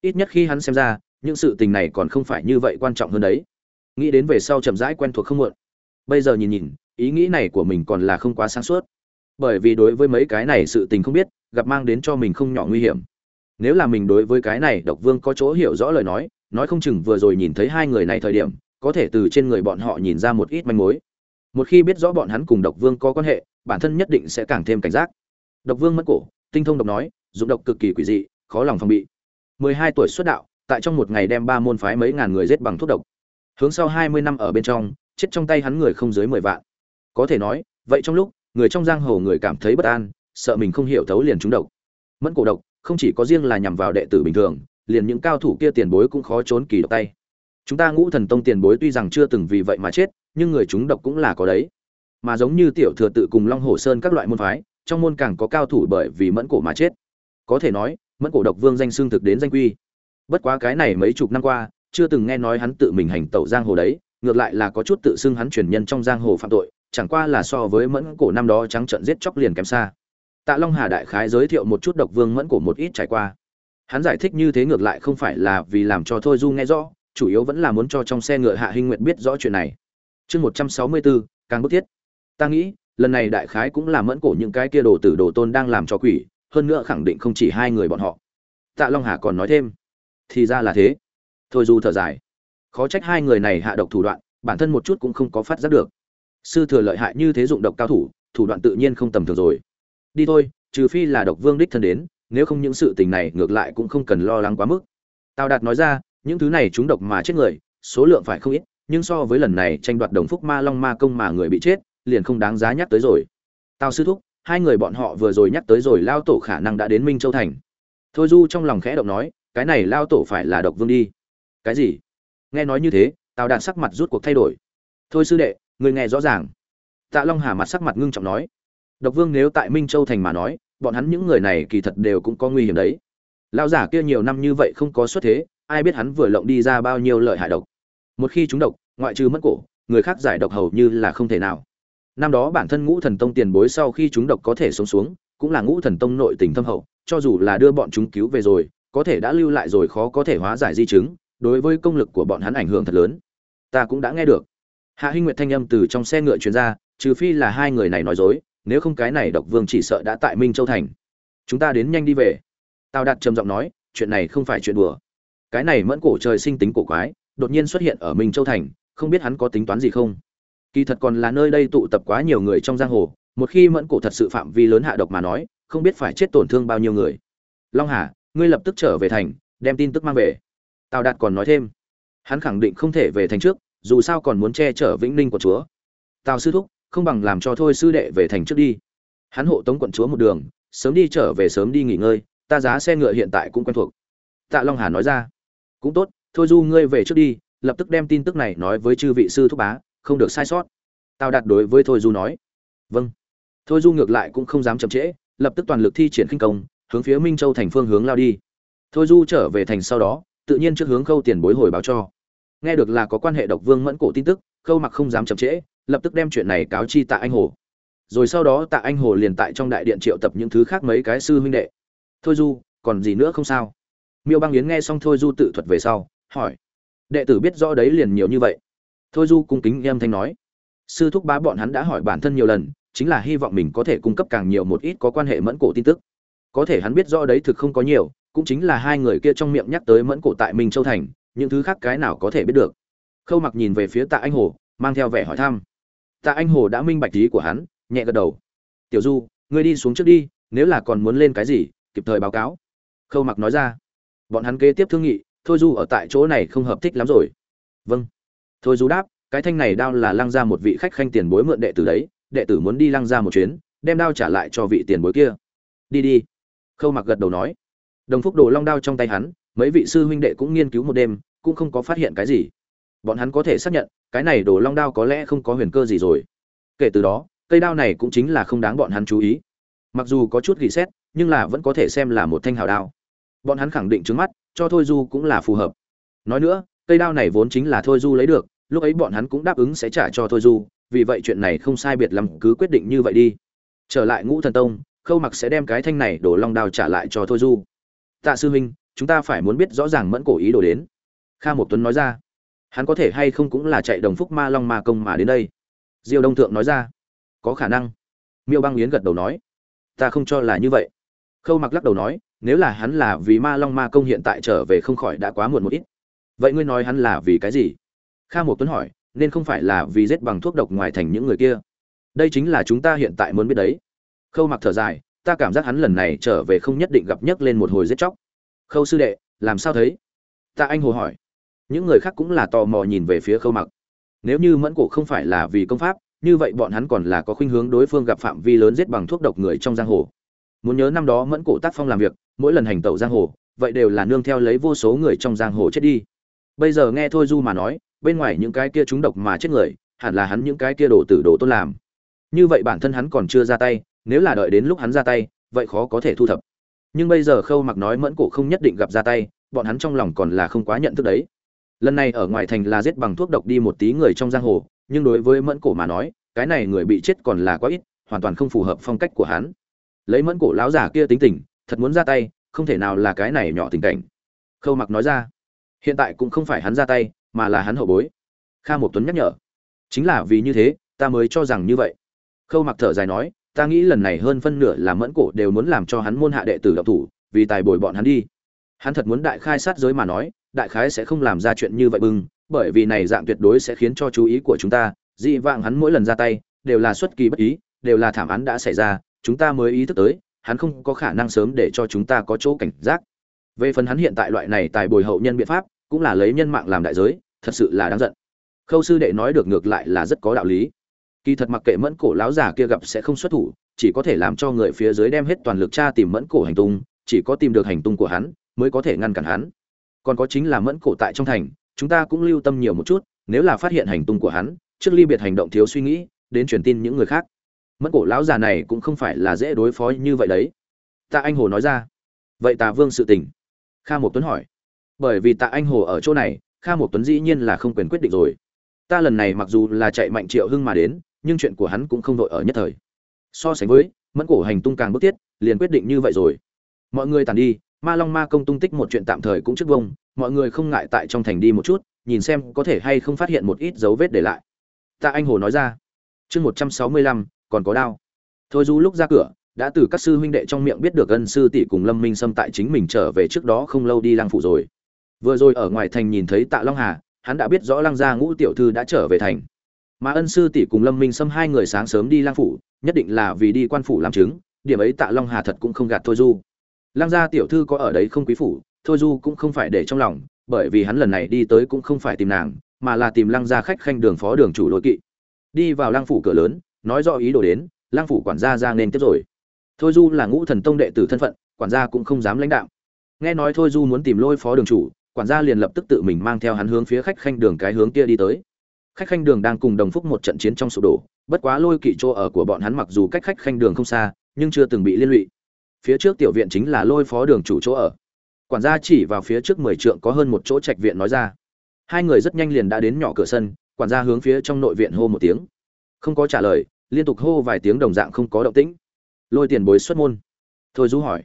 Ít nhất khi hắn xem ra, những sự tình này còn không phải như vậy quan trọng hơn đấy. Nghĩ đến về sau chậm rãi quen thuộc không muộn. Bây giờ nhìn nhìn, ý nghĩ này của mình còn là không quá sáng suốt. Bởi vì đối với mấy cái này sự tình không biết, gặp mang đến cho mình không nhỏ nguy hiểm. Nếu là mình đối với cái này, độc vương có chỗ hiểu rõ lời nói nói không chừng vừa rồi nhìn thấy hai người này thời điểm, có thể từ trên người bọn họ nhìn ra một ít manh mối. Một khi biết rõ bọn hắn cùng độc vương có quan hệ, bản thân nhất định sẽ càng thêm cảnh giác. Độc vương mất cổ, tinh thông độc nói, dụng độc cực kỳ quỷ dị, khó lòng phòng bị. Mười hai tuổi xuất đạo, tại trong một ngày đem ba môn phái mấy ngàn người giết bằng thuốc độc. Hướng sau hai mươi năm ở bên trong, chết trong tay hắn người không dưới mười vạn. Có thể nói, vậy trong lúc, người trong giang hồ người cảm thấy bất an, sợ mình không hiểu thấu liền trúng độc. Mẫn cổ độc không chỉ có riêng là nhằm vào đệ tử bình thường liền những cao thủ kia tiền bối cũng khó trốn kỳ độc tay. Chúng ta ngũ thần tông tiền bối tuy rằng chưa từng vì vậy mà chết, nhưng người chúng độc cũng là có đấy. Mà giống như tiểu thừa tự cùng long hồ sơn các loại môn phái, trong môn càng có cao thủ bởi vì mẫn cổ mà chết. Có thể nói, mẫn cổ độc vương danh xương thực đến danh quy. Bất quá cái này mấy chục năm qua, chưa từng nghe nói hắn tự mình hành tẩu giang hồ đấy, ngược lại là có chút tự xưng hắn truyền nhân trong giang hồ phạm tội, chẳng qua là so với mẫn cổ năm đó trắng trận giết chóc liền kém xa. Tạ long hà đại khái giới thiệu một chút độc vương mẫn cổ một ít trải qua hắn giải thích như thế ngược lại không phải là vì làm cho thôi du nghe rõ, chủ yếu vẫn là muốn cho trong xe ngựa hạ hinh nguyện biết rõ chuyện này. Chương một trăm sáu mươi bốn càng bức thiết. Ta nghĩ, lần này đại khái cũng là mẫn cổ những cái kia đồ tử đồ tôn đang làm cho quỷ, hơn nữa khẳng định không chỉ hai người bọn họ. Tạ long hà còn nói thêm. Thì ra là thế. Thôi du thở dài. Khó trách hai người này hạ độc thủ đoạn, bản thân một chút cũng không có phát giác được. Sư thừa lợi hại như thế dụng độc cao thủ thủ đoạn tự nhiên không tầm thường rồi. Đi thôi, trừ phi là độc vương đích thân đến nếu không những sự tình này ngược lại cũng không cần lo lắng quá mức. Tào đạt nói ra, những thứ này chúng độc mà chết người, số lượng phải không ít, nhưng so với lần này tranh đoạt đồng phúc ma long ma công mà người bị chết, liền không đáng giá nhắc tới rồi. Tào sư thúc, hai người bọn họ vừa rồi nhắc tới rồi lao tổ khả năng đã đến minh châu thành. Thôi du trong lòng khẽ động nói, cái này lao tổ phải là độc vương đi. Cái gì? Nghe nói như thế, tào đạt sắc mặt rút cuộc thay đổi. Thôi sư đệ, người nghe rõ ràng. Tạ long hà mặt sắc mặt ngưng trọng nói, độc vương nếu tại minh châu thành mà nói bọn hắn những người này kỳ thật đều cũng có nguy hiểm đấy. Lão giả kia nhiều năm như vậy không có xuất thế, ai biết hắn vừa lộng đi ra bao nhiêu lợi hại độc. Một khi chúng độc, ngoại trừ mất cổ, người khác giải độc hầu như là không thể nào. Năm đó bản thân ngũ thần tông tiền bối sau khi chúng độc có thể sống xuống, cũng là ngũ thần tông nội tình thâm hậu, cho dù là đưa bọn chúng cứu về rồi, có thể đã lưu lại rồi khó có thể hóa giải di chứng, đối với công lực của bọn hắn ảnh hưởng thật lớn. Ta cũng đã nghe được. Hạ hinh nguyệt thanh âm từ trong xe ngựa truyền ra, trừ phi là hai người này nói dối nếu không cái này độc vương chỉ sợ đã tại minh châu thành. Chúng ta đến nhanh đi về. Tào đạt trầm giọng nói, chuyện này không phải chuyện đùa. Cái này mẫn cổ trời sinh tính cổ quái, đột nhiên xuất hiện ở minh châu thành, không biết hắn có tính toán gì không? Kỳ thật còn là nơi đây tụ tập quá nhiều người trong giang hồ, một khi mẫn cổ thật sự phạm vi lớn hạ độc mà nói, không biết phải chết tổn thương bao nhiêu người. Long hà, ngươi lập tức trở về thành, đem tin tức mang về. Tào đạt còn nói thêm, hắn khẳng định không thể về thành trước, dù sao còn muốn che chở vĩnh ninh của chúa. Tào sư thúc không bằng làm cho thôi sư đệ về thành trước đi. Hắn hộ tống quận chúa một đường, sớm đi trở về sớm đi nghỉ ngơi, ta giá xe ngựa hiện tại cũng quen thuộc. Tạ long hà nói ra. Cũng tốt, thôi du ngươi về trước đi, lập tức đem tin tức này nói với chư vị sư thúc bá, không được sai sót. Tao đạt đối với thôi du nói. Vâng. Thôi du ngược lại cũng không dám chậm trễ, lập tức toàn lực thi triển khinh công, hướng phía minh châu thành phương hướng lao đi. Thôi du trở về thành sau đó, tự nhiên trước hướng khâu tiền bối hồi báo cho. Nghe được là có quan hệ độc vương mẫn cổ tin tức, khâu mặc không dám chậm trễ lập tức đem chuyện này cáo chi tạ anh hồ. Rồi sau đó tạ anh hồ liền tại trong đại điện triệu tập những thứ khác mấy cái sư huynh đệ. Thôi du, còn gì nữa không sao? Miêu băng yến nghe xong thôi du tự thuật về sau, hỏi. Đệ tử biết rõ đấy liền nhiều như vậy. Thôi du cung kính em thanh nói. Sư thúc bá bọn hắn đã hỏi bản thân nhiều lần, chính là hy vọng mình có thể cung cấp càng nhiều một ít có quan hệ mẫn cổ tin tức. Có thể hắn biết rõ đấy thực không có nhiều, cũng chính là hai người kia trong miệng nhắc tới mẫn cổ tại minh châu thành, những thứ khác cái nào có thể biết được. Khâu mặc nhìn về phía tạ anh hồ, mang theo vẻ hỏi thăm tạ anh hồ đã minh bạch ý của hắn, nhẹ gật đầu. Tiểu du, ngươi đi xuống trước đi, nếu là còn muốn lên cái gì, kịp thời báo cáo. Khâu mặc nói ra. Bọn hắn kế tiếp thương nghị, thôi du ở tại chỗ này không hợp thích lắm rồi. Vâng. Thôi du đáp, cái thanh này đao là lăng ra một vị khách khanh tiền bối mượn đệ tử đấy, đệ tử muốn đi lăng ra một chuyến, đem đao trả lại cho vị tiền bối kia. Đi đi. Khâu mặc gật đầu nói. Đồng phúc đồ long đao trong tay hắn, mấy vị sư huynh đệ cũng nghiên cứu một đêm, cũng không có phát hiện cái gì bọn hắn có thể xác nhận, cái này đồ long đao có lẽ không có huyền cơ gì rồi. Kể từ đó, cây đao này cũng chính là không đáng bọn hắn chú ý. Mặc dù có chút gỉ xét, nhưng là vẫn có thể xem là một thanh hào đao. Bọn hắn khẳng định trước mắt, cho thôi du cũng là phù hợp. Nói nữa, cây đao này vốn chính là thôi du lấy được, lúc ấy bọn hắn cũng đáp ứng sẽ trả cho thôi du, vì vậy chuyện này không sai biệt lắm, cứ quyết định như vậy đi. Trở lại ngũ thần tông, khâu mặc sẽ đem cái thanh này đổ long đao trả lại cho thôi du. Tạ sư huynh, chúng ta phải muốn biết rõ ràng mẫn cổ ý đồ đến. Kha một tuấn nói ra hắn có thể hay không cũng là chạy đồng phúc ma long ma công mà đến đây. Diêu đông thượng nói ra. Có khả năng. Miêu băng yến gật đầu nói. Ta không cho là như vậy. Khâu mặc lắc đầu nói, nếu là hắn là vì ma long ma công hiện tại trở về không khỏi đã quá muộn một ít. Vậy ngươi nói hắn là vì cái gì? Kha một tuấn hỏi, nên không phải là vì giết bằng thuốc độc ngoài thành những người kia. Đây chính là chúng ta hiện tại muốn biết đấy. Khâu mặc thở dài, ta cảm giác hắn lần này trở về không nhất định gặp nhấc lên một hồi giết chóc. Khâu sư đệ, làm sao thấy? Ta anh hồ hỏi những người khác cũng là tò mò nhìn về phía khâu mặc. Nếu như mẫn cổ không phải là vì công pháp, như vậy bọn hắn còn là có khuynh hướng đối phương gặp phạm vi lớn giết bằng thuốc độc người trong giang hồ. Muốn nhớ năm đó mẫn cổ tác phong làm việc, mỗi lần hành tẩu giang hồ, vậy đều là nương theo lấy vô số người trong giang hồ chết đi. Bây giờ nghe thôi du mà nói, bên ngoài những cái kia trúng độc mà chết người, hẳn là hắn những cái kia đổ tử đồ tôn làm. Như vậy bản thân hắn còn chưa ra tay, nếu là đợi đến lúc hắn ra tay, vậy khó có thể thu thập. Nhưng bây giờ khâu mặc nói mẫn cổ không nhất định gặp ra tay, bọn hắn trong lòng còn là không quá nhận thức đấy lần này ở ngoài thành là giết bằng thuốc độc đi một tí người trong giang hồ, nhưng đối với mẫn cổ mà nói, cái này người bị chết còn là quá ít, hoàn toàn không phù hợp phong cách của hắn. Lấy mẫn cổ lão giả kia tính tình, thật muốn ra tay, không thể nào là cái này nhỏ tình cảnh. Khâu mặc nói ra, hiện tại cũng không phải hắn ra tay, mà là hắn hậu bối. Kha một tuấn nhắc nhở, chính là vì như thế, ta mới cho rằng như vậy. Khâu mặc thở dài nói, ta nghĩ lần này hơn phân nửa là mẫn cổ đều muốn làm cho hắn môn hạ đệ tử độc thủ, vì tài bồi bọn hắn đi. Hắn thật muốn đại khai sát giới mà nói đại khái sẽ không làm ra chuyện như vậy bưng bởi vì này dạng tuyệt đối sẽ khiến cho chú ý của chúng ta, dị vạng hắn mỗi lần ra tay, đều là xuất kỳ bất ý, đều là thảm án đã xảy ra, chúng ta mới ý thức tới, hắn không có khả năng sớm để cho chúng ta có chỗ cảnh giác. Về phần hắn hiện tại loại này tại bồi hậu nhân biện pháp, cũng là lấy nhân mạng làm đại giới, thật sự là đáng giận. Khâu sư đệ nói được ngược lại là rất có đạo lý. Kỳ thật mặc kệ mẫn cổ lão giả kia gặp sẽ không xuất thủ, chỉ có thể làm cho người phía dưới đem hết toàn lực tra tìm mẫn cổ hành tung, chỉ có tìm được hành tung của hắn, mới có thể ngăn cản hắn còn có chính là mẫn cổ tại trong thành, chúng ta cũng lưu tâm nhiều một chút, nếu là phát hiện hành tung của hắn, trước ly biệt hành động thiếu suy nghĩ, đến truyền tin những người khác. Mẫn cổ lão già này cũng không phải là dễ đối phó như vậy đấy. Tạ anh hồ nói ra. Vậy tạ vương sự tình? Kha một tuấn hỏi. Bởi vì tạ anh hồ ở chỗ này, kha một tuấn dĩ nhiên là không quyền quyết định rồi. Ta lần này mặc dù là chạy mạnh triệu hưng mà đến, nhưng chuyện của hắn cũng không đội ở nhất thời. So sánh với, mẫn cổ hành tung càng bức thiết, liền quyết định như vậy rồi. Mọi người tàn đi ma long ma công tung tích một chuyện tạm thời cũng trước vông, mọi người không ngại tại trong thành đi một chút, nhìn xem có thể hay không phát hiện một ít dấu vết để lại. Tạ anh hồ nói ra. Chương một trăm sáu mươi lăm, còn có đao. Thôi du lúc ra cửa, đã từ các sư huynh đệ trong miệng biết được ân sư tỷ cùng lâm minh xâm tại chính mình trở về trước đó không lâu đi lang phủ rồi. Vừa rồi ở ngoài thành nhìn thấy tạ long hà, hắn đã biết rõ Lang gia ngũ tiểu thư đã trở về thành. Mà ân sư tỷ cùng lâm minh xâm hai người sáng sớm đi lang phủ, nhất định là vì đi quan phủ làm chứng, điểm ấy tạ long hà thật cũng không gạt thôi du. Lang gia tiểu thư có ở đấy không quý phủ, thôi du cũng không phải để trong lòng, bởi vì hắn lần này đi tới cũng không phải tìm nàng, mà là tìm lăng gia khách khanh đường phó đường chủ đội kỵ. Đi vào Lang phủ cửa lớn, nói rõ ý đồ đến Lang phủ quản gia ra nên tiếp rồi. Thôi du là ngũ thần tông đệ tử thân phận, quản gia cũng không dám lãnh đạo nghe nói thôi du muốn tìm lôi phó đường chủ, quản gia liền lập tức tự mình mang theo hắn hướng phía khách khanh đường cái hướng kia đi tới. Khách khanh đường đang cùng đồng phúc một trận chiến trong sụp đổ, bất quá lôi kỵ chỗ ở của bọn hắn mặc dù cách khách khanh đường không xa, nhưng chưa từng bị liên lụy phía trước tiểu viện chính là lôi phó đường chủ chỗ ở. Quản gia chỉ vào phía trước mười trượng có hơn một chỗ trạch viện nói ra. Hai người rất nhanh liền đã đến nhỏ cửa sân, quản gia hướng phía trong nội viện hô một tiếng. Không có trả lời, liên tục hô vài tiếng đồng dạng không có động tĩnh. Lôi tiền bối xuất môn. Thôi du hỏi.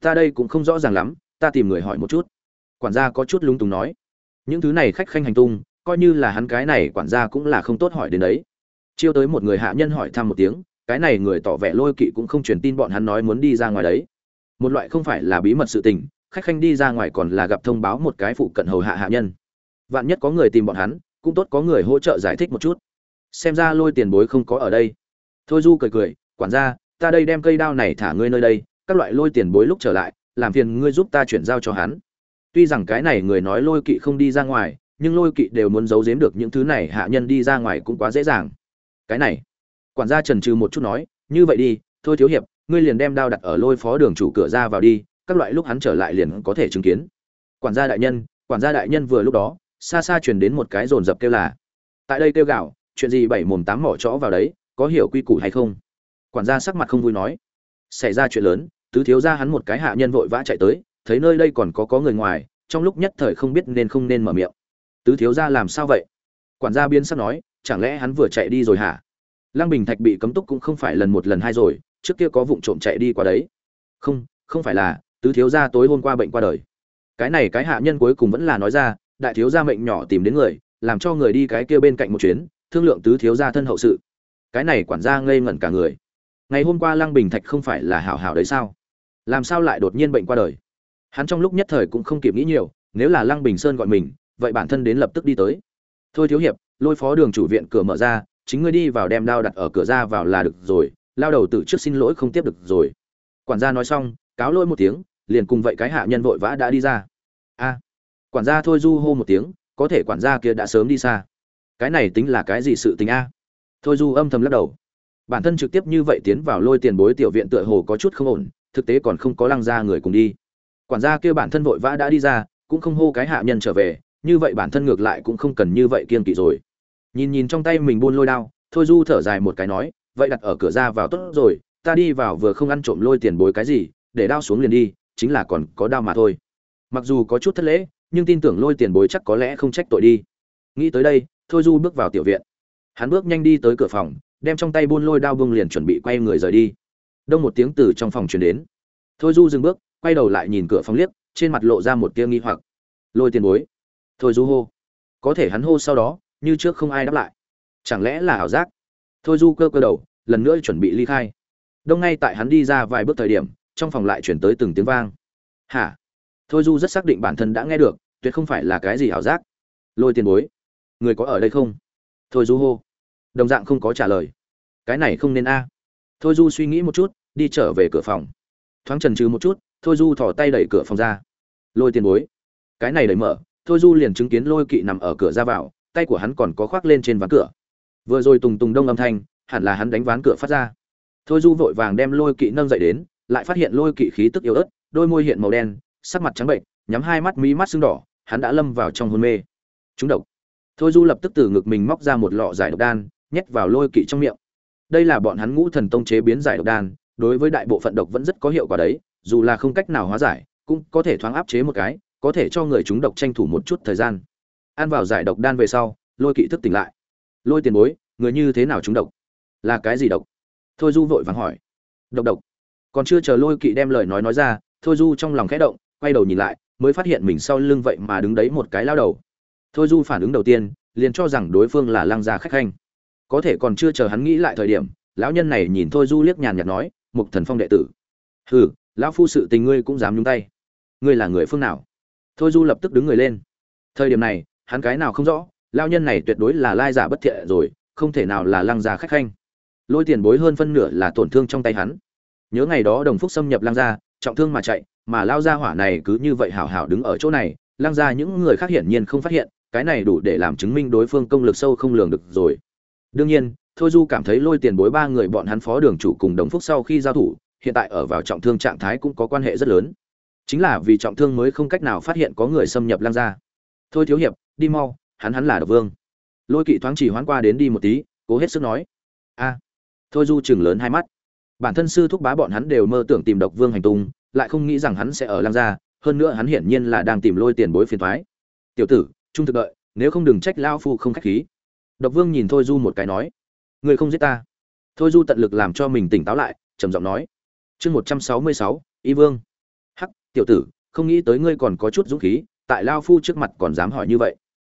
Ta đây cũng không rõ ràng lắm, ta tìm người hỏi một chút. Quản gia có chút lung túng nói. Những thứ này khách khanh hành tung, coi như là hắn cái này quản gia cũng là không tốt hỏi đến đấy. Chiêu tới một người hạ nhân hỏi thăm một tiếng cái này người tỏ vẻ lôi kỵ cũng không truyền tin bọn hắn nói muốn đi ra ngoài đấy. Một loại không phải là bí mật sự tình, khách khanh đi ra ngoài còn là gặp thông báo một cái phụ cận hầu hạ hạ nhân. Vạn nhất có người tìm bọn hắn, cũng tốt có người hỗ trợ giải thích một chút. Xem ra lôi tiền bối không có ở đây. Thôi du cười cười, quản gia, ta đây đem cây đao này thả ngươi nơi đây, các loại lôi tiền bối lúc trở lại, làm phiền ngươi giúp ta chuyển giao cho hắn. Tuy rằng cái này người nói lôi kỵ không đi ra ngoài, nhưng lôi kỵ đều muốn giấu giếm được những thứ này, hạ nhân đi ra ngoài cũng quá dễ dàng. Cái này quản gia trần trừ một chút nói, như vậy đi, thôi thiếu hiệp, ngươi liền đem đao đặt ở lôi phó đường chủ cửa ra vào đi, các loại lúc hắn trở lại liền có thể chứng kiến. Quản gia đại nhân, quản gia đại nhân vừa lúc đó, xa xa truyền đến một cái rồn rập kêu là, tại đây kêu gạo, chuyện gì bảy mồm tám mỏ chó vào đấy, có hiểu quy củ hay không? Quản gia sắc mặt không vui nói, xảy ra chuyện lớn, tứ thiếu ra hắn một cái hạ nhân vội vã chạy tới, thấy nơi đây còn có có người ngoài, trong lúc nhất thời không biết nên không nên mở miệng. Tứ thiếu ra làm sao vậy? Quản gia biến sắc nói, chẳng lẽ hắn vừa chạy đi rồi hả? Lăng bình thạch bị cấm túc cũng không phải lần một lần hai rồi, trước kia có vụ trộm chạy đi qua đấy. Không không phải là, tứ thiếu gia tối hôm qua bệnh qua đời. Cái này cái hạ nhân cuối cùng vẫn là nói ra, đại thiếu gia mệnh nhỏ tìm đến người, làm cho người đi cái kia bên cạnh một chuyến, thương lượng tứ thiếu gia thân hậu sự. Cái này quản gia ngây ngẩn cả người. Ngày hôm qua lăng bình thạch không phải là hảo hảo đấy sao? Làm sao lại đột nhiên bệnh qua đời? Hắn trong lúc nhất thời cũng không kịp nghĩ nhiều, nếu là lăng bình sơn gọi mình, vậy bản thân đến lập tức đi tới. Thôi thiếu hiệp, lôi phó đường chủ viện cửa mở ra chính ngươi đi vào đem đao đặt ở cửa ra vào là được rồi, lao đầu tự trước xin lỗi không tiếp được rồi. Quản gia nói xong, cáo lỗi một tiếng, liền cùng vậy cái hạ nhân vội vã đã đi ra. A, quản gia thôi du hô một tiếng, có thể quản gia kia đã sớm đi xa. Cái này tính là cái gì sự tình a? Thôi du âm thầm lắc đầu. Bản thân trực tiếp như vậy tiến vào lôi tiền bối tiểu viện tựa hồ có chút không ổn, thực tế còn không có lăng ra người cùng đi. Quản gia kia bản thân vội vã đã đi ra, cũng không hô cái hạ nhân trở về, như vậy bản thân ngược lại cũng không cần như vậy kiên kỵ rồi nhìn nhìn trong tay mình buôn lôi đao, thôi du thở dài một cái nói, vậy đặt ở cửa ra vào tốt rồi, ta đi vào vừa không ăn trộm lôi tiền bối cái gì, để đao xuống liền đi, chính là còn có đao mà thôi. Mặc dù có chút thất lễ, nhưng tin tưởng lôi tiền bối chắc có lẽ không trách tội đi. Nghĩ tới đây, thôi du bước vào tiểu viện. Hắn bước nhanh đi tới cửa phòng, đem trong tay buôn lôi đao bông liền chuẩn bị quay người rời đi. Đông một tiếng từ trong phòng truyền đến. Thôi du dừng bước, quay đầu lại nhìn cửa phòng liếc, trên mặt lộ ra một tia nghi hoặc. Lôi tiền bối. Thôi du hô. Có thể hắn hô sau đó như trước không ai đáp lại. Chẳng lẽ là ảo giác? Thôi du cơ cơ đầu, lần nữa chuẩn bị ly khai. Đông ngay tại hắn đi ra vài bước thời điểm, trong phòng lại chuyển tới từng tiếng vang. Hả? Thôi du rất xác định bản thân đã nghe được, tuyệt không phải là cái gì ảo giác. Lôi tiền bối, người có ở đây không? Thôi du hô. Đồng dạng không có trả lời. Cái này không nên a. Thôi du suy nghĩ một chút, đi trở về cửa phòng. Thoáng trần trừ một chút, thôi du thỏ tay đẩy cửa phòng ra. Lôi tiền bối. Cái này đẩy mở, thôi du liền chứng kiến lôi kỵ nằm ở cửa ra vào tay của hắn còn có khoác lên trên ván cửa. Vừa rồi tùng tùng đông âm thanh, hẳn là hắn đánh ván cửa phát ra. Thôi du vội vàng đem lôi kỵ nâng dậy đến, lại phát hiện lôi kỵ khí tức yếu ớt, đôi môi hiện màu đen, sắc mặt trắng bệnh, nhắm hai mắt mí mắt sưng đỏ, hắn đã lâm vào trong hôn mê. Chúng độc. Thôi du lập tức từ ngực mình móc ra một lọ giải độc đan, nhét vào lôi kỵ trong miệng. Đây là bọn hắn ngũ thần tông chế biến giải độc đan, đối với đại bộ phận độc vẫn rất có hiệu quả đấy, dù là không cách nào hóa giải, cũng có thể thoáng áp chế một cái, có thể cho người chúng độc tranh thủ một chút thời gian ăn vào giải độc đan về sau, lôi kỵ thức tỉnh lại. Lôi tiền bối, người như thế nào chúng độc? Là cái gì độc? Thôi du vội vàng hỏi. Độc độc. Còn chưa chờ lôi kỵ đem lời nói nói ra, thôi du trong lòng khẽ động, quay đầu nhìn lại, mới phát hiện mình sau lưng vậy mà đứng đấy một cái lao đầu. Thôi du phản ứng đầu tiên, liền cho rằng đối phương là lăng gia khách khanh. Có thể còn chưa chờ hắn nghĩ lại thời điểm, lão nhân này nhìn thôi du liếc nhàn nhạt nói, mục thần phong đệ tử. Hừ, lão phu sự tình ngươi cũng dám nhúng tay. Ngươi là người phương nào? Thôi du lập tức đứng người lên. Thời điểm này hắn cái nào không rõ lao nhân này tuyệt đối là lai giả bất thiện rồi, không thể nào là lăng gia khách khanh. Lôi tiền bối hơn phân nửa là tổn thương trong tay hắn. Nhớ ngày đó đồng phúc xâm nhập lăng gia, trọng thương mà chạy, mà lao gia hỏa này cứ như vậy hảo hảo đứng ở chỗ này, lăng gia những người khác hiển nhiên không phát hiện, cái này đủ để làm chứng minh đối phương công lực sâu không lường được rồi. Đương nhiên, thôi du cảm thấy lôi tiền bối ba người bọn hắn phó đường chủ cùng đồng phúc sau khi giao thủ, hiện tại ở vào trọng thương trạng thái cũng có quan hệ rất lớn. Chính là vì trọng thương mới không cách nào phát hiện có người xâm nhập lăng gia. Thôi thiếu hiệp đi mau, hắn hắn là độc vương. Lôi kỵ thoáng chỉ hoán qua đến đi một tí, cố hết sức nói. A. Thôi du chừng lớn hai mắt. Bản thân sư thúc bá bọn hắn đều mơ tưởng tìm độc vương hành tung, lại không nghĩ rằng hắn sẽ ở lang gia, hơn nữa hắn hiển nhiên là đang tìm lôi tiền bối phiền thoái tiểu tử, trung thực đợi, nếu không đừng trách lao phu không khách khí. Độc vương nhìn thôi du một cái nói. Người không giết ta. Thôi du tận lực làm cho mình tỉnh táo lại, trầm giọng nói. Chương một trăm sáu mươi sáu, y vương. Hắc, tiểu tử, không nghĩ tới ngươi còn có chút dũng khí, tại lao phu trước mặt còn dám hỏi như vậy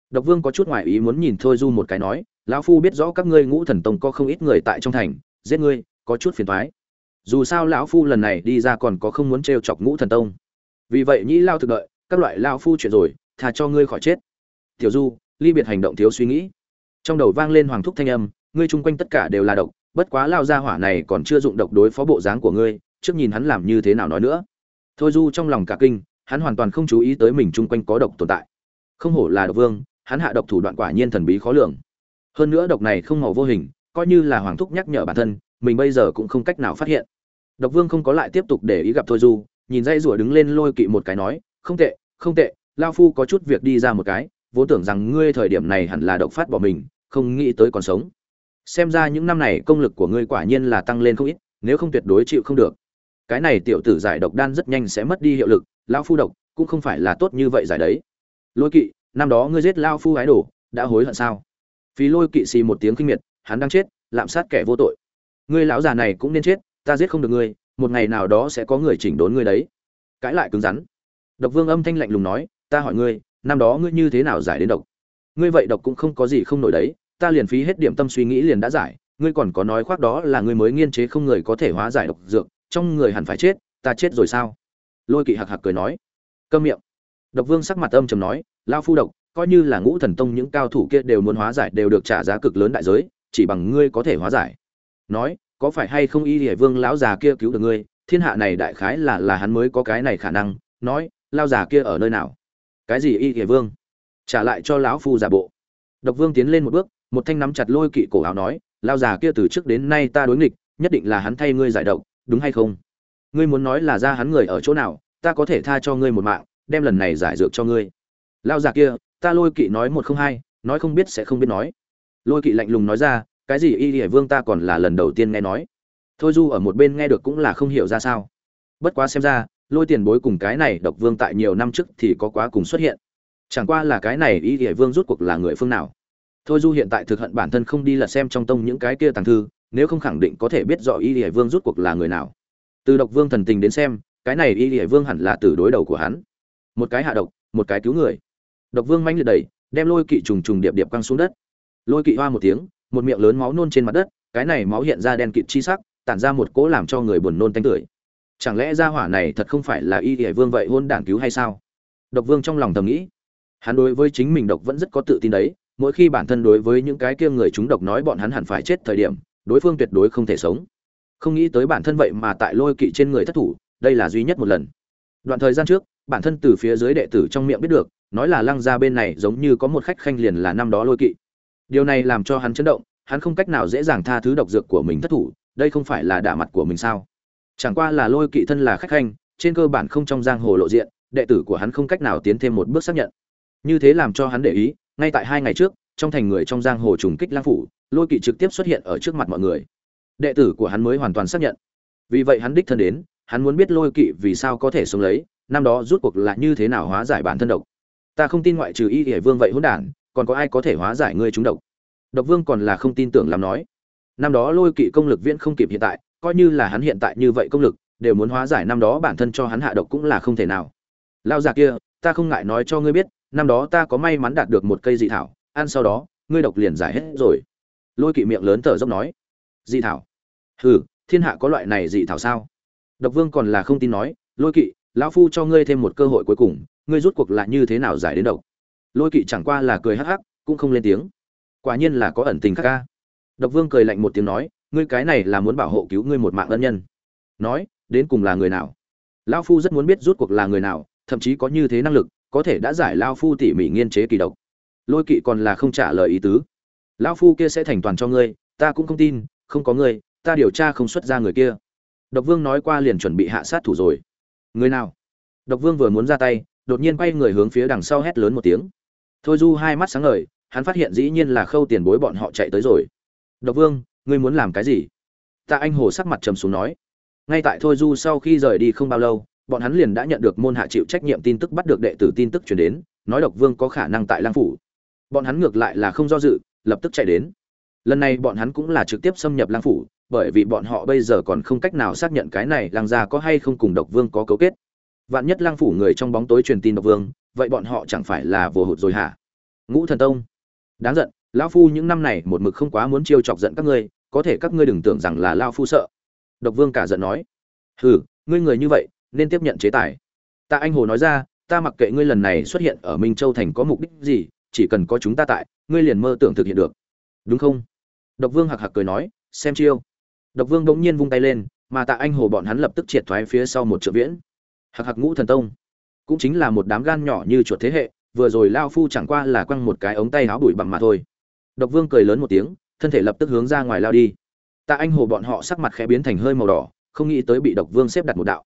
độc vương có chút ngoại ý muốn nhìn thôi du một cái nói, lão phu biết rõ các ngươi ngũ thần tông có không ít người tại trong thành, giết ngươi, có chút phiền toái. dù sao lão phu lần này đi ra còn có không muốn trêu chọc ngũ thần tông. Vì vậy nhĩ lao thực đợi, các loại lão phu chuyện rồi thà cho ngươi khỏi chết. Tiểu du, ly biệt hành động thiếu suy nghĩ. Trong đầu vang lên hoàng thúc thanh âm, ngươi chung quanh tất cả đều là độc, bất quá lao gia hỏa này còn chưa dụng độc đối phó bộ dáng của ngươi, trước nhìn hắn làm như thế nào nói nữa. Thôi du trong lòng cả kinh, hắn hoàn toàn không chú ý tới mình chung quanh có độc tồn tại. Không hổ là độc vương hắn hạ độc thủ đoạn quả nhiên thần bí khó lường. Hơn nữa độc này không màu vô hình, coi như là hoàng thúc nhắc nhở bản thân, mình bây giờ cũng không cách nào phát hiện. Độc vương không có lại tiếp tục để ý gặp thôi du, nhìn dây rủa đứng lên lôi kỵ một cái nói, không tệ không tệ lao phu có chút việc đi ra một cái, vốn tưởng rằng ngươi thời điểm này hẳn là độc phát bỏ mình, không nghĩ tới còn sống. Xem ra những năm này công lực của ngươi quả nhiên là tăng lên không ít, nếu không tuyệt đối chịu không được. Cái này tiểu tử giải độc đan rất nhanh sẽ mất đi hiệu lực, lão phu độc cũng không phải là tốt như vậy giải đấy. Lôi kỵ năm đó ngươi giết lao phu ái đồ, đã hối hận sao? Phí lôi kỵ xì một tiếng kinh miệt, hắn đang chết, lạm sát kẻ vô tội. Ngươi lão già này cũng nên chết, ta giết không được ngươi, một ngày nào đó sẽ có người chỉnh đốn ngươi đấy. Cãi lại cứng rắn. Độc vương âm thanh lạnh lùng nói, ta hỏi ngươi, năm đó ngươi như thế nào giải đến độc? Ngươi vậy độc cũng không có gì không nổi đấy, ta liền phí hết điểm tâm suy nghĩ liền đã giải, ngươi còn có nói khoác đó là ngươi mới nghiên chế không người có thể hóa giải độc dược, trong người hẳn phải chết, ta chết rồi sao? Lôi kỵ hạc hạc cười nói. Câm miệng độc vương sắc mặt âm trầm nói, Lão phu độc, coi như là ngũ thần tông những cao thủ kia đều muốn hóa giải đều được trả giá cực lớn đại giới, chỉ bằng ngươi có thể hóa giải. Nói, có phải hay không y Liễu vương lão già kia cứu được ngươi? Thiên hạ này đại khái là là hắn mới có cái này khả năng. Nói, lão già kia ở nơi nào? Cái gì y Liễu vương? Trả lại cho lão phu giả bộ. Độc vương tiến lên một bước, một thanh nắm chặt lôi kỵ cổ áo nói lao già kia từ trước đến nay ta đối nghịch, nhất định là hắn thay ngươi giải độc, đúng hay không? Ngươi muốn nói là ra hắn người ở chỗ nào, ta có thể tha cho ngươi một mạng đem lần này giải dược cho ngươi. Lao già kia, ta lôi kỵ nói một không hai, nói không biết sẽ không biết nói. Lôi kỵ lạnh lùng nói ra, cái gì y hải vương ta còn là lần đầu tiên nghe nói. Thôi du ở một bên nghe được cũng là không hiểu ra sao. Bất quá xem ra, lôi tiền bối cùng cái này độc vương tại nhiều năm trước thì có quá cùng xuất hiện. Chẳng qua là cái này y hải vương rút cuộc là người phương nào? Thôi du hiện tại thực hận bản thân không đi lật xem trong tông những cái kia tàng thư, nếu không khẳng định có thể biết rõ y hải vương rút cuộc là người nào. Từ độc vương thần tình đến xem, cái này y hải vương hẳn là từ đối đầu của hắn một cái hạ độc, một cái cứu người. Độc vương manh liệt đẩy đem lôi kỵ trùng trùng điệp điệp quăng xuống đất. Lôi kỵ hoa một tiếng, một miệng lớn máu nôn trên mặt đất, cái này máu hiện ra đen kịt chi sắc, tản ra một cỗ làm cho người buồn nôn tanh tưởi. Chẳng lẽ ra hỏa này thật không phải là y hải vương vậy hôn đản cứu hay sao? Độc vương trong lòng thầm nghĩ. Hắn đối với chính mình độc vẫn rất có tự tin đấy, mỗi khi bản thân đối với những cái kia người chúng độc nói bọn hắn hẳn phải chết thời điểm, đối phương tuyệt đối không thể sống. Không nghĩ tới bản thân vậy mà tại lôi kỵ trên người thất thủ, đây là duy nhất một lần. Đoạn thời gian trước bản thân từ phía dưới đệ tử trong miệng biết được, nói là lăng gia bên này giống như có một khách khanh liền là năm đó lôi kỵ. Điều này làm cho hắn chấn động, hắn không cách nào dễ dàng tha thứ độc dược của mình thất thủ, đây không phải là đả mặt của mình sao? Chẳng qua là lôi kỵ thân là khách khanh, trên cơ bản không trong giang hồ lộ diện, đệ tử của hắn không cách nào tiến thêm một bước xác nhận. Như thế làm cho hắn để ý, ngay tại hai ngày trước, trong thành người trong giang hồ trùng kích lang phủ, lôi kỵ trực tiếp xuất hiện ở trước mặt mọi người. Đệ tử của hắn mới hoàn toàn xác nhận. Vì vậy hắn đích thân đến, hắn muốn biết lôi kỵ vì sao có thể sống lấy năm đó rút cuộc là như thế nào hóa giải bản thân độc? Ta không tin ngoại trừ y hệ vương vậy hỗn đản, còn có ai có thể hóa giải ngươi chúng độc? Độc vương còn là không tin tưởng làm nói. Năm đó lôi kỵ công lực viễn không kịp hiện tại, coi như là hắn hiện tại như vậy công lực, đều muốn hóa giải năm đó bản thân cho hắn hạ độc cũng là không thể nào. Lao già kia, ta không ngại nói cho ngươi biết, năm đó ta có may mắn đạt được một cây dị thảo, ăn sau đó, ngươi độc liền giải hết rồi. Lôi kỵ miệng lớn thở dốc nói. Dị thảo? Hừ, thiên hạ có loại này dị thảo sao? Độc vương còn là không tin nói, lôi kỵ lão phu cho ngươi thêm một cơ hội cuối cùng, ngươi rút cuộc là như thế nào giải đến độc? Lôi kỵ chẳng qua là cười hắc hắc, cũng không lên tiếng. Quả nhiên là có ẩn tình khác ca. Độc vương cười lạnh một tiếng nói, ngươi cái này là muốn bảo hộ cứu ngươi một mạng ân nhân. Nói, đến cùng là người nào? Lão phu rất muốn biết rút cuộc là người nào, thậm chí có như thế năng lực, có thể đã giải lao phu tỉ mỉ nghiên chế kỳ độc. Lôi kỵ còn là không trả lời ý tứ. Lão phu kia sẽ thành toàn cho ngươi, ta cũng không tin, không có ngươi, ta điều tra không xuất ra người kia. Độc vương nói qua liền chuẩn bị hạ sát thủ rồi người nào? Độc vương vừa muốn ra tay, đột nhiên quay người hướng phía đằng sau hét lớn một tiếng. Thôi du hai mắt sáng ngời, hắn phát hiện dĩ nhiên là khâu tiền bối bọn họ chạy tới rồi. Độc vương, ngươi muốn làm cái gì? Tạ anh hồ sắc mặt trầm xuống nói. Ngay tại thôi du sau khi rời đi không bao lâu, bọn hắn liền đã nhận được môn hạ chịu trách nhiệm tin tức bắt được đệ tử tin tức truyền đến, nói độc vương có khả năng tại lang phủ. Bọn hắn ngược lại là không do dự, lập tức chạy đến. Lần này bọn hắn cũng là trực tiếp xâm nhập lang phủ bởi vì bọn họ bây giờ còn không cách nào xác nhận cái này lăng gia có hay không cùng độc vương có cấu kết. Vạn nhất lang phủ người trong bóng tối truyền tin độc vương, vậy bọn họ chẳng phải là vồ hụt rồi hả? Ngũ thần tông. Đáng giận, lão phu những năm này một mực không quá muốn chiêu chọc giận các ngươi, có thể các ngươi đừng tưởng rằng là lao phu sợ. Độc vương cả giận nói. Hừ, ngươi người như vậy, nên tiếp nhận chế tài. Tạ anh hồ nói ra, ta mặc kệ ngươi lần này xuất hiện ở minh châu thành có mục đích gì, chỉ cần có chúng ta tại, ngươi liền mơ tưởng thực hiện được. Đúng không? Độc vương hạc hạc cười nói, xem chiêu độc vương bỗng nhiên vung tay lên, mà tạ anh hồ bọn hắn lập tức triệt thoái phía sau một trượng viễn. Hạc hạc ngũ thần tông, cũng chính là một đám gan nhỏ như chuột thế hệ, vừa rồi lao phu chẳng qua là quăng một cái ống tay áo bụi bằng mà thôi. Độc vương cười lớn một tiếng, thân thể lập tức hướng ra ngoài lao đi. Tạ anh hồ bọn họ sắc mặt khẽ biến thành hơi màu đỏ, không nghĩ tới bị độc vương xếp đặt một đạo.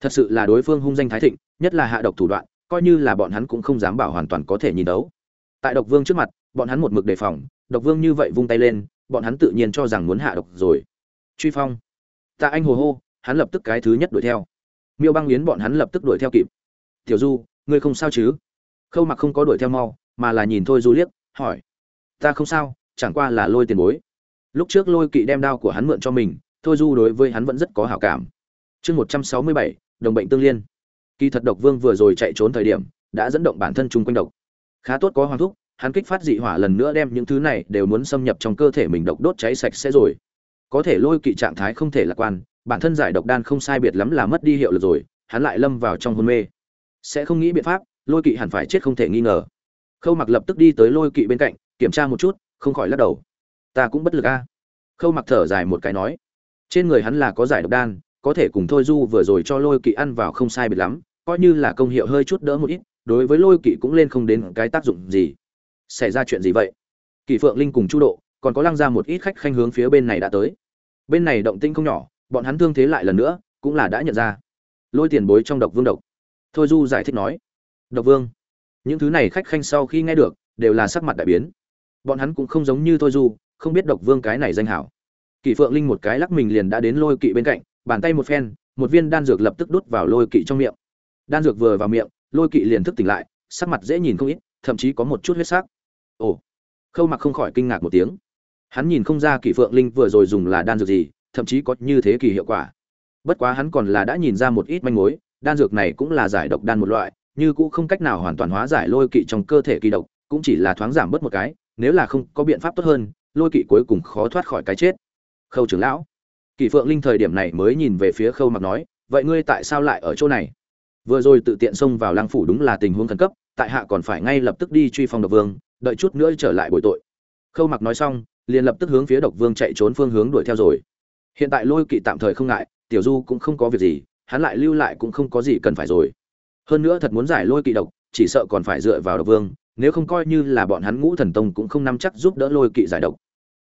Thật sự là đối phương hung danh thái thịnh, nhất là hạ độc thủ đoạn, coi như là bọn hắn cũng không dám bảo hoàn toàn có thể nhìn đấu. Tại độc vương trước mặt, bọn hắn một mực đề phòng, độc vương như vậy vung tay lên, bọn hắn tự nhiên cho rằng muốn hạ độc rồi truy phong. Tạ anh hồ hô, hắn lập tức cái thứ nhất đuổi theo. Miêu băng yến bọn hắn lập tức đuổi theo kịp. Tiểu du, ngươi không sao chứ? Khâu mặc không có đuổi theo mau, mà là nhìn thôi du liếc, hỏi. Ta không sao, chẳng qua là lôi tiền bối. Lúc trước lôi kỵ đem đao của hắn mượn cho mình, thôi du đối với hắn vẫn rất có hảo cảm. Chương một trăm sáu mươi bảy, đồng bệnh tương liên. Kỳ thật độc vương vừa rồi chạy trốn thời điểm, đã dẫn động bản thân chung quanh độc. Khá tốt có hoàng thúc, hắn kích phát dị hỏa lần nữa đem những thứ này đều muốn xâm nhập trong cơ thể mình độc đốt cháy sạch sẽ rồi có thể lôi kỵ trạng thái không thể lạc quan, bản thân giải độc đan không sai biệt lắm là mất đi hiệu lực rồi, hắn lại lâm vào trong hôn mê. Sẽ không nghĩ biện pháp, lôi kỵ hẳn phải chết không thể nghi ngờ. Khâu mặc lập tức đi tới lôi kỵ bên cạnh, kiểm tra một chút, không khỏi lắc đầu. Ta cũng bất lực a. Khâu mặc thở dài một cái nói. Trên người hắn là có giải độc đan, có thể cùng thôi du vừa rồi cho lôi kỵ ăn vào không sai biệt lắm, coi như là công hiệu hơi chút đỡ một ít, đối với lôi kỵ cũng lên không đến cái tác dụng gì. Xảy ra chuyện gì vậy? Kỳ phượng linh cùng chu độ còn có lăng ra một ít khách khanh hướng phía bên này đã tới. Bên này động tinh không nhỏ, bọn hắn thương thế lại lần nữa, cũng là đã nhận ra. Lôi tiền bối trong độc vương độc. Thôi du giải thích nói, độc vương, những thứ này khách khanh sau khi nghe được, đều là sắc mặt đại biến. Bọn hắn cũng không giống như thôi du, không biết độc vương cái này danh hảo. Kỷ phượng linh một cái lắc mình liền đã đến lôi kỵ bên cạnh, bàn tay một phen, một viên đan dược lập tức đút vào lôi kỵ trong miệng. Đan dược vừa vào miệng, lôi kỵ liền thức tỉnh lại, sắc mặt dễ nhìn không ít, thậm chí có một chút huyết sắc. Ồ, khâu mặc không khỏi kinh ngạc một tiếng hắn nhìn không ra kỷ phượng linh vừa rồi dùng là đan dược gì, thậm chí có như thế kỳ hiệu quả. Bất quá hắn còn là đã nhìn ra một ít manh mối, đan dược này cũng là giải độc đan một loại, như cũng không cách nào hoàn toàn hóa giải lôi kỵ trong cơ thể kỳ độc, cũng chỉ là thoáng giảm bớt một cái, nếu là không có biện pháp tốt hơn, lôi kỵ cuối cùng khó thoát khỏi cái chết. Khâu trưởng lão, kỷ phượng linh thời điểm này mới nhìn về phía khâu mặc nói, vậy ngươi tại sao lại ở chỗ này? Vừa rồi tự tiện xông vào lăng phủ đúng là tình huống khẩn cấp, tại hạ còn phải ngay lập tức đi truy phong độc vương, đợi chút nữa trở lại bồi tội. Khâu mặc nói xong liền lập tức hướng phía độc vương chạy trốn phương hướng đuổi theo rồi. Hiện tại lôi kỵ tạm thời không ngại, tiểu du cũng không có việc gì, hắn lại lưu lại cũng không có gì cần phải rồi. Hơn nữa thật muốn giải lôi kỵ độc, chỉ sợ còn phải dựa vào độc vương, nếu không coi như là bọn hắn ngũ thần tông cũng không nắm chắc giúp đỡ lôi kỵ giải độc.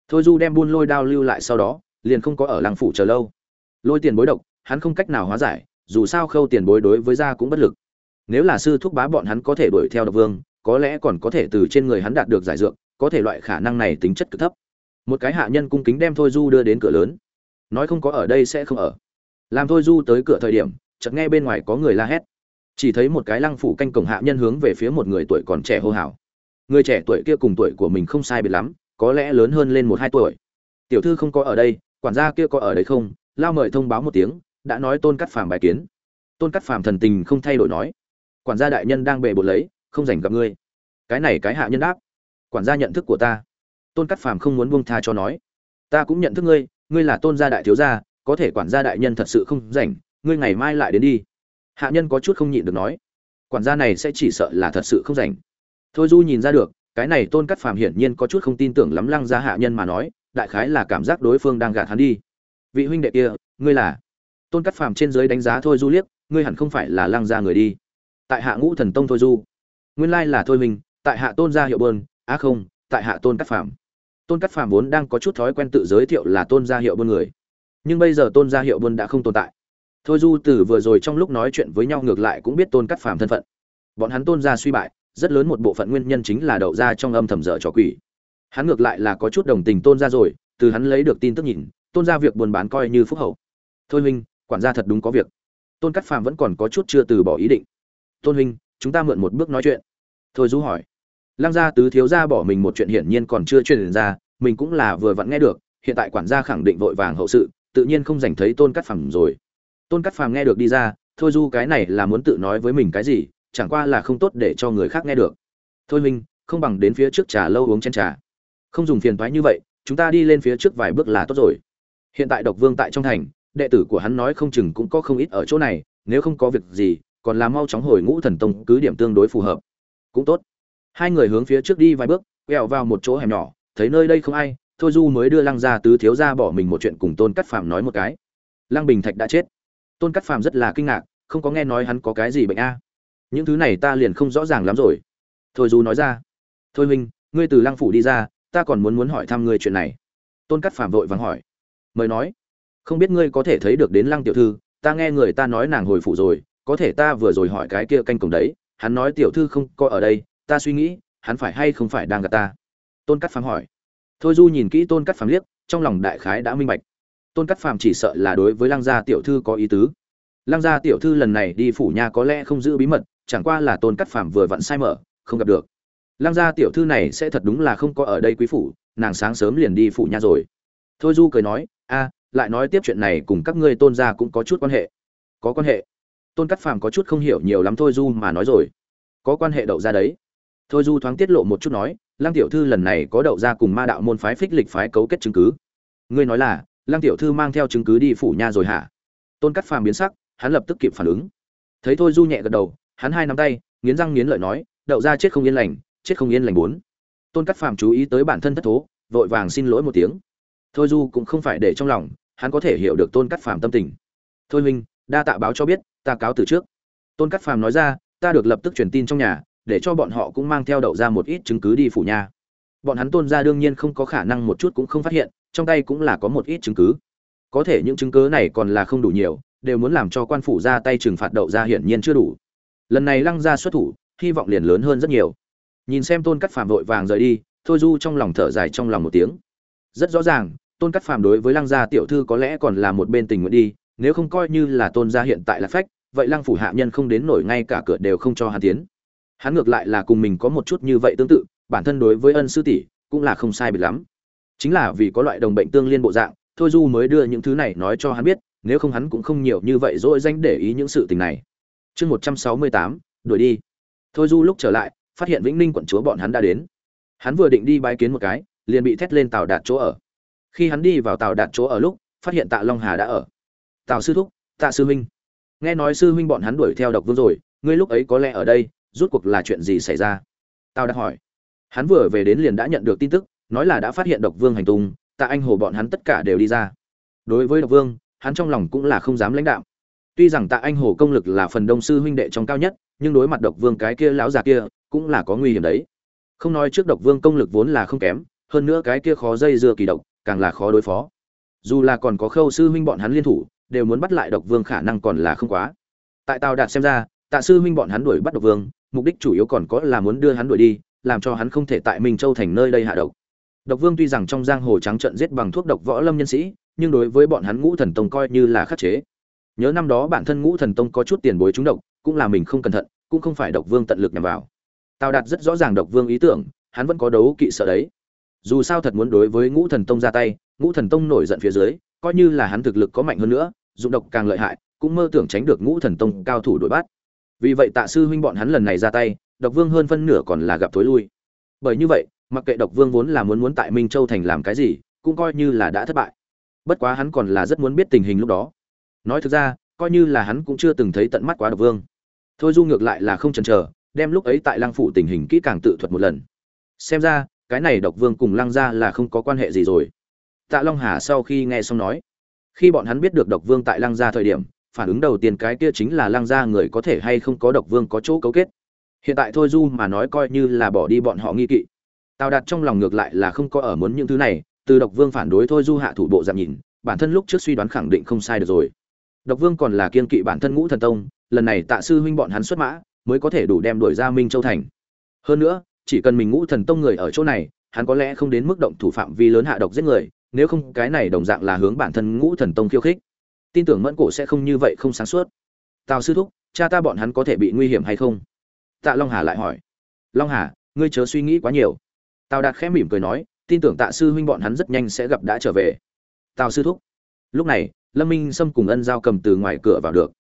Thôi du đem buôn lôi đao lưu lại sau đó, liền không có ở làng phủ chờ lâu. Lôi tiền bối độc, hắn không cách nào hóa giải, dù sao khâu tiền bối đối với gia cũng bất lực. Nếu là sư thúc bá bọn hắn có thể đuổi theo độc vương, có lẽ còn có thể từ trên người hắn đạt được giải dược, có thể loại khả năng này tính chất cực thấp một cái hạ nhân cung kính đem thôi du đưa đến cửa lớn. Nói không có ở đây sẽ không ở. Làm thôi du tới cửa thời điểm, chợt nghe bên ngoài có người la hét. Chỉ thấy một cái lăng phủ canh cổng hạ nhân hướng về phía một người tuổi còn trẻ hô hào. Người trẻ tuổi kia cùng tuổi của mình không sai biệt lắm, có lẽ lớn hơn lên một hai tuổi. Tiểu thư không có ở đây, quản gia kia có ở đây không? Lao mời thông báo một tiếng, đã nói tôn cắt phàm bài kiến. Tôn cắt phàm thần tình không thay đổi nói, quản gia đại nhân đang bề bột lấy, không dành gặp ngươi. Cái này cái hạ nhân đáp, quản gia nhận thức của ta tôn cắt phàm không muốn buông tha cho nói, ta cũng nhận thức ngươi ngươi là tôn gia đại thiếu gia, có thể quản gia đại nhân thật sự không rảnh, ngươi ngày mai lại đến đi. Hạ nhân có chút không nhịn được nói, quản gia này sẽ chỉ sợ là thật sự không rảnh. Thôi du nhìn ra được, cái này tôn cắt phàm hiển nhiên có chút không tin tưởng lắm lăng ra hạ nhân mà nói, đại khái là cảm giác đối phương đang gạt hắn đi. Vị huynh đệ kia, ngươi là? Tôn cắt phàm trên dưới đánh giá thôi du liếc, ngươi hẳn không phải là lăng ra người đi. Tại hạ ngũ thần tông thôi du. Nguyên lai là thôi mình tại hạ tôn gia hiệu bơn á không, tại hạ tôn cắt phàm tôn cắt phàm vốn đang có chút thói quen tự giới thiệu là tôn gia hiệu buôn người. Nhưng bây giờ tôn gia hiệu buôn đã không tồn tại. Thôi du từ vừa rồi trong lúc nói chuyện với nhau ngược lại cũng biết tôn cắt phàm thân phận. Bọn hắn tôn gia suy bại, rất lớn một bộ phận nguyên nhân chính là đậu ra trong âm thầm dở trò quỷ. Hắn ngược lại là có chút đồng tình tôn gia rồi, từ hắn lấy được tin tức nhìn, tôn gia việc buôn bán coi như phúc hậu. Thôi huynh, quản gia thật đúng có việc. Tôn cắt phàm vẫn còn có chút chưa từ bỏ ý định. Tôn huynh, chúng ta mượn một bước nói chuyện. Thôi du hỏi lăng gia tứ thiếu gia bỏ mình một chuyện hiển nhiên còn chưa truyền ra, mình cũng là vừa vặn nghe được, hiện tại quản gia khẳng định vội vàng hậu sự, tự nhiên không rảnh thấy tôn cắt phàm rồi. Tôn cắt phàm nghe được đi ra, thôi du, cái này là muốn tự nói với mình cái gì, chẳng qua là không tốt để cho người khác nghe được. Thôi minh không bằng đến phía trước trà lâu uống chén trà. Không dùng phiền toái như vậy, chúng ta đi lên phía trước vài bước là tốt rồi. Hiện tại độc vương tại trong thành, đệ tử của hắn nói không chừng cũng có không ít ở chỗ này, nếu không có việc gì, còn là mau chóng hồi ngũ thần tông cứ điểm tương đối phù hợp. Cũng tốt hai người hướng phía trước đi vài bước, quẹo vào một chỗ hẻm nhỏ, thấy nơi đây không ai, thôi du mới đưa lăng gia tứ thiếu ra bỏ mình một chuyện cùng tôn cắt phàm nói một cái. Lăng bình thạch đã chết. Tôn cắt phàm rất là kinh ngạc, không có nghe nói hắn có cái gì bệnh a. Những thứ này ta liền không rõ ràng lắm rồi. Thôi du nói ra. Thôi huynh ngươi từ lăng phủ đi ra, ta còn muốn muốn hỏi thăm ngươi chuyện này. Tôn cắt phàm vội vàng hỏi. Mời nói. Không biết ngươi có thể thấy được đến lăng tiểu thư, ta nghe người ta nói nàng hồi phủ rồi, có thể ta vừa rồi hỏi cái kia canh cổng đấy, hắn nói tiểu thư không có ở đây ta suy nghĩ, hắn phải hay không phải đang gặp ta? Tôn cắt phàm hỏi. Thôi du nhìn kỹ tôn cắt phàm liếc, trong lòng đại khái đã minh bạch. Tôn cắt phàm chỉ sợ là đối với lăng gia tiểu thư có ý tứ. Lăng gia tiểu thư lần này đi phủ nhà có lẽ không giữ bí mật, chẳng qua là tôn cắt phàm vừa vặn sai mở, không gặp được. Lăng gia tiểu thư này sẽ thật đúng là không có ở đây quý phủ, nàng sáng sớm liền đi phủ nhà rồi. Thôi du cười nói, a, lại nói tiếp chuyện này cùng các ngươi tôn gia cũng có chút quan hệ. Có quan hệ? Tôn cắt phàm có chút không hiểu nhiều lắm thôi du mà nói rồi. Có quan hệ đậu ra đấy thôi du thoáng tiết lộ một chút nói, lăng tiểu thư lần này có đậu ra cùng ma đạo môn phái phích lịch phái cấu kết chứng cứ. Ngươi nói là, lăng tiểu thư mang theo chứng cứ đi phủ nha rồi hả? Tôn cắt phàm biến sắc, hắn lập tức kịp phản ứng. Thấy thôi du nhẹ gật đầu, hắn hai nắm tay, nghiến răng nghiến lợi nói, đậu ra chết không yên lành, chết không yên lành bốn. Tôn cắt phàm chú ý tới bản thân thất thố, vội vàng xin lỗi một tiếng. Thôi du cũng không phải để trong lòng, hắn có thể hiểu được tôn cắt phàm tâm tình. Thôi huynh, đa tạ báo cho biết, ta cáo từ trước. Tôn cắt phàm nói ra, ta được lập tức truyền tin trong nhà để cho bọn họ cũng mang theo đậu ra một ít chứng cứ đi phủ nha. Bọn hắn tôn ra đương nhiên không có khả năng một chút cũng không phát hiện, trong tay cũng là có một ít chứng cứ. Có thể những chứng cứ này còn là không đủ nhiều, đều muốn làm cho quan phủ ra tay trừng phạt đậu ra hiển nhiên chưa đủ. Lần này lăng ra xuất thủ, hy vọng liền lớn hơn rất nhiều. Nhìn xem tôn cắt phàm vội vàng rời đi, thôi du trong lòng thở dài trong lòng một tiếng. Rất rõ ràng, tôn cắt phàm đối với lăng gia tiểu thư có lẽ còn là một bên tình nguyện đi, nếu không coi như là tôn gia hiện tại là phách, vậy lăng phủ hạ nhân không đến nổi ngay cả cửa đều không cho hắn tiến hắn ngược lại là cùng mình có một chút như vậy tương tự, bản thân đối với ân sư tỷ cũng là không sai biệt lắm. Chính là vì có loại đồng bệnh tương liên bộ dạng, thôi du mới đưa những thứ này nói cho hắn biết, nếu không hắn cũng không nhiều như vậy dỗi danh để ý những sự tình này. Chương một trăm sáu mươi tám, đuổi đi. Thôi du lúc trở lại, phát hiện vĩnh ninh quận chúa bọn hắn đã đến. Hắn vừa định đi bái kiến một cái, liền bị thét lên tàu đạt chỗ ở. Khi hắn đi vào tàu đạt chỗ ở lúc, phát hiện tạ long hà đã ở. Tào sư thúc, tạ sư huynh. Nghe nói sư huynh bọn hắn đuổi theo độc vương rồi, ngươi lúc ấy có lẽ ở đây rút cuộc là chuyện gì xảy ra? Tao đã hỏi. Hắn vừa về đến liền đã nhận được tin tức, nói là đã phát hiện độc vương hành tung, tạ anh hồ bọn hắn tất cả đều đi ra. Đối với độc vương, hắn trong lòng cũng là không dám lãnh đạo tuy rằng tạ anh hồ công lực là phần đông sư huynh đệ trong cao nhất, nhưng đối mặt độc vương cái kia lão già kia, cũng là có nguy hiểm đấy. Không nói trước độc vương công lực vốn là không kém, hơn nữa cái kia khó dây dưa kỳ độc, càng là khó đối phó. Dù là còn có khâu sư huynh bọn hắn liên thủ, đều muốn bắt lại độc vương khả năng còn là không quá. Tại tào đạt xem ra, tạ sư huynh bọn hắn đuổi bắt độc vương mục đích chủ yếu còn có là muốn đưa hắn đuổi đi, làm cho hắn không thể tại minh châu thành nơi đây hạ độc. Độc vương tuy rằng trong giang hồ trắng trận giết bằng thuốc độc võ lâm nhân sĩ, nhưng đối với bọn hắn ngũ thần tông coi như là khắc chế. Nhớ năm đó bản thân ngũ thần tông có chút tiền bối trúng độc, cũng là mình không cẩn thận, cũng không phải độc vương tận lực nhằm vào. Tào đạt rất rõ ràng độc vương ý tưởng, hắn vẫn có đấu kỵ sợ đấy. Dù sao thật muốn đối với ngũ thần tông ra tay, ngũ thần tông nổi giận phía dưới, coi như là hắn thực lực có mạnh hơn nữa, dụng độc càng lợi hại, cũng mơ tưởng tránh được ngũ thần tông cao thủ đuổi bắt vì vậy tạ sư huynh bọn hắn lần này ra tay, độc vương hơn phân nửa còn là gặp thối lui. Bởi như vậy, mặc kệ độc vương vốn là muốn muốn tại minh châu thành làm cái gì, cũng coi như là đã thất bại. Bất quá hắn còn là rất muốn biết tình hình lúc đó. Nói thực ra, coi như là hắn cũng chưa từng thấy tận mắt quá độc vương. Thôi du ngược lại là không chần chờ, đem lúc ấy tại lăng phủ tình hình kỹ càng tự thuật một lần. Xem ra, cái này độc vương cùng lăng gia là không có quan hệ gì rồi. Tạ long hà sau khi nghe xong nói, khi bọn hắn biết được độc vương tại lăng gia thời điểm phản ứng đầu tiên cái kia chính là lăng gia người có thể hay không có độc vương có chỗ cấu kết. Hiện tại thôi du mà nói coi như là bỏ đi bọn họ nghi kỵ. Tào đạt trong lòng ngược lại là không có ở muốn những thứ này, từ độc vương phản đối thôi du hạ thủ bộ giảm nhìn, bản thân lúc trước suy đoán khẳng định không sai được rồi. Độc vương còn là kiên kỵ bản thân ngũ thần tông, lần này tạ sư huynh bọn hắn xuất mã, mới có thể đủ đem đuổi ra minh châu thành. Hơn nữa, chỉ cần mình ngũ thần tông người ở chỗ này, hắn có lẽ không đến mức động thủ phạm vi lớn hạ độc giết người, nếu không cái này đồng dạng là hướng bản thân ngũ thần tông khiêu khích tin tưởng mẫn cổ sẽ không như vậy không sáng suốt. Tào sư thúc, cha ta bọn hắn có thể bị nguy hiểm hay không? Tạ long hà lại hỏi. Long hà, ngươi chớ suy nghĩ quá nhiều. Tào đạt khẽ mỉm cười nói, tin tưởng tạ sư huynh bọn hắn rất nhanh sẽ gặp đã trở về. Tào sư thúc. Lúc này, lâm minh xâm cùng ân giao cầm từ ngoài cửa vào được.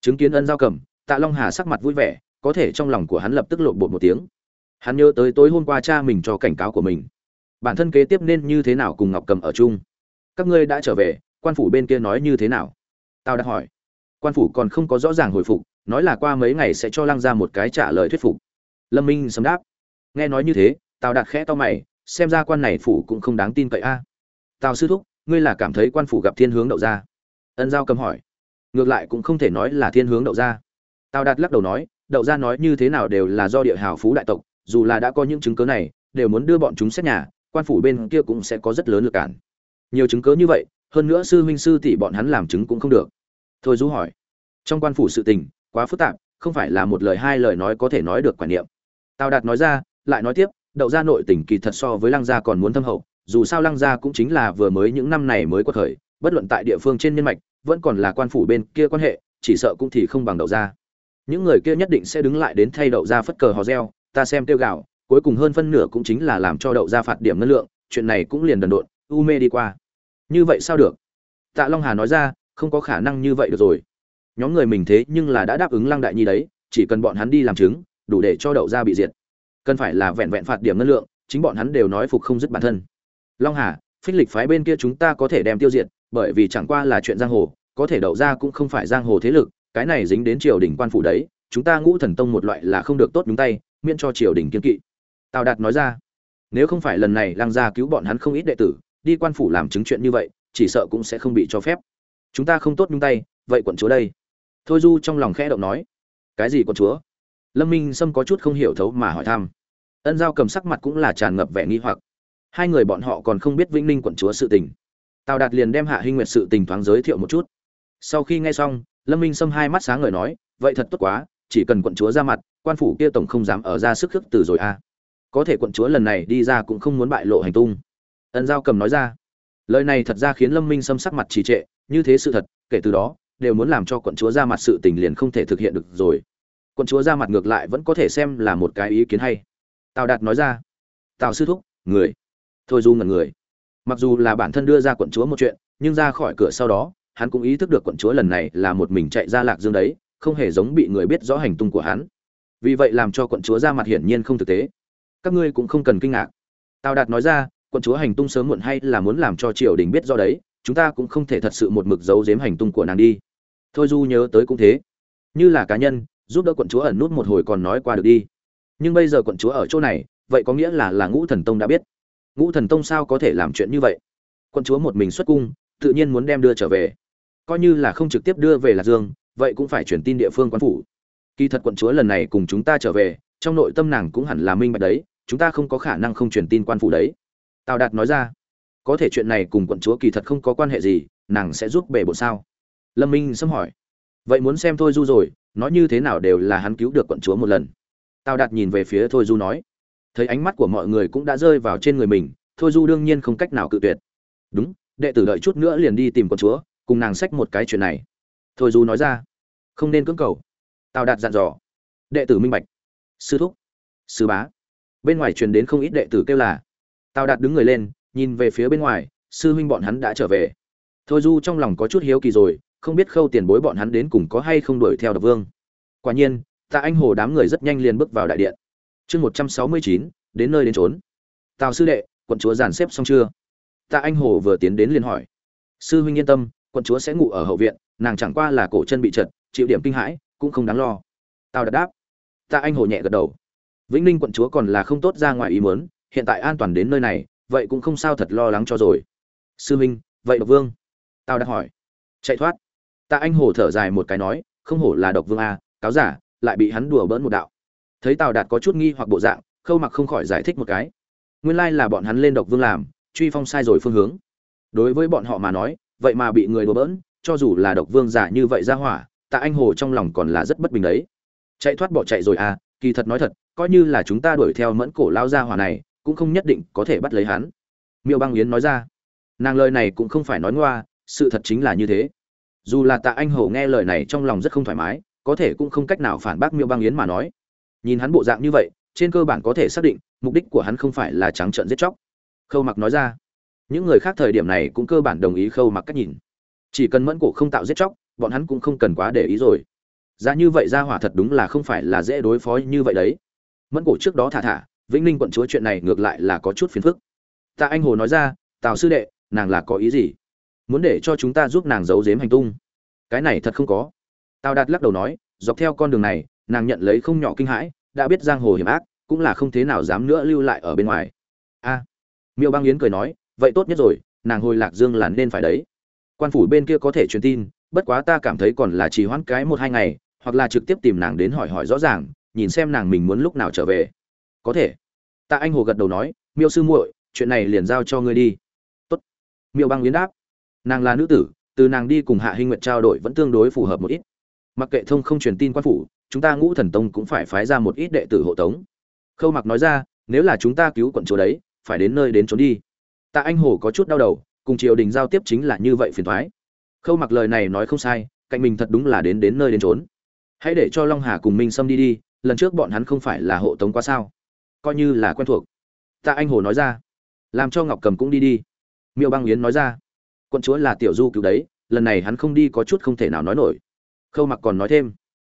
Chứng kiến ân giao cầm, tạ long hà sắc mặt vui vẻ, có thể trong lòng của hắn lập tức lộn bột một tiếng. Hắn nhớ tới tối hôm qua cha mình cho cảnh cáo của mình. Bản thân kế tiếp nên như thế nào cùng ngọc cầm ở chung? Các ngươi đã trở về, quan phủ bên kia nói như thế nào? Tao đã hỏi. Quan phủ còn không có rõ ràng hồi phục, nói là qua mấy ngày sẽ cho lăng ra một cái trả lời thuyết phục. Lâm minh sấm đáp. Nghe nói như thế, tào đạt khẽ to mày, xem ra quan này phủ cũng không đáng tin cậy a. Tào sư thúc, ngươi là cảm thấy quan phủ gặp thiên hướng đậu ra ân giao cầm hỏi. Ngược lại cũng không thể nói là thiên hướng đậu ra tào đạt lắc đầu nói, đậu ra nói như thế nào đều là do địa hào phú đại tộc, dù là đã có những chứng cớ này, đều muốn đưa bọn chúng xét nhà, quan phủ bên kia cũng sẽ có rất lớn lực cản. Nhiều chứng cớ như vậy, hơn nữa sư huynh sư tỷ bọn hắn làm chứng cũng không được thôi du hỏi, trong quan phủ sự tình, quá phức tạp, không phải là một lời hai lời nói có thể nói được quản niệm. Tào đạt nói ra, lại nói tiếp, đậu gia nội tình kỳ thật so với lăng gia còn muốn thâm hậu, dù sao lăng gia cũng chính là vừa mới những năm này mới có thời, bất luận tại địa phương trên nhân mạch, vẫn còn là quan phủ bên kia quan hệ, chỉ sợ cũng thì không bằng đậu gia. Những người kia nhất định sẽ đứng lại đến thay đậu gia phất cờ hò reo, ta xem tiêu gạo, cuối cùng hơn phân nửa cũng chính là làm cho đậu gia phạt điểm ngân lượng, chuyện này cũng liền đần độn, u mê đi qua. Như vậy sao được? Tạ long hà nói ra không có khả năng như vậy được rồi. Nhóm người mình thế nhưng là đã đáp ứng lăng đại nhi đấy, chỉ cần bọn hắn đi làm chứng, đủ để cho đậu gia bị diệt. Cần phải là vẹn vẹn phạt điểm ngân lượng, chính bọn hắn đều nói phục không dứt bản thân. Long hà, phích lịch phái bên kia chúng ta có thể đem tiêu diệt, bởi vì chẳng qua là chuyện giang hồ, có thể đậu ra cũng không phải giang hồ thế lực, cái này dính đến triều đình quan phủ đấy, chúng ta ngũ thần tông một loại là không được tốt nhúng tay, miễn cho triều đình kiên kỵ. Tào đạt nói ra, nếu không phải lần này lăng gia cứu bọn hắn không ít đệ tử, đi quan phủ làm chứng chuyện như vậy, chỉ sợ cũng sẽ không bị cho phép chúng ta không tốt nhung tay, vậy quận chúa đây. Thôi du trong lòng khẽ động nói. Cái gì quận chúa? Lâm minh sâm có chút không hiểu thấu mà hỏi thăm. Ân giao cầm sắc mặt cũng là tràn ngập vẻ nghi hoặc. Hai người bọn họ còn không biết vĩnh ninh quận chúa sự tình. Tào đạt liền đem hạ hinh nguyệt sự tình thoáng giới thiệu một chút. Sau khi nghe xong, lâm minh sâm hai mắt sáng ngời nói, vậy thật tốt quá, chỉ cần quận chúa ra mặt, quan phủ kia tổng không dám ở ra sức khước từ rồi a à. có thể quận chúa lần này đi ra cũng không muốn bại lộ hành tung. Ân giao cầm nói ra lời này thật ra khiến lâm minh xâm sắc mặt trì trệ, như thế sự thật, kể từ đó, đều muốn làm cho quận chúa ra mặt sự tình liền không thể thực hiện được rồi. Quận chúa ra mặt ngược lại vẫn có thể xem là một cái ý kiến hay. Tào đạt nói ra, tào sư thúc, người. Thôi du ngần người. Mặc dù là bản thân đưa ra quận chúa một chuyện, nhưng ra khỏi cửa sau đó, hắn cũng ý thức được quận chúa lần này là một mình chạy ra lạc dương đấy, không hề giống bị người biết rõ hành tung của hắn. Vì vậy làm cho quận chúa ra mặt hiển nhiên không thực tế. Các ngươi cũng không cần kinh ngạc. Tào đạt nói ra quận chúa hành tung sớm muộn hay là muốn làm cho triều đình biết do đấy, chúng ta cũng không thể thật sự một mực giấu giếm hành tung của nàng đi. Thôi du nhớ tới cũng thế. Như là cá nhân, giúp đỡ quận chúa ẩn nút một hồi còn nói qua được đi. Nhưng bây giờ quận chúa ở chỗ này, vậy có nghĩa là là ngũ thần tông đã biết. Ngũ thần tông sao có thể làm chuyện như vậy? Quận chúa một mình xuất cung, tự nhiên muốn đem đưa trở về. Coi như là không trực tiếp đưa về lạc dương, vậy cũng phải chuyển tin địa phương quan phủ. Kỳ thật quận chúa lần này cùng chúng ta trở về, trong nội tâm nàng cũng hẳn là minh bạch đấy, chúng ta không có khả năng không truyền tin quan phủ đấy tào đạt nói ra, có thể chuyện này cùng quận chúa kỳ thật không có quan hệ gì, nàng sẽ giúp bể bộ sao? Lâm minh xâm hỏi, vậy muốn xem thôi du rồi nói như thế nào đều là hắn cứu được quận chúa một lần. Tào đạt nhìn về phía thôi du nói, thấy ánh mắt của mọi người cũng đã rơi vào trên người mình, thôi du đương nhiên không cách nào cự tuyệt. Đúng, đệ tử đợi chút nữa liền đi tìm quận chúa, cùng nàng xách một cái chuyện này. Thôi du nói ra, không nên cưỡng cầu. Tào đạt dặn dò, đệ tử minh bạch. Sư thúc. Sư bá. Bên ngoài truyền đến không ít đệ tử kêu là tào đạt đứng người lên, nhìn về phía bên ngoài, sư huynh bọn hắn đã trở về. Thôi du trong lòng có chút hiếu kỳ rồi, không biết khâu tiền bối bọn hắn đến cùng có hay không đuổi theo độc vương. Quả nhiên, tạ anh hồ đám người rất nhanh liền bước vào đại điện. Chương một trăm sáu mươi chín, đến nơi đến trốn tào sư đệ, quận chúa giàn xếp xong chưa? Tạ anh hồ vừa tiến đến liền hỏi. Sư huynh yên tâm, quận chúa sẽ ngủ ở hậu viện, nàng chẳng qua là cổ chân bị trật chịu điểm kinh hãi, cũng không đáng lo. Tào đạt đáp. Tạ anh hồ nhẹ gật đầu. Vĩnh ninh quận chúa còn là không tốt ra ngoài ý muốn hiện tại an toàn đến nơi này vậy cũng không sao thật lo lắng cho rồi. Sư minh, vậy độc vương? Tao đã hỏi. Chạy thoát. Tạ anh hồ thở dài một cái nói không hổ là độc vương a cáo giả lại bị hắn đùa bỡn một đạo. Thấy tào đạt có chút nghi hoặc bộ dạng khâu mặc không khỏi giải thích một cái. Nguyên lai là bọn hắn lên độc vương làm truy phong sai rồi phương hướng. Đối với bọn họ mà nói vậy mà bị người đùa bỡn cho dù là độc vương giả như vậy ra hỏa tạ anh hồ trong lòng còn là rất bất bình đấy. Chạy thoát bỏ chạy rồi à kỳ thật nói thật coi như là chúng ta đuổi theo mẫn cổ lao ra hỏa này cũng không nhất định có thể bắt lấy hắn. Miêu băng yến nói ra, nàng lời này cũng không phải nói ngoa, sự thật chính là như thế. Dù là tạ anh hầu nghe lời này trong lòng rất không thoải mái, có thể cũng không cách nào phản bác miêu băng yến mà nói. Nhìn hắn bộ dạng như vậy, trên cơ bản có thể xác định, mục đích của hắn không phải là trắng trợn giết chóc. Khâu mặc nói ra, những người khác thời điểm này cũng cơ bản đồng ý khâu mặc cách nhìn. Chỉ cần mẫn cổ không tạo giết chóc, bọn hắn cũng không cần quá để ý rồi. Ra như vậy ra hỏa thật đúng là không phải là dễ đối phó như vậy đấy. Mẫn cổ trước đó thả thả vĩnh ninh quận chúa chuyện này ngược lại là có chút phiền phức. Tạ anh hồ nói ra, tào sư đệ, nàng là có ý gì? Muốn để cho chúng ta giúp nàng giấu giếm hành tung. Cái này thật không có. Tào đạt lắc đầu nói, dọc theo con đường này, nàng nhận lấy không nhỏ kinh hãi, đã biết giang hồ hiểm ác, cũng là không thế nào dám nữa lưu lại ở bên ngoài. A. Miêu băng yến cười nói, vậy tốt nhất rồi, nàng hồi lạc dương là nên phải đấy. Quan phủ bên kia có thể truyền tin, bất quá ta cảm thấy còn là chỉ hoãn cái một hai ngày, hoặc là trực tiếp tìm nàng đến hỏi hỏi rõ ràng, nhìn xem nàng mình muốn lúc nào trở về có thể. Tạ anh hồ gật đầu nói, miêu sư muội, chuyện này liền giao cho ngươi đi. Tốt. Miêu băng yến đáp, nàng là nữ tử, từ nàng đi cùng hạ hinh nguyệt trao đổi vẫn tương đối phù hợp một ít. Mặc kệ thông không truyền tin quan phủ, chúng ta ngũ thần tông cũng phải phái ra một ít đệ tử hộ tống. Khâu mặc nói ra, nếu là chúng ta cứu quận chúa đấy, phải đến nơi đến trốn đi. Tạ anh hồ có chút đau đầu, cùng triều đình giao tiếp chính là như vậy phiền thoái khâu mặc lời này nói không sai, cạnh mình thật đúng là đến đến nơi đến trốn hãy để cho long hà cùng minh xâm đi đi, lần trước bọn hắn không phải là hộ tống quá sao? Coi như là quen thuộc. Tạ anh hồ nói ra. Làm cho ngọc cầm cũng đi đi. Miêu băng yến nói ra. Quận chúa là tiểu du cứu đấy, lần này hắn không đi có chút không thể nào nói nổi. Khâu mặc còn nói thêm.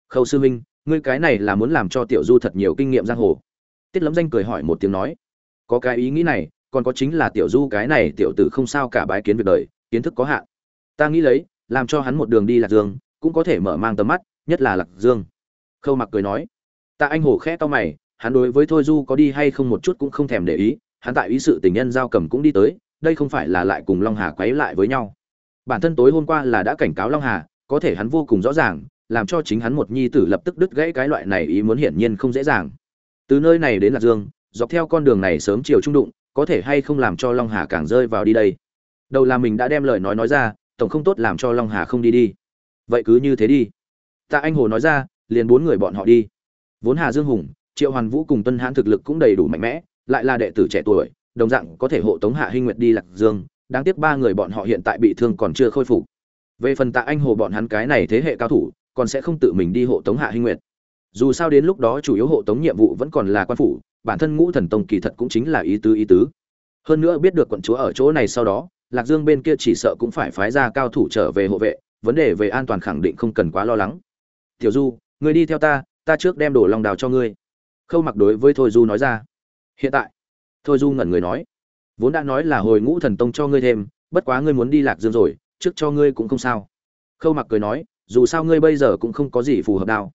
Khâu sư huynh, ngươi cái này là muốn làm cho tiểu du thật nhiều kinh nghiệm giang hồ. Tiết lấm danh cười hỏi một tiếng nói. Có cái ý nghĩ này, còn có chính là tiểu du cái này tiểu tử không sao cả bái kiến việc đời, kiến thức có hạn. Ta nghĩ lấy, làm cho hắn một đường đi lạc dương, cũng có thể mở mang tầm mắt, nhất là lạc dương. Khâu mặc cười nói. Tạ anh hồ khẽ to mày hắn đối với thôi du có đi hay không một chút cũng không thèm để ý, hắn tại ý sự tình nhân giao cầm cũng đi tới, đây không phải là lại cùng long hà quấy lại với nhau. Bản thân tối hôm qua là đã cảnh cáo long hà, có thể hắn vô cùng rõ ràng, làm cho chính hắn một nhi tử lập tức đứt gãy cái loại này ý muốn hiển nhiên không dễ dàng. Từ nơi này đến lạc dương, dọc theo con đường này sớm chiều trung đụng, có thể hay không làm cho long hà càng rơi vào đi đây? Đầu là mình đã đem lời nói nói ra, tổng không tốt làm cho long hà không đi đi. Vậy cứ như thế đi. Tạ anh hồ nói ra, liền bốn người bọn họ đi. Vốn hà dương hùng triệu hoàn vũ cùng tuân hãn thực lực cũng đầy đủ mạnh mẽ, lại là đệ tử trẻ tuổi, đồng dạng có thể hộ tống hạ hinh nguyệt đi lạc dương, đáng tiếc ba người bọn họ hiện tại bị thương còn chưa khôi phục. Về phần tạ anh hồ bọn hắn cái này thế hệ cao thủ, còn sẽ không tự mình đi hộ tống hạ hinh nguyệt. Dù sao đến lúc đó chủ yếu hộ tống nhiệm vụ vẫn còn là quan phủ, bản thân ngũ thần tông kỳ thật cũng chính là ý tứ ý tứ. Hơn nữa biết được quận chúa ở chỗ này sau đó, lạc dương bên kia chỉ sợ cũng phải phái ra cao thủ trở về hộ vệ, vấn đề về an toàn khẳng định không cần quá lo lắng. Tiểu du người đi theo ta ta trước đem đổ lòng đào cho ngươi khâu mặc đối với thôi du nói ra. Hiện tại, thôi du ngẩn người nói, vốn đã nói là hồi ngũ thần tông cho ngươi thêm, bất quá ngươi muốn đi lạc dương rồi, trước cho ngươi cũng không sao. Khâu mặc cười nói, dù sao ngươi bây giờ cũng không có gì phù hợp đao.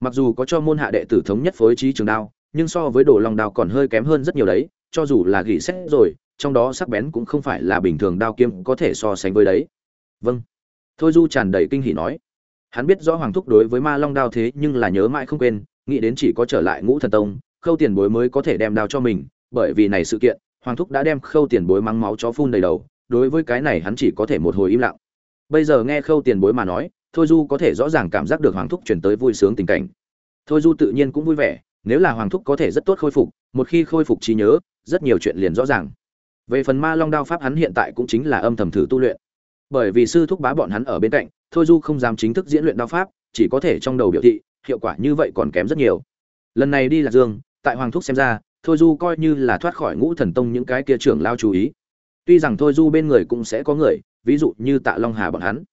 Mặc dù có cho môn hạ đệ tử thống nhất phối trí trường đao, nhưng so với đồ lòng đao còn hơi kém hơn rất nhiều đấy, cho dù là gỉ xét rồi, trong đó sắc bén cũng không phải là bình thường đao kiếm có thể so sánh với đấy. Vâng. Thôi du tràn đầy kinh hỉ nói, hắn biết rõ hoàng thúc đối với ma long đao thế nhưng là nhớ mãi không quên nghĩ đến chỉ có trở lại ngũ thần tông, khâu tiền bối mới có thể đem đao cho mình, bởi vì này sự kiện, hoàng thúc đã đem khâu tiền bối mắng máu chó phun đầy đầu, đối với cái này hắn chỉ có thể một hồi im lặng. Bây giờ nghe khâu tiền bối mà nói, thôi du có thể rõ ràng cảm giác được hoàng thúc chuyển tới vui sướng tình cảnh. Thôi du tự nhiên cũng vui vẻ, nếu là hoàng thúc có thể rất tốt khôi phục, một khi khôi phục trí nhớ, rất nhiều chuyện liền rõ ràng. Về phần ma long đao pháp hắn hiện tại cũng chính là âm thầm thử tu luyện. Bởi vì sư thúc bá bọn hắn ở bên cạnh, thôi du không dám chính thức diễn luyện đao pháp, chỉ có thể trong đầu biểu thị hiệu quả như vậy còn kém rất nhiều. Lần này đi lạc dương, tại hoàng thúc xem ra, thôi du coi như là thoát khỏi ngũ thần tông những cái kia trưởng lao chú ý. Tuy rằng thôi du bên người cũng sẽ có người, ví dụ như tạ long hà bọn hắn.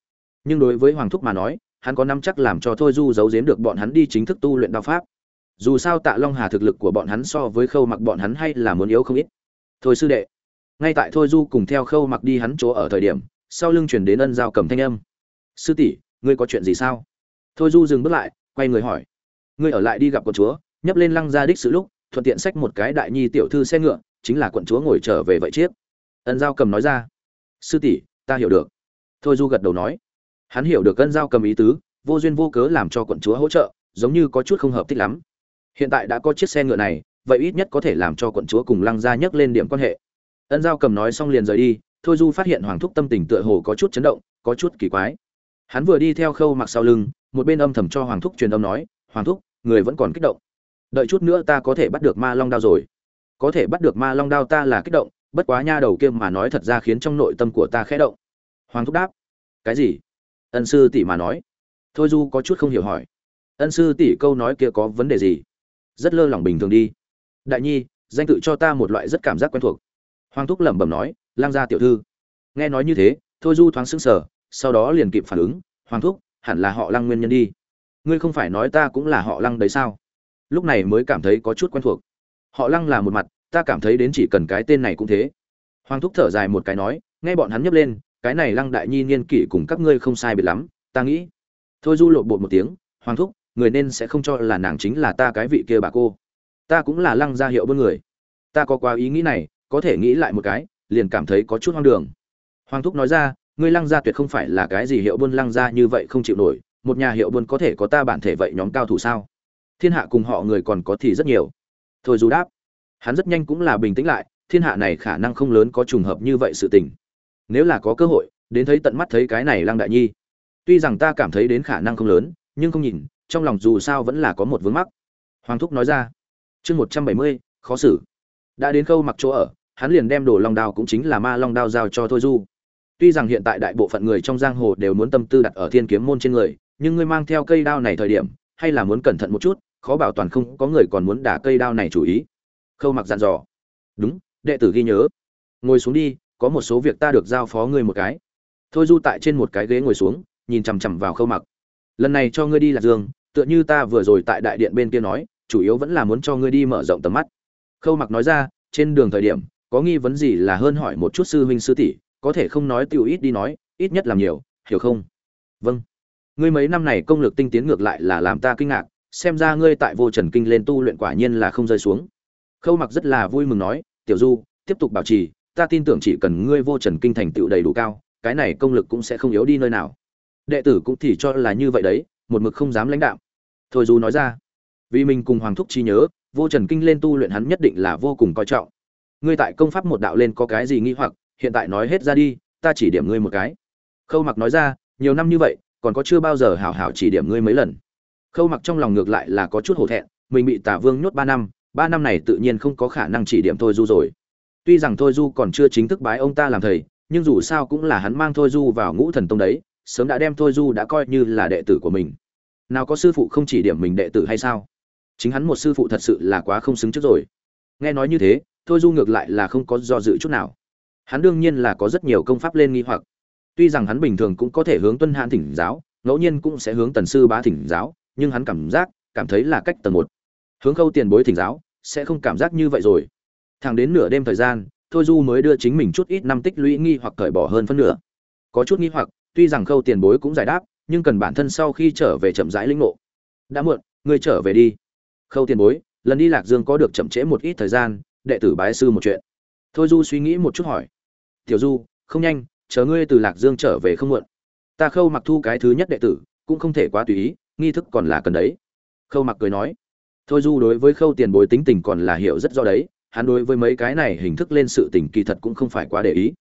Nhưng đối với hoàng thúc mà nói, hắn có năm chắc làm cho thôi du giấu giếm được bọn hắn đi chính thức tu luyện đạo pháp. Dù sao tạ long hà thực lực của bọn hắn so với khâu mặc bọn hắn hay là muốn yếu không ít. Thôi sư đệ, ngay tại thôi du cùng theo khâu mặc đi hắn chỗ ở thời điểm, sau lưng chuyển đến ân giao cầm thanh âm. Sư tỷ, ngươi có chuyện gì sao? Thôi du dừng bước lại quay người hỏi. Ngươi ở lại đi gặp quận chúa, nhấp lên lăng gia đích sự lúc, thuận tiện xách một cái đại nhi tiểu thư xe ngựa, chính là quận chúa ngồi trở về vậy chiếc. Ân giao cầm nói ra. Sư tỷ, ta hiểu được. Thôi du gật đầu nói. Hắn hiểu được ân giao cầm ý tứ, vô duyên vô cớ làm cho quận chúa hỗ trợ, giống như có chút không hợp thích lắm. Hiện tại đã có chiếc xe ngựa này, vậy ít nhất có thể làm cho quận chúa cùng lăng gia nhấc lên điểm quan hệ. Ân giao cầm nói xong liền rời đi, thôi du phát hiện hoàng thúc tâm tình tựa hồ có chút chấn động, có chút kỳ quái. Hắn vừa đi theo khâu mặc sau lưng một bên âm thầm cho hoàng thúc truyền âm nói, hoàng thúc, người vẫn còn kích động. Đợi chút nữa ta có thể bắt được ma long đao rồi. Có thể bắt được ma long đao ta là kích động, bất quá nha đầu kia mà nói thật ra khiến trong nội tâm của ta khẽ động. Hoàng thúc đáp, cái gì? Ân sư tỷ mà nói. Thôi du có chút không hiểu hỏi. Ân sư tỷ câu nói kia có vấn đề gì? Rất lơ lỏng bình thường đi. Đại nhi, danh tự cho ta một loại rất cảm giác quen thuộc. Hoàng thúc lẩm bẩm nói, lang gia tiểu thư. Nghe nói như thế, thôi du thoáng sững sờ, sau đó liền kịp phản ứng. Hoàng thúc hẳn là họ lăng nguyên nhân đi. Ngươi không phải nói ta cũng là họ lăng đấy sao? Lúc này mới cảm thấy có chút quen thuộc. Họ lăng là một mặt, ta cảm thấy đến chỉ cần cái tên này cũng thế. Hoàng thúc thở dài một cái nói, nghe bọn hắn nhấp lên, cái này lăng đại nhi niên kỷ cùng các ngươi không sai biệt lắm, ta nghĩ. Thôi du lộ bột một tiếng, hoàng thúc, người nên sẽ không cho là nàng chính là ta cái vị kia bà cô. Ta cũng là lăng gia hiệu buôn người. Ta có quá ý nghĩ này, có thể nghĩ lại một cái, liền cảm thấy có chút hoang đường. Hoàng thúc nói ra ngươi lăng gia tuyệt không phải là cái gì hiệu buôn lăng gia như vậy không chịu nổi, một nhà hiệu buôn có thể có ta bản thể vậy nhóm cao thủ sao? Thiên hạ cùng họ người còn có thì rất nhiều. Thôi dù đáp, hắn rất nhanh cũng là bình tĩnh lại, thiên hạ này khả năng không lớn có trùng hợp như vậy sự tình. Nếu là có cơ hội, đến thấy tận mắt thấy cái này lăng đại nhi. Tuy rằng ta cảm thấy đến khả năng không lớn, nhưng không nhìn, trong lòng dù sao vẫn là có một vướng mắc. Hoàng thúc nói ra, chương một trăm bảy mươi, khó xử. Đã đến khâu mặc chỗ ở, hắn liền đem đồ long đao cũng chính là ma long đao giao cho thôi du tuy rằng hiện tại đại bộ phận người trong giang hồ đều muốn tâm tư đặt ở thiên kiếm môn trên người, nhưng ngươi mang theo cây đao này thời điểm, hay là muốn cẩn thận một chút, khó bảo toàn không có người còn muốn đả cây đao này chủ ý. Khâu mặc dặn dò. Đúng, đệ tử ghi nhớ. Ngồi xuống đi, có một số việc ta được giao phó ngươi một cái. Thôi du tại trên một cái ghế ngồi xuống, nhìn chằm chằm vào khâu mặc. Lần này cho ngươi đi lạc dương, tựa như ta vừa rồi tại đại điện bên kia nói, chủ yếu vẫn là muốn cho ngươi đi mở rộng tầm mắt. Khâu mặc nói ra, trên đường thời điểm, có nghi vấn gì là hơn hỏi một chút sư huynh sư tỷ có thể không nói tiêu ít đi nói, ít nhất làm nhiều, hiểu không? Vâng. Ngươi mấy năm này công lực tinh tiến ngược lại là làm ta kinh ngạc, xem ra ngươi tại vô trần kinh lên tu luyện quả nhiên là không rơi xuống. Khâu mặc rất là vui mừng nói, tiểu du, tiếp tục bảo trì, ta tin tưởng chỉ cần ngươi vô trần kinh thành tựu đầy đủ cao, cái này công lực cũng sẽ không yếu đi nơi nào. Đệ tử cũng thì cho là như vậy đấy, một mực không dám lãnh đạo thôi du nói ra, vì mình cùng hoàng thúc chi nhớ, vô trần kinh lên tu luyện hắn nhất định là vô cùng coi trọng. Ngươi tại công pháp một đạo lên có cái gì nghi hoặc hiện tại nói hết ra đi, ta chỉ điểm ngươi một cái. Khâu mặc nói ra, nhiều năm như vậy, còn có chưa bao giờ hảo hảo chỉ điểm ngươi mấy lần. Khâu mặc trong lòng ngược lại là có chút hổ thẹn, mình bị tả vương nhốt ba năm ba năm này tự nhiên không có khả năng chỉ điểm thôi du rồi. Tuy rằng thôi du còn chưa chính thức bái ông ta làm thầy, nhưng dù sao cũng là hắn mang thôi du vào ngũ thần tông đấy, sớm đã đem thôi du đã coi như là đệ tử của mình. Nào có sư phụ không chỉ điểm mình đệ tử hay sao? Chính hắn một sư phụ thật sự là quá không xứng trước rồi. Nghe nói như thế, thôi du ngược lại là không có do dự chút nào hắn đương nhiên là có rất nhiều công pháp lên nghi hoặc. Tuy rằng hắn bình thường cũng có thể hướng tuân hãn thỉnh giáo, ngẫu nhiên cũng sẽ hướng tần sư bá thỉnh giáo, nhưng hắn cảm giác, cảm thấy là cách tầng một. Hướng khâu tiền bối thỉnh giáo, sẽ không cảm giác như vậy rồi. Thẳng đến nửa đêm thời gian, thôi du mới đưa chính mình chút ít năm tích lũy nghi hoặc cởi bỏ hơn phân nửa. Có chút nghi hoặc, tuy rằng khâu tiền bối cũng giải đáp, nhưng cần bản thân sau khi trở về chậm rãi linh ngộ. Đã muộn, ngươi trở về đi. Khâu tiền bối, lần đi lạc dương có được chậm trễ một ít thời gian, đệ tử bái sư một chuyện. Thôi du suy nghĩ một chút hỏi tiểu du, không nhanh, chờ ngươi từ lạc dương trở về không muộn. Ta khâu mặc thu cái thứ nhất đệ tử, cũng không thể quá tùy ý, nghi thức còn là cần đấy. Khâu mặc cười nói. Thôi du đối với khâu tiền bối tính tình còn là hiểu rất rõ đấy, hắn đối với mấy cái này hình thức lên sự tình kỳ thật cũng không phải quá để ý.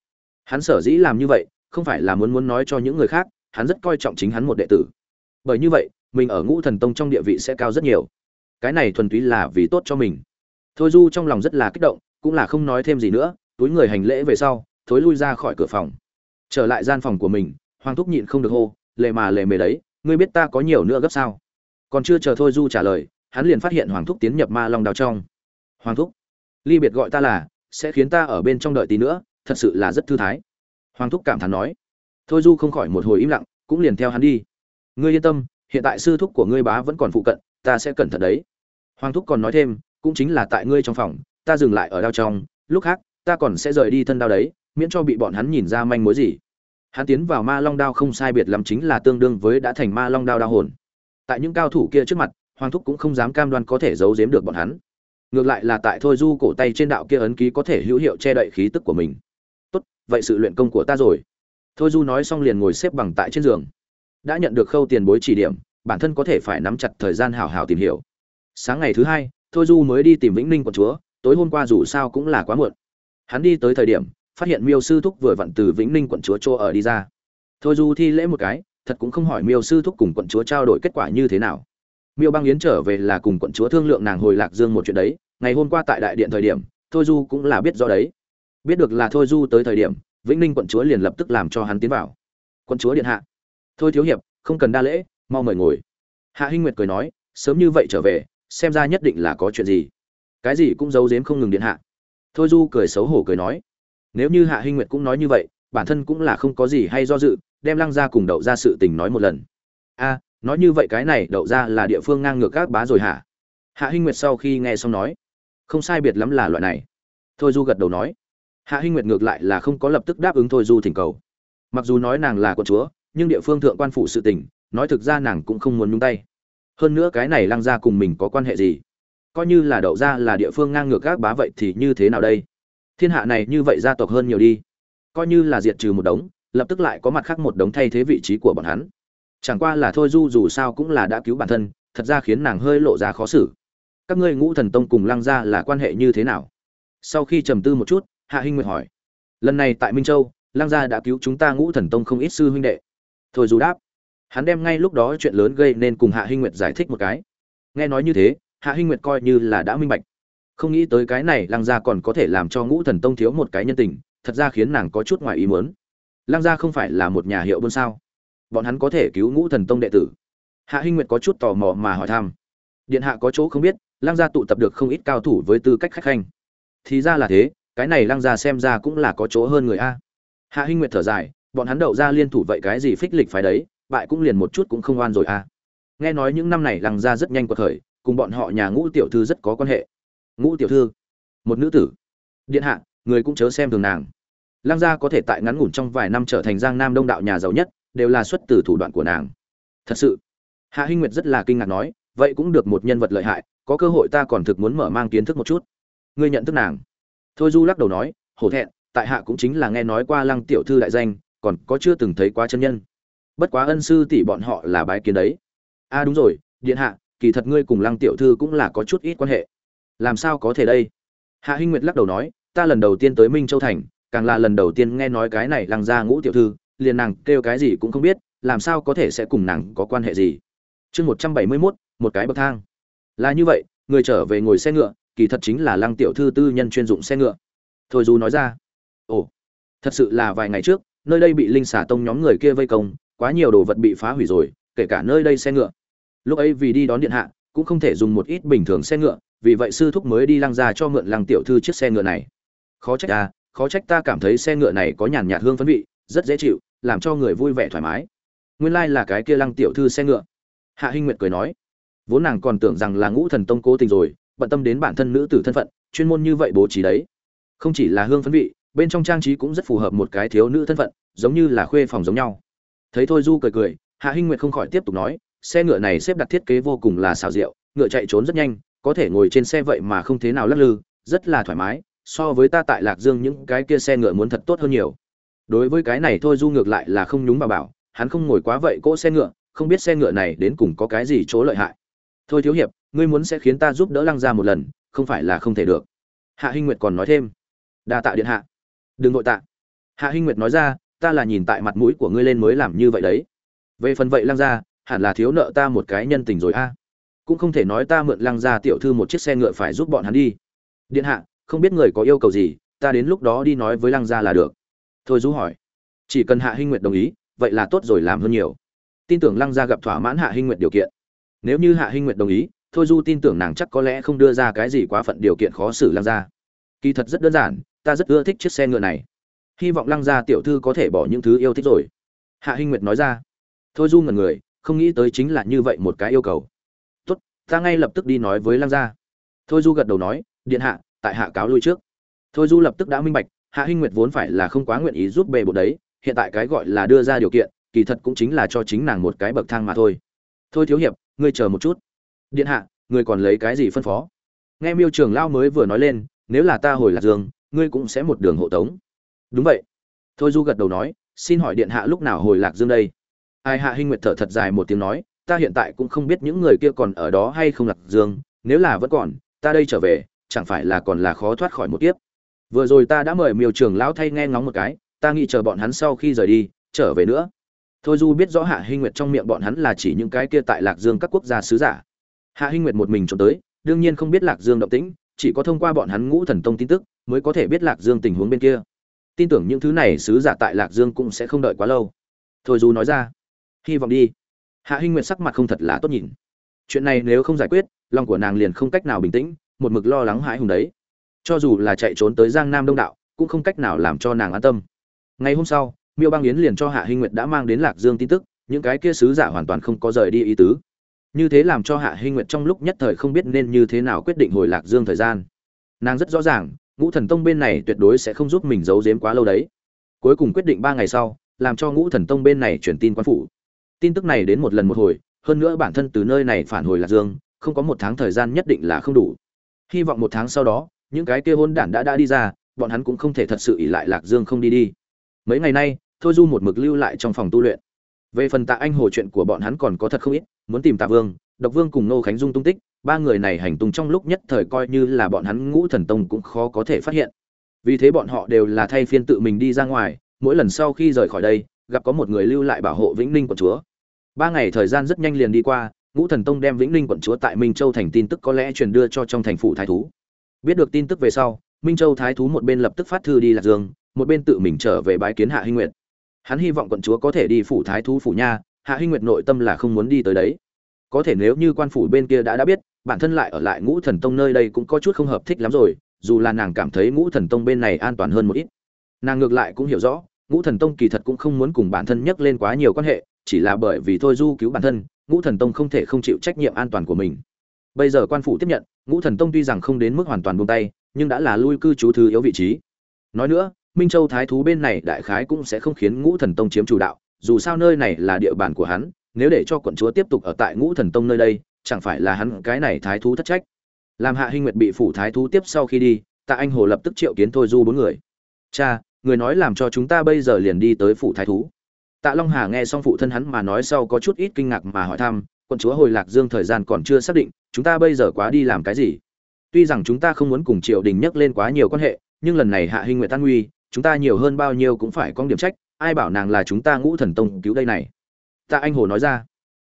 Hắn sở dĩ làm như vậy, không phải là muốn muốn nói cho những người khác, hắn rất coi trọng chính hắn một đệ tử. Bởi như vậy, mình ở ngũ thần tông trong địa vị sẽ cao rất nhiều. Cái này thuần túy là vì tốt cho mình. Thôi du trong lòng rất là kích động, cũng là không nói thêm gì nữa, túi người hành lễ về sau thối lui ra khỏi cửa phòng. Trở lại gian phòng của mình, hoàng thúc nhịn không được hô, lệ mà, lệ mề đấy, ngươi biết ta có nhiều nữa gấp sao? Còn chưa chờ thôi du trả lời, hắn liền phát hiện hoàng thúc tiến nhập ma long đào trong. Hoàng thúc, ly biệt gọi ta là, sẽ khiến ta ở bên trong đợi tí nữa, thật sự là rất thư thái. Hoàng thúc cảm thán nói. Thôi du không khỏi một hồi im lặng, cũng liền theo hắn đi. Ngươi yên tâm, hiện tại sư thúc của ngươi bá vẫn còn phụ cận, ta sẽ cẩn thận đấy. Hoàng thúc còn nói thêm, cũng chính là tại ngươi trong phòng, ta dừng lại ở đao trong, lúc khác ta còn sẽ rời đi thân đao đấy, miễn cho bị bọn hắn nhìn ra manh mối gì. Hắn tiến vào ma long đao không sai biệt lắm chính là tương đương với đã thành ma long đao đao hồn. Tại những cao thủ kia trước mặt, hoàng thúc cũng không dám cam đoan có thể giấu giếm được bọn hắn. Ngược lại là tại thôi du cổ tay trên đạo kia ấn ký có thể hữu hiệu che đậy khí tức của mình. Tốt, vậy sự luyện công của ta rồi. Thôi du nói xong liền ngồi xếp bằng tại trên giường. Đã nhận được khâu tiền bối chỉ điểm, bản thân có thể phải nắm chặt thời gian hào hào tìm hiểu. Sáng ngày thứ hai, thôi du mới đi tìm vĩnh ninh quận chúa, tối hôm qua dù sao cũng là quá muộn hắn đi tới thời điểm, phát hiện miêu sư thúc vừa vặn từ vĩnh ninh quận chúa chỗ ở đi ra. Thôi du thi lễ một cái, thật cũng không hỏi miêu sư thúc cùng quận chúa trao đổi kết quả như thế nào. Miêu băng yến trở về là cùng quận chúa thương lượng nàng hồi lạc dương một chuyện đấy, ngày hôm qua tại đại điện thời điểm, thôi du cũng là biết do đấy. Biết được là thôi du tới thời điểm, vĩnh ninh quận chúa liền lập tức làm cho hắn tiến vào. Quận chúa điện hạ. Thôi thiếu hiệp, không cần đa lễ, mau mời ngồi. Hạ hinh nguyệt cười nói, sớm như vậy trở về, xem ra nhất định là có chuyện gì. Cái gì cũng giấu giếm không ngừng điện hạ thôi du cười xấu hổ cười nói, nếu như hạ hinh nguyệt cũng nói như vậy, bản thân cũng là không có gì hay do dự, đem lăng ra cùng đậu ra sự tình nói một lần. A, nói như vậy cái này đậu ra là địa phương ngang ngược các bá rồi hả? Hạ hinh nguyệt sau khi nghe xong nói, không sai biệt lắm là loại này. Thôi du gật đầu nói, hạ hinh nguyệt ngược lại là không có lập tức đáp ứng thôi du thỉnh cầu. Mặc dù nói nàng là con chúa, nhưng địa phương thượng quan phủ sự tình, nói thực ra nàng cũng không muốn nhúng tay. Hơn nữa cái này lăng gia cùng mình có quan hệ gì? Coi như là đậu ra là địa phương ngang ngược các bá vậy thì như thế nào đây? Thiên hạ này như vậy gia tộc hơn nhiều đi. Coi như là diệt trừ một đống, lập tức lại có mặt khác một đống thay thế vị trí của bọn hắn. Chẳng qua là thôi du dù sao cũng là đã cứu bản thân, thật ra khiến nàng hơi lộ ra khó xử. Các ngươi ngũ thần tông cùng lăng gia là quan hệ như thế nào? Sau khi trầm tư một chút, hạ hinh nguyệt hỏi. Lần này tại minh châu, lăng gia đã cứu chúng ta ngũ thần tông không ít sư huynh đệ. Thôi dù đáp. Hắn đem ngay lúc đó chuyện lớn gây nên cùng hạ hinh nguyệt giải thích một cái. Nghe nói như thế hạ hinh nguyệt coi như là đã minh bạch. Không nghĩ tới cái này lăng gia còn có thể làm cho ngũ thần tông thiếu một cái nhân tình, thật ra khiến nàng có chút ngoài ý muốn. Lăng gia không phải là một nhà hiệu buôn sao? Bọn hắn có thể cứu ngũ thần tông đệ tử. Hạ hinh nguyệt có chút tò mò mà hỏi thăm. Điện hạ có chỗ không biết, lăng gia tụ tập được không ít cao thủ với tư cách khách khanh. Thì ra là thế, cái này lăng gia xem ra cũng là có chỗ hơn người a. Hạ hinh nguyệt thở dài, bọn hắn đậu ra liên thủ vậy cái gì phích lịch phải đấy, bại cũng liền một chút cũng không oan rồi a. Nghe nói những năm này lăng gia rất nhanh cuộc khởi cùng bọn họ nhà ngũ tiểu thư rất có quan hệ. Ngũ tiểu thư? Một nữ tử. Điện hạ, người cũng chớ xem thường nàng. Lăng gia có thể tại ngắn ngủn trong vài năm trở thành giang nam đông đạo nhà giàu nhất, đều là xuất từ thủ đoạn của nàng. Thật sự. Hạ hinh nguyệt rất là kinh ngạc nói, vậy cũng được một nhân vật lợi hại, có cơ hội ta còn thực muốn mở mang kiến thức một chút. Ngươi nhận thức nàng. Thôi du lắc đầu nói, hổ thẹn, tại hạ cũng chính là nghe nói qua lăng tiểu thư đại danh, còn có chưa từng thấy quá chân nhân. Bất quá ân sư tỷ bọn họ là bái kiến đấy. A à đúng rồi, điện hạ kỳ thật ngươi cùng lăng tiểu thư cũng là có chút ít quan hệ. Làm sao có thể đây? Hạ hinh nguyệt lắc đầu nói, ta lần đầu tiên tới minh châu thành, càng là lần đầu tiên nghe nói cái này lăng ra ngũ tiểu thư, liền nàng kêu cái gì cũng không biết, làm sao có thể sẽ cùng nàng có quan hệ gì? Chương một trăm bảy mươi mốt, một cái bậc thang. Là như vậy, người trở về ngồi xe ngựa, kỳ thật chính là lăng tiểu thư tư nhân chuyên dụng xe ngựa. Thôi dù nói ra. Ồ, thật sự là vài ngày trước, nơi đây bị linh xà tông nhóm người kia vây công, quá nhiều đồ vật bị phá hủy rồi, kể cả nơi đây xe ngựa lúc ấy vì đi đón điện hạ, cũng không thể dùng một ít bình thường xe ngựa, vì vậy sư thúc mới đi lăng ra cho mượn lăng tiểu thư chiếc xe ngựa này. Khó trách ta khó trách ta cảm thấy xe ngựa này có nhàn nhạt hương phấn vị, rất dễ chịu, làm cho người vui vẻ thoải mái. Nguyên lai là cái kia lăng tiểu thư xe ngựa. Hạ hinh nguyệt cười nói, vốn nàng còn tưởng rằng là ngũ thần tông cố tình rồi, bận tâm đến bản thân nữ tử thân phận, chuyên môn như vậy bố trí đấy. Không chỉ là hương phấn vị, bên trong trang trí cũng rất phù hợp một cái thiếu nữ thân phận, giống như là khuê phòng giống nhau. Thấy thôi du cười cười, hạ hinh nguyệt không khỏi tiếp tục nói xe ngựa này xếp đặt thiết kế vô cùng là xảo diệu, ngựa chạy trốn rất nhanh, có thể ngồi trên xe vậy mà không thế nào lắc lư, rất là thoải mái, so với ta tại lạc dương những cái kia xe ngựa muốn thật tốt hơn nhiều. Đối với cái này thôi du ngược lại là không nhúng bà bảo, hắn không ngồi quá vậy cỗ xe ngựa, không biết xe ngựa này đến cùng có cái gì chỗ lợi hại. Thôi thiếu hiệp, ngươi muốn sẽ khiến ta giúp đỡ lăng ra một lần, không phải là không thể được. Hạ hinh nguyệt còn nói thêm. Đa tạ điện hạ. Đừng nội tạ. Hạ hinh nguyệt nói ra, ta là nhìn tại mặt mũi của ngươi lên mới làm như vậy đấy. Về phần vậy lăng ra hẳn là thiếu nợ ta một cái nhân tình rồi a. À. Cũng không thể nói ta mượn lăng ra tiểu thư một chiếc xe ngựa phải giúp bọn hắn đi. Điện hạ, không biết người có yêu cầu gì, ta đến lúc đó đi nói với lăng gia là được. Thôi du hỏi. Chỉ cần hạ hinh nguyệt đồng ý, vậy là tốt rồi làm hơn nhiều. Tin tưởng lăng gia gặp thỏa mãn hạ hinh nguyệt điều kiện. Nếu như hạ hinh nguyệt đồng ý, thôi du tin tưởng nàng chắc có lẽ không đưa ra cái gì quá phận điều kiện khó xử lăng gia. Kỳ thật rất đơn giản, ta rất ưa thích chiếc xe ngựa này. Hy vọng lăng gia tiểu thư có thể bỏ những thứ yêu thích rồi. Hạ hinh nguyệt nói ra. Thôi du ngần người không nghĩ tới chính là như vậy một cái yêu cầu. Tốt, ta ngay lập tức đi nói với Lang gia. Thôi du gật đầu nói, điện hạ, tại hạ cáo lui trước. Thôi du lập tức đã minh bạch, hạ hinh nguyệt vốn phải là không quá nguyện ý giúp bề bộ đấy, hiện tại cái gọi là đưa ra điều kiện, kỳ thật cũng chính là cho chính nàng một cái bậc thang mà thôi. Thôi thiếu hiệp, ngươi chờ một chút. Điện hạ, ngươi còn lấy cái gì phân phó? Nghe miêu trường lao mới vừa nói lên, nếu là ta hồi lạc dương, ngươi cũng sẽ một đường hộ tống. Đúng vậy. Thôi du gật đầu nói, xin hỏi điện hạ lúc nào hồi lạc dương đây? Ai hạ hinh nguyệt thở thật dài một tiếng nói, ta hiện tại cũng không biết những người kia còn ở đó hay không lạc dương, nếu là vẫn còn, ta đây trở về, chẳng phải là còn là khó thoát khỏi một kiếp. Vừa rồi ta đã mời miêu trường lão thay nghe ngóng một cái, ta nghĩ chờ bọn hắn sau khi rời đi, trở về nữa. Thôi du biết rõ hạ hinh nguyệt trong miệng bọn hắn là chỉ những cái kia tại lạc dương các quốc gia sứ giả. Hạ hinh nguyệt một mình trốn tới, đương nhiên không biết lạc dương động tĩnh, chỉ có thông qua bọn hắn ngũ thần tông tin tức, mới có thể biết lạc dương tình huống bên kia. Tin tưởng những thứ này sứ giả tại lạc dương cũng sẽ không đợi quá lâu. Thôi du nói ra hy vọng đi. Hạ hinh nguyệt sắc mặt không thật là tốt nhìn. Chuyện này nếu không giải quyết, lòng của nàng liền không cách nào bình tĩnh, một mực lo lắng hãi hùng đấy. Cho dù là chạy trốn tới giang nam đông đạo, cũng không cách nào làm cho nàng an tâm. Ngày hôm sau, miêu bang yến liền cho hạ hinh nguyệt đã mang đến lạc dương tin tức, những cái kia sứ giả hoàn toàn không có rời đi ý tứ. Như thế làm cho hạ hinh nguyệt trong lúc nhất thời không biết nên như thế nào quyết định hồi lạc dương thời gian. Nàng rất rõ ràng, ngũ thần tông bên này tuyệt đối sẽ không giúp mình giấu giếm quá lâu đấy. Cuối cùng quyết định ba ngày sau, làm cho ngũ thần tông bên này truyền tin quan phủ tin tức này đến một lần một hồi, hơn nữa bản thân từ nơi này phản hồi lạc dương, không có một tháng thời gian nhất định là không đủ. Hy vọng một tháng sau đó, những cái kia hôn đản đã đã đi ra, bọn hắn cũng không thể thật sự ỉ lại lạc dương không đi đi. Mấy ngày nay, thôi du một mực lưu lại trong phòng tu luyện. Về phần tạ anh hồ chuyện của bọn hắn còn có thật không ít, muốn tìm tạ vương, độc vương cùng nô khánh dung tung tích, ba người này hành tung trong lúc nhất thời coi như là bọn hắn ngũ thần tông cũng khó có thể phát hiện. Vì thế bọn họ đều là thay phiên tự mình đi ra ngoài, mỗi lần sau khi rời khỏi đây, gặp có một người lưu lại bảo hộ vĩnh ninh của chúa ba ngày thời gian rất nhanh liền đi qua, ngũ thần tông đem vĩnh linh quận chúa tại minh châu thành tin tức có lẽ truyền đưa cho trong thành phủ thái thú. Biết được tin tức về sau, minh châu thái thú một bên lập tức phát thư đi lạc dương, một bên tự mình trở về bái kiến hạ hinh nguyệt. Hắn hy vọng quận chúa có thể đi phủ thái thú phủ nha, hạ hinh nguyệt nội tâm là không muốn đi tới đấy. Có thể nếu như quan phủ bên kia đã đã biết, bản thân lại ở lại ngũ thần tông nơi đây cũng có chút không hợp thích lắm rồi, dù là nàng cảm thấy ngũ thần tông bên này an toàn hơn một ít. Nàng ngược lại cũng hiểu rõ, ngũ thần tông kỳ thật cũng không muốn cùng bản thân nhắc lên quá nhiều quan hệ chỉ là bởi vì thôi du cứu bản thân, ngũ thần tông không thể không chịu trách nhiệm an toàn của mình. Bây giờ quan phủ tiếp nhận, ngũ thần tông tuy rằng không đến mức hoàn toàn buông tay, nhưng đã là lui cư trú thứ yếu vị trí. Nói nữa, minh châu thái thú bên này đại khái cũng sẽ không khiến ngũ thần tông chiếm chủ đạo, dù sao nơi này là địa bàn của hắn, nếu để cho quận chúa tiếp tục ở tại ngũ thần tông nơi đây, chẳng phải là hắn cái này thái thú thất trách. Làm hạ hinh nguyệt bị phủ thái thú tiếp sau khi đi, tạ anh hồ lập tức triệu kiến thôi du bốn người. Cha, người nói làm cho chúng ta bây giờ liền đi tới phủ thái thú tạ long hà nghe xong phụ thân hắn mà nói sau có chút ít kinh ngạc mà hỏi thăm, quận chúa hồi lạc dương thời gian còn chưa xác định, chúng ta bây giờ quá đi làm cái gì? Tuy rằng chúng ta không muốn cùng triều đình nhắc lên quá nhiều quan hệ, nhưng lần này hạ hinh nguyệt tan nguy chúng ta nhiều hơn bao nhiêu cũng phải có điểm trách, ai bảo nàng là chúng ta ngũ thần tông cứu đây này? Tạ anh hồ nói ra.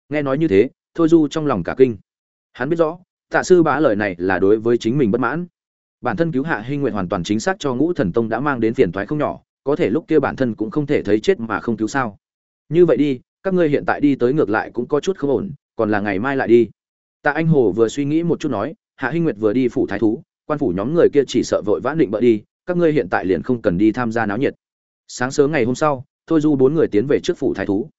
Nghe nói như thế, thôi du trong lòng cả kinh. Hắn biết rõ, tạ sư bá lời này là đối với chính mình bất mãn. Bản thân cứu hạ hinh Nguyệt hoàn toàn chính xác cho ngũ thần tông đã mang đến phiền toái không nhỏ, có thể lúc kia bản thân cũng không thể thấy chết mà không cứu sao như vậy đi, các ngươi hiện tại đi tới ngược lại cũng có chút không ổn, còn là ngày mai lại đi. Tạ anh hồ vừa suy nghĩ một chút nói, hạ hinh nguyệt vừa đi phủ thái thú, quan phủ nhóm người kia chỉ sợ vội vã định bỡ đi, các ngươi hiện tại liền không cần đi tham gia náo nhiệt. Sáng sớm ngày hôm sau, thôi du bốn người tiến về trước phủ thái thú.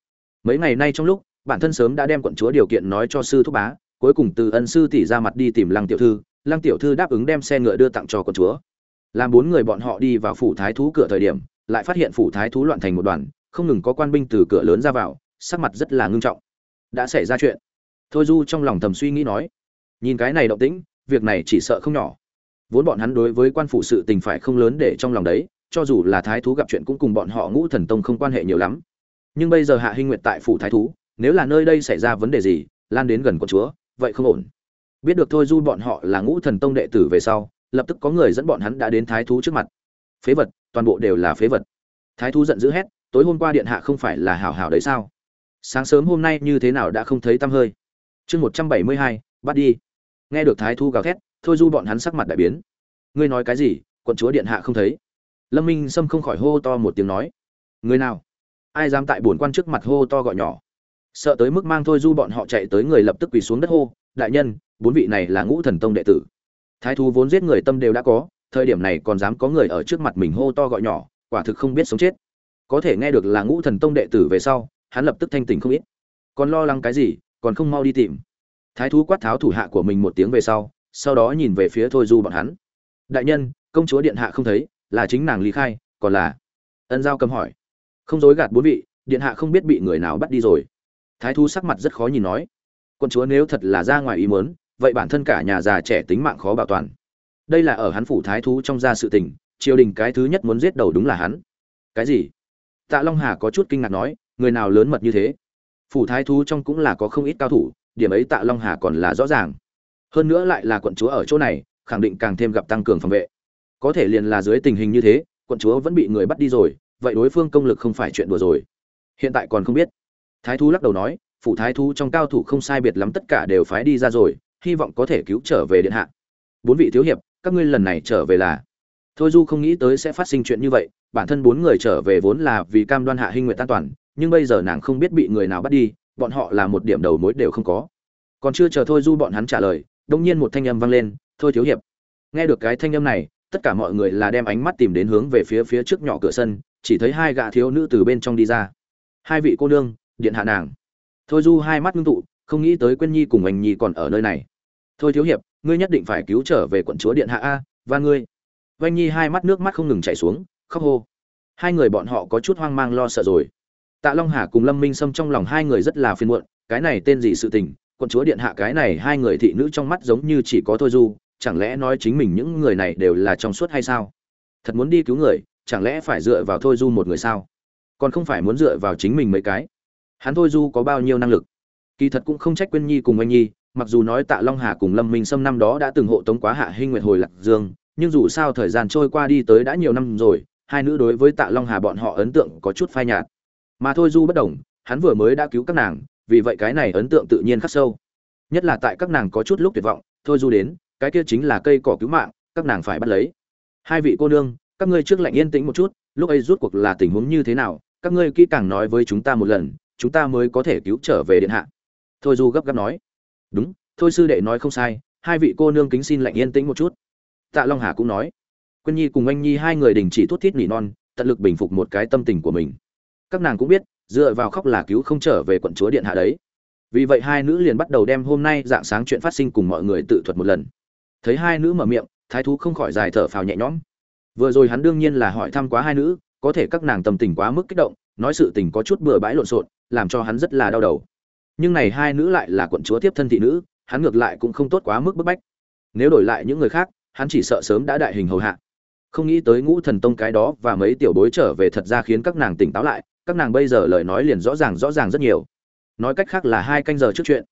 Mấy ngày nay trong lúc, bản thân sớm đã đem quận chúa điều kiện nói cho sư thúc bá, cuối cùng từ ân sư tỷ ra mặt đi tìm lăng tiểu thư, lăng tiểu thư đáp ứng đem xe ngựa đưa tặng cho quận chúa. Làm bốn người bọn họ đi vào phủ thái thú cửa thời điểm, lại phát hiện phủ thái thú loạn thành một đoàn không ngừng có quan binh từ cửa lớn ra vào, sắc mặt rất là ngưng trọng. Đã xảy ra chuyện. Thôi du trong lòng thầm suy nghĩ nói, nhìn cái này động tĩnh, việc này chỉ sợ không nhỏ. Vốn bọn hắn đối với quan phủ sự tình phải không lớn để trong lòng đấy, cho dù là thái thú gặp chuyện cũng cùng bọn họ ngũ thần tông không quan hệ nhiều lắm. Nhưng bây giờ hạ hinh nguyệt tại phủ thái thú, nếu là nơi đây xảy ra vấn đề gì, lan đến gần con chúa, vậy không ổn. Biết được thôi du bọn họ là ngũ thần tông đệ tử về sau, lập tức có người dẫn bọn hắn đã đến thái thú trước mặt. Phế vật, toàn bộ đều là phế vật. Thái thú giận dữ hét tối hôm qua điện hạ không phải là hảo hảo đấy sao? Sáng sớm hôm nay như thế nào đã không thấy tăm hơi? Chương một trăm bảy mươi hai, bắt đi. Nghe được thái Thu gào thét, thôi du bọn hắn sắc mặt đại biến. Ngươi nói cái gì, quận chúa điện hạ không thấy? Lâm minh sâm không khỏi hô to một tiếng nói. Người nào? Ai dám tại bổn quan trước mặt hô to gọi nhỏ? Sợ tới mức mang thôi du bọn họ chạy tới người lập tức quỳ xuống đất hô. Đại nhân, bốn vị này là ngũ thần tông đệ tử. Thái thú vốn giết người tâm đều đã có, thời điểm này còn dám có người ở trước mặt mình hô to gọi nhỏ, quả thực không biết sống chết có thể nghe được là ngũ thần tông đệ tử về sau, hắn lập tức thanh tỉnh không ít. Còn lo lắng cái gì, còn không mau đi tìm. Thái thú quát tháo thủ hạ của mình một tiếng về sau sau đó nhìn về phía thôi du bọn hắn. Đại nhân, công chúa điện hạ không thấy, là chính nàng lý khai, còn là? Ân giao cầm hỏi. Không dối gạt bốn vị, điện hạ không biết bị người nào bắt đi rồi. Thái thú sắc mặt rất khó nhìn nói. Quân chúa nếu thật là ra ngoài ý muốn, vậy bản thân cả nhà già trẻ tính mạng khó bảo toàn. Đây là ở hắn phủ thái thú trong gia sự tình, triều đình cái thứ nhất muốn giết đầu đúng là hắn. Cái gì? Tạ long hà có chút kinh ngạc nói, người nào lớn mật như thế? Phủ thái thú trong cũng là có không ít cao thủ, điểm ấy tạ long hà còn là rõ ràng. Hơn nữa lại là quận chúa ở chỗ này, khẳng định càng thêm gặp tăng cường phòng vệ. Có thể liền là dưới tình hình như thế, quận chúa vẫn bị người bắt đi rồi, vậy đối phương công lực không phải chuyện đùa rồi. Hiện tại còn không biết. Thái thú lắc đầu nói, phủ thái thú trong cao thủ không sai biệt lắm tất cả đều phái đi ra rồi, hy vọng có thể cứu trở về điện hạ. Bốn vị thiếu hiệp, các ngươi lần này trở về là thôi du không nghĩ tới sẽ phát sinh chuyện như vậy, bản thân bốn người trở về vốn là vì cam đoan hạ hinh nguyện an toàn, nhưng bây giờ nàng không biết bị người nào bắt đi, bọn họ là một điểm đầu mối đều không có. Còn chưa chờ thôi du bọn hắn trả lời đông nhiên một thanh âm vang lên, thôi thiếu hiệp. Nghe được cái thanh âm này, tất cả mọi người là đem ánh mắt tìm đến hướng về phía phía trước nhỏ cửa sân, chỉ thấy hai gã thiếu nữ từ bên trong đi ra. Hai vị cô nương, điện hạ nàng. Thôi du hai mắt ngưng tụ, không nghĩ tới quyên nhi cùng anh nhi còn ở nơi này. Thôi thiếu hiệp, ngươi nhất định phải cứu trở về quận chúa điện hạ a, và ngươi. Vanh nhi hai mắt nước mắt không ngừng chảy xuống, khóc hô. Hai người bọn họ có chút hoang mang lo sợ rồi. Tạ long hà cùng lâm minh sâm trong lòng hai người rất là phiền muộn, cái này tên gì sự tình, quận chúa điện hạ cái này hai người thị nữ trong mắt giống như chỉ có thôi du, chẳng lẽ nói chính mình những người này đều là trong suốt hay sao? Thật muốn đi cứu người, chẳng lẽ phải dựa vào thôi du một người sao? Còn không phải muốn dựa vào chính mình mấy cái. Hắn thôi du có bao nhiêu năng lực? Kỳ thật cũng không trách quyên nhi cùng anh nhi, mặc dù nói tạ long hà cùng lâm minh sâm năm đó đã từng hộ tống quá hạ hinh nguyệt hồi lạc dương nhưng dù sao thời gian trôi qua đi tới đã nhiều năm rồi, hai nữ đối với tạ long hà bọn họ ấn tượng có chút phai nhạt. Mà thôi du bất đồng, hắn vừa mới đã cứu các nàng, vì vậy cái này ấn tượng tự nhiên khắc sâu. Nhất là tại các nàng có chút lúc tuyệt vọng, thôi du đến, cái kia chính là cây cỏ cứu mạng, các nàng phải bắt lấy. Hai vị cô nương, các ngươi trước lạnh yên tĩnh một chút, lúc ấy rút cuộc là tình huống như thế nào, các ngươi kỹ càng nói với chúng ta một lần, chúng ta mới có thể cứu trở về điện hạ. Thôi du gấp gáp nói. Đúng, thôi sư đệ nói không sai, hai vị cô nương kính xin lạnh yên tĩnh một chút tạ long hà cũng nói quân nhi cùng anh nhi hai người đình chỉ thút thít nỉ non, tận lực bình phục một cái tâm tình của mình. Các nàng cũng biết, dựa vào khóc là cứu không trở về quận chúa điện hạ đấy. Vì vậy hai nữ liền bắt đầu đem hôm nay dạng sáng chuyện phát sinh cùng mọi người tự thuật một lần. Thấy hai nữ mở miệng, thái thú không khỏi dài thở phào nhẹ nhõm. Vừa rồi hắn đương nhiên là hỏi thăm quá hai nữ, có thể các nàng tâm tình quá mức kích động, nói sự tình có chút bừa bãi lộn xộn, làm cho hắn rất là đau đầu. Nhưng này hai nữ lại là quận chúa tiếp thân thị nữ, hắn ngược lại cũng không tốt quá mức bức bách. Nếu đổi lại những người khác hắn chỉ sợ sớm đã đại hình hầu hạ. Không nghĩ tới ngũ thần tông cái đó và mấy tiểu bối trở về thật ra khiến các nàng tỉnh táo lại, các nàng bây giờ lời nói liền rõ ràng rõ ràng rất nhiều. Nói cách khác là hai canh giờ trước chuyện.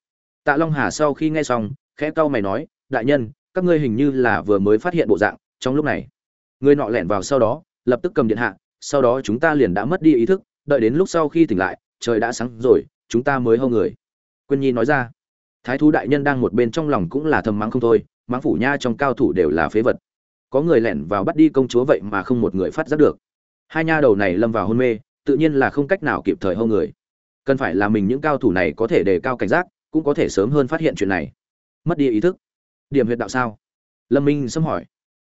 Tạ long hà sau khi nghe xong, khẽ cau mày nói, đại nhân, các ngươi hình như là vừa mới phát hiện bộ dạng, trong lúc này. Người nọ lẻn vào sau đó, lập tức cầm điện hạ, sau đó chúng ta liền đã mất đi ý thức, đợi đến lúc sau khi tỉnh lại, trời đã sáng rồi, chúng ta mới hâu người. Quyên nhi nói ra, thái thú đại nhân đang một bên trong lòng cũng là thầm mắng không thôi mãng phủ nha trong cao thủ đều là phế vật. Có người lẻn vào bắt đi công chúa vậy mà không một người phát giác được. Hai nha đầu này lâm vào hôn mê, tự nhiên là không cách nào kịp thời hâu người. Cần phải là mình những cao thủ này có thể đề cao cảnh giác, cũng có thể sớm hơn phát hiện chuyện này. Mất đi ý thức. Điểm huyệt đạo sao? Lâm minh xâm hỏi.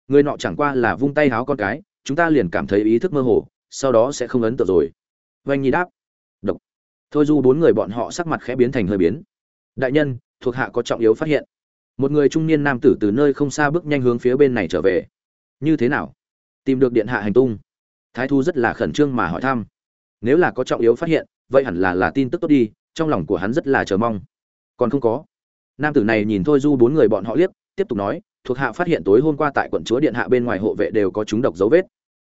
Người nọ chẳng qua là vung tay háo con cái, chúng ta liền cảm thấy ý thức mơ hồ, sau đó sẽ không ấn tượng rồi. Vanh nhi đáp. Độc. Thôi du bốn người bọn họ sắc mặt khẽ biến thành hơi biến. Đại nhân, thuộc hạ có trọng yếu phát hiện một người trung niên nam tử từ nơi không xa bước nhanh hướng phía bên này trở về. Như thế nào? Tìm được điện hạ hành tung. Thái thu rất là khẩn trương mà hỏi thăm. Nếu là có trọng yếu phát hiện, vậy hẳn là là tin tức tốt đi, trong lòng của hắn rất là chờ mong. Còn không có. Nam tử này nhìn thôi du bốn người bọn họ liếc, tiếp tục nói, thuộc hạ phát hiện tối hôm qua tại quận chúa điện hạ bên ngoài hộ vệ đều có chúng độc dấu vết.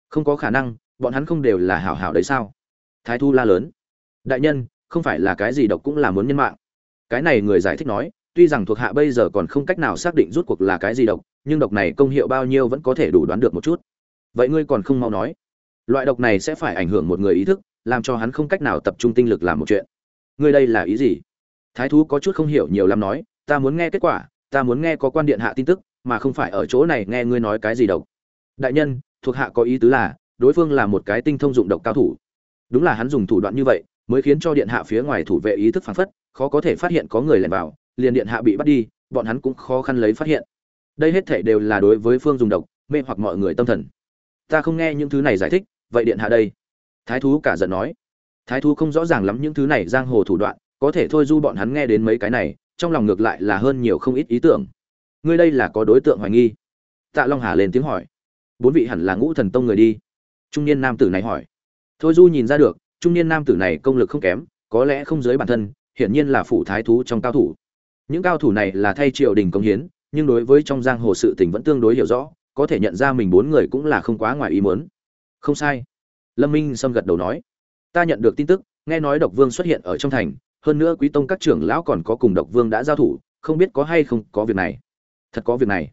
Không có khả năng, bọn hắn không đều là hảo hảo đấy sao? Thái thu la lớn. Đại nhân, không phải là cái gì độc cũng là muốn nhân mạng. Cái này người giải thích nói tuy rằng thuộc hạ bây giờ còn không cách nào xác định rút cuộc là cái gì độc, nhưng độc này công hiệu bao nhiêu vẫn có thể đủ đoán được một chút. Vậy ngươi còn không mau nói. Loại độc này sẽ phải ảnh hưởng một người ý thức, làm cho hắn không cách nào tập trung tinh lực làm một chuyện. Ngươi đây là ý gì? Thái thú có chút không hiểu nhiều lắm nói, ta muốn nghe kết quả, ta muốn nghe có quan điện hạ tin tức, mà không phải ở chỗ này nghe ngươi nói cái gì độc. Đại nhân, thuộc hạ có ý tứ là, đối phương là một cái tinh thông dụng độc cao thủ. Đúng là hắn dùng thủ đoạn như vậy, mới khiến cho điện hạ phía ngoài thủ vệ ý thức phản phất, khó có thể phát hiện có người lẻn vào liền điện hạ bị bắt đi, bọn hắn cũng khó khăn lấy phát hiện. Đây hết thể đều là đối với phương dùng độc, mê hoặc mọi người tâm thần. Ta không nghe những thứ này giải thích, vậy điện hạ đây. Thái thú cả giận nói. Thái thú không rõ ràng lắm những thứ này giang hồ thủ đoạn, có thể thôi du bọn hắn nghe đến mấy cái này, trong lòng ngược lại là hơn nhiều không ít ý tưởng. Ngươi đây là có đối tượng hoài nghi. Tạ long hà lên tiếng hỏi. Bốn vị hẳn là ngũ thần tông người đi. Trung niên nam tử này hỏi. Thôi du nhìn ra được, trung niên nam tử này công lực không kém, có lẽ không giới bản thân, hiển nhiên là phủ thái thú trong cao thủ những cao thủ này là thay triều đình công hiến, nhưng đối với trong giang hồ sự tình vẫn tương đối hiểu rõ, có thể nhận ra mình bốn người cũng là không quá ngoài ý muốn. Không sai. Lâm minh sâm gật đầu nói. Ta nhận được tin tức, nghe nói độc vương xuất hiện ở trong thành, hơn nữa quý tông các trưởng lão còn có cùng độc vương đã giao thủ, không biết có hay không có việc này. Thật có việc này.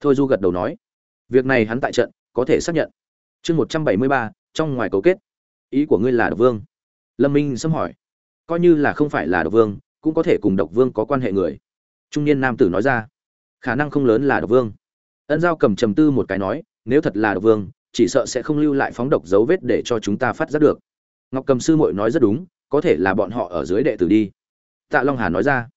Thôi du gật đầu nói. Việc này hắn tại trận, có thể xác nhận. Chương một trăm bảy mươi ba, trong ngoài cấu kết. Ý của ngươi là độc vương? Lâm minh sâm hỏi. Coi như là không phải là độc vương cũng có thể cùng độc vương có quan hệ người. Trung niên nam tử nói ra, khả năng không lớn là độc vương. Ân giao cầm trầm tư một cái nói, nếu thật là độc vương, chỉ sợ sẽ không lưu lại phóng độc dấu vết để cho chúng ta phát giác được. Ngọc cầm sư muội nói rất đúng, có thể là bọn họ ở dưới đệ tử đi. Tạ long hà nói ra,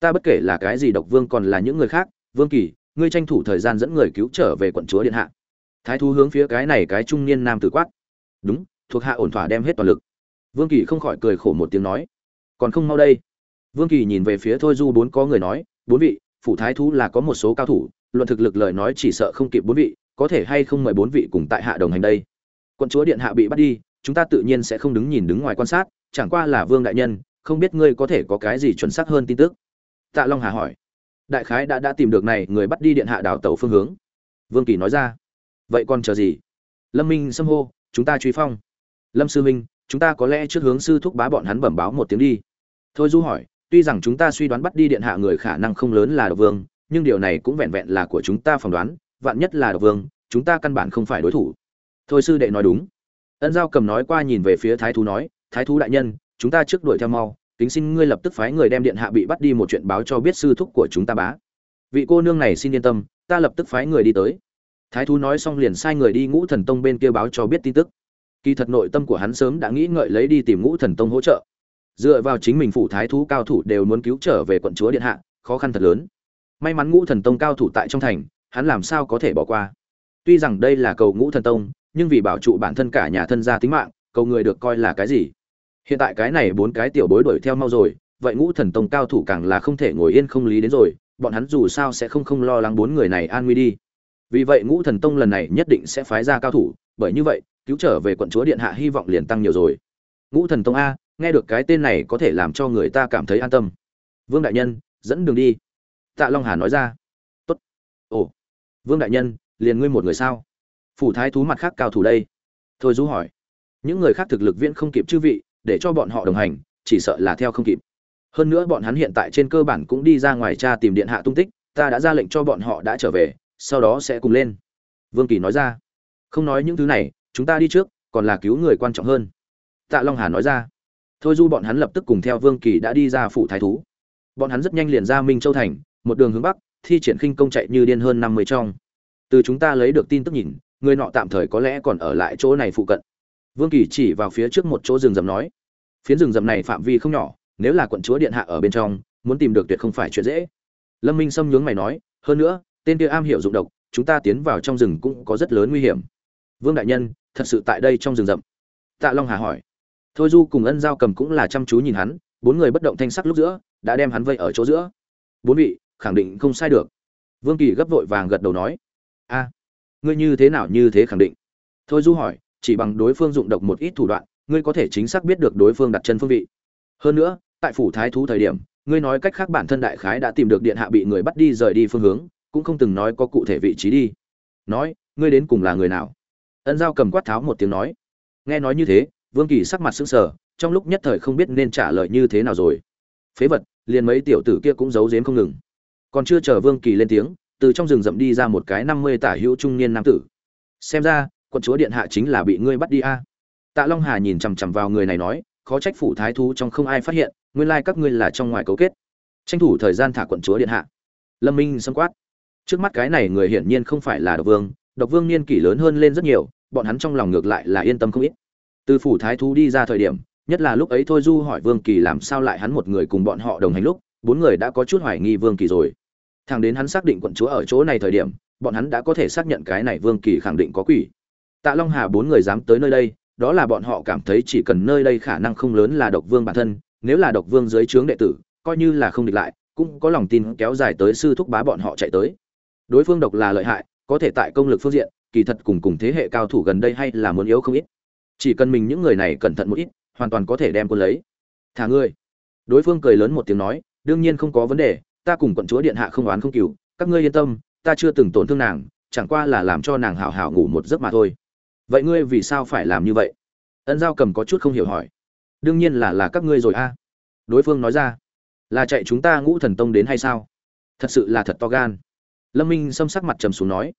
ta bất kể là cái gì độc vương còn là những người khác, vương kỳ, ngươi tranh thủ thời gian dẫn người cứu trở về quận chúa điện hạ. Thái thú hướng phía cái này cái trung niên nam tử quát, đúng, thuộc hạ ổn thỏa đem hết toàn lực. Vương kỳ không khỏi cười khổ một tiếng nói, còn không mau đây vương kỳ nhìn về phía thôi du bốn có người nói, bốn vị, phủ thái thú là có một số cao thủ, luận thực lực lời nói chỉ sợ không kịp bốn vị, có thể hay không mời bốn vị cùng tại hạ đồng hành đây? Quân chúa điện hạ bị bắt đi, chúng ta tự nhiên sẽ không đứng nhìn đứng ngoài quan sát, chẳng qua là vương đại nhân, không biết ngươi có thể có cái gì chuẩn xác hơn tin tức? Tạ long hà hỏi. Đại khái đã đã tìm được này, người bắt đi điện hạ đảo tàu phương hướng. Vương kỳ nói ra. Vậy còn chờ gì? Lâm minh xâm hô, chúng ta truy phong. Lâm sư minh chúng ta có lẽ trước hướng sư thúc bá bọn hắn bẩm báo một tiếng đi. Thôi du hỏi tuy rằng chúng ta suy đoán bắt đi điện hạ người khả năng không lớn là độc vương, nhưng điều này cũng vẹn vẹn là của chúng ta phỏng đoán, vạn nhất là độc vương, chúng ta căn bản không phải đối thủ. Thôi sư đệ nói đúng. Ân giao cầm nói qua nhìn về phía thái thú nói, thái thú đại nhân, chúng ta trước đuổi theo mau, kính xin ngươi lập tức phái người đem điện hạ bị bắt đi một chuyện báo cho biết sư thúc của chúng ta bá. Vị cô nương này xin yên tâm, ta lập tức phái người đi tới. Thái thú nói xong liền sai người đi ngũ thần tông bên kia báo cho biết tin tức. Kỳ thật nội tâm của hắn sớm đã nghĩ ngợi lấy đi tìm ngũ thần tông hỗ trợ dựa vào chính mình phủ thái thú cao thủ đều muốn cứu trở về quận chúa điện hạ, khó khăn thật lớn. May mắn ngũ thần tông cao thủ tại trong thành, hắn làm sao có thể bỏ qua. Tuy rằng đây là cầu ngũ thần tông, nhưng vì bảo trụ bản thân cả nhà thân gia tính mạng, cầu người được coi là cái gì? Hiện tại cái này bốn cái tiểu bối đuổi theo mau rồi, vậy ngũ thần tông cao thủ càng là không thể ngồi yên không lý đến rồi, bọn hắn dù sao sẽ không không lo lắng bốn người này an nguy đi. Vì vậy ngũ thần tông lần này nhất định sẽ phái ra cao thủ, bởi như vậy, cứu trở về quận chúa điện hạ hy vọng liền tăng nhiều rồi. Ngũ thần tông a nghe được cái tên này có thể làm cho người ta cảm thấy an tâm. Vương đại nhân, dẫn đường đi. Tạ long hà nói ra. Tốt. Ồ. Vương đại nhân, liền ngươi một người sao? Phủ thái thú mặt khác cao thủ đây. Thôi du hỏi. Những người khác thực lực viễn không kịp chư vị, để cho bọn họ đồng hành, chỉ sợ là theo không kịp. Hơn nữa bọn hắn hiện tại trên cơ bản cũng đi ra ngoài tra tìm điện hạ tung tích, ta đã ra lệnh cho bọn họ đã trở về, sau đó sẽ cùng lên. Vương kỳ nói ra. Không nói những thứ này, chúng ta đi trước, còn là cứu người quan trọng hơn. Tạ long hà nói ra thôi du bọn hắn lập tức cùng theo vương kỳ đã đi ra phủ thái thú. Bọn hắn rất nhanh liền ra minh châu thành, một đường hướng bắc, thi triển khinh công chạy như điên hơn năm mươi trong. Từ chúng ta lấy được tin tức nhìn, người nọ tạm thời có lẽ còn ở lại chỗ này phụ cận. Vương kỳ chỉ vào phía trước một chỗ rừng rậm nói, phiến rừng rậm này phạm vi không nhỏ, nếu là quận chúa điện hạ ở bên trong, muốn tìm được tuyệt không phải chuyện dễ. Lâm minh sâm nhướng mày nói, hơn nữa, tên kia am hiểu dụng độc, chúng ta tiến vào trong rừng cũng có rất lớn nguy hiểm. Vương đại nhân, thật sự tại đây trong rừng rậm? Tạ long hà hỏi thôi du cùng ân giao cầm cũng là chăm chú nhìn hắn, bốn người bất động thanh sắc lúc giữa, đã đem hắn vây ở chỗ giữa. Bốn vị, khẳng định không sai được. Vương kỳ gấp vội vàng gật đầu nói, a, ngươi như thế nào như thế khẳng định? Thôi du hỏi, chỉ bằng đối phương dụng độc một ít thủ đoạn, ngươi có thể chính xác biết được đối phương đặt chân phương vị. Hơn nữa, tại phủ thái thú thời điểm, ngươi nói cách khác bản thân đại khái đã tìm được điện hạ bị người bắt đi rời đi phương hướng, cũng không từng nói có cụ thể vị trí đi. Nói, ngươi đến cùng là người nào? Ân giao cầm quát tháo một tiếng nói, nghe nói như thế vương kỳ sắc mặt sững sờ, trong lúc nhất thời không biết nên trả lời như thế nào rồi. Phế vật, liền mấy tiểu tử kia cũng giấu giếm không ngừng. Còn chưa chờ vương kỳ lên tiếng, từ trong rừng rậm đi ra một cái năm mươi tả hữu trung niên nam tử. Xem ra, quận chúa điện hạ chính là bị ngươi bắt đi a. Tạ long hà nhìn chằm chằm vào người này nói, khó trách phủ thái thú trong không ai phát hiện, nguyên lai các ngươi là trong ngoài cấu kết. Tranh thủ thời gian thả quận chúa điện hạ. Lâm minh sầm quát. Trước mắt cái này người hiển nhiên không phải là độc vương độc vương niên kỷ lớn hơn lên rất nhiều, bọn hắn trong lòng ngược lại là yên tâm không ít từ phủ thái thú đi ra thời điểm, nhất là lúc ấy thôi du hỏi vương kỳ làm sao lại hắn một người cùng bọn họ đồng hành lúc, bốn người đã có chút hoài nghi vương kỳ rồi. Thằng đến hắn xác định quận chúa ở chỗ này thời điểm, bọn hắn đã có thể xác nhận cái này vương kỳ khẳng định có quỷ. Tạ long hà bốn người dám tới nơi đây, đó là bọn họ cảm thấy chỉ cần nơi đây khả năng không lớn là độc vương bản thân, nếu là độc vương dưới trướng đệ tử, coi như là không địch lại, cũng có lòng tin kéo dài tới sư thúc bá bọn họ chạy tới. Đối phương độc là lợi hại, có thể tại công lực phương diện, kỳ thật cùng cùng thế hệ cao thủ gần đây hay là muốn yếu không ít chỉ cần mình những người này cẩn thận một ít, hoàn toàn có thể đem quân lấy. Thả ngươi. Đối phương cười lớn một tiếng nói, đương nhiên không có vấn đề, ta cùng quận chúa điện hạ không oán không cừu các ngươi yên tâm, ta chưa từng tổn thương nàng, chẳng qua là làm cho nàng hảo hảo ngủ một giấc mà thôi. Vậy ngươi vì sao phải làm như vậy? Ân giao cầm có chút không hiểu hỏi. Đương nhiên là là các ngươi rồi a. Đối phương nói ra, là chạy chúng ta ngũ thần tông đến hay sao? Thật sự là thật to gan. Lâm minh xâm sắc mặt trầm xuống nói,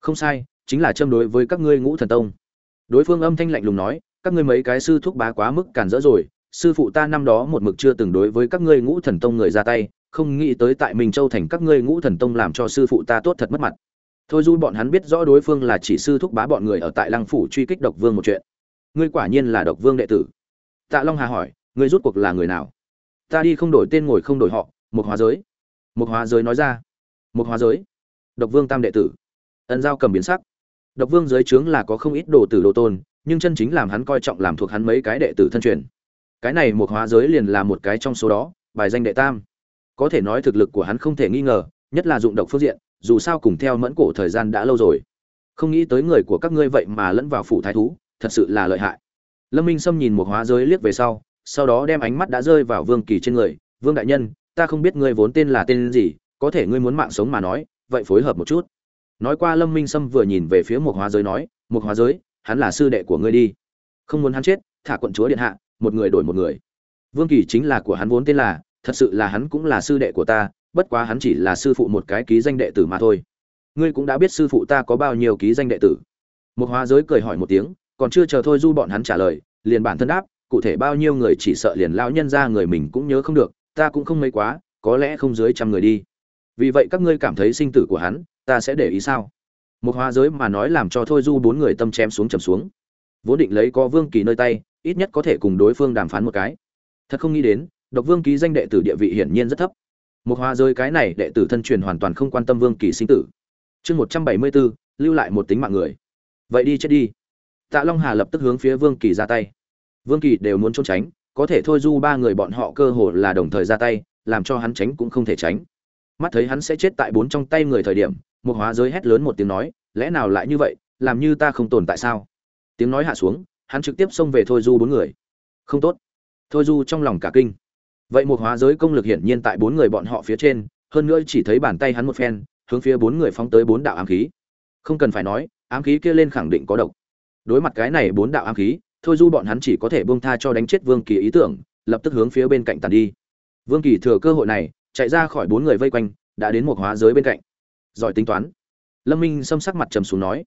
không sai, chính là châm đối với các ngươi ngũ thần tông đối phương âm thanh lạnh lùng nói các ngươi mấy cái sư thúc bá quá mức cản rỡ rồi sư phụ ta năm đó một mực chưa từng đối với các ngươi ngũ thần tông người ra tay không nghĩ tới tại mình Châu thành các ngươi ngũ thần tông làm cho sư phụ ta tốt thật mất mặt. Thôi du bọn hắn biết rõ đối phương là chỉ sư thúc bá bọn người ở tại Lăng phủ truy kích độc vương một chuyện. Ngươi quả nhiên là độc vương đệ tử. Tạ Long Hà hỏi, ngươi rút cuộc là người nào? Ta đi không đổi tên ngồi không đổi họ, một hóa giới. Một hóa giới nói ra. Một hóa giới. Độc vương tam đệ tử. Ân giao cầm biến sắc. Độc vương dưới trướng là có không ít đồ tử đồ tôn, nhưng chân chính làm hắn coi trọng làm thuộc hắn mấy cái đệ tử thân truyền. Cái này một hóa giới liền là một cái trong số đó, bài danh đệ tam. Có thể nói thực lực của hắn không thể nghi ngờ nhất là dụng độc phương diện dù sao cùng theo mẫn cổ thời gian đã lâu rồi. Không nghĩ tới người của các ngươi vậy mà lẫn vào phủ thái thú thật sự là lợi hại. Lâm minh sâm nhìn một hóa giới liếc về sau sau đó đem ánh mắt đã rơi vào vương kỳ trên người vương đại nhân ta không biết ngươi vốn tên là tên gì có thể ngươi muốn mạng sống mà nói vậy phối hợp một chút nói qua lâm minh sâm vừa nhìn về phía một hóa giới nói một hóa giới, hắn là sư đệ của ngươi đi. Không muốn hắn chết, thả quận chúa điện hạ, một người đổi một người. Vương kỳ chính là của hắn vốn tên là, thật sự là hắn cũng là sư đệ của ta, bất quá hắn chỉ là sư phụ một cái ký danh đệ tử mà thôi. Ngươi cũng đã biết sư phụ ta có bao nhiêu ký danh đệ tử. Một hóa giới cười hỏi một tiếng, còn chưa chờ thôi du bọn hắn trả lời, liền bản thân đáp, cụ thể bao nhiêu người chỉ sợ liền lão nhân ra người mình cũng nhớ không được, ta cũng không mấy quá, có lẽ không dưới trăm người đi. Vì vậy các ngươi cảm thấy sinh tử của hắn ta sẽ để ý sao? Một hóa giới mà nói làm cho thôi du bốn người tâm chém xuống trầm xuống. Vốn định lấy có vương kỳ nơi tay, ít nhất có thể cùng đối phương đàm phán một cái. Thật không nghĩ đến, độc vương ký danh đệ tử địa vị hiển nhiên rất thấp. Một hóa giới cái này đệ tử thân truyền hoàn toàn không quan tâm vương kỳ sinh tử. Chương một trăm bảy mươi bốn, lưu lại một tính mạng người. Vậy đi chết đi. Tạ long hà lập tức hướng phía vương kỳ ra tay. Vương kỳ đều muốn trốn tránh, có thể thôi du ba người bọn họ cơ hồ là đồng thời ra tay, làm cho hắn tránh cũng không thể tránh. Mắt thấy hắn sẽ chết tại bốn trong tay người thời điểm một hóa giới hét lớn một tiếng nói, lẽ nào lại như vậy? Làm như ta không tồn tại sao? Tiếng nói hạ xuống, hắn trực tiếp xông về thôi du bốn người. Không tốt. Thôi du trong lòng cả kinh. Vậy một hóa giới công lực hiển nhiên tại bốn người bọn họ phía trên, hơn nữa chỉ thấy bàn tay hắn một phen, hướng phía bốn người phóng tới bốn đạo ám khí. Không cần phải nói, ám khí kia lên khẳng định có độc. Đối mặt cái này bốn đạo ám khí, thôi du bọn hắn chỉ có thể buông tha cho đánh chết vương kỳ ý tưởng, lập tức hướng phía bên cạnh tàn đi. Vương kỳ thừa cơ hội này, chạy ra khỏi bốn người vây quanh, đã đến một hóa giới bên cạnh giỏi tính toán. Lâm minh xâm sắc mặt trầm xuống nói,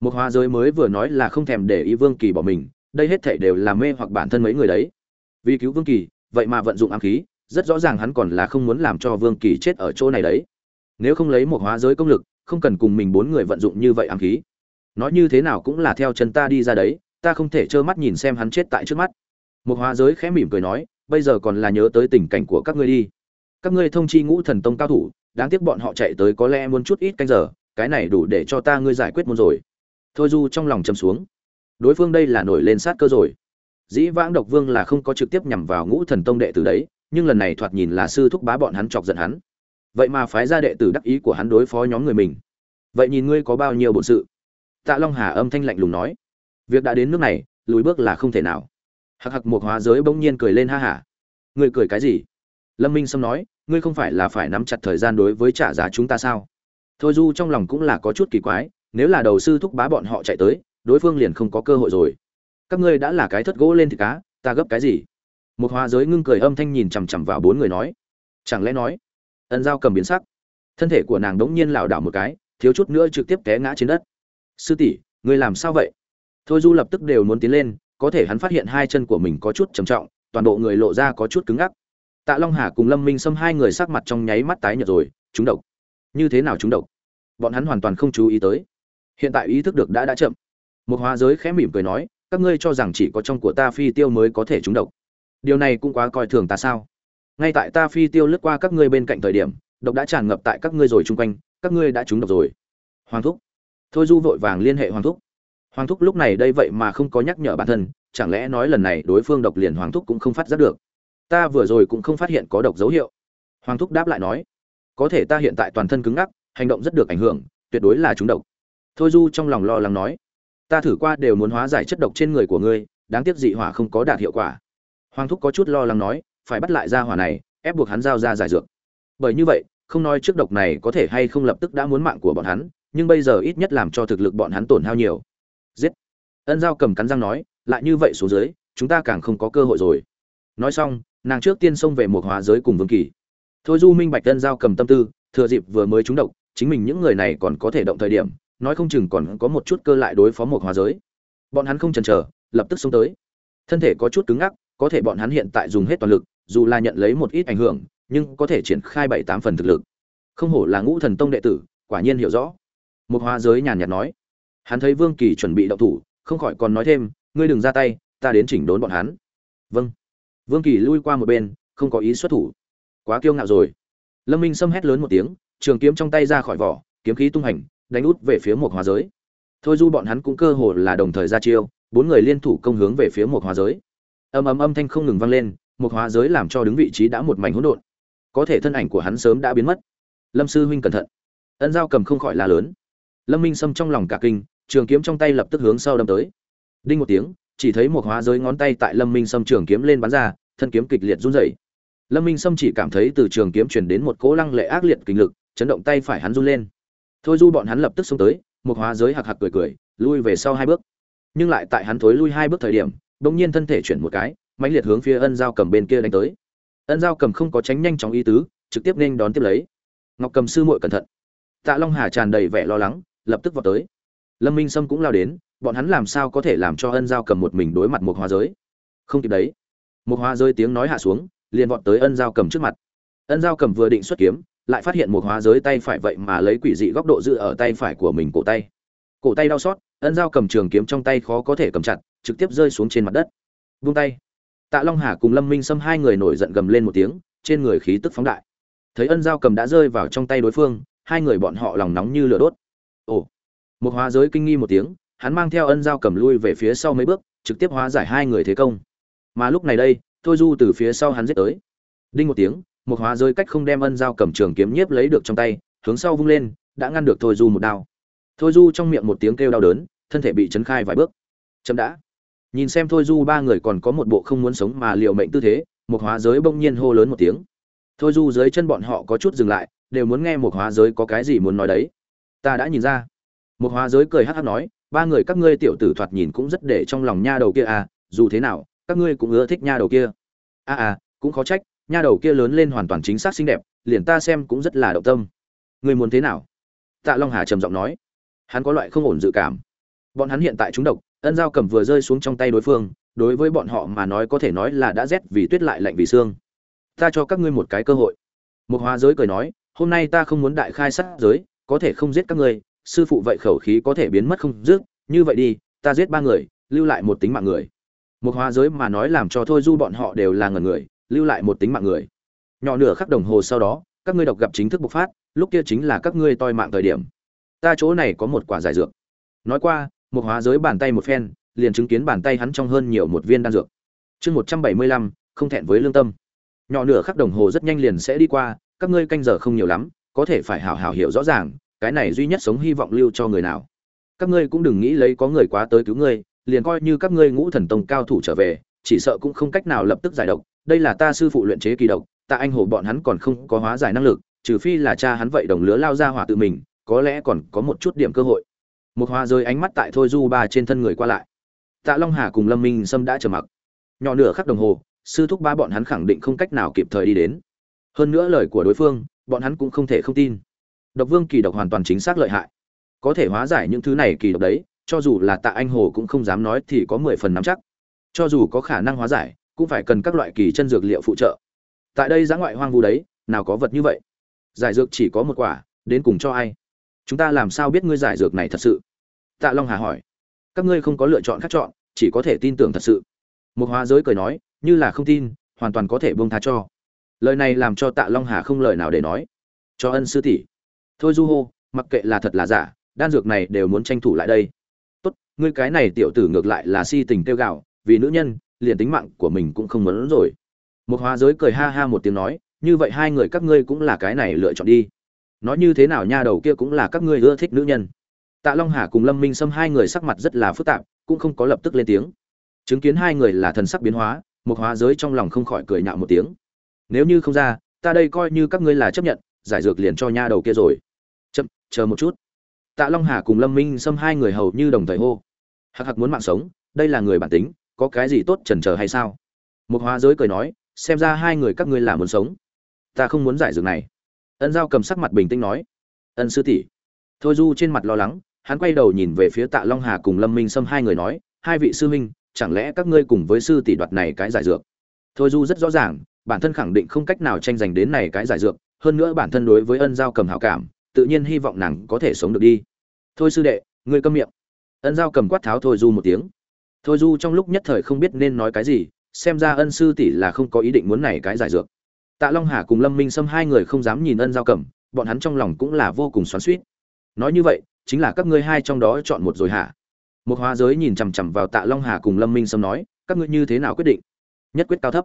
một hóa giới mới vừa nói là không thèm để ý vương kỳ bỏ mình, đây hết thảy đều là mê hoặc bản thân mấy người đấy. Vì cứu vương kỳ, vậy mà vận dụng ám khí, rất rõ ràng hắn còn là không muốn làm cho vương kỳ chết ở chỗ này đấy. Nếu không lấy một hóa giới công lực, không cần cùng mình bốn người vận dụng như vậy ám khí. Nói như thế nào cũng là theo chân ta đi ra đấy, ta không thể trơ mắt nhìn xem hắn chết tại trước mắt. Một hóa giới khẽ mỉm cười nói, bây giờ còn là nhớ tới tình cảnh của các ngươi đi. Các ngươi thông chi ngũ thần tông cao thủ đáng tiếc bọn họ chạy tới có lẽ muốn chút ít canh giờ, cái này đủ để cho ta ngươi giải quyết môn rồi. Thôi du trong lòng chầm xuống. Đối phương đây là nổi lên sát cơ rồi. Dĩ vãng độc vương là không có trực tiếp nhằm vào ngũ thần tông đệ tử đấy, nhưng lần này thoạt nhìn là sư thúc bá bọn hắn chọc giận hắn. Vậy mà phái ra đệ tử đắc ý của hắn đối phó nhóm người mình. Vậy nhìn ngươi có bao nhiêu bổn sự? Tạ long hà âm thanh lạnh lùng nói. Việc đã đến nước này, lùi bước là không thể nào. Hặc hặc một hóa giới bỗng nhiên cười lên ha hả. Ngươi cười cái gì? Lâm minh sâm nói, ngươi không phải là phải nắm chặt thời gian đối với trả giá chúng ta sao? Thôi du trong lòng cũng là có chút kỳ quái, nếu là đầu sư thúc bá bọn họ chạy tới, đối phương liền không có cơ hội rồi. Các ngươi đã là cái thất gỗ lên thì cá, ta gấp cái gì? Một hóa giới ngưng cười âm thanh nhìn chằm chằm vào bốn người nói. Chẳng lẽ nói, ân giao cầm biến sắc. Thân thể của nàng đống nhiên lảo đảo một cái, thiếu chút nữa trực tiếp té ngã trên đất. Sư tỷ, ngươi làm sao vậy? Thôi du lập tức đều muốn tiến lên, có thể hắn phát hiện hai chân của mình có chút trầm trọng, toàn bộ người lộ ra có chút cứng ngắc tạ long hà cùng lâm minh Sâm hai người sắc mặt trong nháy mắt tái nhợt rồi, chúng độc. Như thế nào chúng độc? Bọn hắn hoàn toàn không chú ý tới. Hiện tại ý thức được đã đã chậm. Một hóa giới khẽ mỉm cười nói, các ngươi cho rằng chỉ có trong của ta phi tiêu mới có thể trúng độc. Điều này cũng quá coi thường ta sao? Ngay tại ta phi tiêu lướt qua các ngươi bên cạnh thời điểm, độc đã tràn ngập tại các ngươi rồi chung quanh, các ngươi đã trúng độc rồi. Hoàng thúc. Thôi du vội vàng liên hệ hoàng thúc. Hoàng thúc lúc này đây vậy mà không có nhắc nhở bản thân, chẳng lẽ nói lần này đối phương độc liền hoàng thúc cũng không phát giác được? Ta vừa rồi cũng không phát hiện có độc dấu hiệu. Hoàng thúc đáp lại nói, có thể ta hiện tại toàn thân cứng ngắc, hành động rất được ảnh hưởng, tuyệt đối là chúng độc. Thôi du trong lòng lo lắng nói, ta thử qua đều muốn hóa giải chất độc trên người của ngươi, đáng tiếc dị hỏa không có đạt hiệu quả. Hoàng thúc có chút lo lắng nói, phải bắt lại ra hỏa này, ép buộc hắn giao ra giải dược. Bởi như vậy, không nói trước độc này có thể hay không lập tức đã muốn mạng của bọn hắn, nhưng bây giờ ít nhất làm cho thực lực bọn hắn tổn hao nhiều. Giết. Ân giao cầm cắn răng nói, lại như vậy xuống dưới, chúng ta càng không có cơ hội rồi. Nói xong nàng trước tiên xông về một hóa giới cùng vương kỳ. Thôi du minh bạch tân giao cầm tâm tư, thừa dịp vừa mới trúng độc, chính mình những người này còn có thể động thời điểm, nói không chừng còn có một chút cơ lại đối phó một hóa giới. Bọn hắn không chần chờ, lập tức xông tới. Thân thể có chút cứng ngắc, có thể bọn hắn hiện tại dùng hết toàn lực, dù là nhận lấy một ít ảnh hưởng, nhưng có thể triển khai bảy tám phần thực lực. Không hổ là ngũ thần tông đệ tử, quả nhiên hiểu rõ. Một hóa giới nhàn nhạt nói. Hắn thấy vương kỳ chuẩn bị động thủ, không khỏi còn nói thêm, ngươi đừng ra tay, ta đến chỉnh đốn bọn hắn. Vâng vương kỳ lui qua một bên, không có ý xuất thủ. Quá kiêu ngạo rồi. Lâm minh Sâm hét lớn một tiếng, trường kiếm trong tay ra khỏi vỏ, kiếm khí tung hành, đánh út về phía một hóa giới. Thôi du bọn hắn cũng cơ hồ là đồng thời ra chiêu, bốn người liên thủ công hướng về phía một hóa giới. Âm ầm âm thanh không ngừng vang lên, một hóa giới làm cho đứng vị trí đã một mảnh hỗn độn. Có thể thân ảnh của hắn sớm đã biến mất. Lâm sư huynh cẩn thận. Ân giao cầm không khỏi la lớn. Lâm minh sâm trong lòng cả kinh, trường kiếm trong tay lập tức hướng sau đâm tới. Đinh một tiếng chỉ thấy một hóa giới ngón tay tại lâm minh sâm trường kiếm lên bắn ra, thân kiếm kịch liệt run rẩy. Lâm minh sâm chỉ cảm thấy từ trường kiếm chuyển đến một cỗ lăng lệ ác liệt kinh lực, chấn động tay phải hắn run lên. Thôi du bọn hắn lập tức xông tới, một hóa giới hạc hạc cười cười, lui về sau hai bước. Nhưng lại tại hắn thối lui hai bước thời điểm bỗng nhiên thân thể chuyển một cái, mãnh liệt hướng phía ân giao cầm bên kia đánh tới. Ân giao cầm không có tránh nhanh chóng ý tứ, trực tiếp nên đón tiếp lấy. Ngọc cầm sư muội cẩn thận. Tạ long hà tràn đầy vẻ lo lắng, lập tức vào tới. Lâm minh sâm cũng lao đến bọn hắn làm sao có thể làm cho ân giao cầm một mình đối mặt một hóa giới? Không kịp đấy. Một hóa giới tiếng nói hạ xuống, liền vọt tới ân giao cầm trước mặt. Ân giao cầm vừa định xuất kiếm, lại phát hiện một hóa giới tay phải vậy mà lấy quỷ dị góc độ giữ ở tay phải của mình cổ tay. Cổ tay đau xót, ân giao cầm trường kiếm trong tay khó có thể cầm chặt, trực tiếp rơi xuống trên mặt đất. Vung tay. Tạ long hà cùng lâm minh xâm hai người nổi giận gầm lên một tiếng, trên người khí tức phóng đại. Thấy ân giao cầm đã rơi vào trong tay đối phương, hai người bọn họ lòng nóng như lửa đốt. Ồ. Một hóa giới kinh nghi một tiếng hắn mang theo ân giao cầm lui về phía sau mấy bước, trực tiếp hóa giải hai người thế công. Mà lúc này đây, thôi du từ phía sau hắn giết tới. Đinh một tiếng, một hóa giới cách không đem ân giao cầm trường kiếm nhiếp lấy được trong tay, hướng sau vung lên, đã ngăn được thôi du một đao. Thôi du trong miệng một tiếng kêu đau đớn, thân thể bị chấn khai vài bước. Chậm đã. Nhìn xem thôi du ba người còn có một bộ không muốn sống mà liệu mệnh tư thế, một hóa giới bỗng nhiên hô lớn một tiếng. Thôi du dưới chân bọn họ có chút dừng lại, đều muốn nghe một hóa giới có cái gì muốn nói đấy. Ta đã nhìn ra. Một hóa giới cười hắc hắc nói ba người các ngươi tiểu tử thoạt nhìn cũng rất để trong lòng nha đầu kia à dù thế nào các ngươi cũng ưa thích nha đầu kia. A à, à cũng khó trách nha đầu kia lớn lên hoàn toàn chính xác xinh đẹp liền ta xem cũng rất là động tâm. Người muốn thế nào? Tạ long hà trầm giọng nói. Hắn có loại không ổn dự cảm. Bọn hắn hiện tại trúng độc ân giao cầm vừa rơi xuống trong tay đối phương đối với bọn họ mà nói có thể nói là đã rét vì tuyết lại lạnh vì xương. Ta cho các ngươi một cái cơ hội. Một hóa giới cười nói hôm nay ta không muốn đại khai sát giới có thể không giết các ngươi sư phụ vậy khẩu khí có thể biến mất không dứt, như vậy đi, ta giết ba người, lưu lại một tính mạng người. Một hóa giới mà nói làm cho thôi du bọn họ đều là ngần người, lưu lại một tính mạng người. Nhỏ nửa khắc đồng hồ sau đó, các ngươi độc gặp chính thức bộc phát, lúc kia chính là các ngươi toi mạng thời điểm. Ta chỗ này có một quả giải dược. Nói qua, một hóa giới bàn tay một phen, liền chứng kiến bàn tay hắn trong hơn nhiều một viên đan dược. Chương một trăm bảy mươi lăm, không thẹn với lương tâm. Nhỏ nửa khắc đồng hồ rất nhanh liền sẽ đi qua, các ngươi canh giờ không nhiều lắm, có thể phải hảo hảo hiểu rõ ràng cái này duy nhất sống hy vọng lưu cho người nào. Các ngươi cũng đừng nghĩ lấy có người quá tới cứu ngươi, liền coi như các ngươi ngũ thần tông cao thủ trở về, chỉ sợ cũng không cách nào lập tức giải độc. Đây là ta sư phụ luyện chế kỳ độc, ta anh hồ bọn hắn còn không có hóa giải năng lực, trừ phi là cha hắn vậy đồng lứa lao ra hỏa tự mình, có lẽ còn có một chút điểm cơ hội. Một hoa rơi ánh mắt tại thôi du ba trên thân người qua lại. Tạ long hà cùng lâm minh sâm đã trở mặc. Nhỏ nửa khắc đồng hồ, sư thúc ba bọn hắn khẳng định không cách nào kịp thời đi đến. Hơn nữa lời của đối phương, bọn hắn cũng không thể không tin độc vương kỳ độc hoàn toàn chính xác lợi hại. Có thể hóa giải những thứ này kỳ độc đấy, cho dù là tạ anh hồ cũng không dám nói thì có mười phần nắm chắc. Cho dù có khả năng hóa giải, cũng phải cần các loại kỳ chân dược liệu phụ trợ. Tại đây giã ngoại hoang vu đấy, nào có vật như vậy? Giải dược chỉ có một quả, đến cùng cho ai? Chúng ta làm sao biết ngươi giải dược này thật sự? Tạ long hà hỏi. Các ngươi không có lựa chọn khác chọn, chỉ có thể tin tưởng thật sự. Một hóa giới cười nói, như là không tin, hoàn toàn có thể buông tha cho. Lời này làm cho tạ long hà không lời nào để nói. Cho ân sư tỷ thôi du hô, mặc kệ là thật là giả, đan dược này đều muốn tranh thủ lại đây. Tốt, ngươi cái này tiểu tử ngược lại là si tình tiêu gạo vì nữ nhân, liền tính mạng của mình cũng không muốn rồi. Một hóa giới cười ha ha một tiếng nói, như vậy hai người các ngươi cũng là cái này lựa chọn đi. Nói như thế nào nha đầu kia cũng là các ngươi ưa thích nữ nhân. Tạ long hà cùng lâm minh xâm hai người sắc mặt rất là phức tạp, cũng không có lập tức lên tiếng. Chứng kiến hai người là thần sắc biến hóa, một hóa giới trong lòng không khỏi cười nhạo một tiếng. Nếu như không ra, ta đây coi như các ngươi là chấp nhận, giải dược liền cho nha đầu kia rồi chờ một chút. Tạ long hà cùng lâm minh xâm hai người hầu như đồng thời hô. Hạc hạc muốn mạng sống, đây là người bản tính, có cái gì tốt chần chờ hay sao? Một hóa giới cười nói, xem ra hai người các ngươi là muốn sống. Ta không muốn giải dược này. Ân giao cầm sắc mặt bình tĩnh nói. Ân sư tỷ. Thôi du trên mặt lo lắng, hắn quay đầu nhìn về phía tạ long hà cùng lâm minh xâm hai người nói, hai vị sư minh chẳng lẽ các ngươi cùng với sư tỷ đoạt này cái giải dược? Thôi du rất rõ ràng, bản thân khẳng định không cách nào tranh giành đến này cái giải dược, hơn nữa bản thân đối với ân giao cầm hảo cảm tự nhiên hy vọng nàng có thể sống được đi. Thôi sư đệ, ngươi câm miệng. Ân giao cầm quát tháo thôi du một tiếng. Thôi du trong lúc nhất thời không biết nên nói cái gì, xem ra ân sư tỷ là không có ý định muốn này cái giải dược. Tạ long hà cùng lâm minh xâm hai người không dám nhìn ân giao cầm, bọn hắn trong lòng cũng là vô cùng xoắn suýt nói như vậy, chính là các ngươi hai trong đó chọn một rồi hả? Một hóa giới nhìn chằm chằm vào tạ long hà cùng lâm minh sâm nói, các ngươi như thế nào quyết định? Nhất quyết cao thấp.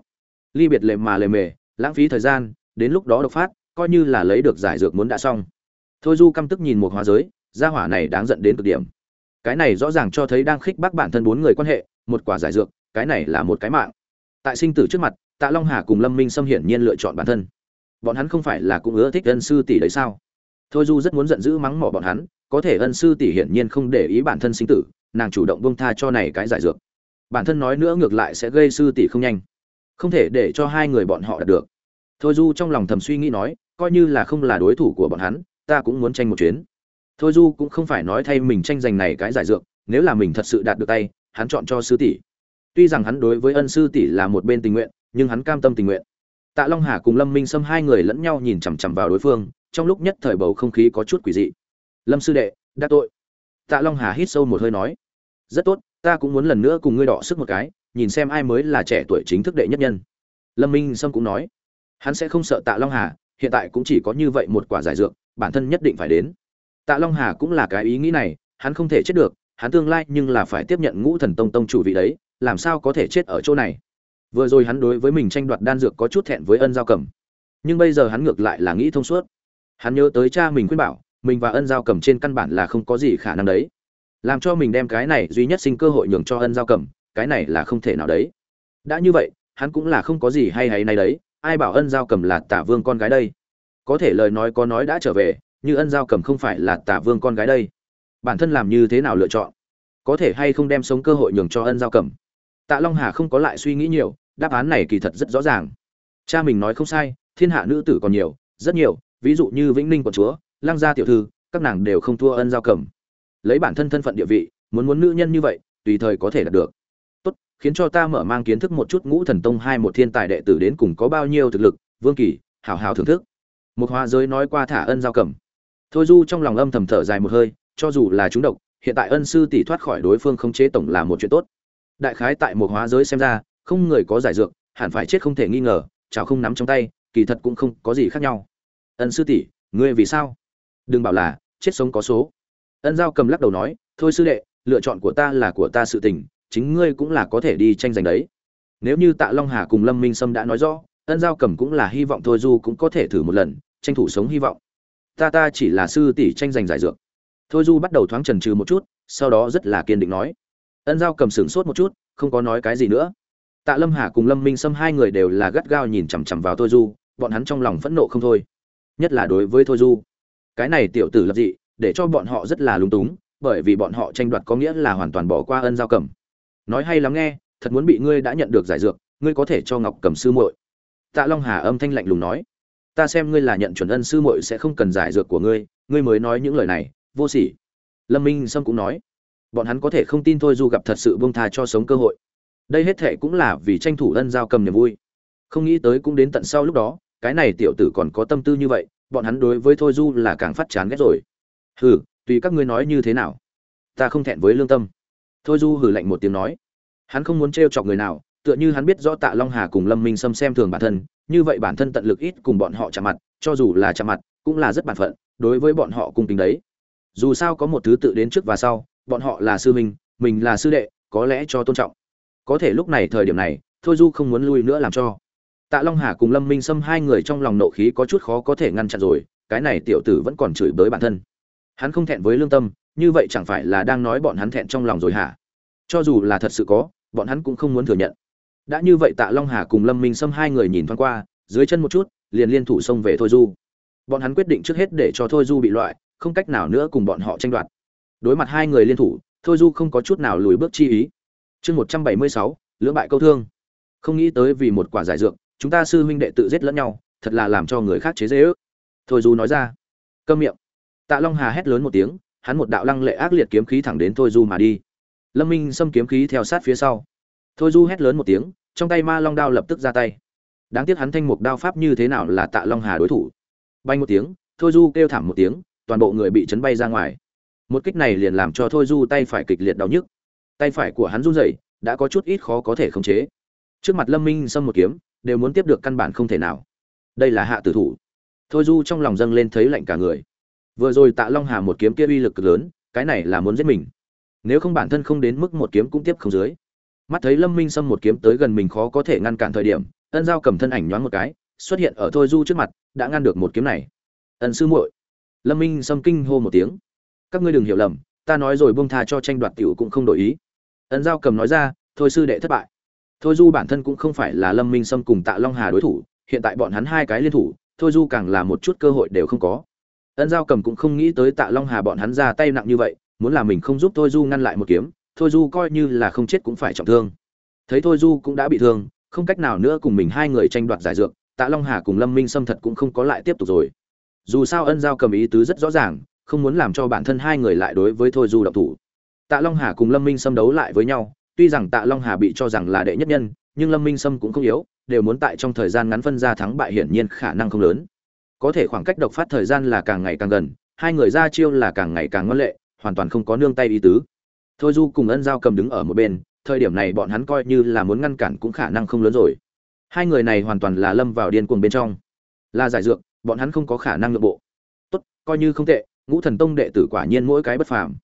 Ly biệt lệ mà lề mề, lãng phí thời gian, đến lúc đó độc phát, coi như là lấy được giải dược muốn đã xong thôi du căm tức nhìn một hóa giới, gia hỏa này đáng giận đến cực điểm. Cái này rõ ràng cho thấy đang khích bác bản thân bốn người quan hệ, một quả giải dược, cái này là một cái mạng. Tại sinh tử trước mặt, tạ long hà cùng lâm minh xâm hiển nhiên lựa chọn bản thân. Bọn hắn không phải là cũng ưa thích ân sư tỷ đấy sao? Thôi du rất muốn giận dữ mắng mỏ bọn hắn, có thể ân sư tỷ hiển nhiên không để ý bản thân sinh tử, nàng chủ động buông tha cho này cái giải dược. Bản thân nói nữa ngược lại sẽ gây sư tỷ không nhanh. Không thể để cho hai người bọn họ đạt được. Thôi du trong lòng thầm suy nghĩ nói, coi như là không là đối thủ của bọn hắn ta cũng muốn tranh một chuyến. Thôi du cũng không phải nói thay mình tranh giành này cái giải dược, nếu là mình thật sự đạt được tay, hắn chọn cho sư tỷ. Tuy rằng hắn đối với ân sư tỷ là một bên tình nguyện, nhưng hắn cam tâm tình nguyện. Tạ long hà cùng lâm minh sâm hai người lẫn nhau nhìn chằm chằm vào đối phương, trong lúc nhất thời bầu không khí có chút quỷ dị. Lâm sư đệ, đã tội. Tạ long hà hít sâu một hơi nói. Rất tốt, ta cũng muốn lần nữa cùng ngươi đọ sức một cái, nhìn xem ai mới là trẻ tuổi chính thức đệ nhất nhân. Lâm minh sâm cũng nói. Hắn sẽ không sợ tạ long hà hiện tại cũng chỉ có như vậy một quả giải dược, bản thân nhất định phải đến. Tạ long hà cũng là cái ý nghĩ này, hắn không thể chết được, hắn tương lai nhưng là phải tiếp nhận ngũ thần tông tông chủ vị đấy, làm sao có thể chết ở chỗ này? Vừa rồi hắn đối với mình tranh đoạt đan dược có chút thẹn với ân giao cầm. Nhưng bây giờ hắn ngược lại là nghĩ thông suốt. Hắn nhớ tới cha mình khuyên bảo, mình và ân giao cầm trên căn bản là không có gì khả năng đấy. Làm cho mình đem cái này duy nhất sinh cơ hội nhường cho ân giao cầm, cái này là không thể nào đấy. Đã như vậy, hắn cũng là không có gì hay hay này đấy ai bảo ân giao cầm là tả vương con gái đây? Có thể lời nói có nói đã trở về, như ân giao cầm không phải là tả vương con gái đây. Bản thân làm như thế nào lựa chọn? Có thể hay không đem sống cơ hội nhường cho ân giao cầm? Tạ long hà không có lại suy nghĩ nhiều, đáp án này kỳ thật rất rõ ràng. Cha mình nói không sai, thiên hạ nữ tử còn nhiều, rất nhiều, ví dụ như vĩnh ninh quận chúa Lang gia tiểu thư, các nàng đều không thua ân giao cầm. Lấy bản thân thân phận địa vị, muốn muốn nữ nhân như vậy, tùy thời có thể đạt được khiến cho ta mở mang kiến thức một chút ngũ thần tông hai một thiên tài đệ tử đến cùng có bao nhiêu thực lực, vương kỳ, hào hào thưởng thức. Một hoa giới nói qua thả ân giao cầm. Thôi du trong lòng âm thầm thở dài một hơi, cho dù là chúng độc, hiện tại ân sư tỷ thoát khỏi đối phương không chế tổng là một chuyện tốt. Đại khái tại một hóa giới xem ra, không người có giải dược, hẳn phải chết không thể nghi ngờ chào không nắm trong tay, kỳ thật cũng không có gì khác nhau. Ân sư tỷ, ngươi vì sao? Đừng bảo là, chết sống có số. Ân giao cầm lắc đầu nói, thôi sư đệ, lựa chọn của ta là của ta sự tình chính ngươi cũng là có thể đi tranh giành đấy. Nếu như tạ long hà cùng lâm minh sâm đã nói rõ, ân giao cầm cũng là hy vọng thôi du cũng có thể thử một lần, tranh thủ sống hy vọng. Ta ta chỉ là sư tỷ tranh giành giải dược. Thôi du bắt đầu thoáng trần trừ một chút, sau đó rất là kiên định nói. Ân giao cầm sửng sốt một chút, không có nói cái gì nữa. Tạ lâm hà cùng lâm minh sâm hai người đều là gắt gao nhìn chằm chằm vào thôi du, bọn hắn trong lòng phẫn nộ không thôi. Nhất là đối với thôi du. Cái này tiểu tử lập dị, để cho bọn họ rất là lúng túng, bởi vì bọn họ tranh đoạt có nghĩa là hoàn toàn bỏ qua ân giao cầm nói hay lắm nghe, thật muốn bị ngươi đã nhận được giải dược, ngươi có thể cho ngọc cầm sư muội. Tạ long hà âm thanh lạnh lùng nói, ta xem ngươi là nhận chuẩn ân sư muội sẽ không cần giải dược của ngươi ngươi mới nói những lời này, vô sỉ. Lâm minh sâm cũng nói, bọn hắn có thể không tin thôi du gặp thật sự bông tha cho sống cơ hội. Đây hết thệ cũng là vì tranh thủ ân giao cầm niềm vui. Không nghĩ tới cũng đến tận sau lúc đó, cái này tiểu tử còn có tâm tư như vậy, bọn hắn đối với thôi du là càng phát chán ghét rồi. Hừ, tùy các ngươi nói như thế nào. Ta không thẹn với lương tâm thôi du hừ lạnh một tiếng nói, hắn không muốn t chọc người nào, tựa như hắn biết rõ tạ long hà cùng lâm minh sâm xem thường bản thân, như vậy bản thân tận lực ít cùng bọn họ chạm mặt, cho dù là chạm mặt, cũng là rất bản phận, đối với bọn họ cung kính đấy. Dù sao có một thứ tự đến trước và sau, bọn họ là sư minh mình là sư đệ, có lẽ cho tôn trọng. Có thể lúc này thời điểm này, thôi du không muốn lui nữa làm cho. Tạ long hà cùng lâm minh Sâm hai người trong lòng nộ khí có chút khó có thể ngăn chặn rồi, cái này tiểu tử vẫn còn chửi bới bản thân. Hắn không thẹn với lương tâm như vậy chẳng phải là đang nói bọn hắn thẹn trong lòng rồi hả? Cho dù là thật sự có, bọn hắn cũng không muốn thừa nhận. Đã như vậy tạ long hà cùng lâm minh Sâm hai người nhìn thoáng qua, dưới chân một chút, liền liên thủ xông về thôi du. Bọn hắn quyết định trước hết để cho thôi du bị loại, không cách nào nữa cùng bọn họ tranh đoạt. Đối mặt hai người liên thủ, thôi du không có chút nào lùi bước chi ý. Chương một trăm bảy mươi sáu, lưỡng bại câu thương. Không nghĩ tới vì một quả giải dược, chúng ta sư huynh đệ tự giết lẫn nhau, thật là làm cho người khác chế dễ ước. Thôi du nói ra. Câm miệng. Tạ long hà hét lớn một tiếng hắn một đạo lăng lệ ác liệt kiếm khí thẳng đến thôi du mà đi. Lâm minh xâm kiếm khí theo sát phía sau. Thôi du hét lớn một tiếng, trong tay ma long đao lập tức ra tay. Đáng tiếc hắn thanh mục đao pháp như thế nào là tạ long hà đối thủ. Bay một tiếng, thôi du kêu thảm một tiếng, toàn bộ người bị chấn bay ra ngoài. Một kích này liền làm cho thôi du tay phải kịch liệt đau nhức. Tay phải của hắn run rẩy, đã có chút ít khó có thể khống chế. Trước mặt lâm minh xâm một kiếm, đều muốn tiếp được căn bản không thể nào. Đây là hạ tử thủ. Thôi du trong lòng dâng lên thấy lạnh cả người vừa rồi tạ long hà một kiếm kia uy lực cực lớn, cái này là muốn giết mình. Nếu không bản thân không đến mức một kiếm cũng tiếp không dưới. Mắt thấy lâm minh xâm một kiếm tới gần mình khó có thể ngăn cản thời điểm, ân giao cầm thân ảnh nhoáng một cái, xuất hiện ở thôi du trước mặt, đã ngăn được một kiếm này. Ân sư muội. Lâm minh xâm kinh hô một tiếng. Các ngươi đừng hiểu lầm, ta nói rồi buông tha cho tranh đoạt tiểu cũng không đổi ý. Ân giao cầm nói ra, thôi sư đệ thất bại. Thôi du bản thân cũng không phải là lâm minh sâm cùng tạ long hà đối thủ, hiện tại bọn hắn hai cái liên thủ, thôi du càng là một chút cơ hội đều không có ân giao cầm cũng không nghĩ tới tạ long hà bọn hắn ra tay nặng như vậy, muốn là mình không giúp thôi du ngăn lại một kiếm, thôi du coi như là không chết cũng phải trọng thương. Thấy thôi du cũng đã bị thương, không cách nào nữa cùng mình hai người tranh đoạt giải dược, tạ long hà cùng lâm minh sâm thật cũng không có lại tiếp tục rồi. Dù sao ân giao cầm ý tứ rất rõ ràng, không muốn làm cho bản thân hai người lại đối với thôi du độc thủ. Tạ long hà cùng lâm minh xâm đấu lại với nhau, tuy rằng tạ long hà bị cho rằng là đệ nhất nhân, nhưng lâm minh sâm cũng không yếu, đều muốn tại trong thời gian ngắn phân ra thắng bại hiển nhiên khả năng không lớn có thể khoảng cách độc phát thời gian là càng ngày càng gần, hai người ra chiêu là càng ngày càng ngoan lệ, hoàn toàn không có nương tay ý tứ. Thôi du cùng ân giao cầm đứng ở một bên, thời điểm này bọn hắn coi như là muốn ngăn cản cũng khả năng không lớn rồi. Hai người này hoàn toàn là lâm vào điên cuồng bên trong. Là giải dược, bọn hắn không có khả năng nội bộ. Tốt, coi như không tệ, ngũ thần tông đệ tử quả nhiên mỗi cái bất phàm.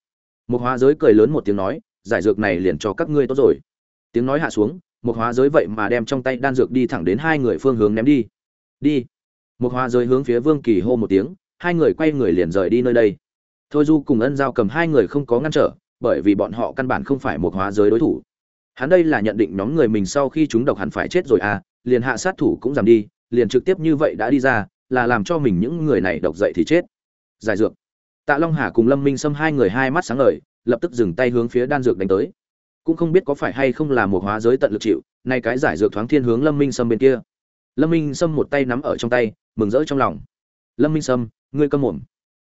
Một hóa giới cười lớn một tiếng nói, giải dược này liền cho các ngươi tốt rồi. Tiếng nói hạ xuống một hóa giới vậy mà đem trong tay đan dược đi thẳng đến hai người phương hướng ném đi. Đi một hoa giới hướng phía vương kỳ hô một tiếng, hai người quay người liền rời đi nơi đây. Thôi du cùng ân giao cầm hai người không có ngăn trở, bởi vì bọn họ căn bản không phải một hóa giới đối thủ. Hắn đây là nhận định nhóm người mình sau khi chúng độc hẳn phải chết rồi à liền hạ sát thủ cũng giảm đi, liền trực tiếp như vậy đã đi ra, là làm cho mình những người này độc dậy thì chết. Giải dược. Tạ long hà cùng lâm minh xâm hai người hai mắt sáng ngời, lập tức dừng tay hướng phía đan dược đánh tới. Cũng không biết có phải hay không là một hóa giới tận lực chịu, nay cái giải dược thoáng thiên hướng lâm minh sâm bên kia lâm minh sâm một tay nắm ở trong tay, mừng rỡ trong lòng. Lâm minh sâm, ngươi câm mồm.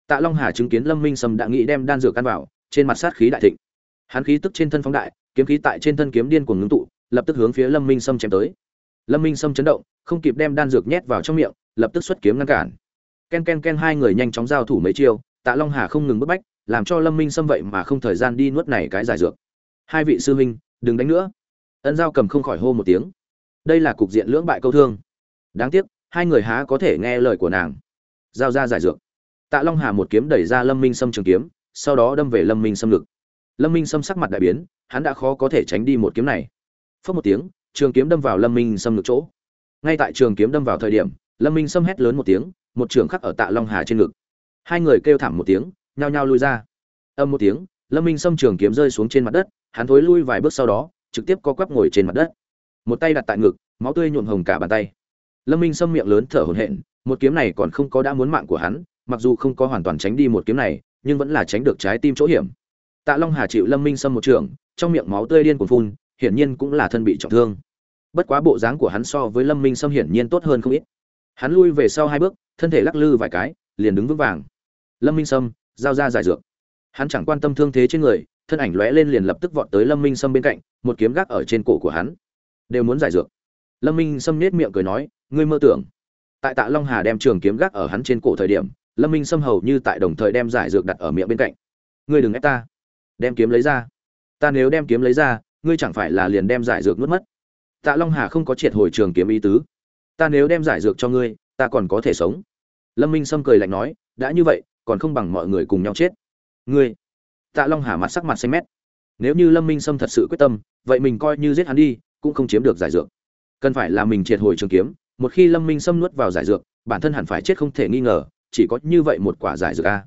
Tạ long hà chứng kiến lâm minh sâm đã nghĩ đem đan dược ăn vào, trên mặt sát khí đại thịnh. Hắn khí tức trên thân phóng đại, kiếm khí tại trên thân kiếm điên cuồng ngưng tụ, lập tức hướng phía lâm minh sâm chém tới. Lâm minh sâm chấn động, không kịp đem đan dược nhét vào trong miệng, lập tức xuất kiếm ngăn cản. Ken ken ken hai người nhanh chóng giao thủ mấy chiêu, tạ long hà không ngừng bức bách, làm cho lâm minh sâm vậy mà không thời gian đi nuốt này cái giải dược. Hai vị sư huynh, đừng đánh nữa. Ân giao cầm không khỏi hô một tiếng. Đây là cục diện lưỡng bại câu thương đáng tiếc, hai người há có thể nghe lời của nàng. Giao ra giải dược. Tạ long hà một kiếm đẩy ra lâm minh sâm trường kiếm, sau đó đâm về lâm minh sâm ngực. Lâm minh sâm sắc mặt đại biến, hắn đã khó có thể tránh đi một kiếm này. Phớt một tiếng, trường kiếm đâm vào lâm minh sâm ngực chỗ. Ngay tại trường kiếm đâm vào thời điểm, lâm minh sâm hét lớn một tiếng, một trường khắc ở tạ long hà trên ngực. Hai người kêu thảm một tiếng, nhao nhao lui ra. Âm một tiếng, lâm minh sâm trường kiếm rơi xuống trên mặt đất, hắn thối lui vài bước sau đó, trực tiếp co quắp ngồi trên mặt đất. Một tay đặt tại ngực, máu tươi nhuộm hồng cả bàn tay lâm minh sâm miệng lớn thở hổn hển, một kiếm này còn không có đã muốn mạng của hắn, mặc dù không có hoàn toàn tránh đi một kiếm này, nhưng vẫn là tránh được trái tim chỗ hiểm. Tạ long hà chịu lâm minh sâm một trường, trong miệng máu tươi điên cuồng phun, hiển nhiên cũng là thân bị trọng thương. Bất quá bộ dáng của hắn so với lâm minh sâm hiển nhiên tốt hơn không ít. Hắn lui về sau hai bước, thân thể lắc lư vài cái, liền đứng vững vàng. Lâm minh sâm, giao ra giải dược. Hắn chẳng quan tâm thương thế trên người, thân ảnh lóe lên liền lập tức vọt tới lâm minh sâm bên cạnh, một kiếm gác ở trên cổ của hắn. Đều muốn giải dược. Lâm minh sâm nết miệng cười nói ngươi mơ tưởng. Tại tạ long hà đem trường kiếm gác ở hắn trên cổ thời điểm, lâm minh sâm hầu như tại đồng thời đem giải dược đặt ở miệng bên cạnh. Ngươi đừng ép ta. Đem kiếm lấy ra. Ta nếu đem kiếm lấy ra, ngươi chẳng phải là liền đem giải dược nuốt mất? Tạ long hà không có triệt hồi trường kiếm ý tứ. Ta nếu đem giải dược cho ngươi, ta còn có thể sống. Lâm minh sâm cười lạnh nói, đã như vậy, còn không bằng mọi người cùng nhau chết. Ngươi. Tạ long hà mặt sắc mặt xanh mét. Nếu như lâm minh sâm thật sự quyết tâm, vậy mình coi như giết hắn đi, cũng không chiếm được giải dược. Cần phải là mình triệt hồi trường kiếm một khi lâm minh xâm nuốt vào giải dược, bản thân hẳn phải chết không thể nghi ngờ, chỉ có như vậy một quả giải dược a.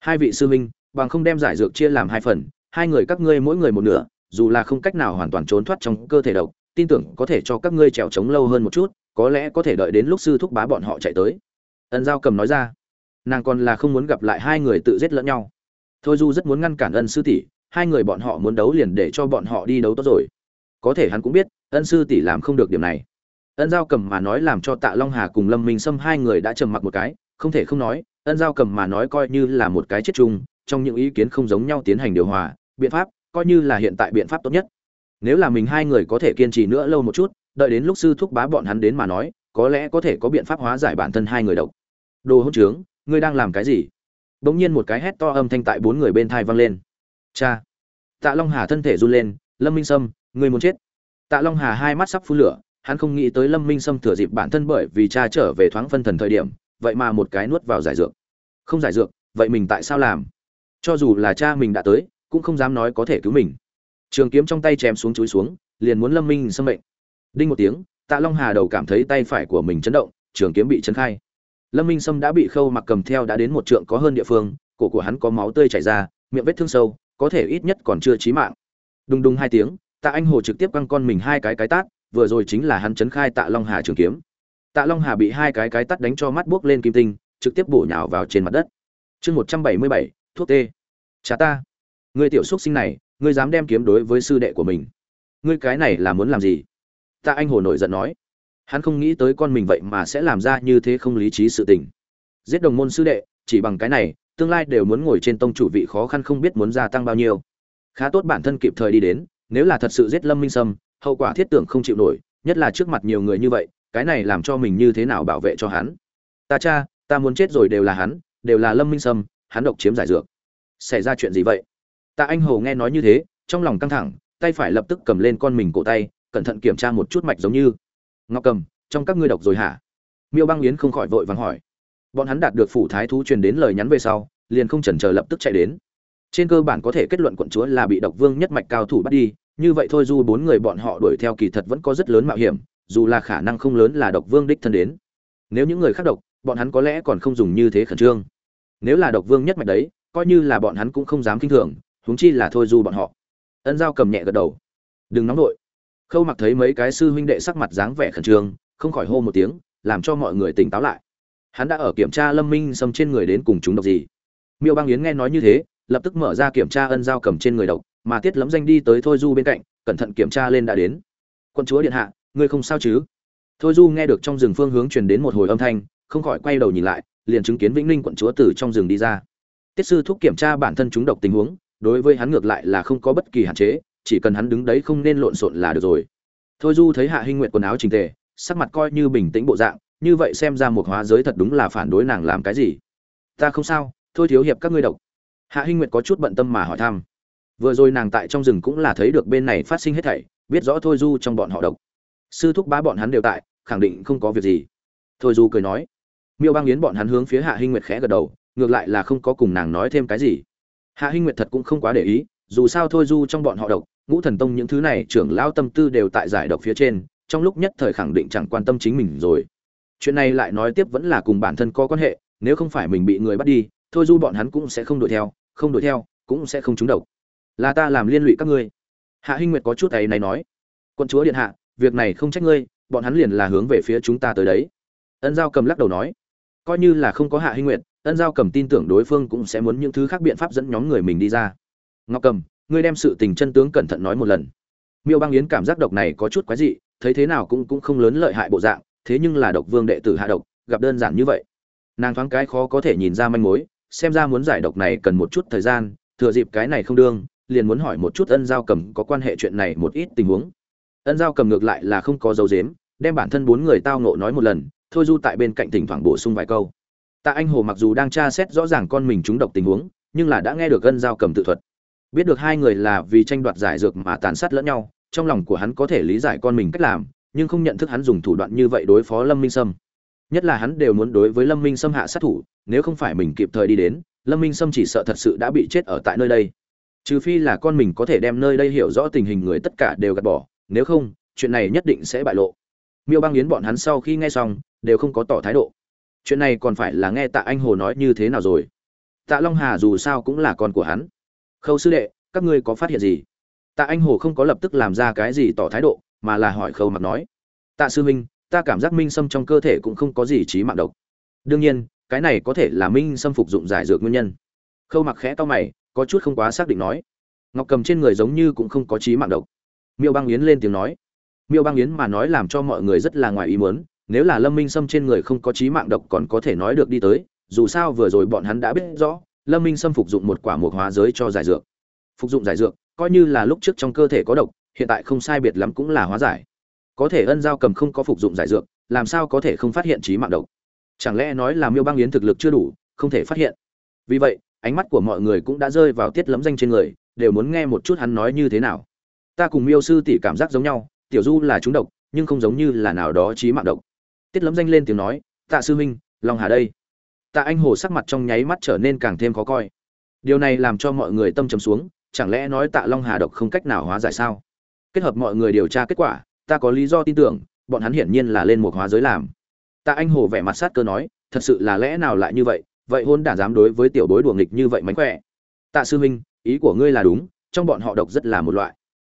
Hai vị sư minh bằng không đem giải dược chia làm hai phần, hai người các ngươi mỗi người một nửa, dù là không cách nào hoàn toàn trốn thoát trong cơ thể độc, tin tưởng có thể cho các ngươi trèo trống lâu hơn một chút, có lẽ có thể đợi đến lúc sư thúc bá bọn họ chạy tới. Ân giao cầm nói ra. Nàng còn là không muốn gặp lại hai người tự giết lẫn nhau. Thôi du rất muốn ngăn cản ân sư tỷ, hai người bọn họ muốn đấu liền để cho bọn họ đi đấu tốt rồi. Có thể hắn cũng biết, ân sư tỷ làm không được điểm này ân giao cầm mà nói làm cho tạ long hà cùng lâm minh sâm hai người đã trầm mặc một cái, không thể không nói, ân giao cầm mà nói coi như là một cái chết chung, trong những ý kiến không giống nhau tiến hành điều hòa, biện pháp coi như là hiện tại biện pháp tốt nhất. Nếu là mình hai người có thể kiên trì nữa lâu một chút, đợi đến lúc sư thúc bá bọn hắn đến mà nói, có lẽ có thể có biện pháp hóa giải bản thân hai người độc. Đồ hỗn trướng, ngươi đang làm cái gì? Bỗng nhiên một cái hét to âm thanh tại bốn người bên thai vang lên. Cha! Tạ long hà thân thể run lên, lâm minh sâm, ngươi muốn chết. Tạ long hà hai mắt sắp phun lửa hắn không nghĩ tới lâm minh sâm thừa dịp bản thân bởi vì cha trở về thoáng phân thần thời điểm, vậy mà một cái nuốt vào giải dược. Không giải dược, vậy mình tại sao làm? Cho dù là cha mình đã tới, cũng không dám nói có thể cứu mình. Trường kiếm trong tay chém xuống chúi xuống, liền muốn lâm minh xâm mệnh. Đinh một tiếng, tạ long hà đầu cảm thấy tay phải của mình chấn động, trường kiếm bị chấn khai. Lâm minh sâm đã bị khâu mặc cầm theo đã đến một trượng có hơn địa phương, cổ của hắn có máu tươi chảy ra, miệng vết thương sâu, có thể ít nhất còn chưa chí mạng. Đùng đùng hai tiếng, tạ anh hồ trực tiếp quăng con mình hai cái cái tát vừa rồi chính là hắn chấn khai tạ long hà trường kiếm. Tạ long hà bị hai cái cái tát đánh cho mắt buốc lên kim tinh, trực tiếp bổ nhào vào trên mặt đất. Chương một trăm bảy mươi bảy, thuốc tê. Chà ta. Ngươi tiểu xuất sinh này, ngươi dám đem kiếm đối với sư đệ của mình. Ngươi cái này là muốn làm gì? Tạ anh hồ nổi giận nói. Hắn không nghĩ tới con mình vậy mà sẽ làm ra như thế không lý trí sự tình. Giết đồng môn sư đệ, chỉ bằng cái này, tương lai đều muốn ngồi trên tông chủ vị khó khăn không biết muốn gia tăng bao nhiêu. Khá tốt bản thân kịp thời đi đến, nếu là thật sự giết lâm minh sâm hậu quả thiết tưởng không chịu nổi, nhất là trước mặt nhiều người như vậy, cái này làm cho mình như thế nào bảo vệ cho hắn? Ta cha, ta muốn chết rồi đều là hắn, đều là lâm minh sâm, hắn độc chiếm giải dược. Xảy ra chuyện gì vậy? Tạ anh hồ nghe nói như thế, trong lòng căng thẳng, tay phải lập tức cầm lên con mình cổ tay, cẩn thận kiểm tra một chút mạch giống như. Ngọc cầm, trong các ngươi độc rồi hả? Miêu băng yến không khỏi vội vàng hỏi. Bọn hắn đạt được phủ thái thú truyền đến lời nhắn về sau, liền không chần chờ lập tức chạy đến. Trên cơ bản có thể kết luận quận chúa là bị độc vương nhất mạch cao thủ bắt đi như vậy thôi dù bốn người bọn họ đuổi theo kỳ thật vẫn có rất lớn mạo hiểm, dù là khả năng không lớn là độc vương đích thân đến. Nếu những người khác độc, bọn hắn có lẽ còn không dùng như thế khẩn trương. Nếu là độc vương nhất mạch đấy, coi như là bọn hắn cũng không dám kinh thường, huống chi là thôi du bọn họ. Ân giao cầm nhẹ gật đầu. Đừng nóng đội khâu mặc thấy mấy cái sư huynh đệ sắc mặt dáng vẻ khẩn trương, không khỏi hô một tiếng, làm cho mọi người tỉnh táo lại. Hắn đã ở kiểm tra lâm minh xâm trên người đến cùng chúng độc gì. Miêu băng yến nghe nói như thế, lập tức mở ra kiểm tra ân giao cầm trên người độc mà tiết lấm danh đi tới thôi du bên cạnh, cẩn thận kiểm tra lên đã đến. Quân chúa điện hạ, ngươi không sao chứ? Thôi du nghe được trong rừng phương hướng truyền đến một hồi âm thanh, không khỏi quay đầu nhìn lại, liền chứng kiến vĩnh ninh quận chúa từ trong rừng đi ra. Tiết sư thúc kiểm tra bản thân chúng độc tình huống, đối với hắn ngược lại là không có bất kỳ hạn chế, chỉ cần hắn đứng đấy không nên lộn xộn là được rồi. Thôi du thấy hạ hinh nguyện quần áo trình tề, sắc mặt coi như bình tĩnh bộ dạng, như vậy xem ra một hóa giới thật đúng là phản đối nàng làm cái gì. Ta không sao, thôi thiếu hiệp các ngươi độc. Hạ hinh nguyệt có chút bận tâm mà hỏi thăm vừa rồi nàng tại trong rừng cũng là thấy được bên này phát sinh hết thảy, biết rõ thôi du trong bọn họ độc. Sư thúc bá bọn hắn đều tại, khẳng định không có việc gì. Thôi du cười nói. Miêu băng yến bọn hắn hướng phía hạ hinh nguyệt khẽ gật đầu, ngược lại là không có cùng nàng nói thêm cái gì. Hạ hinh nguyệt thật cũng không quá để ý, dù sao thôi du trong bọn họ độc, ngũ thần tông những thứ này trưởng lao tâm tư đều tại giải độc phía trên, trong lúc nhất thời khẳng định chẳng quan tâm chính mình rồi. Chuyện này lại nói tiếp vẫn là cùng bản thân có quan hệ, nếu không phải mình bị người bắt đi, thôi du bọn hắn cũng sẽ không đuổi theo, không đuổi theo, cũng sẽ không trúng độc là ta làm liên lụy các ngươi. Hạ hinh nguyệt có chút ấy này nói quân chúa điện hạ, việc này không trách ngươi, bọn hắn liền là hướng về phía chúng ta tới đấy. Ân giao cầm lắc đầu nói, coi như là không có hạ hinh nguyệt, ân giao cầm tin tưởng đối phương cũng sẽ muốn những thứ khác biện pháp dẫn nhóm người mình đi ra. Ngọc cầm, ngươi đem sự tình chân tướng cẩn thận nói một lần. Miêu băng yến cảm giác độc này có chút quái dị, thấy thế nào cũng cũng không lớn lợi hại bộ dạng, thế nhưng là độc vương đệ tử hạ độc, gặp đơn giản như vậy. Nàng thoáng cái khó có thể nhìn ra manh mối, xem ra muốn giải độc này cần một chút thời gian, thừa dịp cái này không đương liền muốn hỏi một chút ân giao cầm có quan hệ chuyện này một ít tình huống. Ân giao cầm ngược lại là không có dấu dếm đem bản thân bốn người tao nộ nói một lần, thôi du tại bên cạnh thỉnh thoảng bổ sung vài câu. Tạ anh hồ mặc dù đang tra xét rõ ràng con mình trúng độc tình huống, nhưng là đã nghe được ân giao cầm tự thuật. Biết được hai người là vì tranh đoạt giải dược mà tàn sát lẫn nhau, trong lòng của hắn có thể lý giải con mình cách làm, nhưng không nhận thức hắn dùng thủ đoạn như vậy đối phó lâm minh sâm. Nhất là hắn đều muốn đối với lâm minh sâm hạ sát thủ, nếu không phải mình kịp thời đi đến, lâm minh sâm chỉ sợ thật sự đã bị chết ở tại nơi đây trừ phi là con mình có thể đem nơi đây hiểu rõ tình hình người tất cả đều gạt bỏ, nếu không, chuyện này nhất định sẽ bại lộ. Miêu băng yến bọn hắn sau khi nghe xong, đều không có tỏ thái độ. Chuyện này còn phải là nghe tạ anh hồ nói như thế nào rồi? Tạ long hà dù sao cũng là con của hắn. Khâu sư đệ, các ngươi có phát hiện gì? Tạ anh hồ không có lập tức làm ra cái gì tỏ thái độ, mà là hỏi khâu mặc nói. Tạ sư minh ta cảm giác minh sâm trong cơ thể cũng không có gì trí mạng độc. Đương nhiên, cái này có thể là minh sâm phục dụng giải dược nguyên nhân. Khâu mặc khẽ to mày có chút không quá xác định nói. Ngọc cầm trên người giống như cũng không có trí mạng độc. Miêu băng yến lên tiếng nói. Miêu băng yến mà nói làm cho mọi người rất là ngoài ý muốn, nếu là lâm minh sâm trên người không có trí mạng độc còn có thể nói được đi tới, dù sao vừa rồi bọn hắn đã biết rõ, lâm minh sâm phục dụng một quả mục hóa giới cho giải dược. Phục dụng giải dược, coi như là lúc trước trong cơ thể có độc, hiện tại không sai biệt lắm cũng là hóa giải. Có thể ân giao cầm không có phục dụng giải dược, làm sao có thể không phát hiện trí mạng độc? Chẳng lẽ nói là miêu băng yến thực lực chưa đủ, không thể phát hiện? Vì vậy ánh mắt của mọi người cũng đã rơi vào tiết lấm danh trên người, đều muốn nghe một chút hắn nói như thế nào. Ta cùng miêu sư tỷ cảm giác giống nhau, tiểu du là chúng độc, nhưng không giống như là nào đó trí mạng độc. Tiết lấm danh lên tiếng nói, tạ sư huynh, long hà đây. Tạ anh hồ sắc mặt trong nháy mắt trở nên càng thêm khó coi. Điều này làm cho mọi người tâm trầm xuống, chẳng lẽ nói tạ long hà độc không cách nào hóa giải sao? Kết hợp mọi người điều tra kết quả, ta có lý do tin tưởng, bọn hắn hiển nhiên là lên một hóa giới làm. Tạ anh hồ vẻ mặt sát cơ nói, thật sự là lẽ nào lại như vậy? Vậy hôn đản dám đối với tiểu bối đùa nghịch như vậy mánh khỏe. Tạ sư huynh, ý của ngươi là đúng, trong bọn họ độc rất là một loại.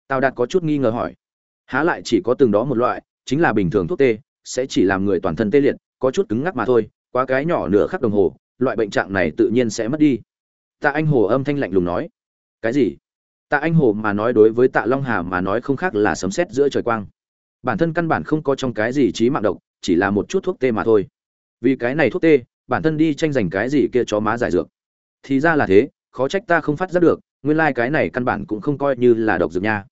Tào đạt có chút nghi ngờ hỏi. Há lại chỉ có từng đó một loại, chính là bình thường thuốc tê, sẽ chỉ làm người toàn thân tê liệt, có chút cứng ngắc mà thôi, quá cái nhỏ nửa khắc đồng hồ, loại bệnh trạng này tự nhiên sẽ mất đi. Tạ anh hồ âm thanh lạnh lùng nói. Cái gì? Tạ anh hồ mà nói đối với tạ long hà mà nói không khác là sấm sét giữa trời quang. Bản thân căn bản không có trong cái gì trí mạng độc, chỉ là một chút thuốc tê mà thôi. Vì cái này thuốc tê bản thân đi tranh giành cái gì kia chó má giải dược. Thì ra là thế, khó trách ta không phát giác được, nguyên lai cái này căn bản cũng không coi như là độc dược nha.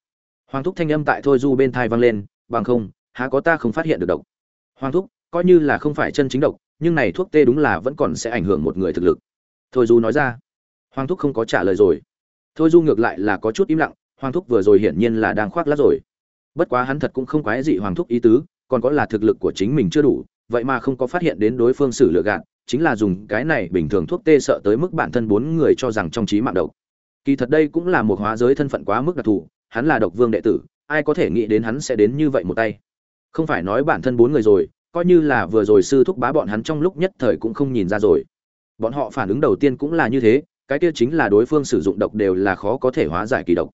Hoàng thúc thanh âm tại thôi du bên thai vang lên, bằng không, há có ta không phát hiện được độc? Hoàng thúc, coi như là không phải chân chính độc, nhưng này thuốc tê đúng là vẫn còn sẽ ảnh hưởng một người thực lực. Thôi du nói ra. Hoàng thúc không có trả lời rồi. Thôi du ngược lại là có chút im lặng, hoàng thúc vừa rồi hiển nhiên là đang khoác lát rồi. Bất quá hắn thật cũng không quái dị hoàng thúc ý tứ, còn có là thực lực của chính mình chưa đủ, vậy mà không có phát hiện đến đối phương xử lựa gạt chính là dùng cái này bình thường thuốc tê sợ tới mức bản thân bốn người cho rằng trong trí mạng độc. Kỳ thật đây cũng là một hóa giới thân phận quá mức đặc thù, hắn là độc vương đệ tử, ai có thể nghĩ đến hắn sẽ đến như vậy một tay. Không phải nói bản thân bốn người rồi, coi như là vừa rồi sư thúc bá bọn hắn trong lúc nhất thời cũng không nhìn ra rồi. Bọn họ phản ứng đầu tiên cũng là như thế, cái kia chính là đối phương sử dụng độc đều là khó có thể hóa giải kỳ độc.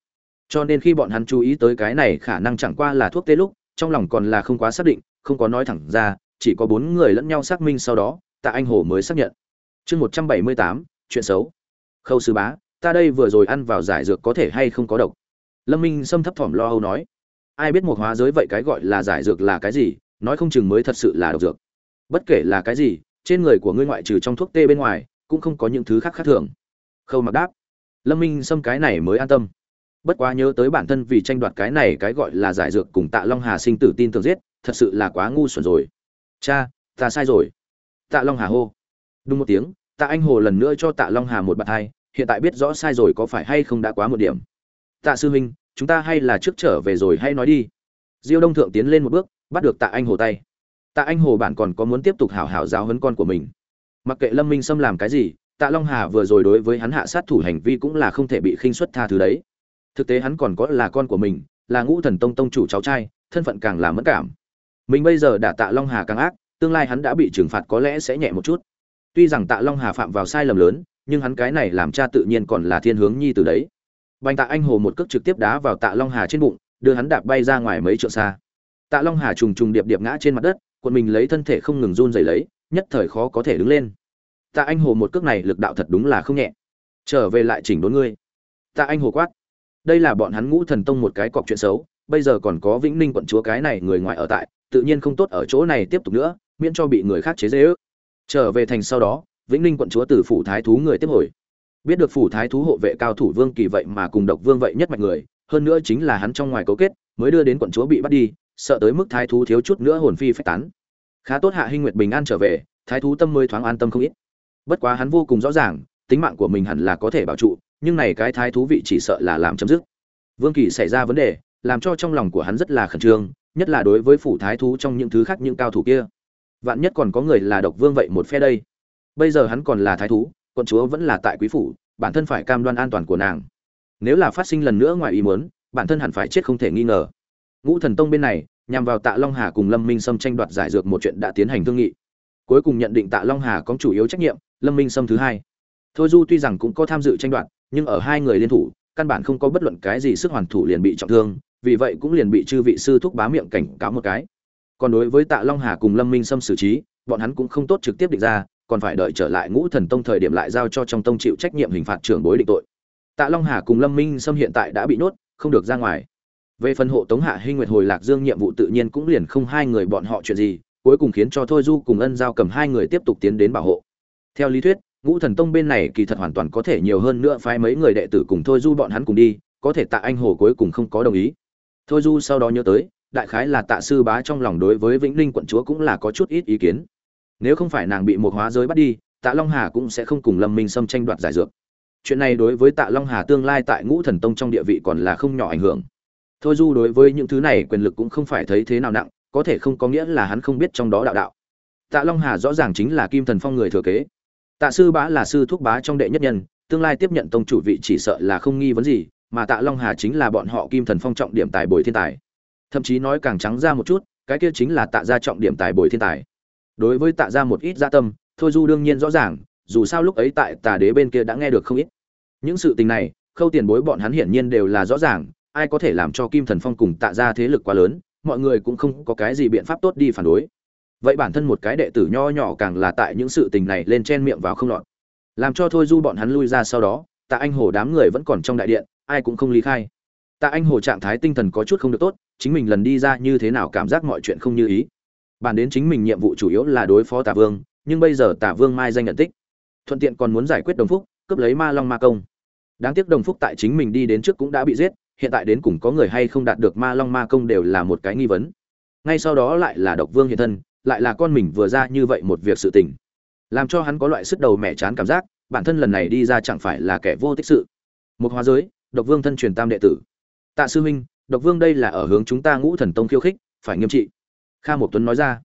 Cho nên khi bọn hắn chú ý tới cái này khả năng chẳng qua là thuốc tê lúc, trong lòng còn là không quá xác định, không có nói thẳng ra, chỉ có bốn người lẫn nhau xác minh sau đó tạ anh hồ mới xác nhận. Chương một trăm bảy mươi tám, chuyện xấu. Khâu sư bá, ta đây vừa rồi ăn vào giải dược có thể hay không có độc? Lâm minh xâm thấp thỏm lo âu nói. Ai biết một hóa giới vậy cái gọi là giải dược là cái gì, nói không chừng mới thật sự là độc dược. Bất kể là cái gì, trên người của ngươi ngoại trừ trong thuốc tê bên ngoài, cũng không có những thứ khác khác thường. Khâu mặc đáp. Lâm minh xâm cái này mới an tâm. Bất quá nhớ tới bản thân vì tranh đoạt cái này cái gọi là giải dược cùng tạ long hà sinh tử tin tưởng giết, thật sự là quá ngu xuẩn rồi. Cha, ta sai rồi tạ long hà hô. Đúng một tiếng, tạ anh hồ lần nữa cho tạ long hà một bạt hai, hiện tại biết rõ sai rồi có phải hay không đã quá một điểm. Tạ sư huynh, chúng ta hay là trước trở về rồi hay nói đi. Diêu đông thượng tiến lên một bước, bắt được tạ anh hồ tay. Tạ anh hồ bản còn có muốn tiếp tục hảo hảo giáo huấn con của mình. Mặc kệ lâm minh xâm làm cái gì, tạ long hà vừa rồi đối với hắn hạ sát thủ hành vi cũng là không thể bị khinh xuất tha thứ đấy. Thực tế hắn còn có là con của mình, là ngũ thần tông tông chủ cháu trai, thân phận càng là mất cảm. Mình bây giờ đã tạ long hà càng ác tương lai hắn đã bị trừng phạt có lẽ sẽ nhẹ một chút. Tuy rằng tạ long hà phạm vào sai lầm lớn, nhưng hắn cái này làm cha tự nhiên còn là thiên hướng nhi từ đấy. Bành tạ anh hồ một cước trực tiếp đá vào tạ long hà trên bụng, đưa hắn đạp bay ra ngoài mấy trượng xa. Tạ long hà trùng trùng điệp điệp ngã trên mặt đất quần mình lấy thân thể không ngừng run rẩy lấy, nhất thời khó có thể đứng lên. Tạ anh hồ một cước này lực đạo thật đúng là không nhẹ. Trở về lại chỉnh đốn ngươi. Tạ anh hồ quát. Đây là bọn hắn ngũ thần tông một cái cọc chuyện xấu, bây giờ còn có vĩnh ninh quận chúa cái này người ngoài ở tại, tự nhiên không tốt ở chỗ này tiếp tục nữa miễn cho bị người khác chế dễ ước. Trở về thành sau đó, vĩnh ninh quận chúa từ phủ thái thú người tiếp hồi. Biết được phủ thái thú hộ vệ cao thủ vương kỳ vậy mà cùng độc vương vậy nhất mạch người, hơn nữa chính là hắn trong ngoài cấu kết, mới đưa đến quận chúa bị bắt đi, sợ tới mức thái thú thiếu chút nữa hồn phi phách tán. Khá tốt hạ hinh nguyệt bình an trở về, thái thú tâm mới thoáng an tâm không ít. Bất quá hắn vô cùng rõ ràng, tính mạng của mình hẳn là có thể bảo trụ, nhưng này cái thái thú vị chỉ sợ là làm chấm dứt. Vương kỳ xảy ra vấn đề, làm cho trong lòng của hắn rất là khẩn trương, nhất là đối với phủ thái thú trong những thứ khác những cao thủ kia vạn nhất còn có người là độc vương vậy một phe đây. Bây giờ hắn còn là thái thú, quận chúa vẫn là tại quý phủ, bản thân phải cam đoan an toàn của nàng. Nếu là phát sinh lần nữa ngoài ý muốn, bản thân hẳn phải chết không thể nghi ngờ. Ngũ thần tông bên này, nhằm vào tạ long hà cùng lâm minh sâm tranh đoạt giải dược một chuyện đã tiến hành thương nghị. Cuối cùng nhận định tạ long hà có chủ yếu trách nhiệm, lâm minh sâm thứ hai. Thôi du tuy rằng cũng có tham dự tranh đoạt, nhưng ở hai người liên thủ, căn bản không có bất luận cái gì sức hoàn thủ liền bị trọng thương, vì vậy cũng liền bị chư vị sư thúc bá miệng cảnh cáo một cái còn đối với tạ long hà cùng lâm minh sâm xử trí, bọn hắn cũng không tốt trực tiếp định ra, còn phải đợi trở lại ngũ thần tông thời điểm lại giao cho trong tông chịu trách nhiệm hình phạt trưởng bối định tội. Tạ long hà cùng lâm minh sâm hiện tại đã bị nhốt, không được ra ngoài. Về phần hộ tống hạ hinh nguyệt hồi lạc dương nhiệm vụ tự nhiên cũng liền không hai người bọn họ chuyện gì, cuối cùng khiến cho thôi du cùng ân giao cầm hai người tiếp tục tiến đến bảo hộ. Theo lý thuyết, ngũ thần tông bên này kỳ thật hoàn toàn có thể nhiều hơn nữa phái mấy người đệ tử cùng thôi du bọn hắn cùng đi, có thể tạ anh hồ cuối cùng không có đồng ý. Thôi du sau đó nhớ tới đại khái là tạ sư bá trong lòng đối với vĩnh linh quận chúa cũng là có chút ít ý kiến. Nếu không phải nàng bị một hóa giới bắt đi, tạ long hà cũng sẽ không cùng lâm minh xâm tranh đoạt giải dược. Chuyện này đối với tạ long hà tương lai tại ngũ thần tông trong địa vị còn là không nhỏ ảnh hưởng. Thôi du đối với những thứ này quyền lực cũng không phải thấy thế nào nặng, có thể không có nghĩa là hắn không biết trong đó đạo đạo. Tạ long hà rõ ràng chính là kim thần phong người thừa kế. Tạ sư bá là sư thúc bá trong đệ nhất nhân, tương lai tiếp nhận tông chủ vị chỉ sợ là không nghi vấn gì, mà tạ long hà chính là bọn họ kim thần phong trọng điểm tài bồi thiên tài thậm chí nói càng trắng ra một chút, cái kia chính là tạ ra trọng điểm tài bồi thiên tài. Đối với tạ ra một ít gia tâm, thôi du đương nhiên rõ ràng, dù sao lúc ấy tại tà đế bên kia đã nghe được không ít. Những sự tình này, khâu tiền bối bọn hắn hiển nhiên đều là rõ ràng, ai có thể làm cho kim thần phong cùng tạ ra thế lực quá lớn, mọi người cũng không có cái gì biện pháp tốt đi phản đối. Vậy bản thân một cái đệ tử nho nhỏ càng là tại những sự tình này lên chen miệng vào không lọt. Làm cho thôi du bọn hắn lui ra sau đó, tạ anh hồ đám người vẫn còn trong đại điện, ai cũng không lý khai tạ anh hồ trạng thái tinh thần có chút không được tốt, chính mình lần đi ra như thế nào cảm giác mọi chuyện không như ý. Bản đến chính mình nhiệm vụ chủ yếu là đối phó Tạ vương, nhưng bây giờ Tạ vương mai danh nhận tích. Thuận tiện còn muốn giải quyết đồng phúc, cướp lấy ma long ma công. Đáng tiếc đồng phúc tại chính mình đi đến trước cũng đã bị giết, hiện tại đến cùng có người hay không đạt được ma long ma công đều là một cái nghi vấn. Ngay sau đó lại là độc vương hiện thân, lại là con mình vừa ra như vậy một việc sự tình. Làm cho hắn có loại sức đầu mẹ chán cảm giác, bản thân lần này đi ra chẳng phải là kẻ vô tích sự. Một hóa giới, độc vương thân truyền tam đệ tử tạ sư huynh, độc vương đây là ở hướng chúng ta ngũ thần tông khiêu khích, phải nghiêm trị. Kha một tuấn nói ra.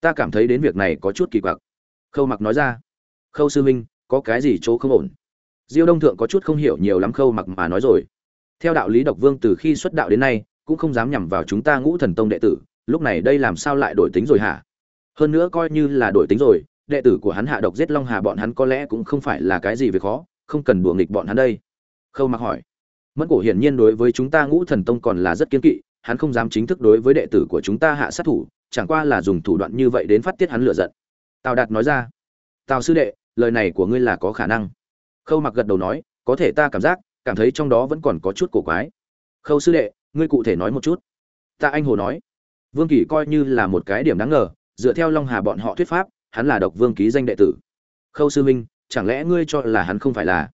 Ta cảm thấy đến việc này có chút kỳ quặc. Khâu mặc nói ra. Khâu sư huynh, có cái gì chỗ không ổn? Diêu đông thượng có chút không hiểu nhiều lắm khâu mặc mà nói rồi. Theo đạo lý độc vương từ khi xuất đạo đến nay, cũng không dám nhằm vào chúng ta ngũ thần tông đệ tử, lúc này đây làm sao lại đổi tính rồi hả? Hơn nữa coi như là đổi tính rồi, đệ tử của hắn hạ độc giết long hà bọn hắn có lẽ cũng không phải là cái gì về khó, không cần đùa nghịch bọn hắn đây. Khâu mặc hỏi mẫn cổ hiển nhiên đối với chúng ta ngũ thần tông còn là rất kiên kỵ, hắn không dám chính thức đối với đệ tử của chúng ta hạ sát thủ, chẳng qua là dùng thủ đoạn như vậy đến phát tiết hắn lựa giận. Tào đạt nói ra, tào sư đệ, lời này của ngươi là có khả năng. Khâu mặc gật đầu nói, có thể ta cảm giác, cảm thấy trong đó vẫn còn có chút cổ quái. Khâu sư đệ, ngươi cụ thể nói một chút. Tạ anh hồ nói, vương kỳ coi như là một cái điểm đáng ngờ, dựa theo long hà bọn họ thuyết pháp, hắn là độc vương ký danh đệ tử. Khâu sư minh, chẳng lẽ ngươi cho là hắn không phải là?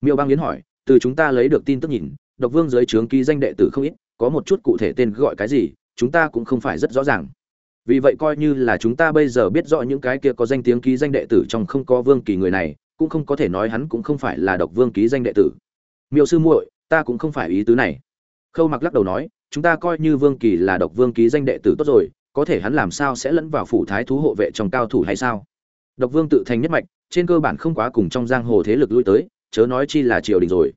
Miêu bang yến hỏi từ chúng ta lấy được tin tức nhìn, độc vương dưới trướng ký danh đệ tử không ít, có một chút cụ thể tên gọi cái gì, chúng ta cũng không phải rất rõ ràng. Vì vậy coi như là chúng ta bây giờ biết rõ những cái kia có danh tiếng ký danh đệ tử trong không có vương kỳ người này, cũng không có thể nói hắn cũng không phải là độc vương ký danh đệ tử. Miêu sư muội, ta cũng không phải ý tứ này. Khâu mặc lắc đầu nói, chúng ta coi như vương kỳ là độc vương ký danh đệ tử tốt rồi, có thể hắn làm sao sẽ lẫn vào phủ thái thú hộ vệ trong cao thủ hay sao? Độc vương tự thành nhất mạch, trên cơ bản không quá cùng trong giang hồ thế lực lui tới chớ nói chi là triều đình rồi.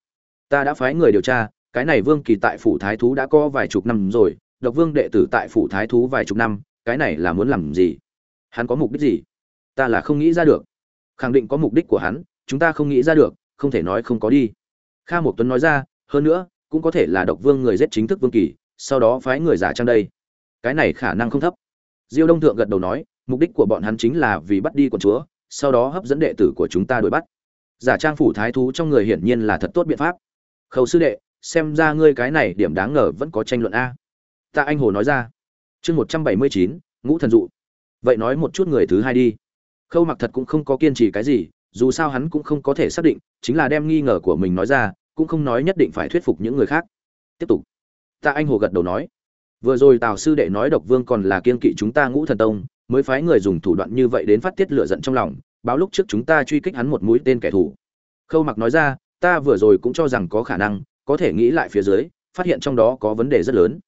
Ta đã phái người điều tra, cái này vương kỳ tại phủ thái thú đã có vài chục năm rồi, độc vương đệ tử tại phủ thái thú vài chục năm, cái này là muốn làm gì? Hắn có mục đích gì? Ta là không nghĩ ra được. Khẳng định có mục đích của hắn, chúng ta không nghĩ ra được, không thể nói không có đi. Kha mộc tuấn nói ra, hơn nữa, cũng có thể là độc vương người giết chính thức vương kỳ, sau đó phái người giả trang đây. Cái này khả năng không thấp. Diêu đông thượng gật đầu nói, mục đích của bọn hắn chính là vì bắt đi quận chúa, sau đó hấp dẫn đệ tử của chúng ta đuổi bắt giả trang phủ thái thú trong người hiển nhiên là thật tốt biện pháp. Khâu sư đệ, xem ra ngươi cái này điểm đáng ngờ vẫn có tranh luận a. Tạ anh hồ nói ra. Chương một trăm bảy mươi chín, ngũ thần dụ. Vậy nói một chút người thứ hai đi. Khâu mặc thật cũng không có kiên trì cái gì, dù sao hắn cũng không có thể xác định, chính là đem nghi ngờ của mình nói ra, cũng không nói nhất định phải thuyết phục những người khác. Tiếp tục. Tạ anh hồ gật đầu nói. Vừa rồi tào sư đệ nói độc vương còn là kiên kỵ chúng ta ngũ thần tông, mới phái người dùng thủ đoạn như vậy đến phát tiết lửa giận trong lòng báo lúc trước chúng ta truy kích hắn một mũi tên kẻ thù. Khâu mặc nói ra, ta vừa rồi cũng cho rằng có khả năng, có thể nghĩ lại phía dưới, phát hiện trong đó có vấn đề rất lớn.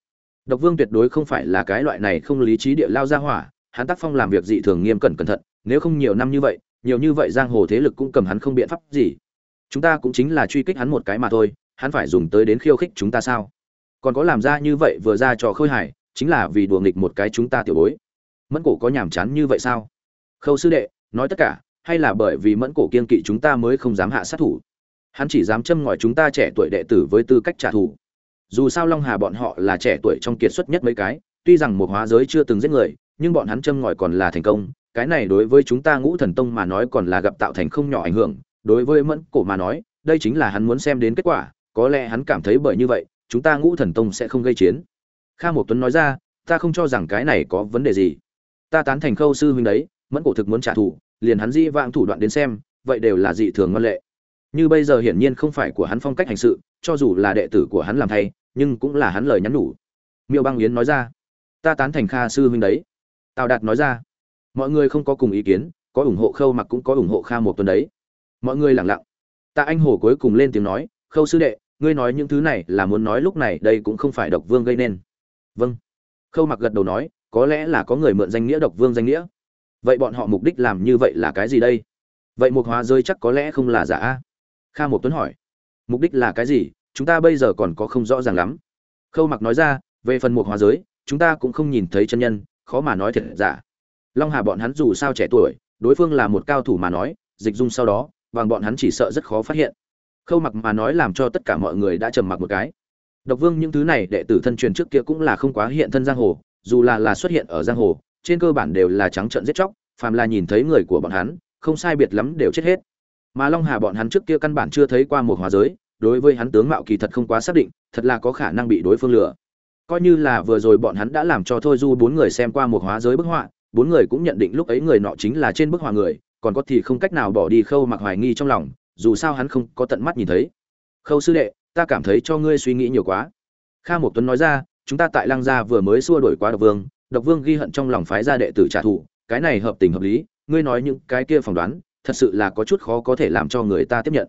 Độc vương tuyệt đối không phải là cái loại này không lý trí địa lao ra hỏa, hắn tác phong làm việc dị thường nghiêm cẩn cẩn thận, nếu không nhiều năm như vậy, nhiều như vậy giang hồ thế lực cũng cầm hắn không biện pháp gì. Chúng ta cũng chính là truy kích hắn một cái mà thôi, hắn phải dùng tới đến khiêu khích chúng ta sao? Còn có làm ra như vậy vừa ra trò khơi hải chính là vì đùa nghịch một cái chúng ta tiểu bối. Mẫn cổ có nhàm chán như vậy sao? Khâu sư đệ, nói tất cả hay là bởi vì mẫn cổ kiên kỵ chúng ta mới không dám hạ sát thủ? Hắn chỉ dám châm ngòi chúng ta trẻ tuổi đệ tử với tư cách trả thù. Dù sao long hà bọn họ là trẻ tuổi trong kiệt xuất nhất mấy cái, tuy rằng một hóa giới chưa từng giết người, nhưng bọn hắn châm ngòi còn là thành công. Cái này đối với chúng ta ngũ thần tông mà nói còn là gặp tạo thành không nhỏ ảnh hưởng. Đối với mẫn cổ mà nói, đây chính là hắn muốn xem đến kết quả. Có lẽ hắn cảm thấy bởi như vậy, chúng ta ngũ thần tông sẽ không gây chiến. Kha một tuấn nói ra, ta không cho rằng cái này có vấn đề gì. Ta tán thành khâu sư huynh đấy, mẫn cổ thực muốn trả thù liền hắn dĩ vãng thủ đoạn đến xem, vậy đều là dị thường ngân lệ. Như bây giờ hiển nhiên không phải của hắn phong cách hành sự, cho dù là đệ tử của hắn làm thay, nhưng cũng là hắn lời nhắn nhủ. Miêu băng yến nói ra, ta tán thành kha sư huynh đấy. Tào đạt nói ra, mọi người không có cùng ý kiến, có ủng hộ khâu mặc cũng có ủng hộ kha một tuần đấy. Mọi người lẳng lặng. Tạ anh hồ cuối cùng lên tiếng nói, khâu sư đệ, ngươi nói những thứ này là muốn nói lúc này đây cũng không phải độc vương gây nên. Vâng. Khâu mặc gật đầu nói, có lẽ là có người mượn danh nghĩa độc vương danh nghĩa vậy bọn họ mục đích làm như vậy là cái gì đây? Vậy mục hóa rơi chắc có lẽ không là giả a? Kha một tuấn hỏi. Mục đích là cái gì? Chúng ta bây giờ còn có không rõ ràng lắm. Khâu mặc nói ra, về phần mục hóa giới, chúng ta cũng không nhìn thấy chân nhân, khó mà nói thiệt giả. Long hà bọn hắn dù sao trẻ tuổi, đối phương là một cao thủ mà nói, dịch dung sau đó vàng bọn hắn chỉ sợ rất khó phát hiện. Khâu mặc mà nói làm cho tất cả mọi người đã trầm mặc một cái. Độc vương những thứ này đệ tử thân truyền trước kia cũng là không quá hiện thân giang hồ, dù là là xuất hiện ở giang hồ trên cơ bản đều là trắng trợn giết chóc, phàm là nhìn thấy người của bọn hắn, không sai biệt lắm đều chết hết. Mà long hà bọn hắn trước kia căn bản chưa thấy qua một hóa giới, đối với hắn tướng mạo kỳ thật không quá xác định, thật là có khả năng bị đối phương lừa. Coi như là vừa rồi bọn hắn đã làm cho thôi du bốn người xem qua một hóa giới bức họa, bốn người cũng nhận định lúc ấy người nọ chính là trên bức họa người, còn có thì không cách nào bỏ đi khâu mặc hoài nghi trong lòng, dù sao hắn không có tận mắt nhìn thấy. Khâu sư đệ, ta cảm thấy cho ngươi suy nghĩ nhiều quá. Kha Mộc tuấn nói ra, chúng ta tại lăng gia vừa mới xua đuổi qua độc vương độc vương ghi hận trong lòng phái ra đệ tử trả thù, cái này hợp tình hợp lý, ngươi nói những cái kia phỏng đoán, thật sự là có chút khó có thể làm cho người ta tiếp nhận.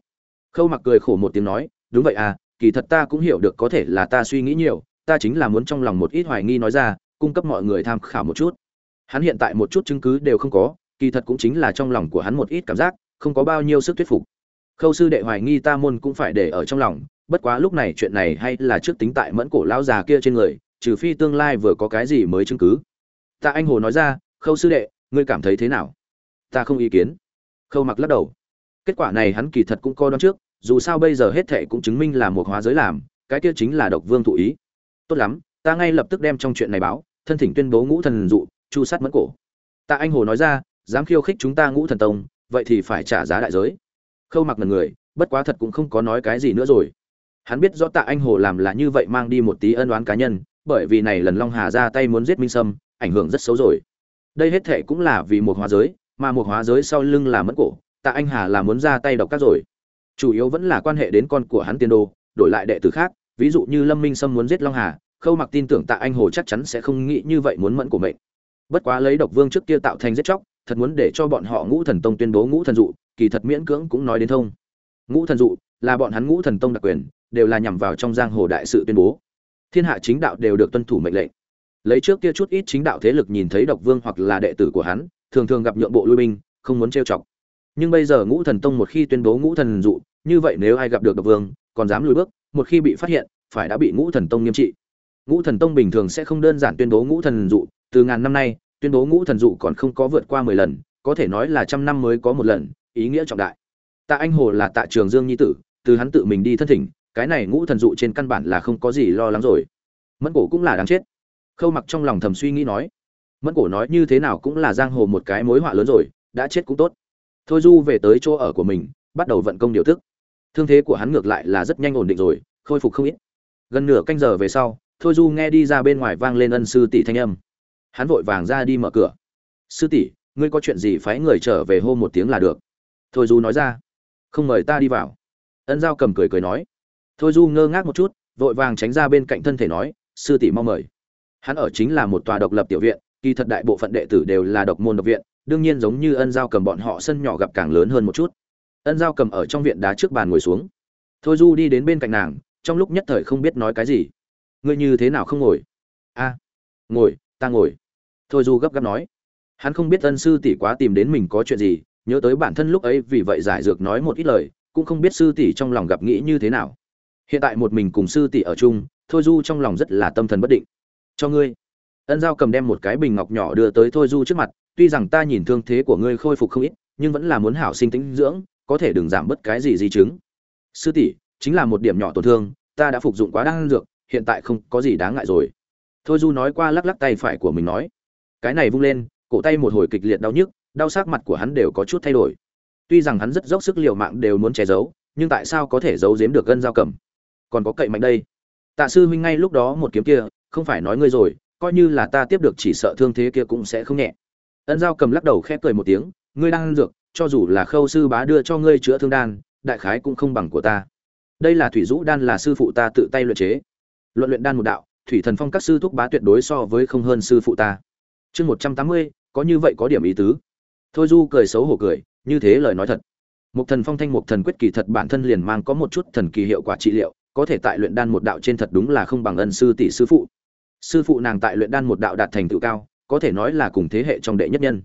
Khâu mặc cười khổ một tiếng nói, đúng vậy à kỳ thật ta cũng hiểu được có thể là ta suy nghĩ nhiều, ta chính là muốn trong lòng một ít hoài nghi nói ra, cung cấp mọi người tham khảo một chút. Hắn hiện tại một chút chứng cứ đều không có, kỳ thật cũng chính là trong lòng của hắn một ít cảm giác, không có bao nhiêu sức thuyết phục. Khâu sư đệ hoài nghi ta môn cũng phải để ở trong lòng, bất quá lúc này chuyện này hay là trước tính tại mẫn cổ lão già kia trên người trừ phi tương lai vừa có cái gì mới chứng cứ. Tạ anh hồ nói ra, khâu sư đệ, ngươi cảm thấy thế nào? Ta không ý kiến. Khâu mặc lắc đầu. Kết quả này hắn kỳ thật cũng coi đoán trước, dù sao bây giờ hết thệ cũng chứng minh là một hóa giới làm, cái kia chính là độc vương thụ ý. Tốt lắm, ta ngay lập tức đem trong chuyện này báo, thân thỉnh tuyên bố ngũ thần dụ, chu sát mẫn cổ. Tạ anh hồ nói ra, dám khiêu khích chúng ta ngũ thần tông, vậy thì phải trả giá đại giới. Khâu mặc ngần người, bất quá thật cũng không có nói cái gì nữa rồi. Hắn biết rõ tạ anh hồ làm là như vậy mang đi một tí ân oán cá nhân bởi vì này lần long hà ra tay muốn giết minh sâm, ảnh hưởng rất xấu rồi. Đây hết thệ cũng là vì một hóa giới, mà một hóa giới sau lưng là mất cổ, tạ anh hà là muốn ra tay độc các rồi. Chủ yếu vẫn là quan hệ đến con của hắn tiên đô, đổi lại đệ tử khác, ví dụ như lâm minh sâm muốn giết long hà, khâu mặc tin tưởng tạ anh hồ chắc chắn sẽ không nghĩ như vậy muốn mẫn của mệnh. Bất quá lấy độc vương trước kia tạo thành giết chóc, thật muốn để cho bọn họ ngũ thần tông tuyên bố ngũ thần dụ, kỳ thật miễn cưỡng cũng nói đến thông. Ngũ thần dụ là bọn hắn ngũ thần tông đặc quyền, đều là nhằm vào trong giang hồ đại sự tuyên bố thiên hạ chính đạo đều được tuân thủ mệnh lệnh. Lấy trước kia chút ít chính đạo thế lực nhìn thấy độc vương hoặc là đệ tử của hắn, thường thường gặp nhượng bộ lui binh, không muốn trêu chọc. Nhưng bây giờ ngũ thần tông một khi tuyên bố ngũ thần dụ, như vậy nếu ai gặp được độc vương, còn dám lùi bước, một khi bị phát hiện, phải đã bị ngũ thần tông nghiêm trị. Ngũ thần tông bình thường sẽ không đơn giản tuyên bố ngũ thần dụ, từ ngàn năm nay, tuyên bố ngũ thần dụ còn không có vượt qua mười lần, có thể nói là trăm năm mới có một lần, ý nghĩa trọng đại. Tạ anh hồ là tạ trường dương nhi tử, từ hắn tự mình đi thân thỉnh cái này ngũ thần dụ trên căn bản là không có gì lo lắng rồi. Mẫn cổ cũng là đáng chết. Khâu mặc trong lòng thầm suy nghĩ nói, mẫn cổ nói như thế nào cũng là giang hồ một cái mối họa lớn rồi, đã chết cũng tốt. Thôi du về tới chỗ ở của mình, bắt đầu vận công điều tức. Thương thế của hắn ngược lại là rất nhanh ổn định rồi, khôi phục không ít. Gần nửa canh giờ về sau, thôi du nghe đi ra bên ngoài vang lên ân sư tỷ thanh âm. Hắn vội vàng ra đi mở cửa. Sư tỷ, ngươi có chuyện gì phái người trở về hô một tiếng là được. Thôi du nói ra. Không mời ta đi vào. Ân giao cầm cười cười nói thôi du ngơ ngác một chút, vội vàng tránh ra bên cạnh thân thể nói, sư tỷ mong mời. Hắn ở chính là một tòa độc lập tiểu viện, kỳ thật đại bộ phận đệ tử đều là độc môn độc viện, đương nhiên giống như ân giao cầm bọn họ sân nhỏ gặp càng lớn hơn một chút. Ân giao cầm ở trong viện đá trước bàn ngồi xuống. Thôi du đi đến bên cạnh nàng, trong lúc nhất thời không biết nói cái gì. Ngươi như thế nào không ngồi? A, ngồi, ta ngồi. Thôi du gấp gáp nói. Hắn không biết ân sư tỷ quá tìm đến mình có chuyện gì, nhớ tới bản thân lúc ấy vì vậy giải dược nói một ít lời, cũng không biết sư tỷ trong lòng gặp nghĩ như thế nào hiện tại một mình cùng sư tỷ ở chung, thôi du trong lòng rất là tâm thần bất định. Cho ngươi. Ân giao cầm đem một cái bình ngọc nhỏ đưa tới thôi du trước mặt, tuy rằng ta nhìn thương thế của ngươi khôi phục không ít, nhưng vẫn là muốn hảo sinh tĩnh dưỡng, có thể đừng giảm bớt cái gì di chứng. Sư tỷ, chính là một điểm nhỏ tổn thương, ta đã phục dụng quá đan dược, hiện tại không có gì đáng ngại rồi. Thôi du nói qua lắc lắc tay phải của mình nói. Cái này vung lên, cổ tay một hồi kịch liệt đau nhức, đau sắc mặt của hắn đều có chút thay đổi. Tuy rằng hắn rất dốc sức liều mạng đều muốn che giấu, nhưng tại sao có thể giấu giếm được gân dao cầm? Còn có cậy mạnh đây. Tạ sư huynh ngay lúc đó một kiếm kia, không phải nói ngươi rồi, coi như là ta tiếp được chỉ sợ thương thế kia cũng sẽ không nhẹ. Ân giao cầm lắc đầu khép cười một tiếng, ngươi đang ăn dược, cho dù là khâu sư bá đưa cho ngươi chữa thương đan, đại khái cũng không bằng của ta. Đây là thủy dũ đan là sư phụ ta tự tay luyện chế. Luận luyện đan một đạo, thủy thần phong các sư thúc bá tuyệt đối so với không hơn sư phụ ta. Chương một trăm tám mươi, có như vậy có điểm ý tứ. Thôi du cười xấu hổ cười, như thế lời nói thật. Một thần phong thanh một thần quyết kỳ thật bản thân liền mang có một chút thần kỳ hiệu quả trị liệu có thể tại luyện đan một đạo trên thật đúng là không bằng ân sư tỷ sư phụ. Sư phụ nàng tại luyện đan một đạo đạt thành tựu cao, có thể nói là cùng thế hệ trong đệ nhất nhân.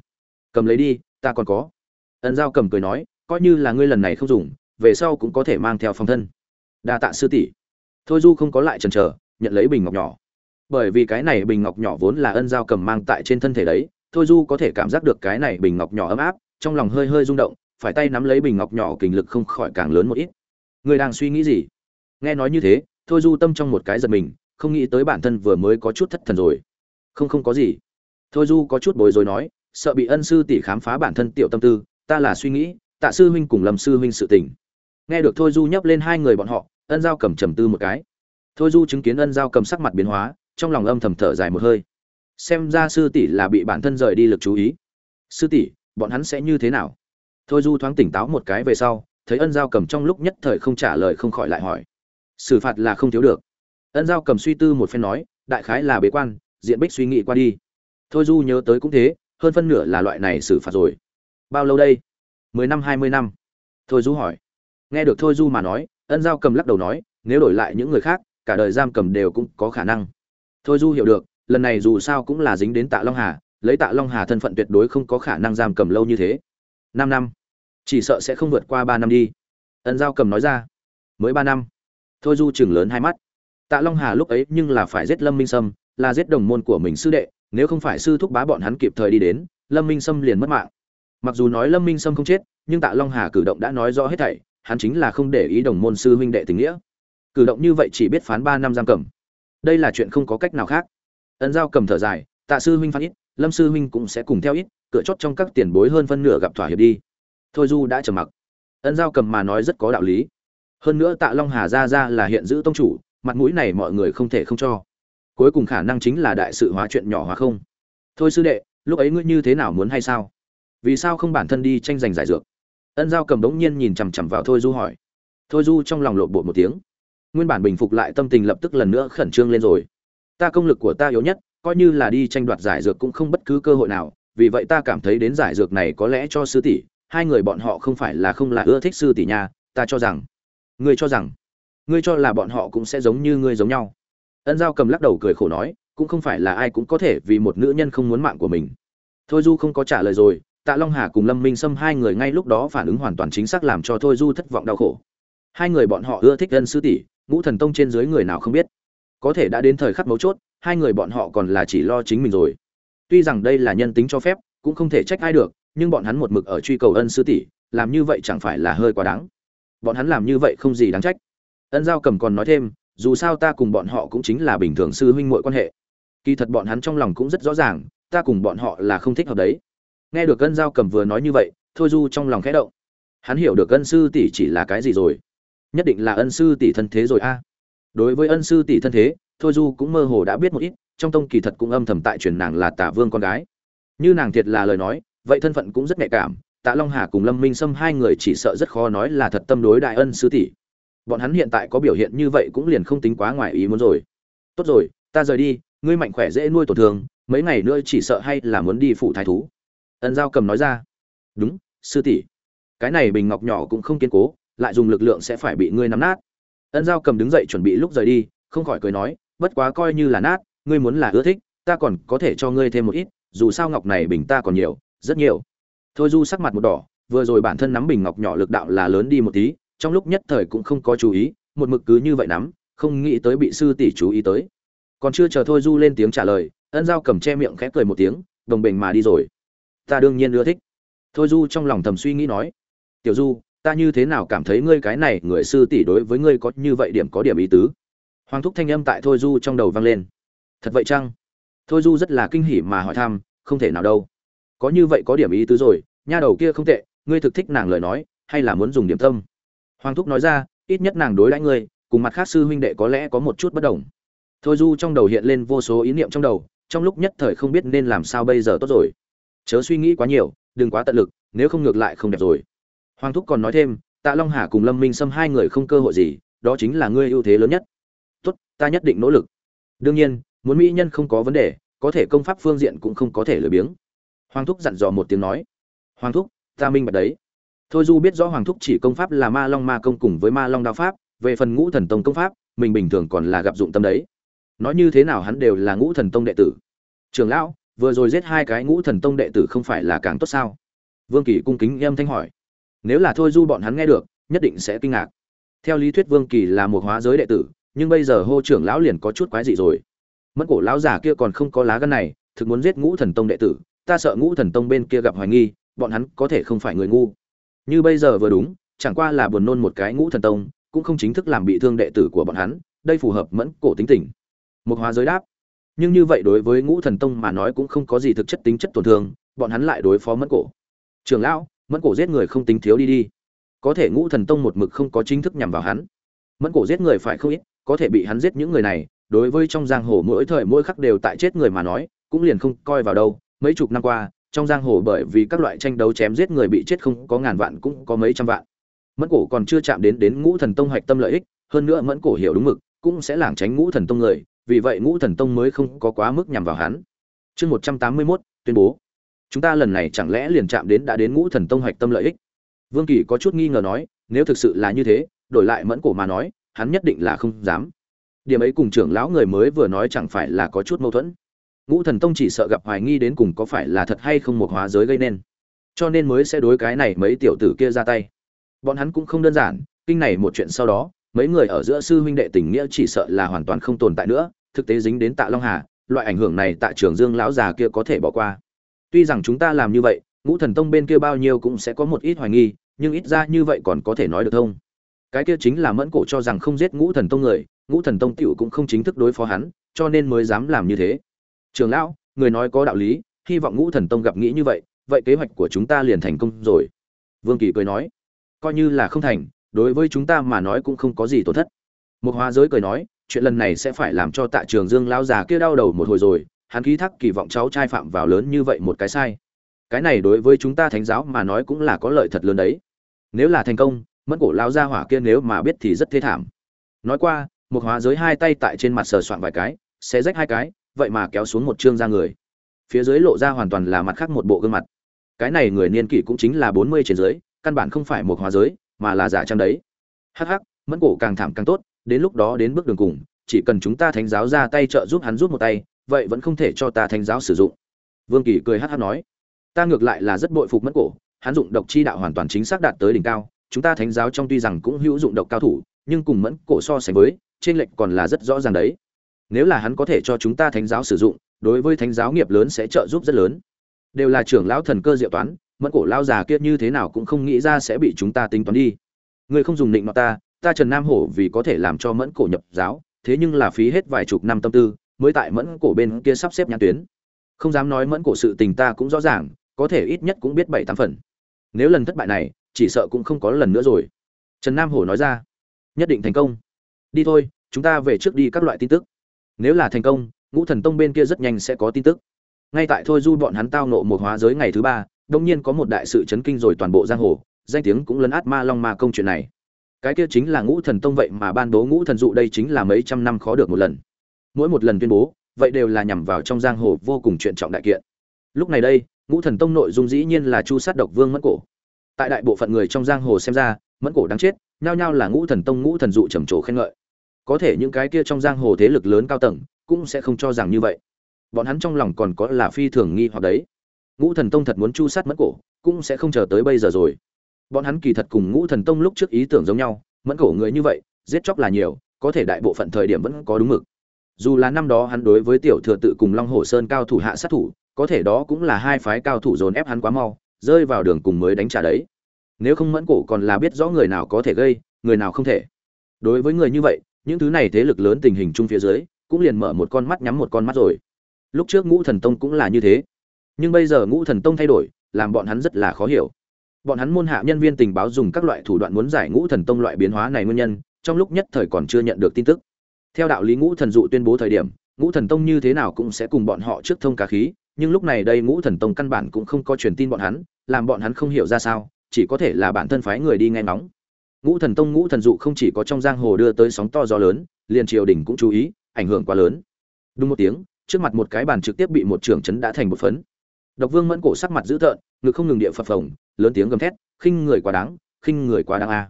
Cầm lấy đi, ta còn có. Ân giao cầm cười nói, coi như là ngươi lần này không dùng, về sau cũng có thể mang theo phòng thân. Đa tạ sư tỷ. Thôi du không có lại chần chờ, nhận lấy bình ngọc nhỏ. Bởi vì cái này bình ngọc nhỏ vốn là ân giao cầm mang tại trên thân thể đấy, thôi du có thể cảm giác được cái này bình ngọc nhỏ ấm áp, trong lòng hơi hơi rung động, phải tay nắm lấy bình ngọc nhỏ kình lực không khỏi càng lớn một ít. Người đang suy nghĩ gì? Nghe nói như thế, thôi du tâm trong một cái giật mình, không nghĩ tới bản thân vừa mới có chút thất thần rồi. Không không có gì. Thôi du có chút bối rối nói, sợ bị ân sư tỷ khám phá bản thân tiểu tâm tư, ta là suy nghĩ, tạ sư huynh cùng lâm sư huynh sự tình. Nghe được thôi du nhấp lên hai người bọn họ, ân giao cầm trầm tư một cái. Thôi du chứng kiến ân giao cầm sắc mặt biến hóa, trong lòng âm thầm thở dài một hơi. Xem ra sư tỷ là bị bản thân rời đi lực chú ý. Sư tỷ, bọn hắn sẽ như thế nào? Thôi du thoáng tỉnh táo một cái về sau, thấy ân giao cầm trong lúc nhất thời không trả lời không khỏi lại hỏi xử phạt là không thiếu được. Ân giao cầm suy tư một phen nói, đại khái là bế quan, diện bích suy nghĩ qua đi. Thôi du nhớ tới cũng thế, hơn phân nửa là loại này xử phạt rồi. Bao lâu đây? Mười năm, hai mươi năm. Thôi du hỏi. Nghe được thôi du mà nói, ân giao cầm lắc đầu nói, nếu đổi lại những người khác, cả đời giam cầm đều cũng có khả năng. Thôi du hiểu được, lần này dù sao cũng là dính đến tạ long hà, lấy tạ long hà thân phận tuyệt đối không có khả năng giam cầm lâu như thế. Năm năm. Chỉ sợ sẽ không vượt qua ba năm đi. Ân giao cầm nói ra. Mới ba năm thôi du chừng lớn hai mắt. Tạ long hà lúc ấy nhưng là phải giết lâm minh sâm, là giết đồng môn của mình sư đệ, nếu không phải sư thúc bá bọn hắn kịp thời đi đến, lâm minh sâm liền mất mạng. Mặc dù nói lâm minh sâm không chết, nhưng tạ long hà cử động đã nói rõ hết thảy, hắn chính là không để ý đồng môn sư huynh đệ tình nghĩa. Cử động như vậy chỉ biết phán ba năm giam cầm. Đây là chuyện không có cách nào khác. Ấn giao cầm thở dài, tạ sư huynh phán ít, lâm sư huynh cũng sẽ cùng theo ít, cửa chót trong các tiền bối hơn phân nửa gặp thỏa hiệp đi. Thôi du đã trầm mặc. Ấn giao cầm mà nói rất có đạo lý hơn nữa tạ long hà ra ra là hiện giữ tông chủ, mặt mũi này mọi người không thể không cho. Cuối cùng khả năng chính là đại sự hóa chuyện nhỏ hóa không. Thôi sư đệ, lúc ấy ngươi như thế nào muốn hay sao? Vì sao không bản thân đi tranh giành giải dược? Ân giao cầm đống nhiên nhìn chằm chằm vào thôi du hỏi. Thôi du trong lòng lộn bột một tiếng. Nguyên bản bình phục lại tâm tình lập tức lần nữa khẩn trương lên rồi. Ta công lực của ta yếu nhất, coi như là đi tranh đoạt giải dược cũng không bất cứ cơ hội nào, vì vậy ta cảm thấy đến giải dược này có lẽ cho sư tỷ, hai người bọn họ không phải là không là ưa thích sư tỷ nha, ta cho rằng ngươi cho rằng, ngươi cho là bọn họ cũng sẽ giống như ngươi giống nhau. Ân giao cầm lắc đầu cười khổ nói, cũng không phải là ai cũng có thể vì một nữ nhân không muốn mạng của mình. Thôi du không có trả lời rồi, tạ long hà cùng lâm minh sâm hai người ngay lúc đó phản ứng hoàn toàn chính xác làm cho thôi du thất vọng đau khổ. Hai người bọn họ ưa thích ân sư tỷ, ngũ thần tông trên dưới người nào không biết. Có thể đã đến thời khắc mấu chốt, hai người bọn họ còn là chỉ lo chính mình rồi. Tuy rằng đây là nhân tính cho phép, cũng không thể trách ai được, nhưng bọn hắn một mực ở truy cầu ân sư tỷ, làm như vậy chẳng phải là hơi quá đáng bọn hắn làm như vậy không gì đáng trách. Ân giao cầm còn nói thêm, dù sao ta cùng bọn họ cũng chính là bình thường sư huynh muội quan hệ. Kỳ thật bọn hắn trong lòng cũng rất rõ ràng, ta cùng bọn họ là không thích hợp đấy. Nghe được ân giao cầm vừa nói như vậy, thôi du trong lòng khẽ động. Hắn hiểu được ân sư tỷ chỉ là cái gì rồi. Nhất định là ân sư tỷ thân thế rồi a. Đối với ân sư tỷ thân thế, thôi du cũng mơ hồ đã biết một ít, trong tông kỳ thật cũng âm thầm tại truyền nàng là tả vương con gái. Như nàng thiệt là lời nói, vậy thân phận cũng rất nhạy cảm tạ long hà cùng lâm minh sâm hai người chỉ sợ rất khó nói là thật tâm đối đại ân sư tỷ. Bọn hắn hiện tại có biểu hiện như vậy cũng liền không tính quá ngoài ý muốn rồi. Tốt rồi, ta rời đi, ngươi mạnh khỏe dễ nuôi tổn thương, mấy ngày nữa chỉ sợ hay là muốn đi phụ thái thú. Ân giao cầm nói ra. Đúng, sư tỷ. Cái này bình ngọc nhỏ cũng không kiên cố, lại dùng lực lượng sẽ phải bị ngươi nắm nát. Ân giao cầm đứng dậy chuẩn bị lúc rời đi, không khỏi cười nói, bất quá coi như là nát, ngươi muốn là ưa thích, ta còn có thể cho ngươi thêm một ít, dù sao ngọc này bình ta còn nhiều, rất nhiều thôi du sắc mặt một đỏ, vừa rồi bản thân nắm bình ngọc nhỏ lực đạo là lớn đi một tí, trong lúc nhất thời cũng không có chú ý, một mực cứ như vậy nắm, không nghĩ tới bị sư tỷ chú ý tới. Còn chưa chờ thôi du lên tiếng trả lời, ân giao cầm che miệng khẽ cười một tiếng, đồng bình mà đi rồi. Ta đương nhiên ưa thích. Thôi du trong lòng thầm suy nghĩ nói, tiểu du, ta như thế nào cảm thấy ngươi cái này người sư tỷ đối với ngươi có như vậy điểm có điểm ý tứ? Hoàng thúc thanh âm tại thôi du trong đầu vang lên. Thật vậy chăng? Thôi du rất là kinh hỉ mà hỏi thăm, không thể nào đâu có như vậy có điểm ý tứ rồi, nha đầu kia không tệ, ngươi thực thích nàng lời nói, hay là muốn dùng điểm tâm? Hoàng thúc nói ra, ít nhất nàng đối đãi ngươi, cùng mặt khác sư huynh đệ có lẽ có một chút bất đồng. Thôi du trong đầu hiện lên vô số ý niệm trong đầu, trong lúc nhất thời không biết nên làm sao bây giờ tốt rồi. Chớ suy nghĩ quá nhiều, đừng quá tận lực, nếu không ngược lại không đẹp rồi. Hoàng thúc còn nói thêm, tạ long hà cùng lâm minh xâm hai người không cơ hội gì, đó chính là ngươi ưu thế lớn nhất. Tốt, ta nhất định nỗ lực. Đương nhiên, muốn mỹ nhân không có vấn đề, có thể công pháp phương diện cũng không có thể lười biếng hoàng thúc dặn dò một tiếng nói, hoàng thúc, ta minh bạch đấy. Thôi du biết rõ hoàng thúc chỉ công pháp là ma long ma công cùng với ma long đao pháp, về phần ngũ thần tông công pháp, mình bình thường còn là gặp dụng tâm đấy. Nói như thế nào hắn đều là ngũ thần tông đệ tử. Trường lão, vừa rồi giết hai cái ngũ thần tông đệ tử không phải là càng tốt sao? Vương kỳ cung kính em thanh hỏi. Nếu là thôi du bọn hắn nghe được, nhất định sẽ kinh ngạc. Theo lý thuyết vương kỳ là một hóa giới đệ tử, nhưng bây giờ hô trưởng lão liền có chút quái dị rồi. Mất cổ lão giả kia còn không có lá gân này, thực muốn giết ngũ thần tông đệ tử ta sợ ngũ thần tông bên kia gặp hoài nghi, bọn hắn có thể không phải người ngu. Như bây giờ vừa đúng, chẳng qua là buồn nôn một cái ngũ thần tông, cũng không chính thức làm bị thương đệ tử của bọn hắn, đây phù hợp mẫn cổ tính tình. Một hóa giới đáp, nhưng như vậy đối với ngũ thần tông mà nói cũng không có gì thực chất tính chất tổn thương, bọn hắn lại đối phó mẫn cổ. Trường lão, mẫn cổ giết người không tính thiếu đi đi. Có thể ngũ thần tông một mực không có chính thức nhằm vào hắn. Mẫn cổ giết người phải không ít, có thể bị hắn giết những người này, đối với trong giang hồ mỗi thời mỗi khắc đều tại chết người mà nói, cũng liền không coi vào đâu mấy chục năm qua, trong giang hồ bởi vì các loại tranh đấu chém giết người bị chết không có ngàn vạn cũng có mấy trăm vạn. Mẫn cổ còn chưa chạm đến đến ngũ thần tông hoạch tâm lợi ích, hơn nữa mẫn cổ hiểu đúng mực, cũng sẽ lảng tránh ngũ thần tông người, vì vậy ngũ thần tông mới không có quá mức nhằm vào hắn. Chương một trăm tám mươi mốt, tuyên bố. Chúng ta lần này chẳng lẽ liền chạm đến đã đến ngũ thần tông hoạch tâm lợi ích? Vương kỳ có chút nghi ngờ nói, nếu thực sự là như thế, đổi lại mẫn cổ mà nói, hắn nhất định là không dám. Điểm ấy cùng trưởng lão người mới vừa nói chẳng phải là có chút mâu thuẫn ngũ thần tông chỉ sợ gặp hoài nghi đến cùng có phải là thật hay không một hóa giới gây nên. Cho nên mới sẽ đối cái này mấy tiểu tử kia ra tay. Bọn hắn cũng không đơn giản, kinh này một chuyện sau đó, mấy người ở giữa sư huynh đệ tình nghĩa chỉ sợ là hoàn toàn không tồn tại nữa, thực tế dính đến tạ long hà, loại ảnh hưởng này tại trường dương lão già kia có thể bỏ qua. Tuy rằng chúng ta làm như vậy, ngũ thần tông bên kia bao nhiêu cũng sẽ có một ít hoài nghi, nhưng ít ra như vậy còn có thể nói được thông cái kia chính là mẫn cổ cho rằng không giết ngũ thần tông người, ngũ thần tông tiểu cũng không chính thức đối phó hắn, cho nên mới dám làm như thế trường lão, người nói có đạo lý, hy vọng ngũ thần tông gặp nghĩ như vậy vậy kế hoạch của chúng ta liền thành công rồi. Vương kỳ cười nói. Coi như là không thành, đối với chúng ta mà nói cũng không có gì tổn thất. Một hóa giới cười nói, chuyện lần này sẽ phải làm cho tạ trường dương lao già kia đau đầu một hồi rồi, hắn ký thác kỳ vọng cháu trai phạm vào lớn như vậy một cái sai. Cái này đối với chúng ta thánh giáo mà nói cũng là có lợi thật lớn đấy. Nếu là thành công mất cổ lao ra hỏa kia nếu mà biết thì rất thê thảm. Nói qua một hóa giới hai tay tại trên mặt sờ soạn vài cái, xé rách hai cái vậy mà kéo xuống một chương ra người. Phía dưới lộ ra hoàn toàn là mặt khác một bộ gương mặt. Cái này người niên kỷ cũng chính là bốn mươi trên dưới, căn bản không phải một hóa giới, mà là giả trang đấy. Hắc hắc, mẫn cổ càng thảm càng tốt, đến lúc đó đến bước đường cùng, chỉ cần chúng ta thánh giáo ra tay trợ giúp hắn giúp một tay, vậy vẫn không thể cho ta thánh giáo sử dụng. Vương kỳ cười hắc hắc nói, ta ngược lại là rất bội phục mẫn cổ, hắn dụng độc chi đạo hoàn toàn chính xác đạt tới đỉnh cao, chúng ta thánh giáo trong tuy rằng cũng hữu dụng độc cao thủ, nhưng cùng mẫn cổ so sánh với trên lệnh còn là rất rõ ràng đấy nếu là hắn có thể cho chúng ta thánh giáo sử dụng, đối với thánh giáo nghiệp lớn sẽ trợ giúp rất lớn. Đều là trưởng lão thần cơ diệu toán, mẫn cổ lao già kia như thế nào cũng không nghĩ ra sẽ bị chúng ta tính toán đi. Người không dùng định mặt ta ta trần nam hổ vì có thể làm cho mẫn cổ nhập giáo, thế nhưng là phí hết vài chục năm tâm tư, mới tại mẫn cổ bên kia sắp xếp nhãn tuyến. Không dám nói mẫn cổ sự tình ta cũng rõ ràng, có thể ít nhất cũng biết bảy tám phần. Nếu lần thất bại này, chỉ sợ cũng không có lần nữa rồi. Trần nam hổ nói ra, nhất định thành công. Đi thôi, chúng ta về trước đi các loại tin tức nếu là thành công, ngũ thần tông bên kia rất nhanh sẽ có tin tức. Ngay tại thôi du bọn hắn tao nộ một hóa giới ngày thứ ba đông nhiên có một đại sự chấn kinh rồi toàn bộ giang hồ, danh tiếng cũng lấn át ma long ma công chuyện này. Cái kia chính là ngũ thần tông vậy mà ban bố ngũ thần dụ đây chính là mấy trăm năm khó được một lần. Mỗi một lần tuyên bố, vậy đều là nhằm vào trong giang hồ vô cùng chuyện trọng đại kiện. Lúc này đây, ngũ thần tông nội dung dĩ nhiên là chu sát độc vương mẫn cổ. Tại đại bộ phận người trong giang hồ xem ra, mẫn cổ đáng chết, nhao nhao là ngũ thần tông ngũ thần dụ trầm trồ khen ngợi có thể những cái kia trong giang hồ thế lực lớn cao tầng cũng sẽ không cho rằng như vậy. Bọn hắn trong lòng còn có là phi thường nghi hoặc đấy. Ngũ thần tông thật muốn chu sát mẫn cổ, cũng sẽ không chờ tới bây giờ rồi. Bọn hắn kỳ thật cùng ngũ thần tông lúc trước ý tưởng giống nhau, mẫn cổ người như vậy, giết chóc là nhiều, có thể đại bộ phận thời điểm vẫn có đúng mực. Dù là năm đó hắn đối với tiểu thừa tự cùng long hồ sơn cao thủ hạ sát thủ, có thể đó cũng là hai phái cao thủ dồn ép hắn quá mau, rơi vào đường cùng mới đánh trả đấy. Nếu không mẫn cổ còn là biết rõ người nào có thể gây, người nào không thể. Đối với người như vậy những thứ này thế lực lớn tình hình chung phía dưới, cũng liền mở một con mắt nhắm một con mắt rồi. Lúc trước ngũ thần tông cũng là như thế. Nhưng bây giờ ngũ thần tông thay đổi, làm bọn hắn rất là khó hiểu. Bọn hắn môn hạ nhân viên tình báo dùng các loại thủ đoạn muốn giải ngũ thần tông loại biến hóa này nguyên nhân, trong lúc nhất thời còn chưa nhận được tin tức. Theo đạo lý ngũ thần dụ tuyên bố thời điểm, ngũ thần tông như thế nào cũng sẽ cùng bọn họ trước thông cá khí, nhưng lúc này đây ngũ thần tông căn bản cũng không có truyền tin bọn hắn, làm bọn hắn không hiểu ra sao, chỉ có thể là bản thân phái người đi nghe ngóng ngũ thần tông ngũ thần dụ không chỉ có trong giang hồ đưa tới sóng to gió lớn, liền triều đình cũng chú ý, ảnh hưởng quá lớn. Đúng một tiếng, trước mặt một cái bàn trực tiếp bị một trưởng chấn đã thành một phấn. Độc vương mẫn cổ sắc mặt dữ tợn, ngực không ngừng địa phập phồng, lớn tiếng gầm thét, khinh người quá đáng, khinh người quá đáng a.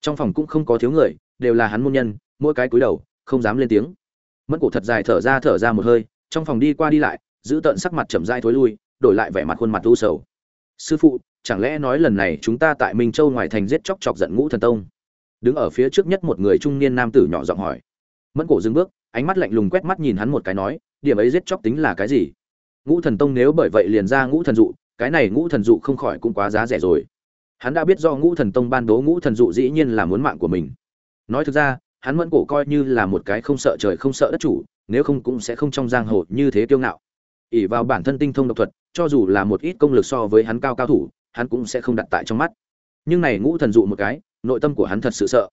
Trong phòng cũng không có thiếu người, đều là hắn môn nhân, mỗi cái cúi đầu, không dám lên tiếng. Mẫn cổ thật dài thở ra thở ra một hơi, trong phòng đi qua đi lại giữ tợn sắc mặt chậm dai thối lui, đổi lại vẻ mặt khuôn mặt u sầu. Sư phụ chẳng lẽ nói lần này chúng ta tại minh châu ngoài thành giết chóc chọc giận ngũ thần tông? Đứng ở phía trước nhất một người trung niên nam tử nhỏ giọng hỏi. Mẫn cổ dừng bước, ánh mắt lạnh lùng quét mắt nhìn hắn một cái nói, điểm ấy giết chóc tính là cái gì? Ngũ thần tông nếu bởi vậy liền ra ngũ thần dụ, cái này ngũ thần dụ không khỏi cũng quá giá rẻ rồi. Hắn đã biết do ngũ thần tông ban bố ngũ thần dụ dĩ nhiên là muốn mạng của mình. Nói thực ra, hắn mẫn cổ coi như là một cái không sợ trời không sợ đất chủ, nếu không cũng sẽ không trong giang hồ như thế kiêu ngạo. Ỷ vào bản thân tinh thông độc thuật, cho dù là một ít công lực so với hắn cao cao thủ hắn cũng sẽ không đặt tại trong mắt. Nhưng này ngũ thần dụ một cái, nội tâm của hắn thật sự sợ.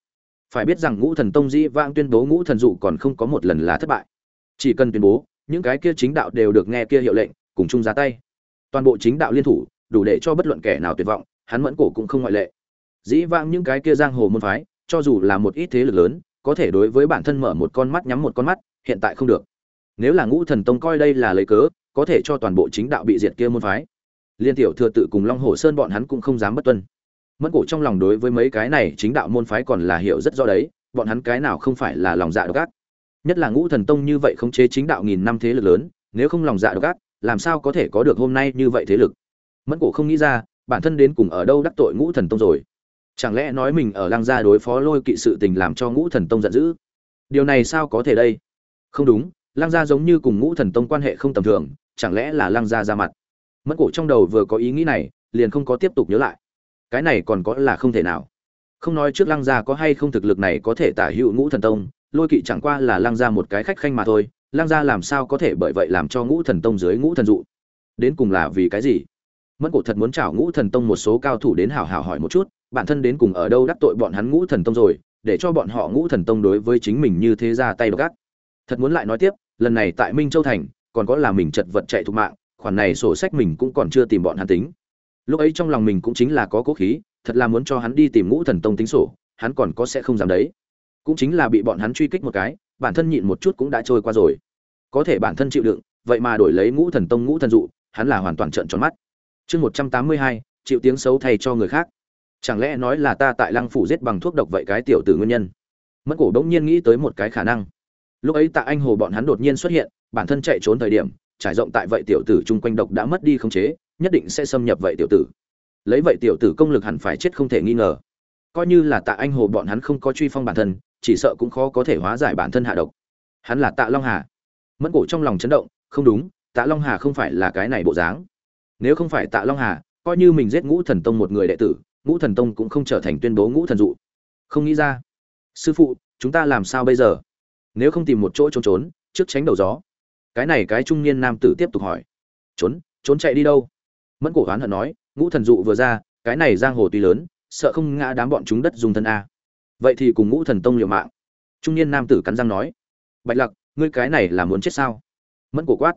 Phải biết rằng ngũ thần tông dĩ vãng tuyên bố ngũ thần dụ còn không có một lần là thất bại. Chỉ cần tuyên bố, những cái kia chính đạo đều được nghe kia hiệu lệnh, cùng chung ra tay. Toàn bộ chính đạo liên thủ, đủ để cho bất luận kẻ nào tuyệt vọng, hắn mẫn cổ cũng không ngoại lệ. Dĩ vãng những cái kia giang hồ môn phái, cho dù là một ít thế lực lớn, có thể đối với bản thân mở một con mắt nhắm một con mắt, hiện tại không được. Nếu là ngũ thần tông coi đây là lấy cớ, có thể cho toàn bộ chính đạo bị diệt kia môn phái liên tiểu thừa tự cùng long hồ sơn bọn hắn cũng không dám bất tuân. Mẫn cổ trong lòng đối với mấy cái này chính đạo môn phái còn là hiểu rất rõ đấy, bọn hắn cái nào không phải là lòng dạ độc ác. Nhất là ngũ thần tông như vậy khống chế chính đạo nghìn năm thế lực lớn, nếu không lòng dạ độc ác, làm sao có thể có được hôm nay như vậy thế lực? Mẫn cổ không nghĩ ra, bản thân đến cùng ở đâu đắc tội ngũ thần tông rồi? Chẳng lẽ nói mình ở lang gia đối phó lôi kỵ sự tình làm cho ngũ thần tông giận dữ? Điều này sao có thể đây? Không đúng lang gia giống như cùng ngũ thần tông quan hệ không tầm thường, chẳng lẽ là lang gia ra mặt? Mẫn cổ trong đầu vừa có ý nghĩ này, liền không có tiếp tục nhớ lại. Cái này còn có là không thể nào. Không nói trước lăng gia có hay không thực lực này có thể tả hữu ngũ thần tông, lôi kỵ chẳng qua là lăng gia một cái khách khanh mà thôi, lăng gia làm sao có thể bởi vậy làm cho ngũ thần tông dưới ngũ thần dụ? Đến cùng là vì cái gì? Mẫn cổ thật muốn chảo ngũ thần tông một số cao thủ đến hào hào hỏi một chút, bản thân đến cùng ở đâu đắc tội bọn hắn ngũ thần tông rồi, để cho bọn họ ngũ thần tông đối với chính mình như thế ra tay độc ác. Thật muốn lại nói tiếp, lần này tại minh châu thành, còn có là mình chật vật chạy thục mạng khoản này sổ sách mình cũng còn chưa tìm bọn hắn tính. Lúc ấy trong lòng mình cũng chính là có cố khí, thật là muốn cho hắn đi tìm ngũ thần tông tính sổ, hắn còn có sẽ không dám đấy. Cũng chính là bị bọn hắn truy kích một cái, bản thân nhịn một chút cũng đã trôi qua rồi. Có thể bản thân chịu đựng, vậy mà đổi lấy ngũ thần tông ngũ thần dụ, hắn là hoàn toàn trợn tròn mắt. Chương một trăm tám mươi hai, chịu tiếng xấu thay cho người khác. Chẳng lẽ nói là ta tại lăng phủ giết bằng thuốc độc vậy cái tiểu tử nguyên nhân? Mất cổ bỗng nhiên nghĩ tới một cái khả năng. Lúc ấy tạ anh hồ bọn hắn đột nhiên xuất hiện, bản thân chạy trốn thời điểm trải rộng tại vậy tiểu tử chung quanh độc đã mất đi khống chế, nhất định sẽ xâm nhập vậy tiểu tử. Lấy vậy tiểu tử công lực hẳn phải chết không thể nghi ngờ. Coi như là tạ anh hồ bọn hắn không có truy phong bản thân, chỉ sợ cũng khó có thể hóa giải bản thân hạ độc. Hắn là tạ long hà. Mẫn cổ trong lòng chấn động, không đúng, tạ long hà không phải là cái này bộ dáng. Nếu không phải tạ long hà, coi như mình giết ngũ thần tông một người đệ tử, ngũ thần tông cũng không trở thành tuyên bố ngũ thần dụ. Không nghĩ ra. Sư phụ, chúng ta làm sao bây giờ? Nếu không tìm một chỗ trốn trốn, trước tránh đầu gió cái này cái trung niên nam tử tiếp tục hỏi. Trốn trốn chạy đi đâu? Mẫn cổ hoán hận nói, ngũ thần dụ vừa ra, cái này giang hồ tuy lớn, sợ không ngã đám bọn chúng đất dùng thân a. Vậy thì cùng ngũ thần tông liều mạng. Trung niên nam tử cắn răng nói. Bạch lặc, ngươi cái này là muốn chết sao? Mẫn cổ quát.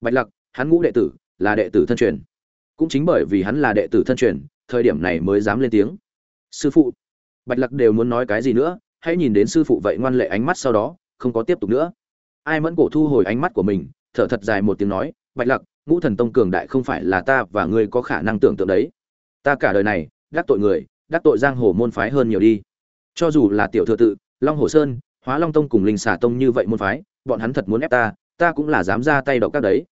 Bạch lặc, hắn ngũ đệ tử, là đệ tử thân truyền. Cũng chính bởi vì hắn là đệ tử thân truyền, thời điểm này mới dám lên tiếng. Sư phụ. Bạch lặc đều muốn nói cái gì nữa, hãy nhìn đến sư phụ vậy ngoan lệ ánh mắt sau đó, không có tiếp tục nữa ai mẫn cổ thu hồi ánh mắt của mình, thở thật dài một tiếng nói, bạch lặc ngũ thần tông cường đại không phải là ta và ngươi có khả năng tưởng tượng đấy. Ta cả đời này, đắc tội người, đắc tội giang hồ môn phái hơn nhiều đi. Cho dù là tiểu thừa tự, long hồ sơn, hóa long tông cùng linh xà tông như vậy môn phái, bọn hắn thật muốn ép ta ta cũng là dám ra tay độc các đấy.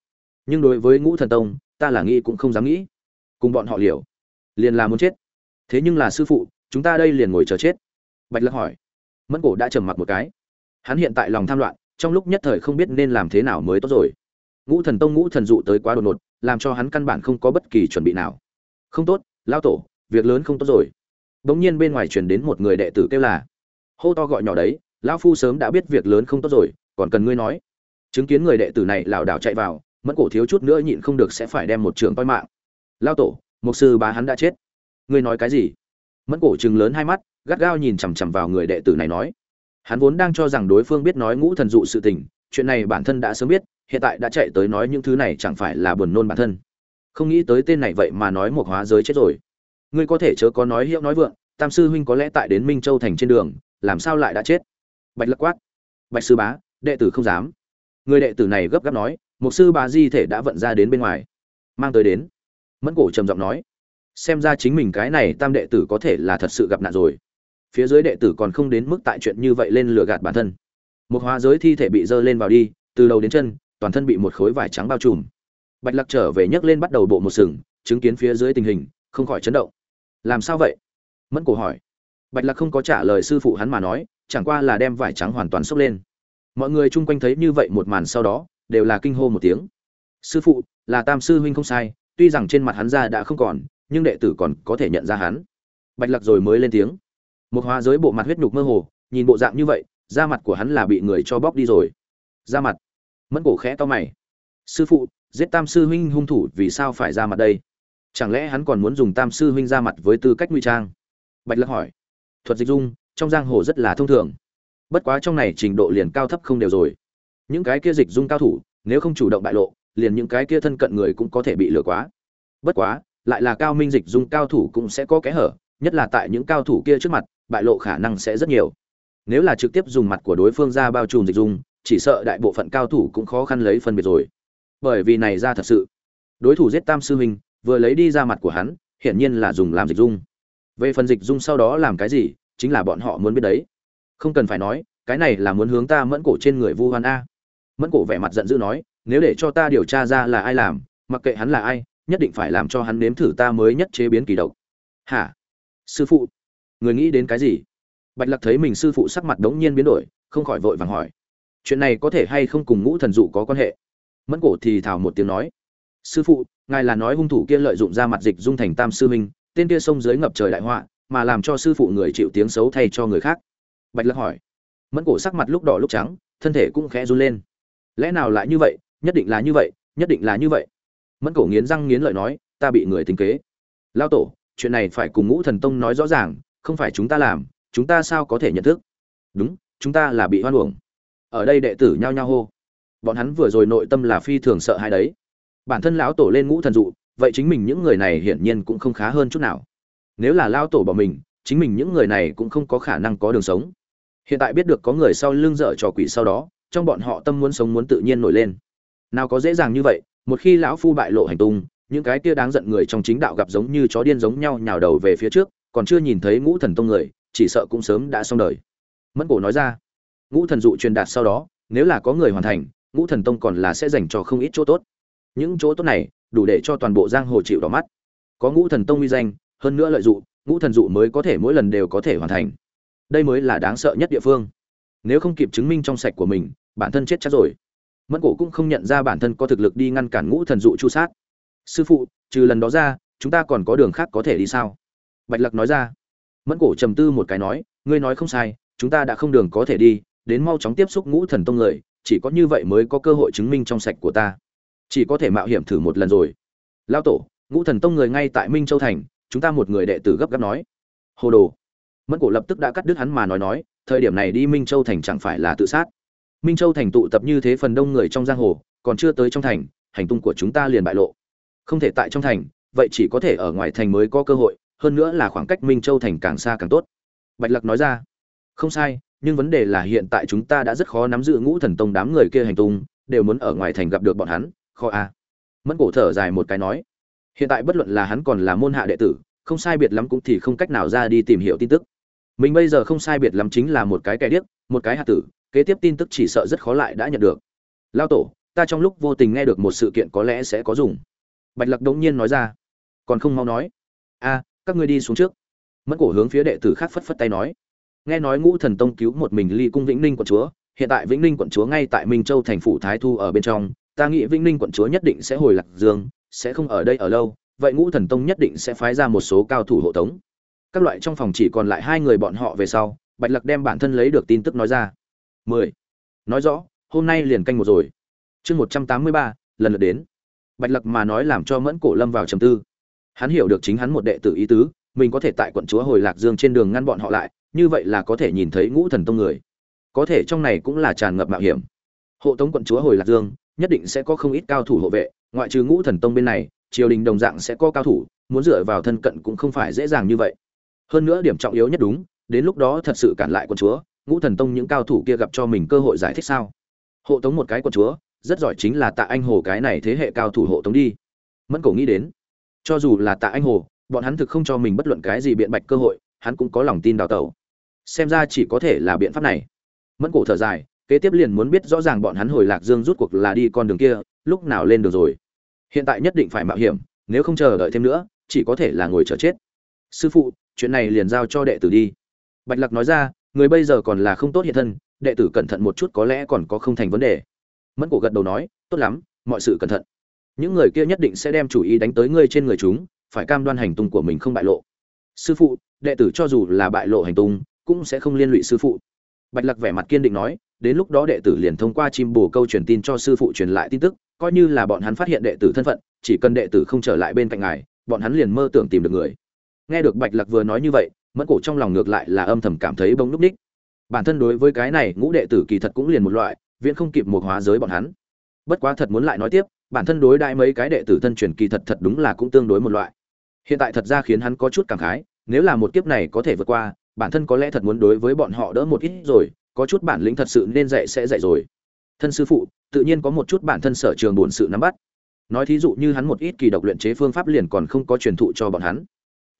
Nhưng đối với ngũ thần tông, ta là nghĩ cũng không dám nghĩ. Cùng bọn họ liều, liền là muốn chết. Thế nhưng là sư phụ, chúng ta đây liền ngồi chờ chết. Bạch lặc hỏi. Mẫn cổ đã trầm mặc một cái. Hắn hiện tại lòng tham loạn trong lúc nhất thời không biết nên làm thế nào mới tốt rồi. Ngũ thần tông ngũ thần dụ tới quá đột ngột, làm cho hắn căn bản không có bất kỳ chuẩn bị nào. Không tốt, lao tổ, việc lớn không tốt rồi. Bỗng nhiên bên ngoài truyền đến một người đệ tử kêu là, hô to gọi nhỏ đấy, lão phu sớm đã biết việc lớn không tốt rồi, còn cần ngươi nói. Chứng kiến người đệ tử này lảo đảo chạy vào, mẫn cổ thiếu chút nữa nhịn không được sẽ phải đem một trường coi mạng. Lao tổ một sư bá hắn đã chết. Ngươi nói cái gì? Mẫn cổ chừng lớn hai mắt, gắt gao nhìn chằm chằm vào người đệ tử này nói hắn vốn đang cho rằng đối phương biết nói ngũ thần dụ sự tình, chuyện này bản thân đã sớm biết, hiện tại đã chạy tới nói những thứ này chẳng phải là buồn nôn bản thân. Không nghĩ tới tên này vậy mà nói một hóa giới chết rồi. Ngươi có thể chớ có nói hiệu nói vượng, tam sư huynh có lẽ tại đến minh châu thành trên đường, làm sao lại đã chết? Bạch lắc quát. Bạch sư bá, đệ tử không dám. Người đệ tử này gấp gáp nói, một sư bá di thể đã vận ra đến bên ngoài. Mang tới đến. Mẫn cổ trầm giọng nói, xem ra chính mình cái này tam đệ tử có thể là thật sự gặp nạn rồi phía dưới đệ tử còn không đến mức tại chuyện như vậy lên lừa gạt bản thân. Một hóa giới thi thể bị dơ lên vào đi, từ đầu đến chân, toàn thân bị một khối vải trắng bao trùm. Bạch lạc trở về nhấc lên bắt đầu bộ một sừng, chứng kiến phía dưới tình hình, không khỏi chấn động. Làm sao vậy? Mẫn cổ hỏi. Bạch lạc không có trả lời sư phụ hắn mà nói, chẳng qua là đem vải trắng hoàn toàn xốc lên. Mọi người chung quanh thấy như vậy một màn sau đó, đều là kinh hô một tiếng. Sư phụ, là tam sư huynh không sai, tuy rằng trên mặt hắn ra đã không còn, nhưng đệ tử còn có thể nhận ra hắn. Bạch lạc rồi mới lên tiếng một hóa giới bộ mặt huyết nhục mơ hồ, nhìn bộ dạng như vậy, da mặt của hắn là bị người cho bóc đi rồi. Da mặt. Mẫn cổ khẽ to mày. Sư phụ, giết tam sư huynh hung thủ vì sao phải ra mặt đây? Chẳng lẽ hắn còn muốn dùng tam sư huynh ra mặt với tư cách nguy trang? Bạch lắc hỏi. Thuật dịch dung, trong giang hồ rất là thông thường. Bất quá trong này trình độ liền cao thấp không đều rồi. Những cái kia dịch dung cao thủ, nếu không chủ động bại lộ, liền những cái kia thân cận người cũng có thể bị lừa quá. Bất quá, lại là cao minh dịch dung cao thủ cũng sẽ có kẽ hở, nhất là tại những cao thủ kia trước mặt bại lộ khả năng sẽ rất nhiều. Nếu là trực tiếp dùng mặt của đối phương ra bao trùm dịch dung, chỉ sợ đại bộ phận cao thủ cũng khó khăn lấy phân biệt rồi. Bởi vì này ra thật sự. Đối thủ giết tam sư huynh vừa lấy đi ra mặt của hắn, hiển nhiên là dùng làm dịch dung. Về phần dịch dung sau đó làm cái gì, chính là bọn họ muốn biết đấy. Không cần phải nói, cái này là muốn hướng ta mẫn cổ trên người vu hoan a. Mẫn cổ vẻ mặt giận dữ nói, nếu để cho ta điều tra ra là ai làm, mặc kệ hắn là ai, nhất định phải làm cho hắn nếm thử ta mới nhất chế biến kỳ độc. Hả? Sư phụ người nghĩ đến cái gì? Bạch Lạc thấy mình sư phụ sắc mặt đống nhiên biến đổi, không khỏi vội vàng hỏi. Chuyện này có thể hay không cùng ngũ thần dụ có quan hệ? Mẫn cổ thì thào một tiếng nói. Sư phụ, ngài là nói hung thủ kia lợi dụng ra mặt dịch dung thành tam sư minh tên kia sông dưới ngập trời đại họa, mà làm cho sư phụ người chịu tiếng xấu thay cho người khác. Bạch Lạc hỏi. Mẫn cổ sắc mặt lúc đỏ lúc trắng, thân thể cũng khẽ run lên. Lẽ nào lại như vậy? Nhất định là như vậy, nhất định là như vậy. Mẫn cổ nghiến răng nghiến lợi nói, ta bị người tính kế. Lao tổ, chuyện này phải cùng ngũ thần tông nói rõ ràng không phải chúng ta làm, chúng ta sao có thể nhận thức? Đúng, chúng ta là bị hoan uổng. Ở đây đệ tử nhao nhao hô. Bọn hắn vừa rồi nội tâm là phi thường sợ hãi đấy. Bản thân lão tổ lên ngũ thần dụ, vậy chính mình những người này hiển nhiên cũng không khá hơn chút nào. Nếu là lao tổ bỏ mình, chính mình những người này cũng không có khả năng có đường sống. Hiện tại biết được có người sau lưng dở trò quỷ sau đó, trong bọn họ tâm muốn sống muốn tự nhiên nổi lên. Nào có dễ dàng như vậy, một khi lão phu bại lộ hành tung, những cái kia đáng giận người trong chính đạo gặp giống như chó điên giống nhau nhào đầu về phía trước còn chưa nhìn thấy ngũ thần tông người, chỉ sợ cũng sớm đã xong đời. Mẫn cổ nói ra, ngũ thần dụ truyền đạt sau đó, nếu là có người hoàn thành, ngũ thần tông còn là sẽ dành cho không ít chỗ tốt. Những chỗ tốt này, đủ để cho toàn bộ giang hồ chịu đỏ mắt. Có ngũ thần tông uy danh, hơn nữa lợi dụng ngũ thần dụ mới có thể mỗi lần đều có thể hoàn thành. Đây mới là đáng sợ nhất địa phương. Nếu không kịp chứng minh trong sạch của mình, bản thân chết chắc rồi. Mẫn cổ cũng không nhận ra bản thân có thực lực đi ngăn cản ngũ thần dụ chu sát. Sư phụ, trừ lần đó ra, chúng ta còn có đường khác có thể đi sao? Bạch lặc nói ra. Mẫn cổ trầm tư một cái nói, ngươi nói không sai, chúng ta đã không đường có thể đi, đến mau chóng tiếp xúc ngũ thần tông người, chỉ có như vậy mới có cơ hội chứng minh trong sạch của ta. Chỉ có thể mạo hiểm thử một lần rồi. Lao tổ, ngũ thần tông người ngay tại minh châu thành, chúng ta một người đệ tử gấp gáp nói. Hồ đồ. Mẫn cổ lập tức đã cắt đứt hắn mà nói nói, thời điểm này đi minh châu thành chẳng phải là tự sát. Minh châu thành tụ tập như thế phần đông người trong giang hồ, còn chưa tới trong thành, hành tung của chúng ta liền bại lộ. Không thể tại trong thành, vậy chỉ có thể ở ngoài thành mới có cơ hội hơn nữa là khoảng cách minh châu thành càng xa càng tốt. Bạch lặc nói ra, không sai, nhưng vấn đề là hiện tại chúng ta đã rất khó nắm giữ ngũ thần tông đám người kia hành tung, đều muốn ở ngoài thành gặp được bọn hắn, khó a à. mẫn cổ thở dài một cái nói, hiện tại bất luận là hắn còn là môn hạ đệ tử, không sai biệt lắm cũng thì không cách nào ra đi tìm hiểu tin tức. Mình bây giờ không sai biệt lắm chính là một cái kẻ điếc, một cái hạ tử, kế tiếp tin tức chỉ sợ rất khó lại đã nhận được. Lao tổ, ta trong lúc vô tình nghe được một sự kiện có lẽ sẽ có dùng. Bạch lặc đống nhiên nói ra, còn không mau nói. A các ngươi đi xuống trước. Mất cổ hướng phía đệ tử khác phất phất tay nói. Nghe nói ngũ thần tông cứu một mình ly cung vĩnh ninh quận chúa, hiện tại vĩnh ninh quận chúa ngay tại minh châu thành phủ thái thu ở bên trong, ta nghĩ vĩnh ninh quận chúa nhất định sẽ hồi lạc dương, sẽ không ở đây ở lâu, vậy ngũ thần tông nhất định sẽ phái ra một số cao thủ hộ tống. Các loại trong phòng chỉ còn lại hai người bọn họ về sau, bạch lặc đem bản thân lấy được tin tức nói ra. Mười. Nói rõ, hôm nay liền canh một rồi. Chương một trăm tám mươi ba, lần lượt đến. Bạch lặc mà nói làm cho mẫn cổ lâm vào trầm tư hắn hiểu được chính hắn một đệ tử ý tứ, mình có thể tại quận chúa hồi lạc dương trên đường ngăn bọn họ lại, như vậy là có thể nhìn thấy ngũ thần tông người. Có thể trong này cũng là tràn ngập mạo hiểm. Hộ tống quận chúa hồi lạc dương, nhất định sẽ có không ít cao thủ hộ vệ, ngoại trừ ngũ thần tông bên này, triều đình đồng dạng sẽ có cao thủ, muốn dựa vào thân cận cũng không phải dễ dàng như vậy. Hơn nữa điểm trọng yếu nhất đúng, đến lúc đó thật sự cản lại quận chúa, ngũ thần tông những cao thủ kia gặp cho mình cơ hội giải thích sao? Hộ tống một cái quận chúa, rất giỏi chính là tạ anh hồ cái này thế hệ cao thủ hộ tống đi. Mẫn cổ nghĩ đến cho dù là tạ anh hồ, bọn hắn thực không cho mình bất luận cái gì biện bạch cơ hội, hắn cũng có lòng tin đào tẩu. Xem ra chỉ có thể là biện pháp này. Mẫn cổ thở dài, kế tiếp liền muốn biết rõ ràng bọn hắn hồi lạc dương rút cuộc là đi con đường kia, lúc nào lên được rồi. Hiện tại nhất định phải mạo hiểm, nếu không chờ đợi thêm nữa, chỉ có thể là ngồi chờ chết. Sư phụ, chuyện này liền giao cho đệ tử đi. Bạch lạc nói ra, người bây giờ còn là không tốt hiện thân, đệ tử cẩn thận một chút có lẽ còn có không thành vấn đề. Mẫn cổ gật đầu nói, tốt lắm, mọi sự cẩn thận những người kia nhất định sẽ đem chủ ý đánh tới ngươi trên người chúng, phải cam đoan hành tung của mình không bại lộ. Sư phụ, đệ tử cho dù là bại lộ hành tung, cũng sẽ không liên lụy sư phụ. Bạch Lạc vẻ mặt kiên định nói, đến lúc đó đệ tử liền thông qua chim bồ câu truyền tin cho sư phụ truyền lại tin tức, coi như là bọn hắn phát hiện đệ tử thân phận, chỉ cần đệ tử không trở lại bên cạnh ngài, bọn hắn liền mơ tưởng tìm được người. Nghe được bạch Lạc vừa nói như vậy, mẫn cổ trong lòng ngược lại là âm thầm cảm thấy bông núp ních. Bản thân đối với cái này, ngũ đệ tử kỳ thật cũng liền một loại, viễn không kịp một hóa giới bọn hắn. Bất quá thật muốn lại nói tiếp bản thân đối đại mấy cái đệ tử thân truyền kỳ thật thật đúng là cũng tương đối một loại. Hiện tại thật ra khiến hắn có chút cảm khái, nếu là một kiếp này có thể vượt qua, bản thân có lẽ thật muốn đối với bọn họ đỡ một ít rồi, có chút bản lĩnh thật sự nên dạy sẽ dạy rồi. Thân sư phụ, tự nhiên có một chút bản thân sở trường bổn sự nắm bắt. Nói thí dụ như hắn một ít kỳ độc luyện chế phương pháp liền còn không có truyền thụ cho bọn hắn.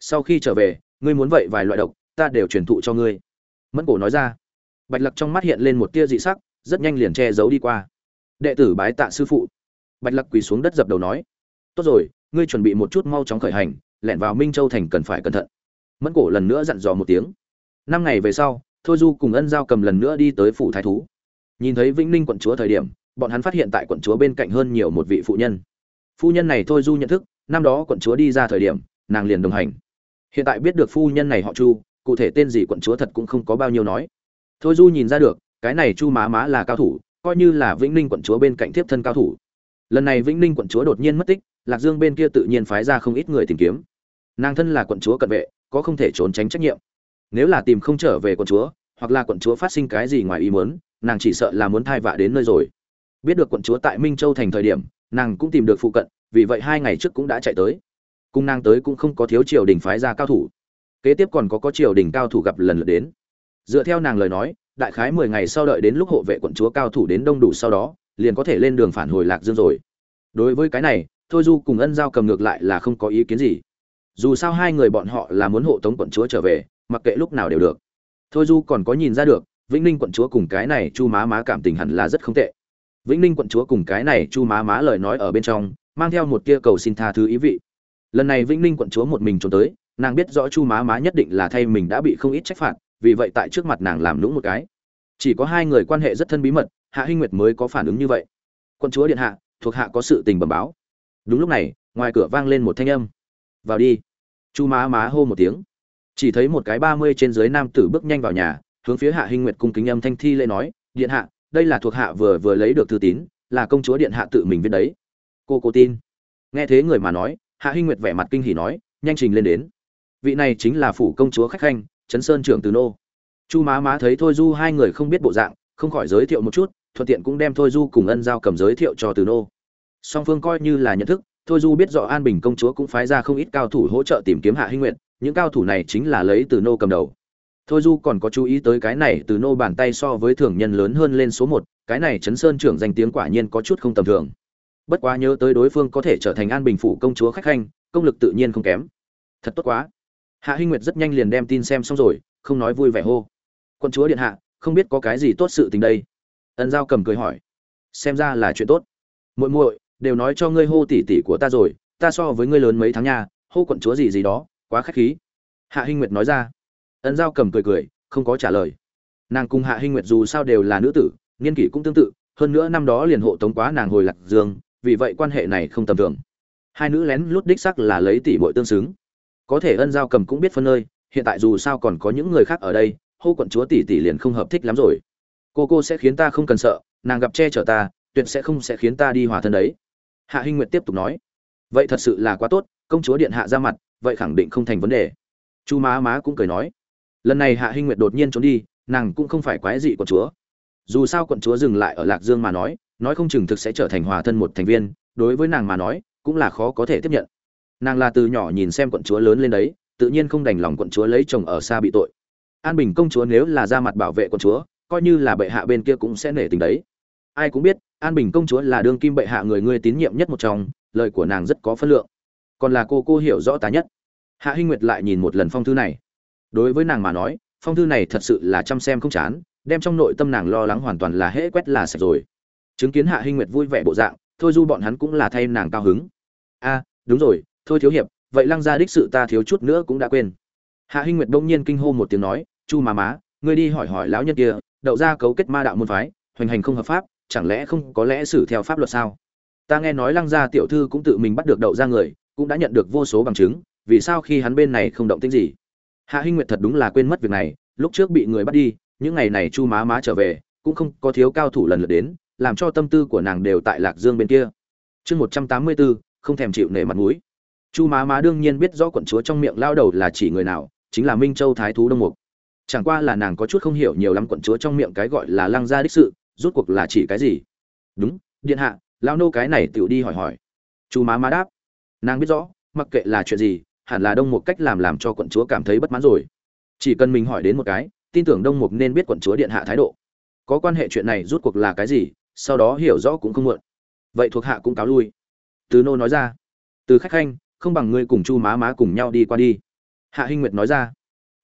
Sau khi trở về, ngươi muốn vậy vài loại độc, ta đều truyền thụ cho ngươi. Mẫn cổ nói ra. Bạch lặc trong mắt hiện lên một tia dị sắc, rất nhanh liền che giấu đi qua. Đệ tử bái tạ sư phụ bạch lặc quỳ xuống đất dập đầu nói, tốt rồi, ngươi chuẩn bị một chút mau chóng khởi hành, lẻn vào minh châu thành cần phải cẩn thận. Mẫn cổ lần nữa dặn dò một tiếng. Năm ngày về sau, thôi du cùng ân giao cầm lần nữa đi tới phủ thái thú. Nhìn thấy vĩnh ninh quận chúa thời điểm, bọn hắn phát hiện tại quận chúa bên cạnh hơn nhiều một vị phụ nhân. Phu nhân này thôi du nhận thức, năm đó quận chúa đi ra thời điểm, nàng liền đồng hành. Hiện tại biết được phu nhân này họ chu, cụ thể tên gì quận chúa thật cũng không có bao nhiêu nói. Thôi du nhìn ra được, cái này chu má má là cao thủ, coi như là vĩnh ninh quận chúa bên cạnh tiếp thân cao thủ lần này vĩnh ninh quận chúa đột nhiên mất tích, lạc dương bên kia tự nhiên phái ra không ít người tìm kiếm. Nàng thân là quận chúa cận vệ, có không thể trốn tránh trách nhiệm. Nếu là tìm không trở về quận chúa, hoặc là quận chúa phát sinh cái gì ngoài ý muốn, nàng chỉ sợ là muốn thai vạ đến nơi rồi. Biết được quận chúa tại minh châu thành thời điểm, nàng cũng tìm được phụ cận, vì vậy hai ngày trước cũng đã chạy tới. Cung nàng tới cũng không có thiếu triều đình phái ra cao thủ. Kế tiếp còn có có triều đình cao thủ gặp lần lượt đến. Dựa theo nàng lời nói, đại khái mười ngày sau đợi đến lúc hộ vệ quận chúa cao thủ đến đông đủ sau đó liền có thể lên đường phản hồi lạc dương rồi. Đối với cái này, thôi du cùng ân giao cầm ngược lại là không có ý kiến gì. Dù sao hai người bọn họ là muốn hộ tống quận chúa trở về, mặc kệ lúc nào đều được. Thôi du còn có nhìn ra được, vĩnh ninh quận chúa cùng cái này chu má má cảm tình hẳn là rất không tệ. Vĩnh ninh quận chúa cùng cái này chu má má lời nói ở bên trong, mang theo một tia cầu xin tha thứ ý vị. Lần này vĩnh ninh quận chúa một mình trốn tới, nàng biết rõ chu má má nhất định là thay mình đã bị không ít trách phạt, vì vậy tại trước mặt nàng làm lũng một cái. Chỉ có hai người quan hệ rất thân bí mật hạ hinh nguyệt mới có phản ứng như vậy. Quân chúa điện hạ, thuộc hạ có sự tình bẩm báo. Đúng lúc này, ngoài cửa vang lên một thanh âm. Vào đi. Chu má má hô một tiếng. Chỉ thấy một cái ba mươi trên dưới nam tử bước nhanh vào nhà, hướng phía hạ hinh nguyệt cung kính âm thanh thi lễ nói, điện hạ, đây là thuộc hạ vừa vừa lấy được thư tín, là công chúa điện hạ tự mình viết đấy. Cô cô tin. Nghe thế người mà nói, hạ hinh nguyệt vẻ mặt kinh hỉ nói, nhanh trình lên đến. Vị này chính là phủ công chúa khách khanh, trấn sơn trưởng từ nô. Chu má má thấy thôi du hai người không biết bộ dạng, không khỏi giới thiệu một chút thuận tiện cũng đem thôi du cùng ân giao cầm giới thiệu cho từ nô. Song phương coi như là nhận thức, thôi du biết rõ an bình công chúa cũng phái ra không ít cao thủ hỗ trợ tìm kiếm hạ hinh nguyệt, những cao thủ này chính là lấy từ nô cầm đầu. Thôi du còn có chú ý tới cái này, từ nô bàn tay so với thường nhân lớn hơn lên số một, cái này chấn sơn trưởng danh tiếng quả nhiên có chút không tầm thường. Bất quá nhớ tới đối phương có thể trở thành an bình phủ công chúa khách khanh, công lực tự nhiên không kém. Thật tốt quá. Hạ hinh nguyệt rất nhanh liền đem tin xem xong rồi, không nói vui vẻ hô. Quân chúa điện hạ, không biết có cái gì tốt sự tình đây ân giao cầm cười hỏi, xem ra là chuyện tốt. Muội muội, đều nói cho ngươi hô tỷ tỷ của ta rồi, ta so với ngươi lớn mấy tháng nha, hô quận chúa gì gì đó, quá khách khí. Hạ hinh nguyệt nói ra. Ân giao cầm cười cười, không có trả lời. Nàng cùng hạ hinh nguyệt dù sao đều là nữ tử, niên kỷ cũng tương tự, hơn nữa năm đó liền hộ tống quá nàng hồi lạc dương, vì vậy quan hệ này không tầm thường. Hai nữ lén lút đích sắc là lấy tỷ muội tương xứng. Có thể ân giao cầm cũng biết phân nơi, hiện tại dù sao còn có những người khác ở đây, hô quận chúa tỷ tỷ liền không hợp thích lắm rồi cô cô sẽ khiến ta không cần sợ, nàng gặp che chở ta, tuyệt sẽ không sẽ khiến ta đi hòa thân đấy. Hạ hinh nguyệt tiếp tục nói. Vậy thật sự là quá tốt, công chúa điện hạ ra mặt, vậy khẳng định không thành vấn đề. Chu má má cũng cười nói. Lần này hạ hinh nguyệt đột nhiên trốn đi, nàng cũng không phải quái dị quận chúa. Dù sao quận chúa dừng lại ở lạc dương mà nói nói không chừng thực sẽ trở thành hòa thân một thành viên, đối với nàng mà nói, cũng là khó có thể tiếp nhận. Nàng là từ nhỏ nhìn xem quận chúa lớn lên đấy, tự nhiên không đành lòng quận chúa lấy chồng ở xa bị tội. An bình công chúa nếu là ra mặt bảo vệ quận chúa coi như là bệ hạ bên kia cũng sẽ nể tình đấy. Ai cũng biết, an bình công chúa là đương kim bệ hạ người ngươi tín nhiệm nhất một trong, lời của nàng rất có phân lượng. Còn là cô cô hiểu rõ tá nhất. Hạ hinh nguyệt lại nhìn một lần phong thư này. Đối với nàng mà nói, phong thư này thật sự là chăm xem không chán, đem trong nội tâm nàng lo lắng hoàn toàn là hễ quét là sạch rồi. Chứng kiến hạ hinh nguyệt vui vẻ bộ dạng, thôi du bọn hắn cũng là thay nàng cao hứng. A, đúng rồi, thôi thiếu hiệp, vậy lăng gia đích sự ta thiếu chút nữa cũng đã quên. Hạ hinh nguyệt đông nhiên kinh hô một tiếng nói, chu má má, ngươi đi hỏi hỏi lão nhân kia đậu ra cấu kết ma đạo môn phái, hoành hành không hợp pháp, chẳng lẽ không có lẽ xử theo pháp luật sao? Ta nghe nói lăng gia tiểu thư cũng tự mình bắt được đậu ra người, cũng đã nhận được vô số bằng chứng, vì sao khi hắn bên này không động tĩnh gì? Hạ hinh nguyệt thật đúng là quên mất việc này, lúc trước bị người bắt đi, những ngày này chu má má trở về, cũng không có thiếu cao thủ lần lượt đến, làm cho tâm tư của nàng đều tại lạc dương bên kia. Chương một trăm tám mươi bốn không thèm chịu nể mặt mũi. Chu má má đương nhiên biết rõ quận chúa trong miệng lao đầu là chỉ người nào, chính là minh châu thái thú đông mục chẳng qua là nàng có chút không hiểu nhiều lắm quận chúa trong miệng cái gọi là lăng gia đích sự, rút cuộc là chỉ cái gì? Đúng, điện hạ lao nô cái này tựu đi hỏi hỏi. Chu má má đáp. Nàng biết rõ, mặc kệ là chuyện gì, hẳn là đông một cách làm làm cho quận chúa cảm thấy bất mãn rồi. Chỉ cần mình hỏi đến một cái, tin tưởng đông mục nên biết quận chúa điện hạ thái độ. Có quan hệ chuyện này rút cuộc là cái gì, sau đó hiểu rõ cũng không muộn. Vậy thuộc hạ cũng cáo lui. Từ nô nói ra. Từ khách khanh, không bằng ngươi cùng chu má má cùng nhau đi qua đi. Hạ hinh nguyệt nói ra.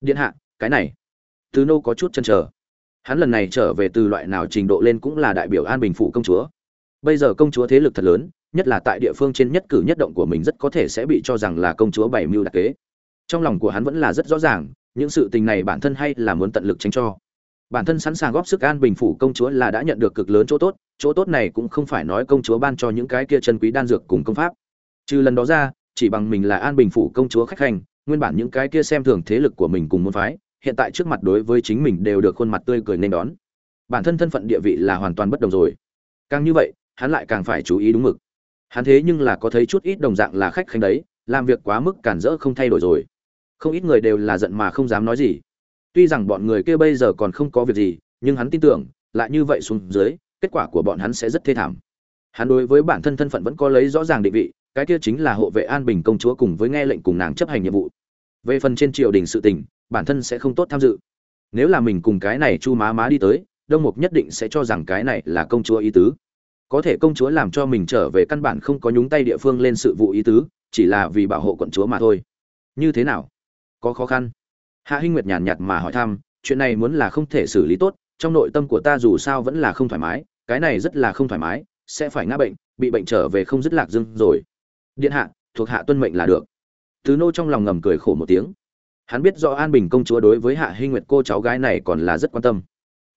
Điện hạ, cái này từ nô có chút chần chờ. Hắn lần này trở về từ loại nào trình độ lên cũng là đại biểu an bình phủ công chúa. Bây giờ công chúa thế lực thật lớn, nhất là tại địa phương trên nhất cử nhất động của mình rất có thể sẽ bị cho rằng là công chúa bảy mưu đặc kế. Trong lòng của hắn vẫn là rất rõ ràng, những sự tình này bản thân hay là muốn tận lực tránh cho. Bản thân sẵn sàng góp sức an bình phủ công chúa là đã nhận được cực lớn chỗ tốt chỗ tốt này cũng không phải nói công chúa ban cho những cái kia chân quý đan dược cùng công pháp. Trừ lần đó ra, chỉ bằng mình là an bình phủ công chúa khách hành, nguyên bản những cái kia xem thường thế lực của mình cùng môn phái hiện tại trước mặt đối với chính mình đều được khuôn mặt tươi cười nên đón. Bản thân thân phận địa vị là hoàn toàn bất đồng rồi. Càng như vậy, hắn lại càng phải chú ý đúng mực. Hắn thế nhưng là có thấy chút ít đồng dạng là khách khanh đấy, làm việc quá mức cản rỡ không thay đổi rồi. Không ít người đều là giận mà không dám nói gì. Tuy rằng bọn người kia bây giờ còn không có việc gì, nhưng hắn tin tưởng, lại như vậy xuống dưới, kết quả của bọn hắn sẽ rất thê thảm. Hắn đối với bản thân thân phận vẫn có lấy rõ ràng định vị, cái kia chính là hộ vệ an bình công chúa cùng với nghe lệnh cùng nàng chấp hành nhiệm vụ. Về phần trên triều đình sự tình bản thân sẽ không tốt tham dự. Nếu là mình cùng cái này chu má má đi tới, đông mục nhất định sẽ cho rằng cái này là công chúa ý tứ. Có thể công chúa làm cho mình trở về căn bản không có nhúng tay địa phương lên sự vụ ý tứ, chỉ là vì bảo hộ quận chúa mà thôi. Như thế nào? Có khó khăn? Hạ hinh nguyệt nhàn nhạt mà hỏi thăm, chuyện này muốn là không thể xử lý tốt, trong nội tâm của ta dù sao vẫn là không thoải mái, cái này rất là không thoải mái, sẽ phải ngã bệnh, bị bệnh trở về không dứt lạc dưng rồi. Điện hạ, thuộc hạ tuân mệnh là được. Tứ nô trong lòng ngầm cười khổ một tiếng hắn biết rõ an bình công chúa đối với hạ hinh nguyệt cô cháu gái này còn là rất quan tâm.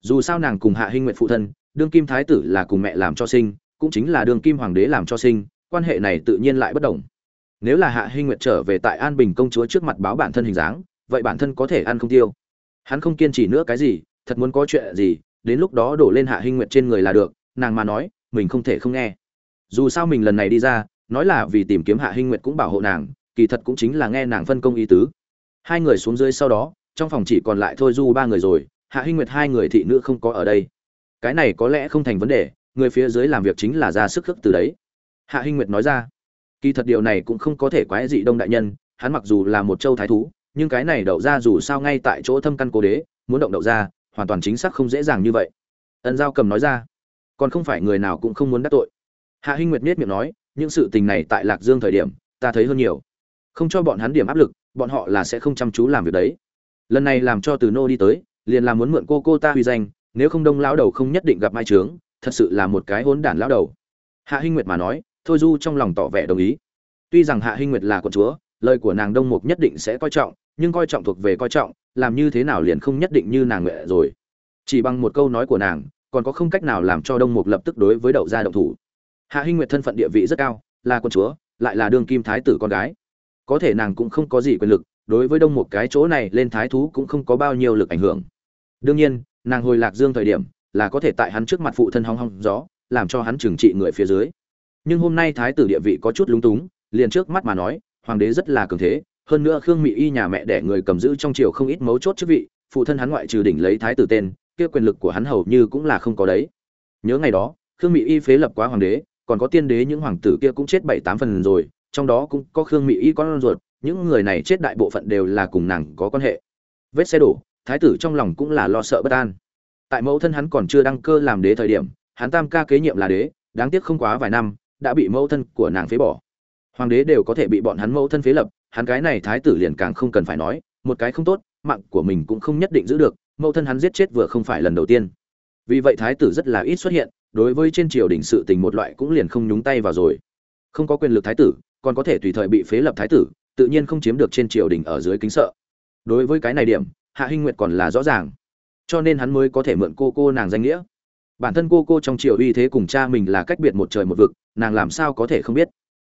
Dù sao nàng cùng hạ hinh nguyệt phụ thân, đương kim thái tử là cùng mẹ làm cho sinh, cũng chính là đương kim hoàng đế làm cho sinh, quan hệ này tự nhiên lại bất đồng. Nếu là hạ hinh nguyệt trở về tại an bình công chúa trước mặt báo bản thân hình dáng, vậy bản thân có thể ăn không tiêu. Hắn không kiên trì nữa cái gì, thật muốn có chuyện gì, đến lúc đó đổ lên hạ hinh nguyệt trên người là được, nàng mà nói, mình không thể không nghe. Dù sao mình lần này đi ra, nói là vì tìm kiếm hạ hinh nguyệt cũng bảo hộ nàng, kỳ thật cũng chính là nghe nàng phân công ý tứ hai người xuống dưới sau đó, trong phòng chỉ còn lại thôi du ba người rồi, hạ hinh nguyệt hai người thị nữ không có ở đây. Cái này có lẽ không thành vấn đề, người phía dưới làm việc chính là ra sức khước từ đấy. Hạ hinh nguyệt nói ra. Kỳ thật điều này cũng không có thể quái dị đông đại nhân, hắn mặc dù là một châu thái thú, nhưng cái này đậu ra dù sao ngay tại chỗ thâm căn cố đế, muốn động đậu ra, hoàn toàn chính xác không dễ dàng như vậy. Ân giao cầm nói ra. Còn không phải người nào cũng không muốn đắc tội. Hạ hinh nguyệt miết miệng nói, những sự tình này tại lạc dương thời điểm, ta thấy hơn nhiều. Không cho bọn hắn điểm áp lực bọn họ là sẽ không chăm chú làm việc đấy. Lần này làm cho từ nô đi tới, liền là muốn mượn cô cô ta huy danh, nếu không đông lão đầu không nhất định gặp mai trướng, thật sự là một cái hỗn đản lão đầu. Hạ hinh nguyệt mà nói, thôi du trong lòng tỏ vẻ đồng ý. Tuy rằng hạ hinh nguyệt là con chúa, lời của nàng đông mục nhất định sẽ coi trọng, nhưng coi trọng thuộc về coi trọng, làm như thế nào liền không nhất định như nàng nguyện rồi. Chỉ bằng một câu nói của nàng, còn có không cách nào làm cho đông mục lập tức đối với đậu gia động thủ. Hạ hinh nguyệt thân phận địa vị rất cao, là con chúa, lại là đương kim thái tử con gái có thể nàng cũng không có gì quyền lực, đối với đông một cái chỗ này lên thái thú cũng không có bao nhiêu lực ảnh hưởng. Đương nhiên, nàng hồi lạc dương thời điểm là có thể tại hắn trước mặt phụ thân hong hong gió, làm cho hắn trừng trị người phía dưới. Nhưng hôm nay thái tử địa vị có chút lúng túng, liền trước mắt mà nói, hoàng đế rất là cường thế, hơn nữa khương mỹ y nhà mẹ đẻ người cầm giữ trong triều không ít mấu chốt chức vị, phụ thân hắn ngoại trừ đỉnh lấy thái tử tên, kia quyền lực của hắn hầu như cũng là không có đấy. Nhớ ngày đó, khương mỹ y phế lập quá hoàng đế, còn có tiên đế những hoàng tử kia cũng chết bảy tám phần rồi trong đó cũng có khương mỹ y con ruột, những người này chết đại bộ phận đều là cùng nàng có quan hệ. Vết xe đổ, thái tử trong lòng cũng là lo sợ bất an. Tại mẫu thân hắn còn chưa đăng cơ làm đế thời điểm, hắn tam ca kế nhiệm là đế, đáng tiếc không quá vài năm, đã bị mẫu thân của nàng phế bỏ. Hoàng đế đều có thể bị bọn hắn mẫu thân phế lập, hắn cái này thái tử liền càng không cần phải nói, một cái không tốt, mạng của mình cũng không nhất định giữ được, mẫu thân hắn giết chết vừa không phải lần đầu tiên. Vì vậy thái tử rất là ít xuất hiện, đối với trên triều đình sự tình một loại cũng liền không nhúng tay vào rồi. Không có quyền lực thái tử còn có thể tùy thời bị phế lập thái tử, tự nhiên không chiếm được trên triều đình ở dưới kính sợ. Đối với cái này điểm, hạ hinh nguyệt còn là rõ ràng. Cho nên hắn mới có thể mượn cô cô nàng danh nghĩa. Bản thân cô cô trong triều uy thế cùng cha mình là cách biệt một trời một vực, nàng làm sao có thể không biết?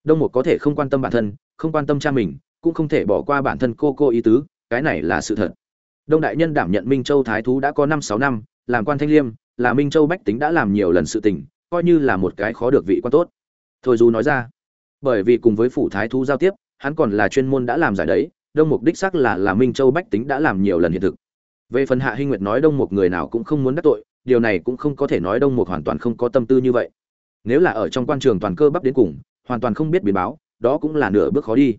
Đông một có thể không quan tâm bản thân, không quan tâm cha mình, cũng không thể bỏ qua bản thân cô cô ý tứ, cái này là sự thật. Đông đại nhân đảm nhận minh châu thái thú đã có năm sáu năm, làm quan thanh liêm, là minh châu bách tính đã làm nhiều lần sự tình, coi như là một cái khó được vị quan tốt. Thôi dù nói ra bởi vì cùng với phủ thái thú giao tiếp, hắn còn là chuyên môn đã làm giải đấy, đông mục đích xác là là minh châu bách tính đã làm nhiều lần hiện thực. Về phần hạ hinh nguyệt nói đông mục người nào cũng không muốn đắc tội, điều này cũng không có thể nói đông mục hoàn toàn không có tâm tư như vậy. Nếu là ở trong quan trường toàn cơ bắp đến cùng, hoàn toàn không biết biến báo, đó cũng là nửa bước khó đi.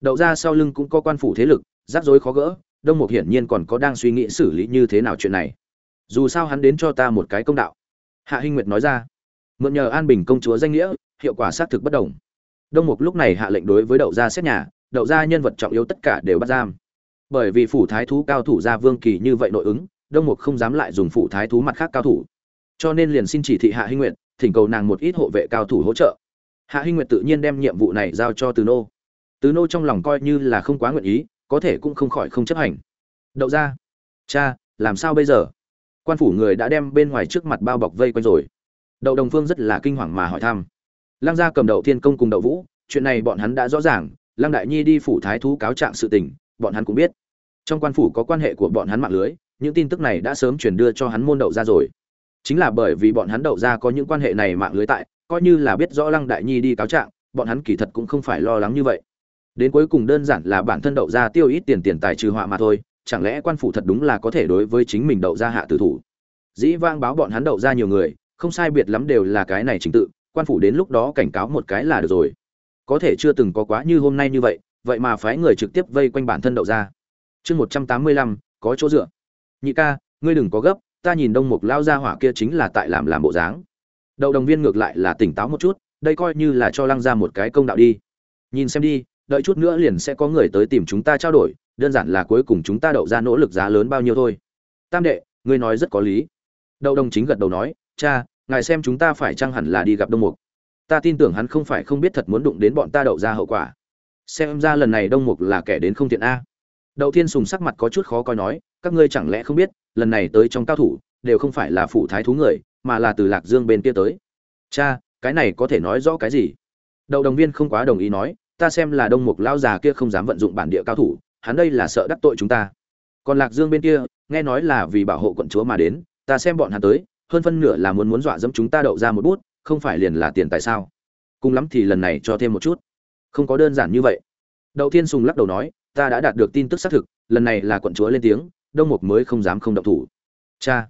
Đậu ra sau lưng cũng có quan phủ thế lực, rắc rối khó gỡ, đông mục hiển nhiên còn có đang suy nghĩ xử lý như thế nào chuyện này. Dù sao hắn đến cho ta một cái công đạo. Hạ hinh nguyệt nói ra, mượn nhờ an bình công chúa danh nghĩa, hiệu quả xác thực bất đồng đông mục lúc này hạ lệnh đối với đậu gia xét nhà, đậu gia nhân vật trọng yếu tất cả đều bắt giam. Bởi vì phủ thái thú cao thủ gia vương kỳ như vậy nội ứng, đông mục không dám lại dùng phủ thái thú mặt khác cao thủ. Cho nên liền xin chỉ thị hạ hinh nguyệt, thỉnh cầu nàng một ít hộ vệ cao thủ hỗ trợ. Hạ hinh nguyệt tự nhiên đem nhiệm vụ này giao cho từ nô. Từ nô trong lòng coi như là không quá nguyện ý, có thể cũng không khỏi không chấp hành. Đậu ra cha, làm sao bây giờ? Quan phủ người đã đem bên ngoài trước mặt bao bọc vây quanh rồi. Đậu đồng phương rất là kinh hoàng mà hỏi thăm lăng gia cầm đầu thiên công cùng đậu vũ, chuyện này bọn hắn đã rõ ràng, lăng đại nhi đi phủ thái thú cáo trạng sự tình, bọn hắn cũng biết. Trong quan phủ có quan hệ của bọn hắn mạng lưới, những tin tức này đã sớm truyền đưa cho hắn môn đậu ra rồi. Chính là bởi vì bọn hắn đậu ra có những quan hệ này mạng lưới tại, coi như là biết rõ lăng đại nhi đi cáo trạng, bọn hắn kỳ thật cũng không phải lo lắng như vậy. Đến cuối cùng đơn giản là bản thân đậu ra tiêu ít tiền tiền tài trừ họa mà thôi, chẳng lẽ quan phủ thật đúng là có thể đối với chính mình đậu ra hạ tử thủ? Dĩ vang báo bọn hắn đậu ra nhiều người, không sai biệt lắm đều là cái này chính tự quan phủ đến lúc đó cảnh cáo một cái là được rồi. Có thể chưa từng có quá như hôm nay như vậy vậy mà phái người trực tiếp vây quanh bản thân đậu ra. Chương một trăm tám mươi lăm, có chỗ dựa. Nhị ca, ngươi đừng có gấp, ta nhìn đông mục lao ra hỏa kia chính là tại làm làm bộ dáng. Đậu đồng viên ngược lại là tỉnh táo một chút, đây coi như là cho lăng ra một cái công đạo đi. Nhìn xem đi, đợi chút nữa liền sẽ có người tới tìm chúng ta trao đổi, đơn giản là cuối cùng chúng ta đậu ra nỗ lực giá lớn bao nhiêu thôi. Tam đệ, ngươi nói rất có lý. Đậu đồng chính gật đầu nói, cha ngài xem chúng ta phải chăng hẳn là đi gặp đông mục? Ta tin tưởng hắn không phải không biết thật muốn đụng đến bọn ta đậu ra hậu quả. Xem ra lần này đông mục là kẻ đến không thiện a. Đậu thiên sùng sắc mặt có chút khó coi nói, các ngươi chẳng lẽ không biết, lần này tới trong cao thủ, đều không phải là phủ thái thú người, mà là từ lạc dương bên kia tới. Cha, cái này có thể nói rõ cái gì? Đậu đồng viên không quá đồng ý nói, ta xem là đông mục lão già kia không dám vận dụng bản địa cao thủ, hắn đây là sợ đắc tội chúng ta. Còn lạc dương bên kia, nghe nói là vì bảo hộ quận chúa mà đến, ta xem bọn hắn tới hơn phân nửa là muốn muốn dọa dẫm chúng ta đậu ra một bút, không phải liền là tiền tại sao? Cùng lắm thì lần này cho thêm một chút. Không có đơn giản như vậy. Đậu thiên sùng lắc đầu nói, ta đã đạt được tin tức xác thực, lần này là quận chúa lên tiếng, đông mục mới không dám không động thủ. Cha,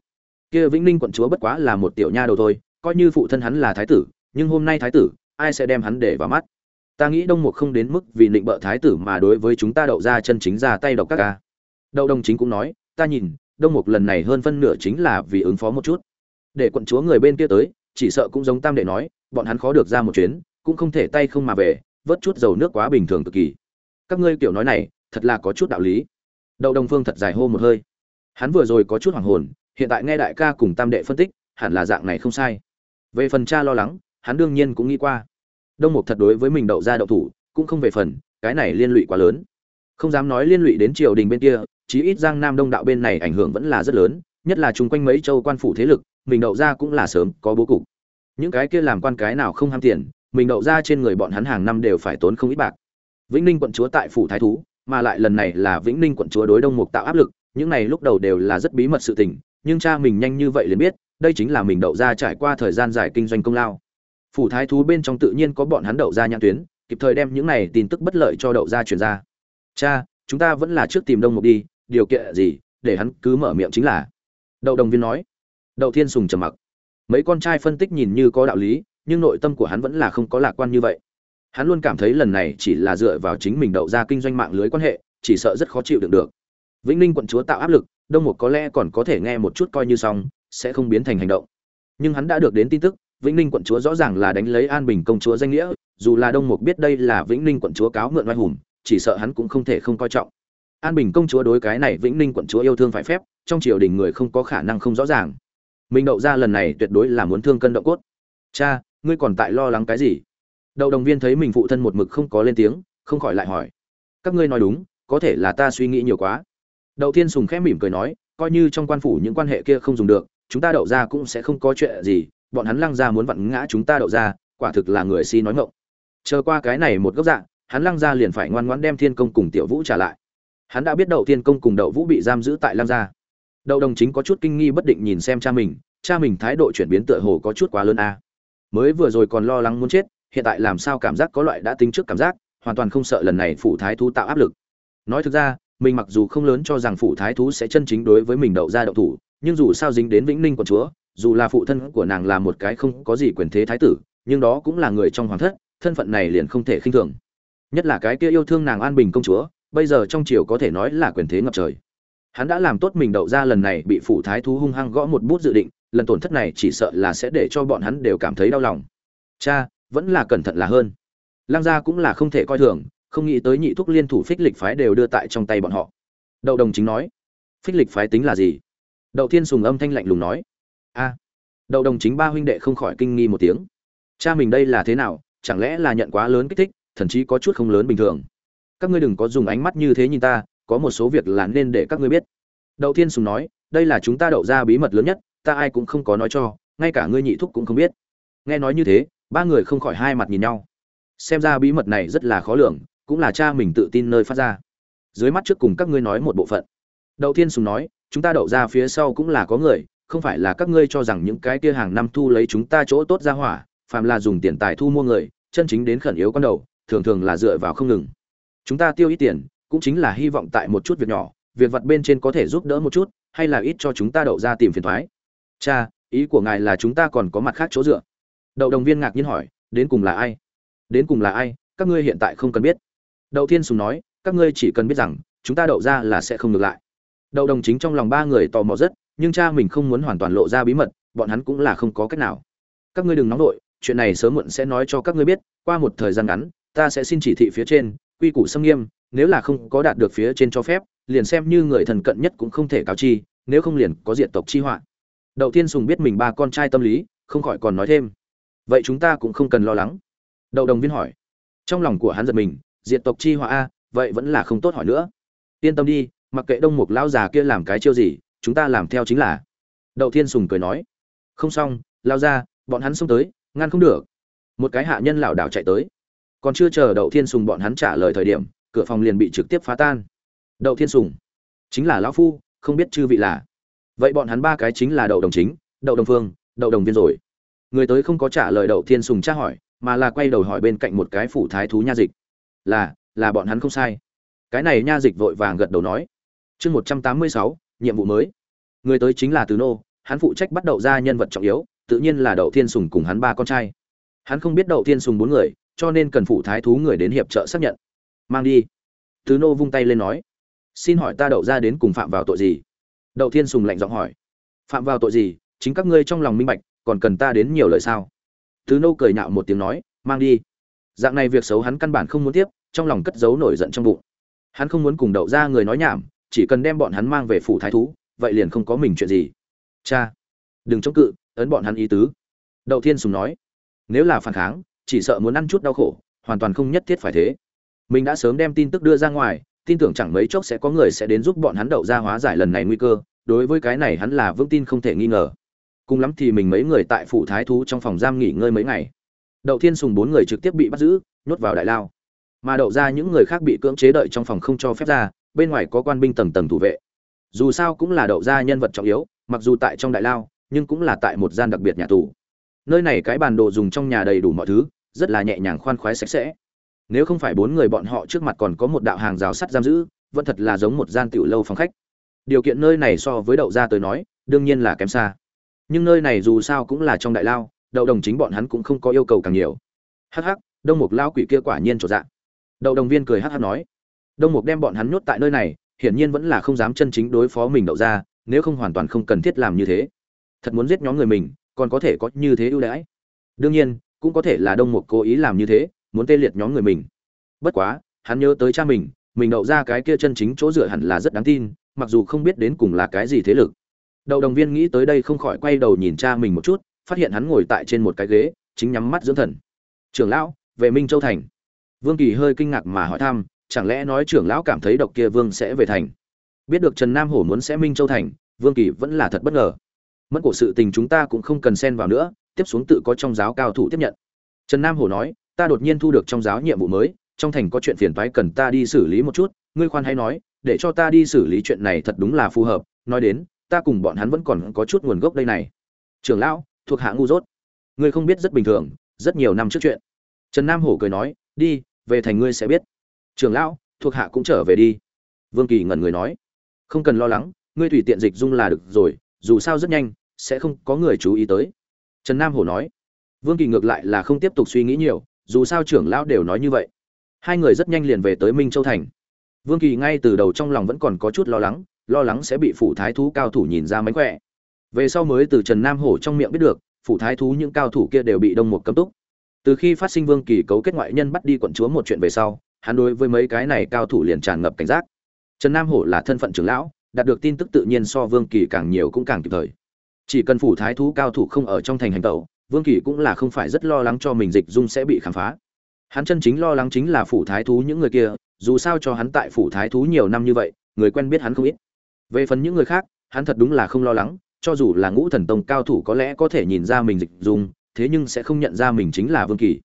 kia vĩnh ninh quận chúa bất quá là một tiểu nha đầu thôi, coi như phụ thân hắn là thái tử, nhưng hôm nay thái tử, ai sẽ đem hắn để vào mắt? Ta nghĩ đông mục không đến mức vì định bợ thái tử mà đối với chúng ta đậu ra chân chính ra tay độc các ca. Đậu đồng chính cũng nói, ta nhìn, đông mục lần này hơn phân nửa chính là vì ứng phó một chút để quận chúa người bên kia tới, chỉ sợ cũng giống tam đệ nói, bọn hắn khó được ra một chuyến, cũng không thể tay không mà về, vớt chút dầu nước quá bình thường cực kỳ. Các ngươi kiểu nói này, thật là có chút đạo lý. Đậu đồng phương thật dài hô một hơi. Hắn vừa rồi có chút hoàng hồn, hiện tại nghe đại ca cùng tam đệ phân tích, hẳn là dạng này không sai. Về phần cha lo lắng, hắn đương nhiên cũng nghĩ qua. Đông mục thật đối với mình đậu ra đậu thủ, cũng không về phần, cái này liên lụy quá lớn. Không dám nói liên lụy đến triều đình bên kia, chí ít giang nam đông đạo bên này ảnh hưởng vẫn là rất lớn, nhất là chung quanh mấy châu quan phủ thế lực mình đậu ra cũng là sớm, có bố cục. Những cái kia làm quan cái nào không ham tiền, mình đậu ra trên người bọn hắn hàng năm đều phải tốn không ít bạc. Vĩnh ninh quận chúa tại phủ thái thú, mà lại lần này là vĩnh ninh quận chúa đối đông mục tạo áp lực, những này lúc đầu đều là rất bí mật sự tình, nhưng cha mình nhanh như vậy liền biết, đây chính là mình đậu ra trải qua thời gian dài kinh doanh công lao. Phủ thái thú bên trong tự nhiên có bọn hắn đậu ra nhãn tuyến, kịp thời đem những này tin tức bất lợi cho đậu ra truyền ra. Cha, chúng ta vẫn là trước tìm đông mục đi, điều kiện gì, để hắn cứ mở miệng chính là. Đậu đồng viên nói đậu thiên sùng trầm mặc. Mấy con trai phân tích nhìn như có đạo lý, nhưng nội tâm của hắn vẫn là không có lạc quan như vậy. Hắn luôn cảm thấy lần này chỉ là dựa vào chính mình đậu ra kinh doanh mạng lưới quan hệ, chỉ sợ rất khó chịu đựng được. Vĩnh ninh quận chúa tạo áp lực, đông mục có lẽ còn có thể nghe một chút coi như xong, sẽ không biến thành hành động. Nhưng hắn đã được đến tin tức, vĩnh ninh quận chúa rõ ràng là đánh lấy an bình công chúa danh nghĩa, dù là đông mục biết đây là vĩnh ninh quận chúa cáo mượn oai hùng, chỉ sợ hắn cũng không thể không coi trọng. An bình công chúa đối cái này vĩnh ninh quận chúa yêu thương phải phép, trong triều đình người không có khả năng không rõ ràng mình đậu ra lần này tuyệt đối là muốn thương cân động cốt. Cha, ngươi còn tại lo lắng cái gì? Đậu đồng viên thấy mình phụ thân một mực không có lên tiếng, không khỏi lại hỏi. Các ngươi nói đúng, có thể là ta suy nghĩ nhiều quá. Đậu thiên sùng khẽ mỉm cười nói, coi như trong quan phủ những quan hệ kia không dùng được, chúng ta đậu ra cũng sẽ không có chuyện gì, bọn hắn lăng ra muốn vặn ngã chúng ta đậu ra, quả thực là người si nói ngộng chờ qua cái này một gốc dạng, hắn lăng ra liền phải ngoan ngoãn đem thiên công cùng tiểu vũ trả lại. Hắn đã biết đậu thiên công cùng đậu vũ bị giam giữ tại lăng gia đậu đồng chính có chút kinh nghi bất định nhìn xem cha mình cha mình thái độ chuyển biến tựa hồ có chút quá lớn a. Mới vừa rồi còn lo lắng muốn chết, hiện tại làm sao cảm giác có loại đã tính trước cảm giác, hoàn toàn không sợ lần này phủ thái thú tạo áp lực. Nói thực ra, mình mặc dù không lớn cho rằng phủ thái thú sẽ chân chính đối với mình đậu ra đậu thủ, nhưng dù sao dính đến vĩnh ninh của chúa, dù là phụ thân của nàng là một cái không có gì quyền thế thái tử, nhưng đó cũng là người trong hoàng thất, thân phận này liền không thể khinh thường. Nhất là cái kia yêu thương nàng an bình công chúa, bây giờ trong triều có thể nói là quyền thế ngập trời hắn đã làm tốt mình đậu ra lần này bị phủ thái thú hung hăng gõ một bút dự định, lần tổn thất này chỉ sợ là sẽ để cho bọn hắn đều cảm thấy đau lòng. Cha, vẫn là cẩn thận là hơn. Lăng gia cũng là không thể coi thường, không nghĩ tới nhị thúc liên thủ phích lịch phái đều đưa tại trong tay bọn họ. Đậu đồng chính nói, phích lịch phái tính là gì? Đậu thiên sùng âm thanh lạnh lùng nói, a, đậu đồng chính ba huynh đệ không khỏi kinh nghi một tiếng. Cha mình đây là thế nào, chẳng lẽ là nhận quá lớn kích thích thậm chí có chút không lớn bình thường. Các ngươi đừng có dùng ánh mắt như thế nhìn ta có một số việc là nên để các ngươi biết. Đậu thiên sùng nói, đây là chúng ta đậu ra bí mật lớn nhất, ta ai cũng không có nói cho, ngay cả ngươi nhị thúc cũng không biết. Nghe nói như thế, ba người không khỏi hai mặt nhìn nhau. Xem ra bí mật này rất là khó lường, cũng là cha mình tự tin nơi phát ra. Dưới mắt trước cùng các ngươi nói một bộ phận. Đậu thiên sùng nói, chúng ta đậu ra phía sau cũng là có người, không phải là các ngươi cho rằng những cái kia hàng năm thu lấy chúng ta chỗ tốt ra hỏa, phàm là dùng tiền tài thu mua người, chân chính đến khẩn yếu con đầu, thường thường là dựa vào không ngừng. Chúng ta tiêu ít tiền cũng chính là hy vọng tại một chút việc nhỏ, việc vật bên trên có thể giúp đỡ một chút, hay là ít cho chúng ta đậu ra tìm phiền thoái. Cha, ý của ngài là chúng ta còn có mặt khác chỗ dựa. Đậu đồng viên ngạc nhiên hỏi, đến cùng là ai? Đến cùng là ai? Các ngươi hiện tại không cần biết. Đậu thiên sùng nói, các ngươi chỉ cần biết rằng, chúng ta đậu ra là sẽ không ngược lại. Đậu đồng chính trong lòng ba người tò mò rất, nhưng cha mình không muốn hoàn toàn lộ ra bí mật, bọn hắn cũng là không có cách nào. Các ngươi đừng nóng vội, chuyện này sớm muộn sẽ nói cho các ngươi biết, qua một thời gian ngắn, ta sẽ xin chỉ thị phía trên, quy củ xâm nghiêm nếu là không có đạt được phía trên cho phép, liền xem như người thần cận nhất cũng không thể cáo chi, nếu không liền có diện tộc chi họa. Đậu thiên sùng biết mình ba con trai tâm lý, không khỏi còn nói thêm. Vậy chúng ta cũng không cần lo lắng. Đậu đồng viên hỏi. Trong lòng của hắn giật mình diện tộc chi họa a, vậy vẫn là không tốt hỏi nữa. Yên tâm đi, mặc kệ đông mục lão già kia làm cái chiêu gì, chúng ta làm theo chính là. Đậu thiên sùng cười nói. Không xong lao ra bọn hắn xông tới, ngăn không được. Một cái hạ nhân lảo đảo chạy tới. Còn chưa chờ đậu thiên sùng bọn hắn trả lời thời điểm cửa phòng liền bị trực tiếp phá tan. Đậu thiên sùng. Chính là lão phu, không biết chư vị là. Vậy bọn hắn ba cái chính là đậu đồng chính, đậu đồng phương, đậu đồng viên rồi. Người tới không có trả lời đậu thiên sùng tra hỏi, mà là quay đầu hỏi bên cạnh một cái phủ thái thú nha dịch. Là là bọn hắn không sai. Cái này nha dịch vội vàng gật đầu nói. Chương một trăm tám mươi sáu, nhiệm vụ mới. Người tới chính là tứ nô, hắn phụ trách bắt đậu ra nhân vật trọng yếu, tự nhiên là đậu thiên sùng cùng hắn ba con trai. Hắn không biết đậu thiên sùng bốn người, cho nên cần phụ thái thú người đến hiệp trợ xác nhận mang đi. Tứ nô vung tay lên nói, xin hỏi ta đậu ra đến cùng phạm vào tội gì? Đậu thiên sùng lạnh giọng hỏi, phạm vào tội gì? Chính các ngươi trong lòng minh bạch, còn cần ta đến nhiều lời sao? Tứ nô cười nhạo một tiếng nói, mang đi. Dạng này việc xấu hắn căn bản không muốn tiếp, trong lòng cất giấu nổi giận trong bụng. Hắn không muốn cùng đậu ra người nói nhảm, chỉ cần đem bọn hắn mang về phủ thái thú, vậy liền không có mình chuyện gì. Cha, đừng chống cự, ấn bọn hắn ý tứ. Đậu thiên sùng nói, nếu là phản kháng, chỉ sợ muốn ăn chút đau khổ, hoàn toàn không nhất thiết phải thế mình đã sớm đem tin tức đưa ra ngoài, tin tưởng chẳng mấy chốc sẽ có người sẽ đến giúp bọn hắn đậu ra hóa giải lần này nguy cơ, đối với cái này hắn là vững tin không thể nghi ngờ. Cùng lắm thì mình mấy người tại phủ thái thú trong phòng giam nghỉ ngơi mấy ngày. Đậu thiên sùng bốn người trực tiếp bị bắt giữ, nhốt vào đại lao. Mà đậu ra những người khác bị cưỡng chế đợi trong phòng không cho phép ra, bên ngoài có quan binh tầng tầng thủ vệ. Dù sao cũng là đậu ra nhân vật trọng yếu, mặc dù tại trong đại lao, nhưng cũng là tại một gian đặc biệt nhà tù. Nơi này cái bàn đồ dùng trong nhà đầy đủ mọi thứ, rất là nhẹ nhàng khoan khoái sạch sẽ nếu không phải bốn người bọn họ trước mặt còn có một đạo hàng rào sắt giam giữ, vẫn thật là giống một gian tiểu lâu phòng khách. Điều kiện nơi này so với đậu ra tới nói, đương nhiên là kém xa. Nhưng nơi này dù sao cũng là trong đại lao, đậu đồng chính bọn hắn cũng không có yêu cầu càng nhiều. Hắc hắc, đông mục lao quỷ kia quả nhiên trộn dạng. Đậu đồng viên cười hắc hắc nói. Đông mục đem bọn hắn nhốt tại nơi này, hiển nhiên vẫn là không dám chân chính đối phó mình đậu ra nếu không hoàn toàn không cần thiết làm như thế. Thật muốn giết nhóm người mình, còn có thể có như thế ưu đãi. Đương nhiên, cũng có thể là đông mục cố ý làm như thế muốn tê liệt nhóm người mình. Bất quá, hắn nhớ tới cha mình mình đậu ra cái kia chân chính chỗ dựa hẳn là rất đáng tin, mặc dù không biết đến cùng là cái gì thế lực. Đậu đồng viên nghĩ tới đây không khỏi quay đầu nhìn cha mình một chút, phát hiện hắn ngồi tại trên một cái ghế, chính nhắm mắt dưỡng thần. Trưởng lão, về minh châu thành. Vương kỳ hơi kinh ngạc mà hỏi thăm, chẳng lẽ nói trưởng lão cảm thấy độc kia vương sẽ về thành? Biết được trần nam hổ muốn sẽ minh châu thành, vương kỳ vẫn là thật bất ngờ. Mất cổ sự tình chúng ta cũng không cần xen vào nữa, tiếp xuống tự có trong giáo cao thủ tiếp nhận. Trần nam hổ nói ta đột nhiên thu được trong giáo nhiệm vụ mới, trong thành có chuyện phiền toái cần ta đi xử lý một chút, ngươi khoan hãy nói, để cho ta đi xử lý chuyện này thật đúng là phù hợp, nói đến, ta cùng bọn hắn vẫn còn có chút nguồn gốc đây này. Trưởng lão, thuộc hạ ngu dốt. Ngươi không biết rất bình thường, rất nhiều năm trước chuyện. Trần nam hổ cười nói, đi, về thành ngươi sẽ biết. Trưởng lão, thuộc hạ cũng trở về đi. Vương kỳ ngẩn người nói, không cần lo lắng, ngươi tùy tiện dịch dung là được rồi, dù sao rất nhanh, sẽ không có người chú ý tới. Trần nam hổ nói, vương kỳ ngược lại là không tiếp tục suy nghĩ nhiều dù sao trưởng lão đều nói như vậy. Hai người rất nhanh liền về tới minh châu thành. Vương kỳ ngay từ đầu trong lòng vẫn còn có chút lo lắng lo lắng sẽ bị phủ thái thú cao thủ nhìn ra mánh khỏe. Về sau mới từ trần nam hổ trong miệng biết được, phủ thái thú những cao thủ kia đều bị đông một cấm túc. Từ khi phát sinh vương kỳ cấu kết ngoại nhân bắt đi quận chúa một chuyện về sau, hắn đối với mấy cái này cao thủ liền tràn ngập cảnh giác. Trần nam hổ là thân phận trưởng lão, đạt được tin tức tự nhiên so vương kỳ càng nhiều cũng càng kịp thời. Chỉ cần phủ thái thú cao thủ không ở trong thành hành tẩu vương kỳ cũng là không phải rất lo lắng cho mình dịch dung sẽ bị khám phá. Hắn chân chính lo lắng chính là phủ thái thú những người kia, dù sao cho hắn tại phủ thái thú nhiều năm như vậy, người quen biết hắn không ít. Về phần những người khác, hắn thật đúng là không lo lắng, cho dù là ngũ thần tông cao thủ có lẽ có thể nhìn ra mình dịch dung, thế nhưng sẽ không nhận ra mình chính là vương kỳ.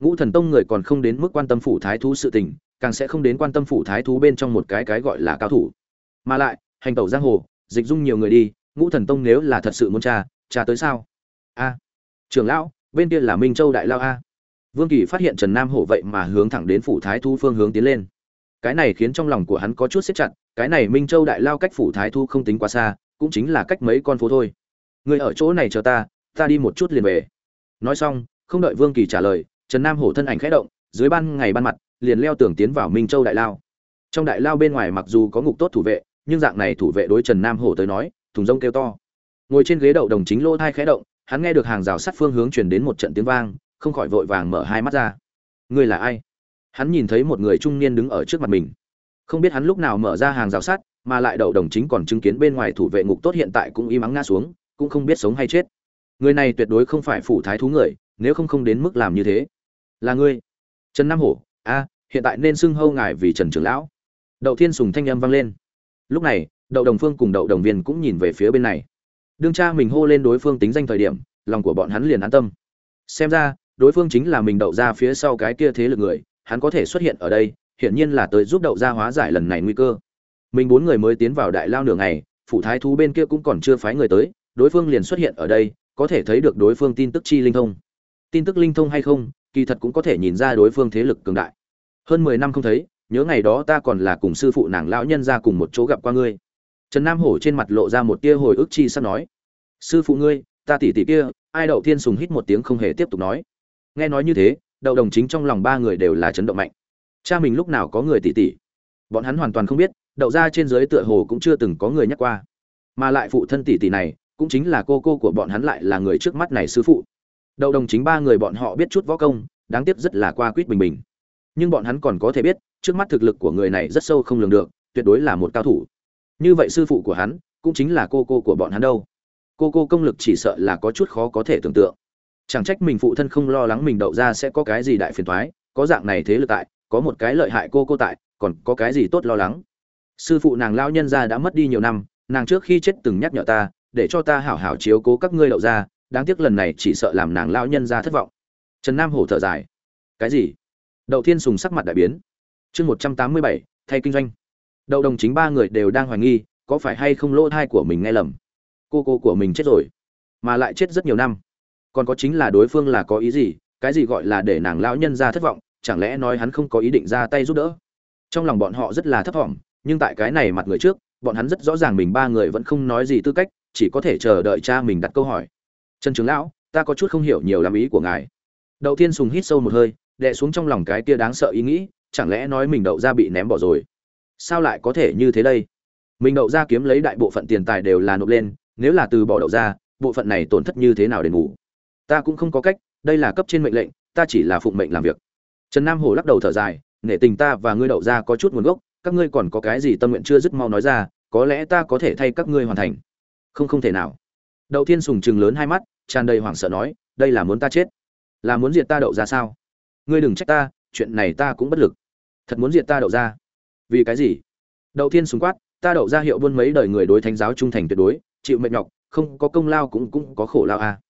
Ngũ thần tông người còn không đến mức quan tâm phủ thái thú sự tình, càng sẽ không đến quan tâm phủ thái thú bên trong một cái cái gọi là cao thủ. Mà lại, hành tẩu giang hồ, dịch dung nhiều người đi, ngũ thần tông nếu là thật sự muốn tra tra tới sao? A trưởng lão, bên kia là minh châu đại lao a. Vương kỳ phát hiện trần nam hổ vậy mà hướng thẳng đến phủ thái thu phương hướng tiến lên. Cái này khiến trong lòng của hắn có chút xếp chặt, cái này minh châu đại lao cách phủ thái thu không tính quá xa, cũng chính là cách mấy con phố thôi. Người ở chỗ này chờ ta ta đi một chút liền về. Nói xong, không đợi vương kỳ trả lời, trần nam hổ thân ảnh khẽ động, dưới ban ngày ban mặt, liền leo tường tiến vào minh châu đại lao. Trong đại lao bên ngoài mặc dù có ngục tốt thủ vệ, nhưng dạng này thủ vệ đối trần nam hổ tới nói, thùng rông kêu to. Ngồi trên ghế đậu đồng chính lỗ thai khẽ động hắn nghe được hàng rào sắt phương hướng truyền đến một trận tiếng vang, không khỏi vội vàng mở hai mắt ra. Ngươi là ai? Hắn nhìn thấy một người trung niên đứng ở trước mặt mình. Không biết hắn lúc nào mở ra hàng rào sắt, mà lại đậu đồng chính còn chứng kiến bên ngoài thủ vệ ngục tốt hiện tại cũng im ắng ngã xuống, cũng không biết sống hay chết. Người này tuyệt đối không phải phủ thái thú người, nếu không không đến mức làm như thế. Là ngươi. Trần nam hổ, a, hiện tại nên xưng hâu ngài vì trần trưởng lão. Đậu thiên sùng thanh âm vang lên. Lúc này, đậu đồng phương cùng đậu đồng viên cũng nhìn về phía bên này đương cha mình hô lên đối phương tính danh thời điểm, lòng của bọn hắn liền an tâm. Xem ra, đối phương chính là mình đậu ra phía sau cái kia thế lực người, hắn có thể xuất hiện ở đây, hiển nhiên là tới giúp đậu ra hóa giải lần này nguy cơ. Mình bốn người mới tiến vào đại lao nửa ngày, phủ thái thú bên kia cũng còn chưa phái người tới, đối phương liền xuất hiện ở đây, có thể thấy được đối phương tin tức chi linh thông. Tin tức linh thông hay không, kỳ thật cũng có thể nhìn ra đối phương thế lực cường đại. Hơn mười năm không thấy, nhớ ngày đó ta còn là cùng sư phụ nàng lão nhân ra cùng một chỗ gặp qua ngươi trần nam hổ trên mặt lộ ra một tia hồi ức chi sắp nói, sư phụ ngươi, ta tỷ tỷ kia, ai đậu thiên sùng hít một tiếng không hề tiếp tục nói. Nghe nói như thế, đậu đồng chính trong lòng ba người đều là chấn động mạnh. Cha mình lúc nào có người tỷ tỷ bọn hắn hoàn toàn không biết, đậu ra trên dưới tựa hồ cũng chưa từng có người nhắc qua. Mà lại phụ thân tỷ tỷ này, cũng chính là cô cô của bọn hắn lại là người trước mắt này sư phụ. Đậu đồng chính ba người bọn họ biết chút võ công, đáng tiếc rất là qua quýt bình bình. Nhưng bọn hắn còn có thể biết, trước mắt thực lực của người này rất sâu không lường được, tuyệt đối là một cao thủ như vậy sư phụ của hắn cũng chính là cô cô của bọn hắn đâu. Cô cô công lực chỉ sợ là có chút khó có thể tưởng tượng. Chẳng trách mình phụ thân không lo lắng mình đậu ra sẽ có cái gì đại phiền thoái có dạng này thế lực tại, có một cái lợi hại cô cô tại, còn có cái gì tốt lo lắng. Sư phụ nàng lao nhân ra đã mất đi nhiều năm, nàng trước khi chết từng nhắc nhở ta, để cho ta hảo hảo chiếu cố các ngươi đậu ra, đáng tiếc lần này chỉ sợ làm nàng lao nhân ra thất vọng. Trần nam hổ thở dài. Cái gì? Đậu thiên sùng sắc mặt đại biến. Chương một trăm tám mươi bảy, thay kinh doanh đậu đồng chính ba người đều đang hoài nghi, có phải hay không lỗ thai của mình nghe lầm? Cô cô của mình chết rồi, mà lại chết rất nhiều năm. Còn có chính là đối phương là có ý gì, cái gì gọi là để nàng lão nhân ra thất vọng, chẳng lẽ nói hắn không có ý định ra tay giúp đỡ? Trong lòng bọn họ rất là thấp thỏm, nhưng tại cái này mặt người trước, bọn hắn rất rõ ràng mình ba người vẫn không nói gì tư cách, chỉ có thể chờ đợi cha mình đặt câu hỏi. Trần trường lão, ta có chút không hiểu nhiều làm ý của ngài. Đậu thiên sùng hít sâu một hơi, đè xuống trong lòng cái kia đáng sợ ý nghĩ, chẳng lẽ nói mình đậu ra bị ném bỏ rồi? Sao lại có thể như thế đây? Mình đậu ra kiếm lấy đại bộ phận tiền tài đều là nộp lên, nếu là từ bỏ đậu ra, bộ phận này tổn thất như thế nào để ngủ? Ta cũng không có cách, đây là cấp trên mệnh lệnh, ta chỉ là phụng mệnh làm việc. Trần nam hồ lắc đầu thở dài, nể tình ta và ngươi đậu ra có chút nguồn gốc, các ngươi còn có cái gì tâm nguyện chưa dứt mau nói ra, có lẽ ta có thể thay các ngươi hoàn thành. Không không thể nào. Đậu thiên sùng chừng lớn hai mắt, tràn đầy hoảng sợ nói, đây là muốn ta chết? Là muốn diệt ta đậu ra sao? Ngươi đừng trách ta, chuyện này ta cũng bất lực. Thật muốn diệt ta đậu ra? Vì cái gì đậu thiên súng quát, ta đậu ra hiệu buôn mấy đời người đối thánh giáo trung thành tuyệt đối, chịu mệt nhọc, không có công lao cũng cũng có khổ lao à.